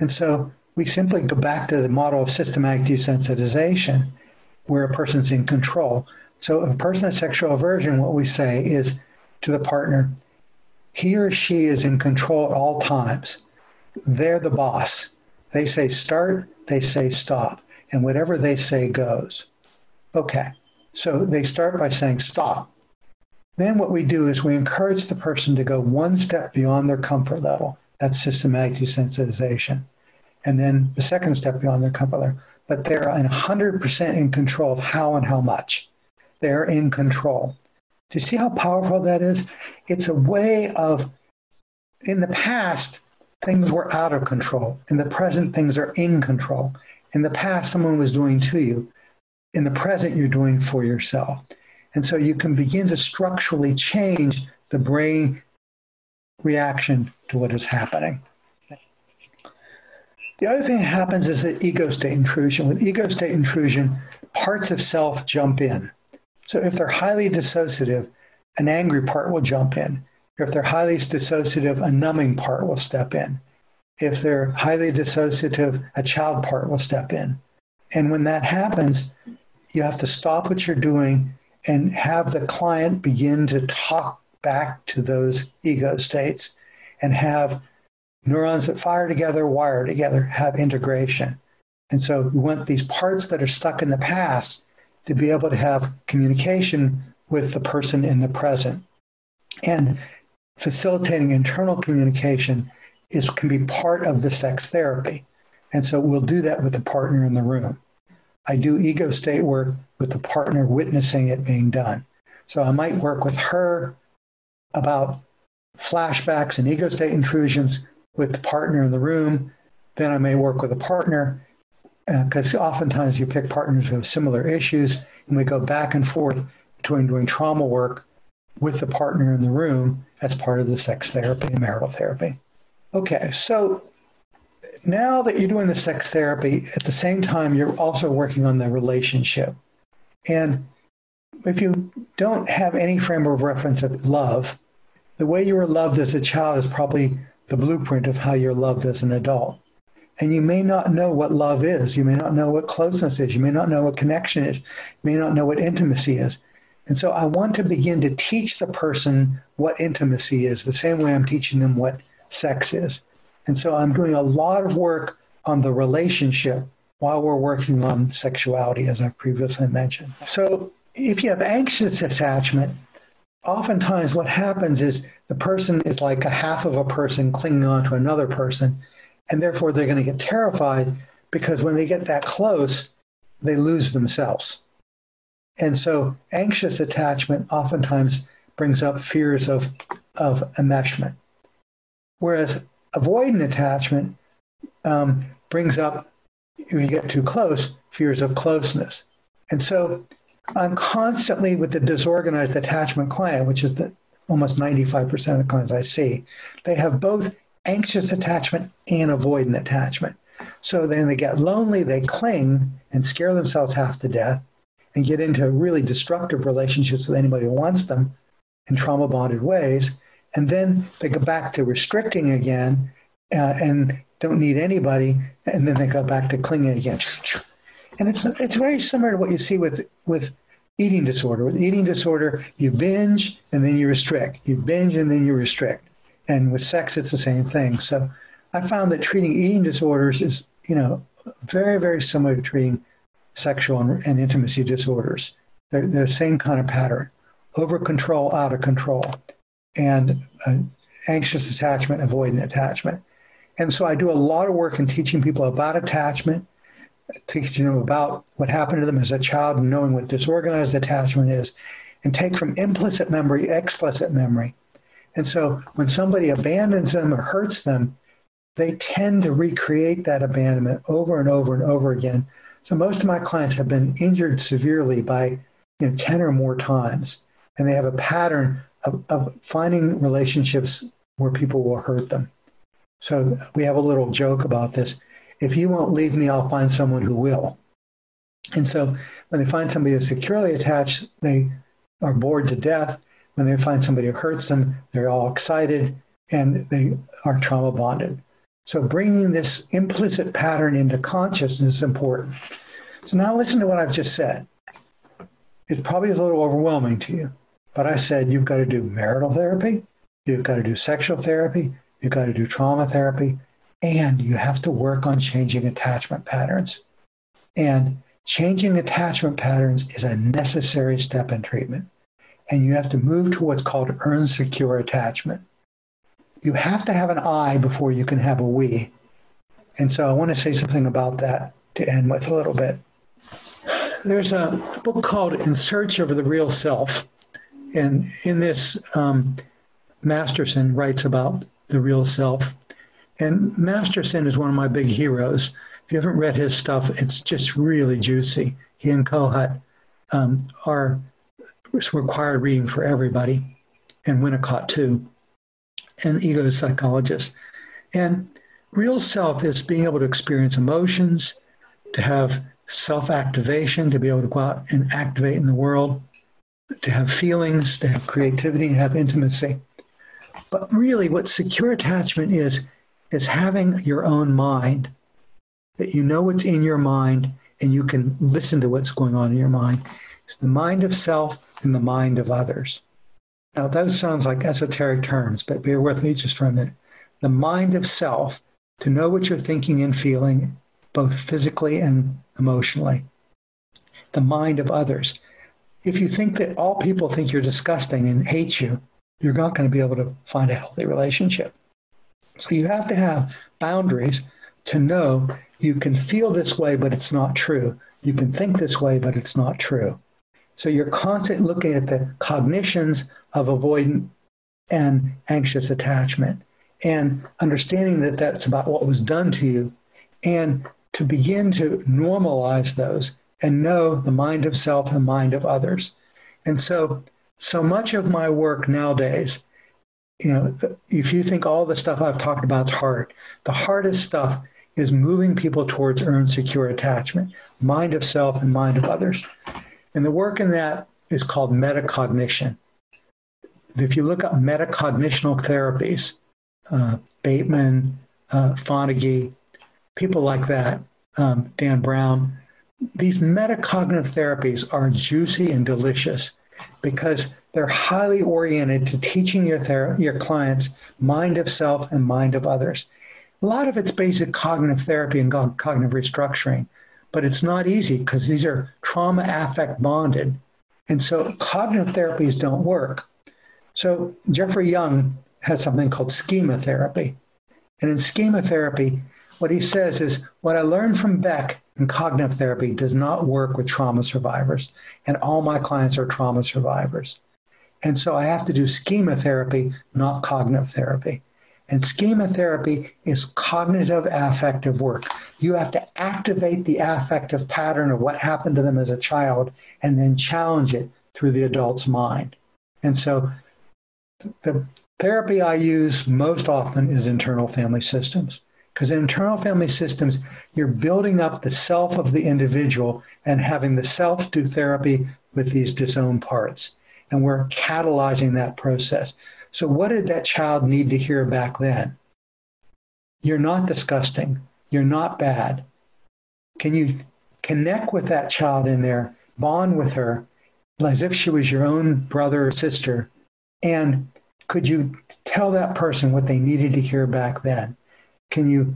And so we simply go back to the model of systematic desensitization where a person's in control. So a person has sexual aversion, what we say is to the partner, he or she is in control at all times. They're the boss. They say start, they say stop, and whatever they say goes. Okay, so they start by saying stop. Then what we do is we encourage the person to go one step beyond their comfort level. That's systematic desensitization. And then the second step beyond their comfort level. But they're 100% in control of how and how much. They're in control. Do you see how powerful that is? It's a way of, in the past, things were out of control. In the present, things are in control. In the past, someone was doing to you. In the present, you're doing for yourself. And so you can begin to structurally change the brain reaction to what is happening. The other thing that happens is the ego state intrusion. With ego state intrusion, parts of self jump in. So if they're highly dissociative, an angry part will jump in. If they're highly dissociative, a numbing part will step in. If they're highly dissociative, a child part will step in. And when that happens, you have to stop what you're doing and have the client begin to talk back to those ego states and have neurons that fire together, wire together, have integration. And so we want these parts that are stuck in the past to be able to have communication with the person in the present. And facilitating internal communication is can be part of the sex therapy. And so we'll do that with the partner in the room. I do ego state work with the partner witnessing it being done. So I might work with her about flashbacks and ego state intrusions with the partner in the room. Then I may work with a partner because uh, oftentimes you pick partners who have similar issues and we go back and forth between doing trauma work with the partner in the room as part of the sex therapy and marital therapy. Okay, so now that you're doing the sex therapy, at the same time, you're also working on the relationship. And if you don't have any frame of reference of love, the way you were loved as a child is probably the blueprint of how you're loved as an adult. And you may not know what love is. You may not know what closeness is. You may not know what connection is. You may not know what intimacy is. And so I want to begin to teach the person what intimacy is, the same way I'm teaching them what sex is. And so I'm doing a lot of work on the relationship while we're working on sexuality, as I've previously mentioned. So if you have anxious attachment, oftentimes what happens is the person is like a half of a person clinging on to another person and therefore they're going to get terrified because when they get that close, they lose themselves. And so anxious attachment oftentimes brings up fears of, of enmeshment. Whereas avoidant attachment um, brings up, if you get too close, fears of closeness. And so I'm constantly with the disorganized attachment client, which is the, almost 95% of the clients I see, they have both anxious attachment and avoidant attachment. So then they get lonely, they cling and scare themselves half to death and get into really destructive relationships with anybody who wants them. in trauma bonded ways and then they go back to restricting again uh, and don't need anybody and then they go back to clinging again. And it's it's very similar to what you see with with eating disorder. With eating disorder you binge and then you restrict. You binge and then you restrict. And with sex it's the same thing. So i found that treating eating disorders is you know very very similar to treating sexual and, and intimacy disorders they're, they're the same kind of pattern over control out of control and uh, anxious attachment avoidant attachment and so I do a lot of work in teaching people about attachment, teaching them about what happened to them as a child and knowing what disorganized attachment is, and take from implicit memory explicit memory. And so when somebody abandons them or hurts them, they tend to recreate that abandonment over and over and over again. So most of my clients have been injured severely by you know 10 or more times and they have a pattern of, of finding relationships where people will hurt them. So we have a little joke about this. If you won't leave me, I'll find someone who will. And so when they find somebody who's securely attached, they are bored to death. When they find somebody who hurts them, they're all excited and they are trauma bonded. So bringing this implicit pattern into consciousness is important. So now listen to what I've just said. It probably is a little overwhelming to you, but I said you've got to do marital therapy, you've got to do sexual therapy, You've got to do trauma therapy, and you have to work on changing attachment patterns. And changing attachment patterns is a necessary step in treatment. And you have to move to what's called earn secure attachment. You have to have an I before you can have a we. And so I want to say something about that to end with a little bit. There's a book called In Search of the Real Self. And in this, um, Masterson writes about the real self. And Masterson is one of my big heroes. If you haven't read his stuff, it's just really juicy. He and Kohut um, are required reading for everybody, and Winnicott too, and ego psychologists. And real self is being able to experience emotions, to have self activation, to be able to go out and activate in the world, to have feelings, to have creativity, and have intimacy. But really, what secure attachment is, is having your own mind, that you know what's in your mind and you can listen to what's going on in your mind. It's the mind of self and the mind of others. Now, those sounds like esoteric terms, but bear with me just for a minute. The mind of self, to know what you're thinking and feeling, both physically and emotionally. The mind of others. If you think that all people think you're disgusting and hate you, you're not going to be able to find a healthy relationship. So you have to have boundaries to know you can feel this way, but it's not true. You can think this way, but it's not true. So you're constantly looking at the cognitions of avoidant and anxious attachment. And understanding that that's about what was done to you. And to begin to normalize those and know the mind of self and mind of others. And so so much of my work nowadays you know if you think all the stuff I've talked about is hard the hardest stuff is moving people towards earned secure attachment mind of self and mind of others. And the work in that is called metacognition if you look up metacognitional therapies uh, Bateman uh, Fonagy people like that um, Dan Brown these metacognitive therapies are juicy and delicious because they're highly oriented to teaching your your clients mind of self and mind of others. A lot of it's basic cognitive therapy and cognitive restructuring, but it's not easy because these are trauma affect bonded. And so cognitive therapies don't work. So Jeffrey Young has something called schema therapy. And in schema therapy, what he says is what I learned from Beck in cognitive therapy does not work with trauma survivors. And all my clients are trauma survivors. And so I have to do schema therapy, not cognitive therapy. And schema therapy is cognitive affective work. You have to activate the affective pattern of what happened to them as a child and then challenge it through the adult's mind. And so the therapy I use most often is internal family systems. Because in internal family systems, you're building up the self of the individual and having the self do therapy with these disowned parts. and we're catalyzing that process. So what did that child need to hear back then? You're not disgusting. You're not bad. Can you connect with that child in there, bond with her as if she was your own brother or sister? And could you tell that person what they needed to hear back then? Can you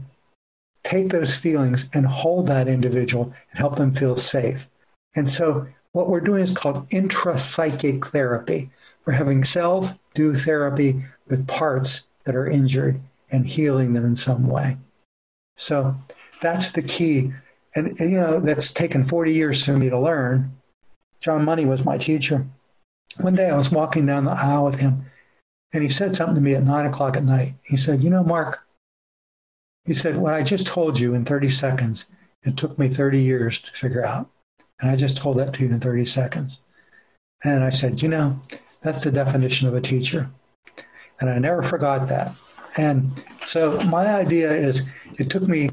take those feelings and hold that individual and help them feel safe? And so what we're doing is called intrapsychic therapy. We're having self do therapy with parts that are injured and healing them in some way. So that's the key. And, and, you know, that's taken 40 years for me to learn. John Money was my teacher. One day I was walking down the aisle with him, and he said something to me at nine o'clock at night. He said, You know, Mark, he said, What I just told you in 30 seconds, it took me 30 years to figure out. And I just told that to you in 30 seconds. And I said, You know, that's the definition of a teacher. And I never forgot that. And so my idea is it took me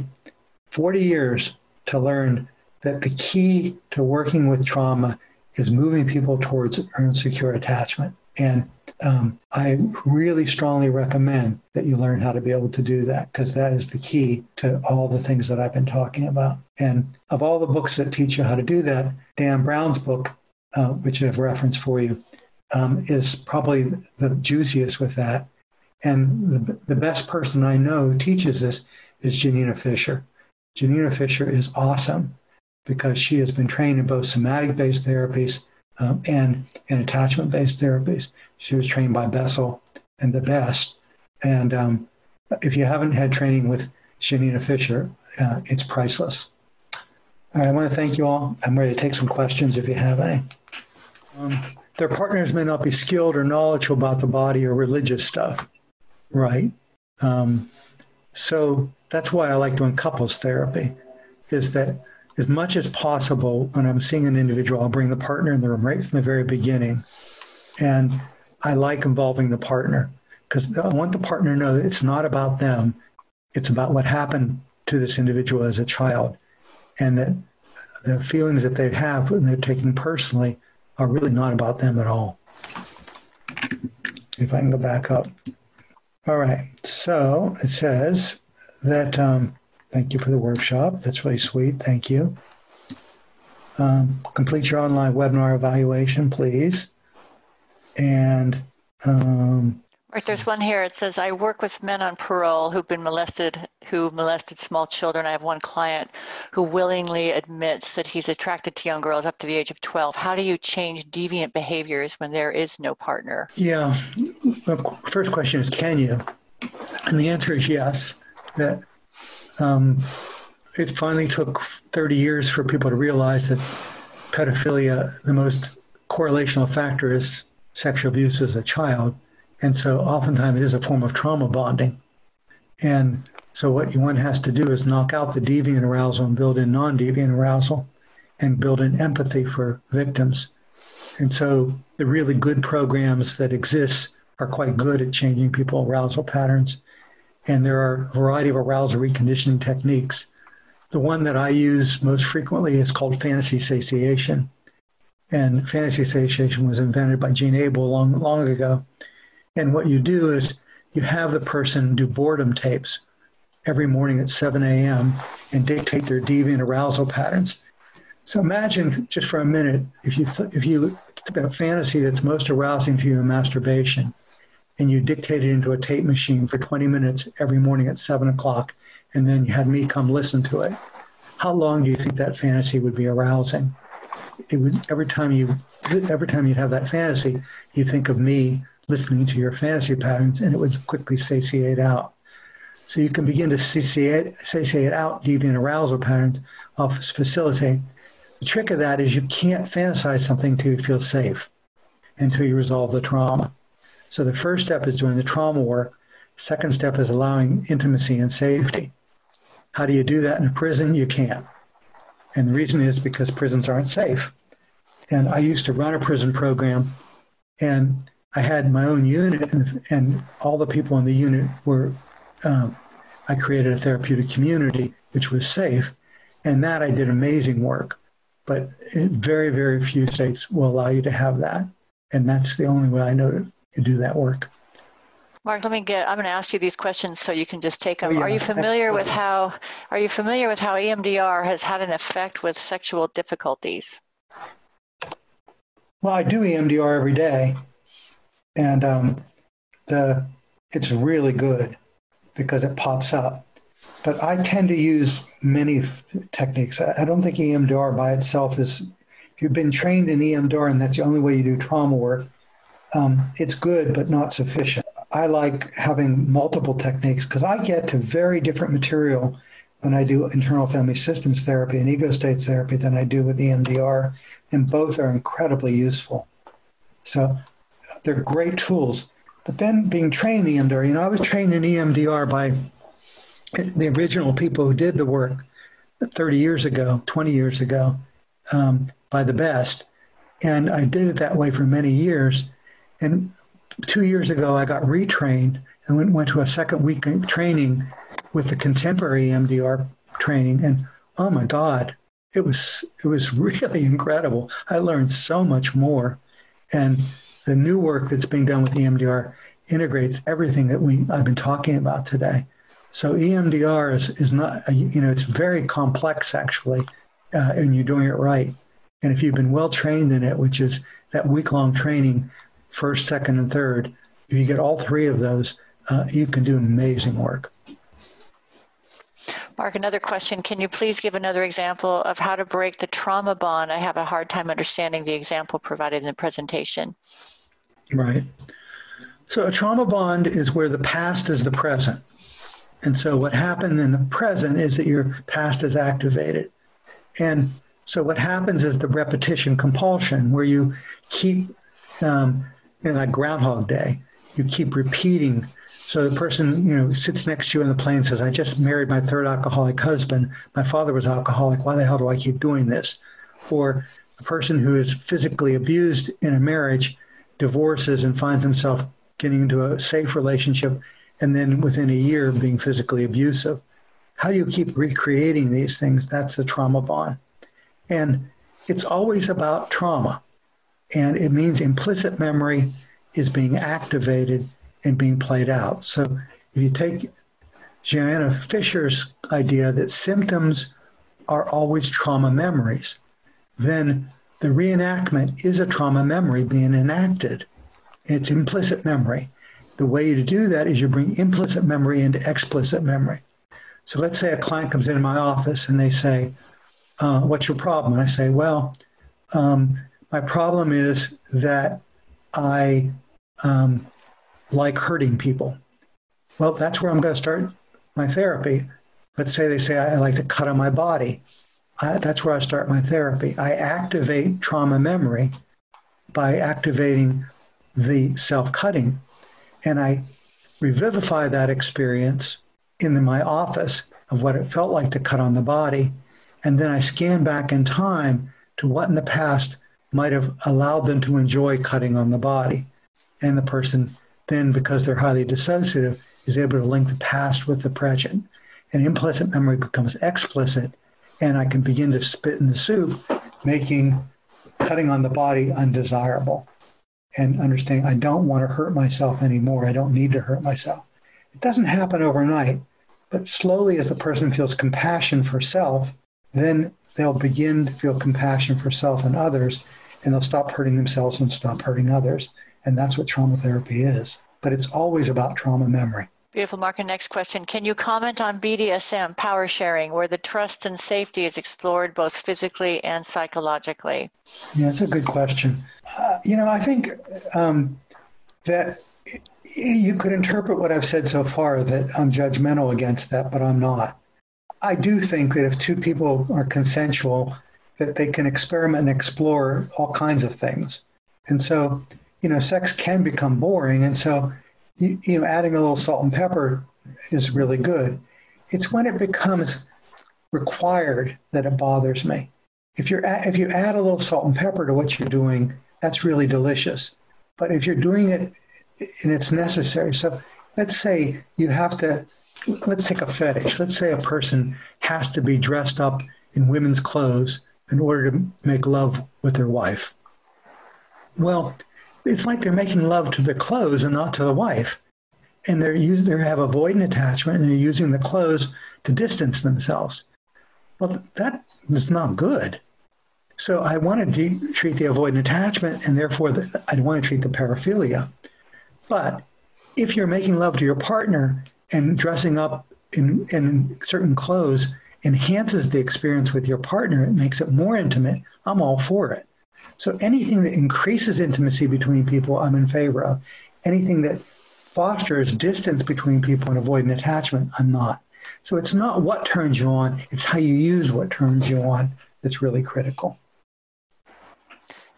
40 years to learn that the key to working with trauma is moving people towards earned secure attachment. And um, I really strongly recommend that you learn how to be able to do that because that is the key to all the things that I've been talking about. And of all the books that teach you how to do that, Dan Brown's book, uh, which I've referenced for you, um, is probably the juiciest with that. And the, the best person I know who teaches this is Janina Fisher. Janina Fisher is awesome because she has been trained in both somatic based therapies um, and in attachment based therapies. She was trained by Bessel and the best. And um, if you haven't had training with Janina Fisher, uh, it's priceless. I want to thank you all. I'm ready to take some questions if you have any. Um, their partners may not be skilled or knowledgeable about the body or religious stuff, right? Um, so that's why I like doing couples therapy, is that as much as possible when I'm seeing an individual, I'll bring the partner in the room right from the very beginning. And I like involving the partner because I want the partner to know that it's not about them. It's about what happened to this individual as a child and that the feelings that they have when they're taking personally are really not about them at all. If I can go back up. All right. So it says that um, Thank you for the workshop. That's really sweet. Thank you. Um, complete your online webinar evaluation, please. And um, Right, there's one here. It says, I work with men on parole who've been molested, who molested small children. I have one client who willingly admits that he's attracted to young girls up to the age of 12. How do you change deviant behaviors when there is no partner? Yeah. First question is, can you? And the answer is yes. That um, it finally took 30 years for people to realize that pedophilia, the most correlational factor is sexual abuse as a child. And so oftentimes it is a form of trauma bonding. And so what one has to do is knock out the deviant arousal and build in non-deviant arousal and build in empathy for victims. And so the really good programs that exist are quite good at changing people arousal patterns and there are a variety of arousal reconditioning techniques. The one that I use most frequently is called fantasy satiation. And fantasy satiation was invented by Gene Abel long, long ago. And what you do is you have the person do boredom tapes every morning at 7 a.m. and dictate their deviant arousal patterns. So imagine just for a minute if you th- if you a fantasy that's most arousing to you in masturbation and you dictate it into a tape machine for 20 minutes every morning at 7 o'clock, and then you had me come listen to it, how long do you think that fantasy would be arousing? It would every time you every time you'd have that fantasy, you think of me listening to your fantasy patterns, and it would quickly satiate out. So you can begin to satiate, satiate out deviant arousal patterns, off facilitate. The trick of that is you can't fantasize something until you feel safe, until you resolve the trauma. So the first step is doing the trauma work. Second step is allowing intimacy and safety. How do you do that in a prison? You can't. And the reason is because prisons aren't safe. And I used to run a prison program, and I had my own unit, and, and all the people in the unit were. Um, I created a therapeutic community which was safe, and that I did amazing work. But very, very few states will allow you to have that. and that's the only way I know to, to do that work. Mark, let me get I'm going to ask you these questions so you can just take them. Oh, yeah. Are you familiar with how are you familiar with how EMDR has had an effect with sexual difficulties? Well, I do EMDR every day, and um, the it's really good because it pops up. But I tend to use many techniques. I don't think EMDR by itself is. If you've been trained in EMDR and that's the only way you do trauma work, um, it's good but not sufficient. I like having multiple techniques because I get to very different material when I do internal family systems therapy and ego states therapy than I do with EMDR, and both are incredibly useful. So they're great tools. But then being trained in EMDR, you know, I was trained in EMDR by the original people who did the work 30 years ago, 20 years ago, um, by the best. And I did it that way for many years. And two years ago, I got retrained and went, went to a second week training with the contemporary EMDR training. And oh my God, it was it was really incredible. I learned so much more. And the new work that's being done with EMDR integrates everything that we I've been talking about today. So EMDR is, is not, you know, it's very complex actually, uh, and you're doing it right. And if you've been well trained in it, which is that week long training, first, second, and third, if you get all three of those, uh, you can do amazing work. Mark, another question. Can you please give another example of how to break the trauma bond? I have a hard time understanding the example provided in the presentation. Right. So a trauma bond is where the past is the present. And so what happened in the present is that your past is activated. And so what happens is the repetition compulsion where you keep um, you know, like Groundhog Day. You keep repeating. So the person, you know, sits next to you in the plane and says, I just married my third alcoholic husband. My father was alcoholic. Why the hell do I keep doing this? Or a person who is physically abused in a marriage divorces and finds himself getting into a safe relationship and then within a year being physically abusive. How do you keep recreating these things? That's the trauma bond. And it's always about trauma. And it means implicit memory is being activated and being played out. So if you take Janina Fisher's idea that symptoms are always trauma memories, then the reenactment is a trauma memory being enacted. It's implicit memory. The way to do that is you bring implicit memory into explicit memory. So let's say a client comes into my office and they say, uh, What's your problem? And I say, Well, um, my problem is that I um, like hurting people. Well, that's where I'm going to start my therapy. Let's say they say I like to cut on my body. I, that's where I start my therapy. I activate trauma memory by activating the self cutting. And I revivify that experience in my office of what it felt like to cut on the body. And then I scan back in time to what in the past might have allowed them to enjoy cutting on the body. And the person then, because they're highly dissociative, is able to link the past with the present. And implicit memory becomes explicit, and I can begin to spit in the soup, making cutting on the body undesirable. And understanding I don't want to hurt myself anymore. I don't need to hurt myself. It doesn't happen overnight, but slowly, as the person feels compassion for self, then they'll begin to feel compassion for self and others, and they'll stop hurting themselves and stop hurting others. And that's what trauma therapy is. But it's always about trauma memory. Beautiful, Mark. And next question. Can you comment on BDSM, power sharing, where the trust and safety is explored both physically and psychologically? Yeah, that's a good question. Uh, you know, I think um, that you could interpret what I've said so far that I'm judgmental against that, but I'm not. I do think that if two people are consensual, that they can experiment and explore all kinds of things. And so, you know, sex can become boring. And so you, you know, adding a little salt and pepper is really good. It's when it becomes required that it bothers me. If you're if you add a little salt and pepper to what you're doing, that's really delicious. But if you're doing it and it's necessary, so let's say you have to let's take a fetish. Let's say a person has to be dressed up in women's clothes in order to make love with their wife. Well, it's like they're making love to the clothes and not to the wife. And they're use they have avoidant attachment and they're using the clothes to distance themselves. Well, that is not good. So I want to treat the avoidant attachment and therefore the, I want to treat the paraphilia. But if you're making love to your partner and dressing up in in certain clothes enhances the experience with your partner, it makes it more intimate, I'm all for it. So anything that increases intimacy between people, I'm in favor of. Anything that fosters distance between people and avoidant attachment, I'm not. So it's not what turns you on, it's how you use what turns you on that's really critical.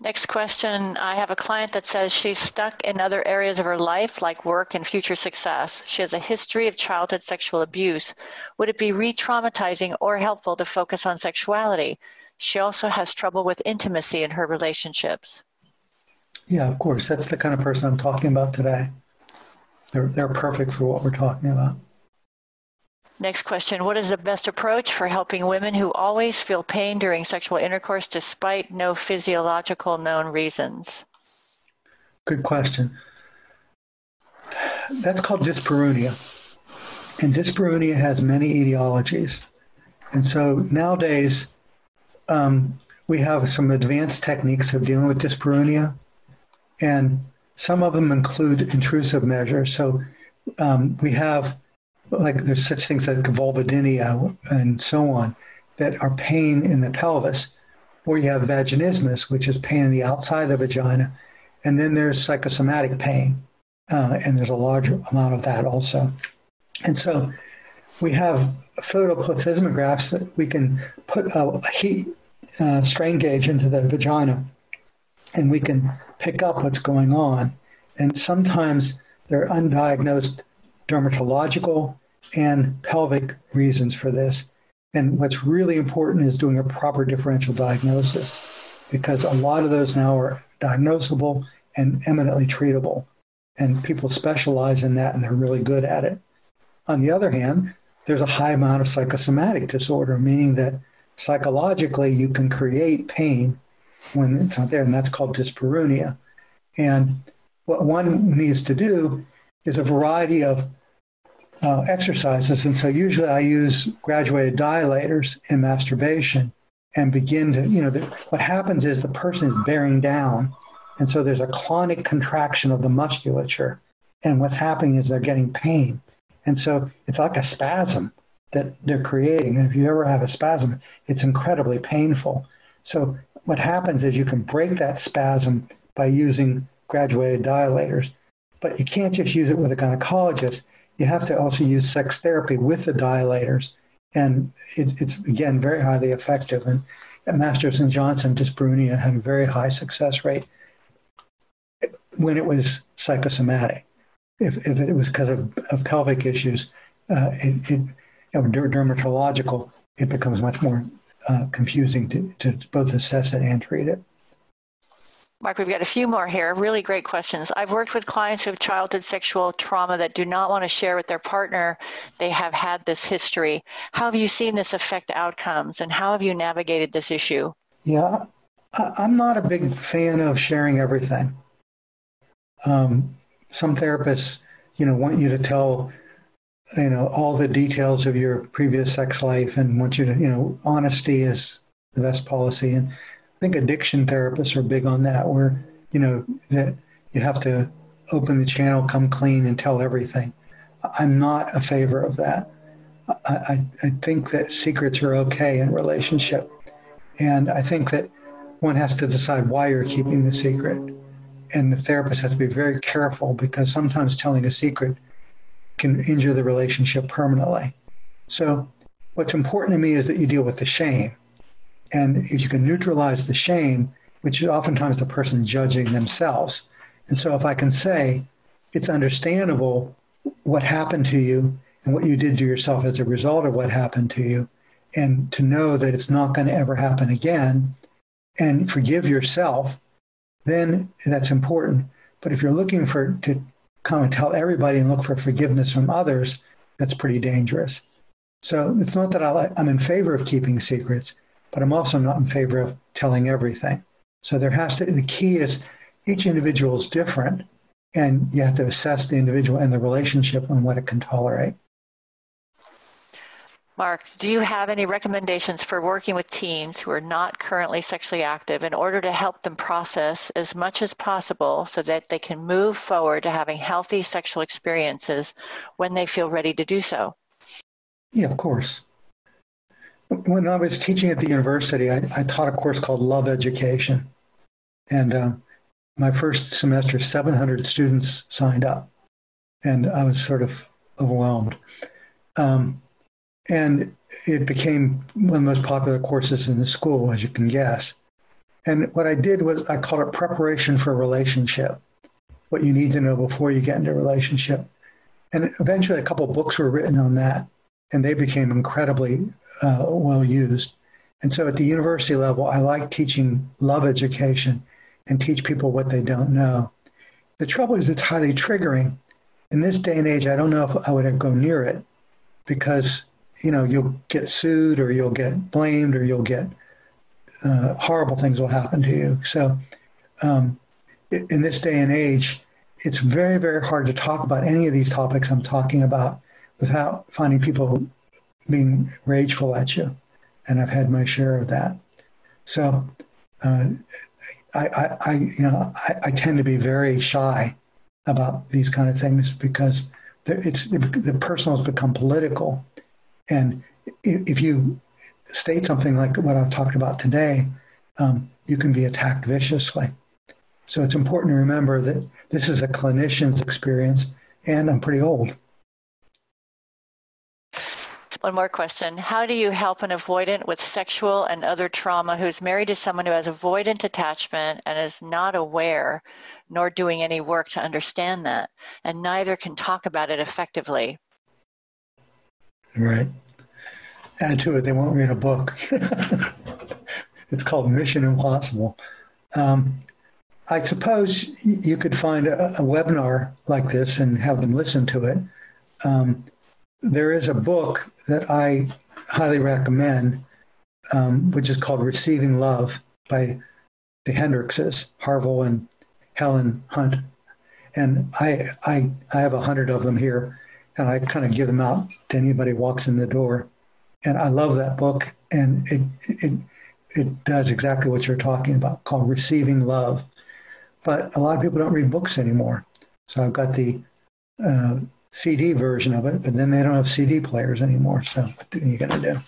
Next question. I have a client that says she's stuck in other areas of her life, like work and future success. She has a history of childhood sexual abuse. Would it be re traumatizing or helpful to focus on sexuality? She also has trouble with intimacy in her relationships. Yeah, of course. That's the kind of person I'm talking about today. They're, they're perfect for what we're talking about. Next question. What is the best approach for helping women who always feel pain during sexual intercourse despite no physiological known reasons? Good question. That's called dyspareunia. And dyspareunia has many etiologies. And so nowadays, um, we have some advanced techniques of dealing with dyspareunia. And some of them include intrusive measures. So um, we have like there's such things like vulvodynia and so on that are pain in the pelvis or you have vaginismus which is pain in the outside of the vagina and then there's psychosomatic pain uh, and there's a large amount of that also. And so we have photoplethysmographs that we can put a heat uh, strain gauge into the vagina and we can pick up what's going on. And sometimes they're undiagnosed dermatological and pelvic reasons for this. And what's really important is doing a proper differential diagnosis because a lot of those now are diagnosable and eminently treatable. And people specialize in that and they're really good at it. On the other hand, there's a high amount of psychosomatic disorder, meaning that psychologically you can create pain when it's not there, and that's called dyspareunia. And what one needs to do is a variety of uh, exercises. And so usually I use graduated dilators in masturbation and begin to, you know, the, what happens is the person is bearing down. And so there's a clonic contraction of the musculature. And what's happening is they're getting pain. And so it's like a spasm that they're creating. And if you ever have a spasm, it's incredibly painful. So what happens is you can break that spasm by using graduated dilators. But you can't just use it with a gynecologist you have to also use sex therapy with the dilators. And it, it's, again, very highly effective. And at Masters and Johnson, dyspareunia had a very high success rate when it was psychosomatic. If, if it was because of, of pelvic issues, uh, it, it, or dermatological, it becomes much more uh, confusing to, to both assess it and treat it. Mark, we've got a few more here. Really great questions. I've worked with clients who have childhood sexual trauma that do not want to share with their partner they have had this history. How have you seen this affect outcomes and how have you navigated this issue? Yeah, I'm not a big fan of sharing everything. Um, some therapists, you know, want you to tell, you know, all the details of your previous sex life and want you to, you know, honesty is the best policy. And I think addiction therapists are big on that, where you know that you have to open the channel, come clean, and tell everything. I'm not a favor of that. I, I, I think that secrets are okay in relationship, and I think that one has to decide why you're keeping the secret, and the therapist has to be very careful because sometimes telling a secret can injure the relationship permanently. So, what's important to me is that you deal with the shame and if you can neutralize the shame, which is oftentimes the person judging themselves. And so if I can say, it's understandable what happened to you and what you did to yourself as a result of what happened to you, and to know that it's not going to ever happen again, and forgive yourself, then that's important. But if you're looking for to come and tell everybody and look for forgiveness from others, that's pretty dangerous. So it's not that I, I'm in favor of keeping secrets, but I'm also not in favor of telling everything. So there has to, the key is each individual is different and you have to assess the individual and the relationship and what it can tolerate. Mark, do you have any recommendations for working with teens who are not currently sexually active in order to help them process as much as possible so that they can move forward to having healthy sexual experiences when they feel ready to do so? Yeah, of course. When I was teaching at the university, I, I taught a course called Love Education. And uh, my first semester, 700 students signed up. And I was sort of overwhelmed. Um, and it became one of the most popular courses in the school, as you can guess. And what I did was I called it preparation for a relationship, what you need to know before you get into a relationship. And eventually, a couple books were written on that, and they became incredibly uh, well used. And so, at the university level, I like teaching love education and teach people what they don't know. The trouble is, it's highly triggering. In this day and age, I don't know if I would go near it because you know you'll get sued or you'll get blamed or you'll get uh, horrible things will happen to you. So, um, in this day and age, it's very very hard to talk about any of these topics I'm talking about without finding people being rageful at you, and I've had my share of that. So, uh, I, I, I, you know, I, I, tend to be very shy about these kind of things because it's the personal has become political, and if you state something like what I've talked about today, um, you can be attacked viciously. So it's important to remember that this is a clinician's experience, and I'm pretty old. One more question. How do you help an avoidant with sexual and other trauma who's married to someone who has avoidant attachment and is not aware nor doing any work to understand that, and neither can talk about it effectively? Right. Add to it, they won't read a book. it's called Mission Impossible. Um, I suppose you could find a, a, webinar like this and have them listen to it. Um, there is a book that I highly recommend, um, which is called Receiving Love by the Hendrixes, Harville and Helen Hunt. And I, I, I have a hundred of them here and I kind of give them out to anybody walks in the door. And I love that book, and it it it does exactly what you're talking about, called Receiving Love. But a lot of people don't read books anymore, so I've got the uh, CD version of it, but then they don't have CD players anymore. So what are you going to do?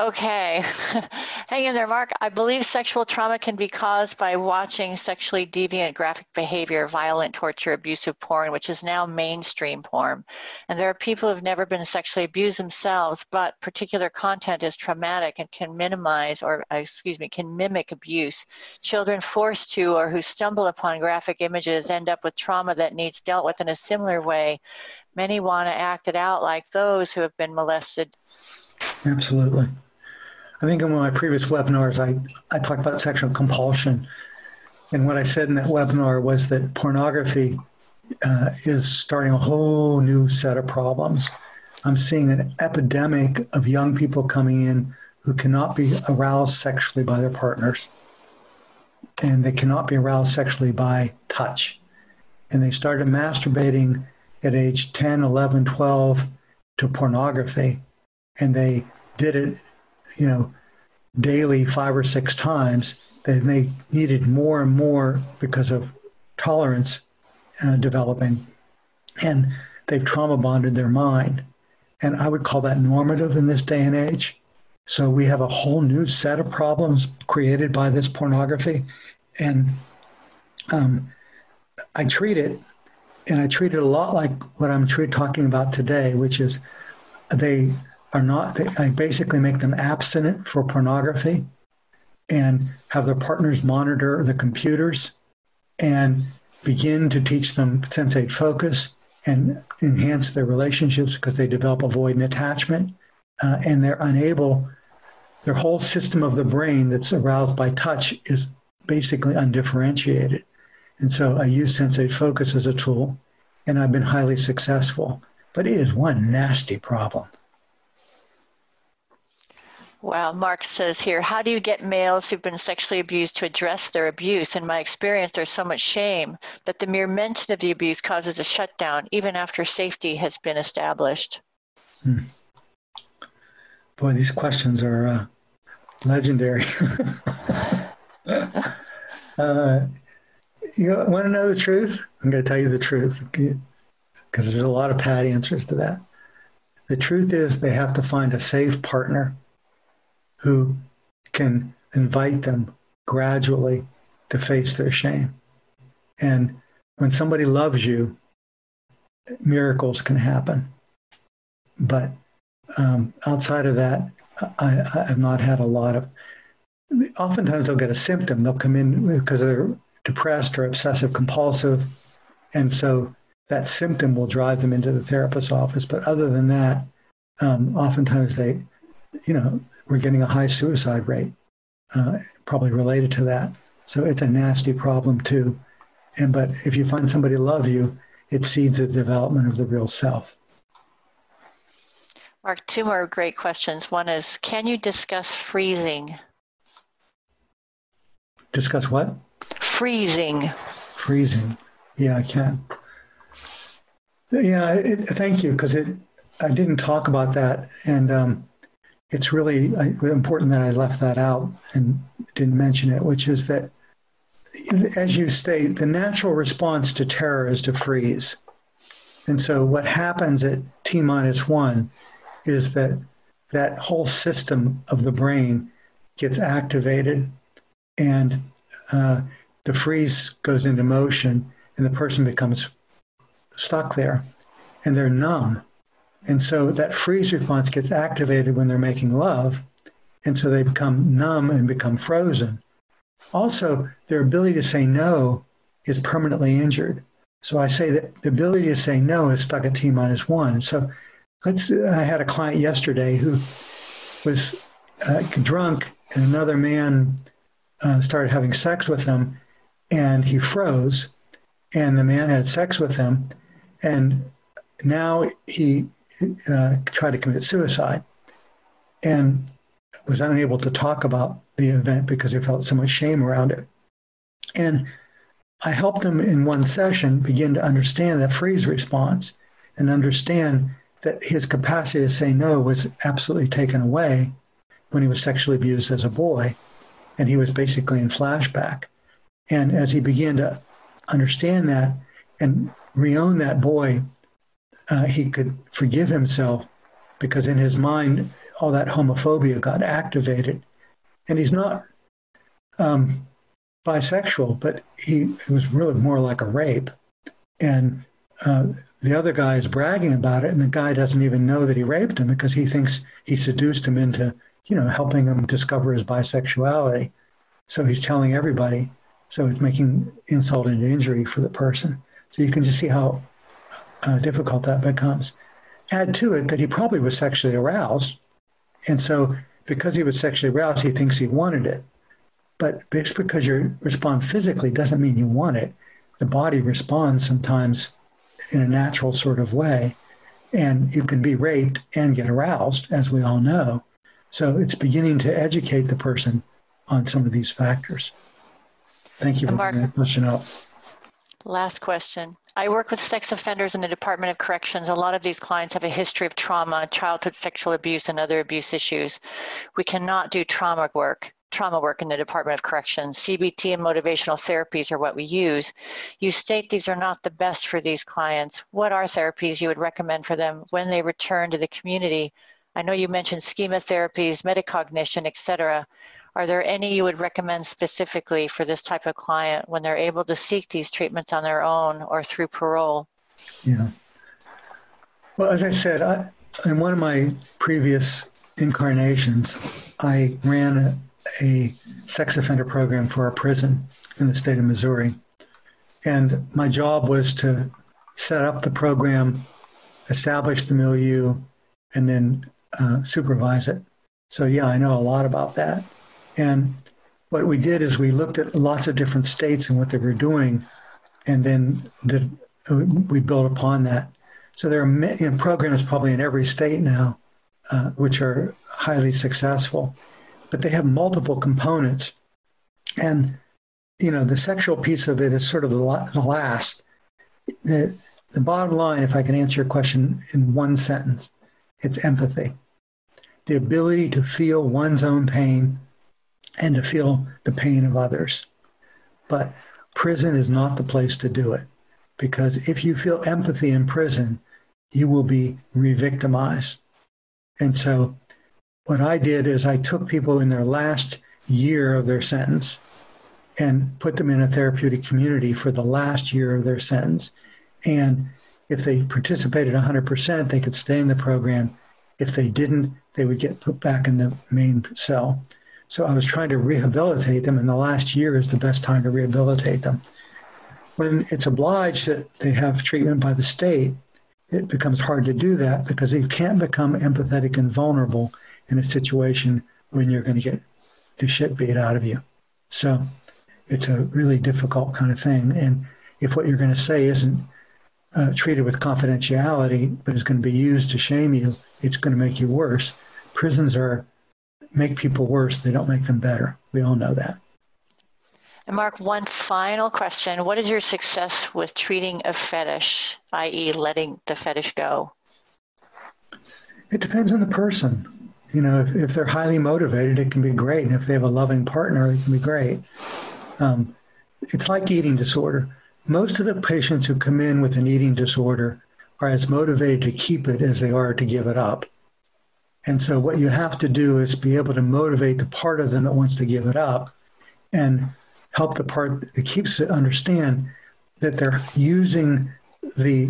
Okay. Hang in there, Mark. I believe sexual trauma can be caused by watching sexually deviant graphic behavior, violent torture, abusive porn, which is now mainstream porn. And there are people who have never been sexually abused themselves, but particular content is traumatic and can minimize or, uh, excuse me, can mimic abuse. Children forced to or who stumble upon graphic images end up with trauma that needs dealt with in a similar way. Many want to act it out like those who have been molested. Absolutely. I think in one of my previous webinars, I, I talked about sexual compulsion. And what I said in that webinar was that pornography uh, is starting a whole new set of problems. I'm seeing an epidemic of young people coming in who cannot be aroused sexually by their partners. And they cannot be aroused sexually by touch. And they started masturbating at age 10, 11, 12 to pornography. And they did it you know, daily five or six times, then they needed more and more because of tolerance uh, developing. And they've trauma bonded their mind. And I would call that normative in this day and age. So we have a whole new set of problems created by this pornography. And um, I treat it, and I treat it a lot like what I'm talking about today, which is they are not, they, I basically make them abstinent for pornography and have their partners monitor the computers and begin to teach them sensate focus and enhance their relationships because they develop avoidant attachment uh, and they're unable their whole system of the brain that's aroused by touch is basically undifferentiated. And so i use sensate focus as a tool and i've been highly successful but it is one nasty problem Wow, Mark says here, how do you get males who've been sexually abused to address their abuse? In my experience, there's so much shame that the mere mention of the abuse causes a shutdown, even after safety has been established. Hmm. Boy, these questions are uh, legendary. uh, you want to know the truth? I'm going to tell you the truth because there's a lot of pat answers to that. The truth is, they have to find a safe partner who can invite them gradually to face their shame. And when somebody loves you, miracles can happen. But um, outside of that, I, I have not had a lot of. Oftentimes, they'll get a symptom. They'll come in because they're depressed or obsessive compulsive, and so that symptom will drive them into the therapist's office. But other than that, um, oftentimes they, you know, we're getting a high suicide rate, uh, probably related to that. So it's a nasty problem too. And but if you find somebody love you, it seeds the development of the real self. Mark, two more great questions. One is, can you discuss freezing? Discuss what? Freezing. Freezing. Yeah, I can. Yeah, it, thank you because it. I didn't talk about that, and um, it's really uh, important that I left that out and didn't mention it, which is that, as you state, the natural response to terror is to freeze. And so what happens at T minus one is that that whole system of the brain gets activated and uh, the freeze goes into motion and the person becomes stuck there and they're numb and so that freeze response gets activated when they're making love. And so they become numb and become frozen. Also, their ability to say no is permanently injured. So I say that the ability to say no is stuck at T minus one. So let's, I had a client yesterday who was uh, drunk and another man uh, started having sex with him and he froze and the man had sex with him and now he uh, to commit suicide and was unable to talk about the event because he felt so much shame around it. And I helped him in one session begin to understand that freeze response and understand that his capacity to say no was absolutely taken away when he was sexually abused as a boy. And he was basically in flashback. And as he began to understand that and reown that boy uh, he could forgive himself because in his mind all that homophobia got activated. And he's not um, bisexual but he was really more like a rape. And uh, the other guy is bragging about it and the guy doesn't even know that he raped him because he thinks he seduced him into you know helping him discover his bisexuality. So he's telling everybody. So it's making insult into injury for the person. So you can just see how uh, difficult that becomes. Add to it that he probably was sexually aroused. And so, because he was sexually aroused, he thinks he wanted it. But just because you respond physically doesn't mean you want it. The body responds sometimes in a natural sort of way. And you can be raped and get aroused, as we all know. So, it's beginning to educate the person on some of these factors. Thank you for bringing that question up. Last question. I work with sex offenders in the Department of Corrections. A lot of these clients have a history of trauma, childhood sexual abuse, and other abuse issues. We cannot do trauma work trauma work in the Department of Corrections. CBT and motivational therapies are what we use. You state these are not the best for these clients. What are therapies you would recommend for them when they return to the community? I know you mentioned schema therapies, metacognition, etc. Are there any you would recommend specifically for this type of client when they're able to seek these treatments on their own or through parole? Yeah. Well, as I said, I, in one of my previous incarnations, I ran a, a sex offender program for a prison in the state of Missouri. And my job was to set up the program, establish the milieu, and then uh, supervise it. So, yeah, I know a lot about that. And what we did is we looked at lots of different states and what they were doing, and then did, we built upon that. So there are you know, programs probably in every state now uh, which are highly successful, but they have multiple components. And you know, the sexual piece of it is sort of the, the last. The, the bottom line, if I can answer your question in one sentence, it's empathy. The ability to feel one's own pain and to feel the pain of others. But prison is not the place to do it because if you feel empathy in prison, you will be re-victimized. And so what I did is I took people in their last year of their sentence and put them in a therapeutic community for the last year of their sentence. And if they participated 100%, they could stay in the program. If they didn't, they would get put back in the main cell. So I was trying to rehabilitate them, and the last year is the best time to rehabilitate them. When it's obliged that they have treatment by the state, it becomes hard to do that because you can't become empathetic and vulnerable in a situation when you're going to get the shit beat out of you. So it's a really difficult kind of thing. And if what you're going to say isn't uh, treated with confidentiality, but is going to be used to shame you, it's going to make you worse. Prisons are make people worse; they don't make them better. We all know that. And Mark, one final question. What is your success with treating a fetish, i.e. letting the fetish go? It depends on the person. You know, if, if they're highly motivated, it can be great. And if they have a loving partner, it can be great. Um, it's like eating disorder. Most of the patients who come in with an eating disorder are as motivated to keep it as they are to give it up. And so what you have to do is be able to motivate the part of them that wants to give it up and help the part that keeps it understand that they're using the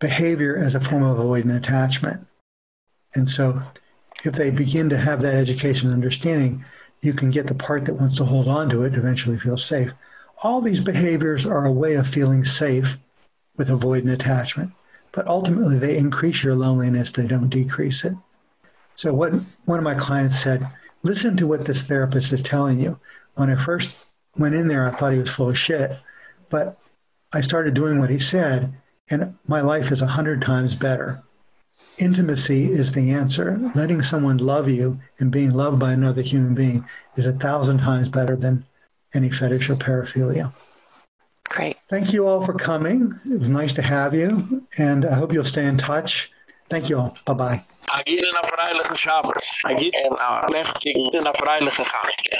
behavior as a form of avoidant attachment. And so if they begin to have that education and understanding, you can get the part that wants to hold on to it to eventually feel safe. All these behaviors are a way of feeling safe with avoidant attachment, but ultimately they increase your loneliness, they don't decrease it. So what one of my clients said, listen to what this therapist is telling you. When I first went in there, I thought he was full of shit, but I started doing what he said and my life is a hundred times better. Intimacy is the answer. Letting someone love you and being loved by another human being is a thousand times better than any fetish or paraphilia. Great. Thank you all for coming. It was nice to have you, and I hope you'll stay in touch. Thank you all. Bye bye. a gehen in a freilichen Schabes. A gehen in a lechtigen, in a freilichen Gange.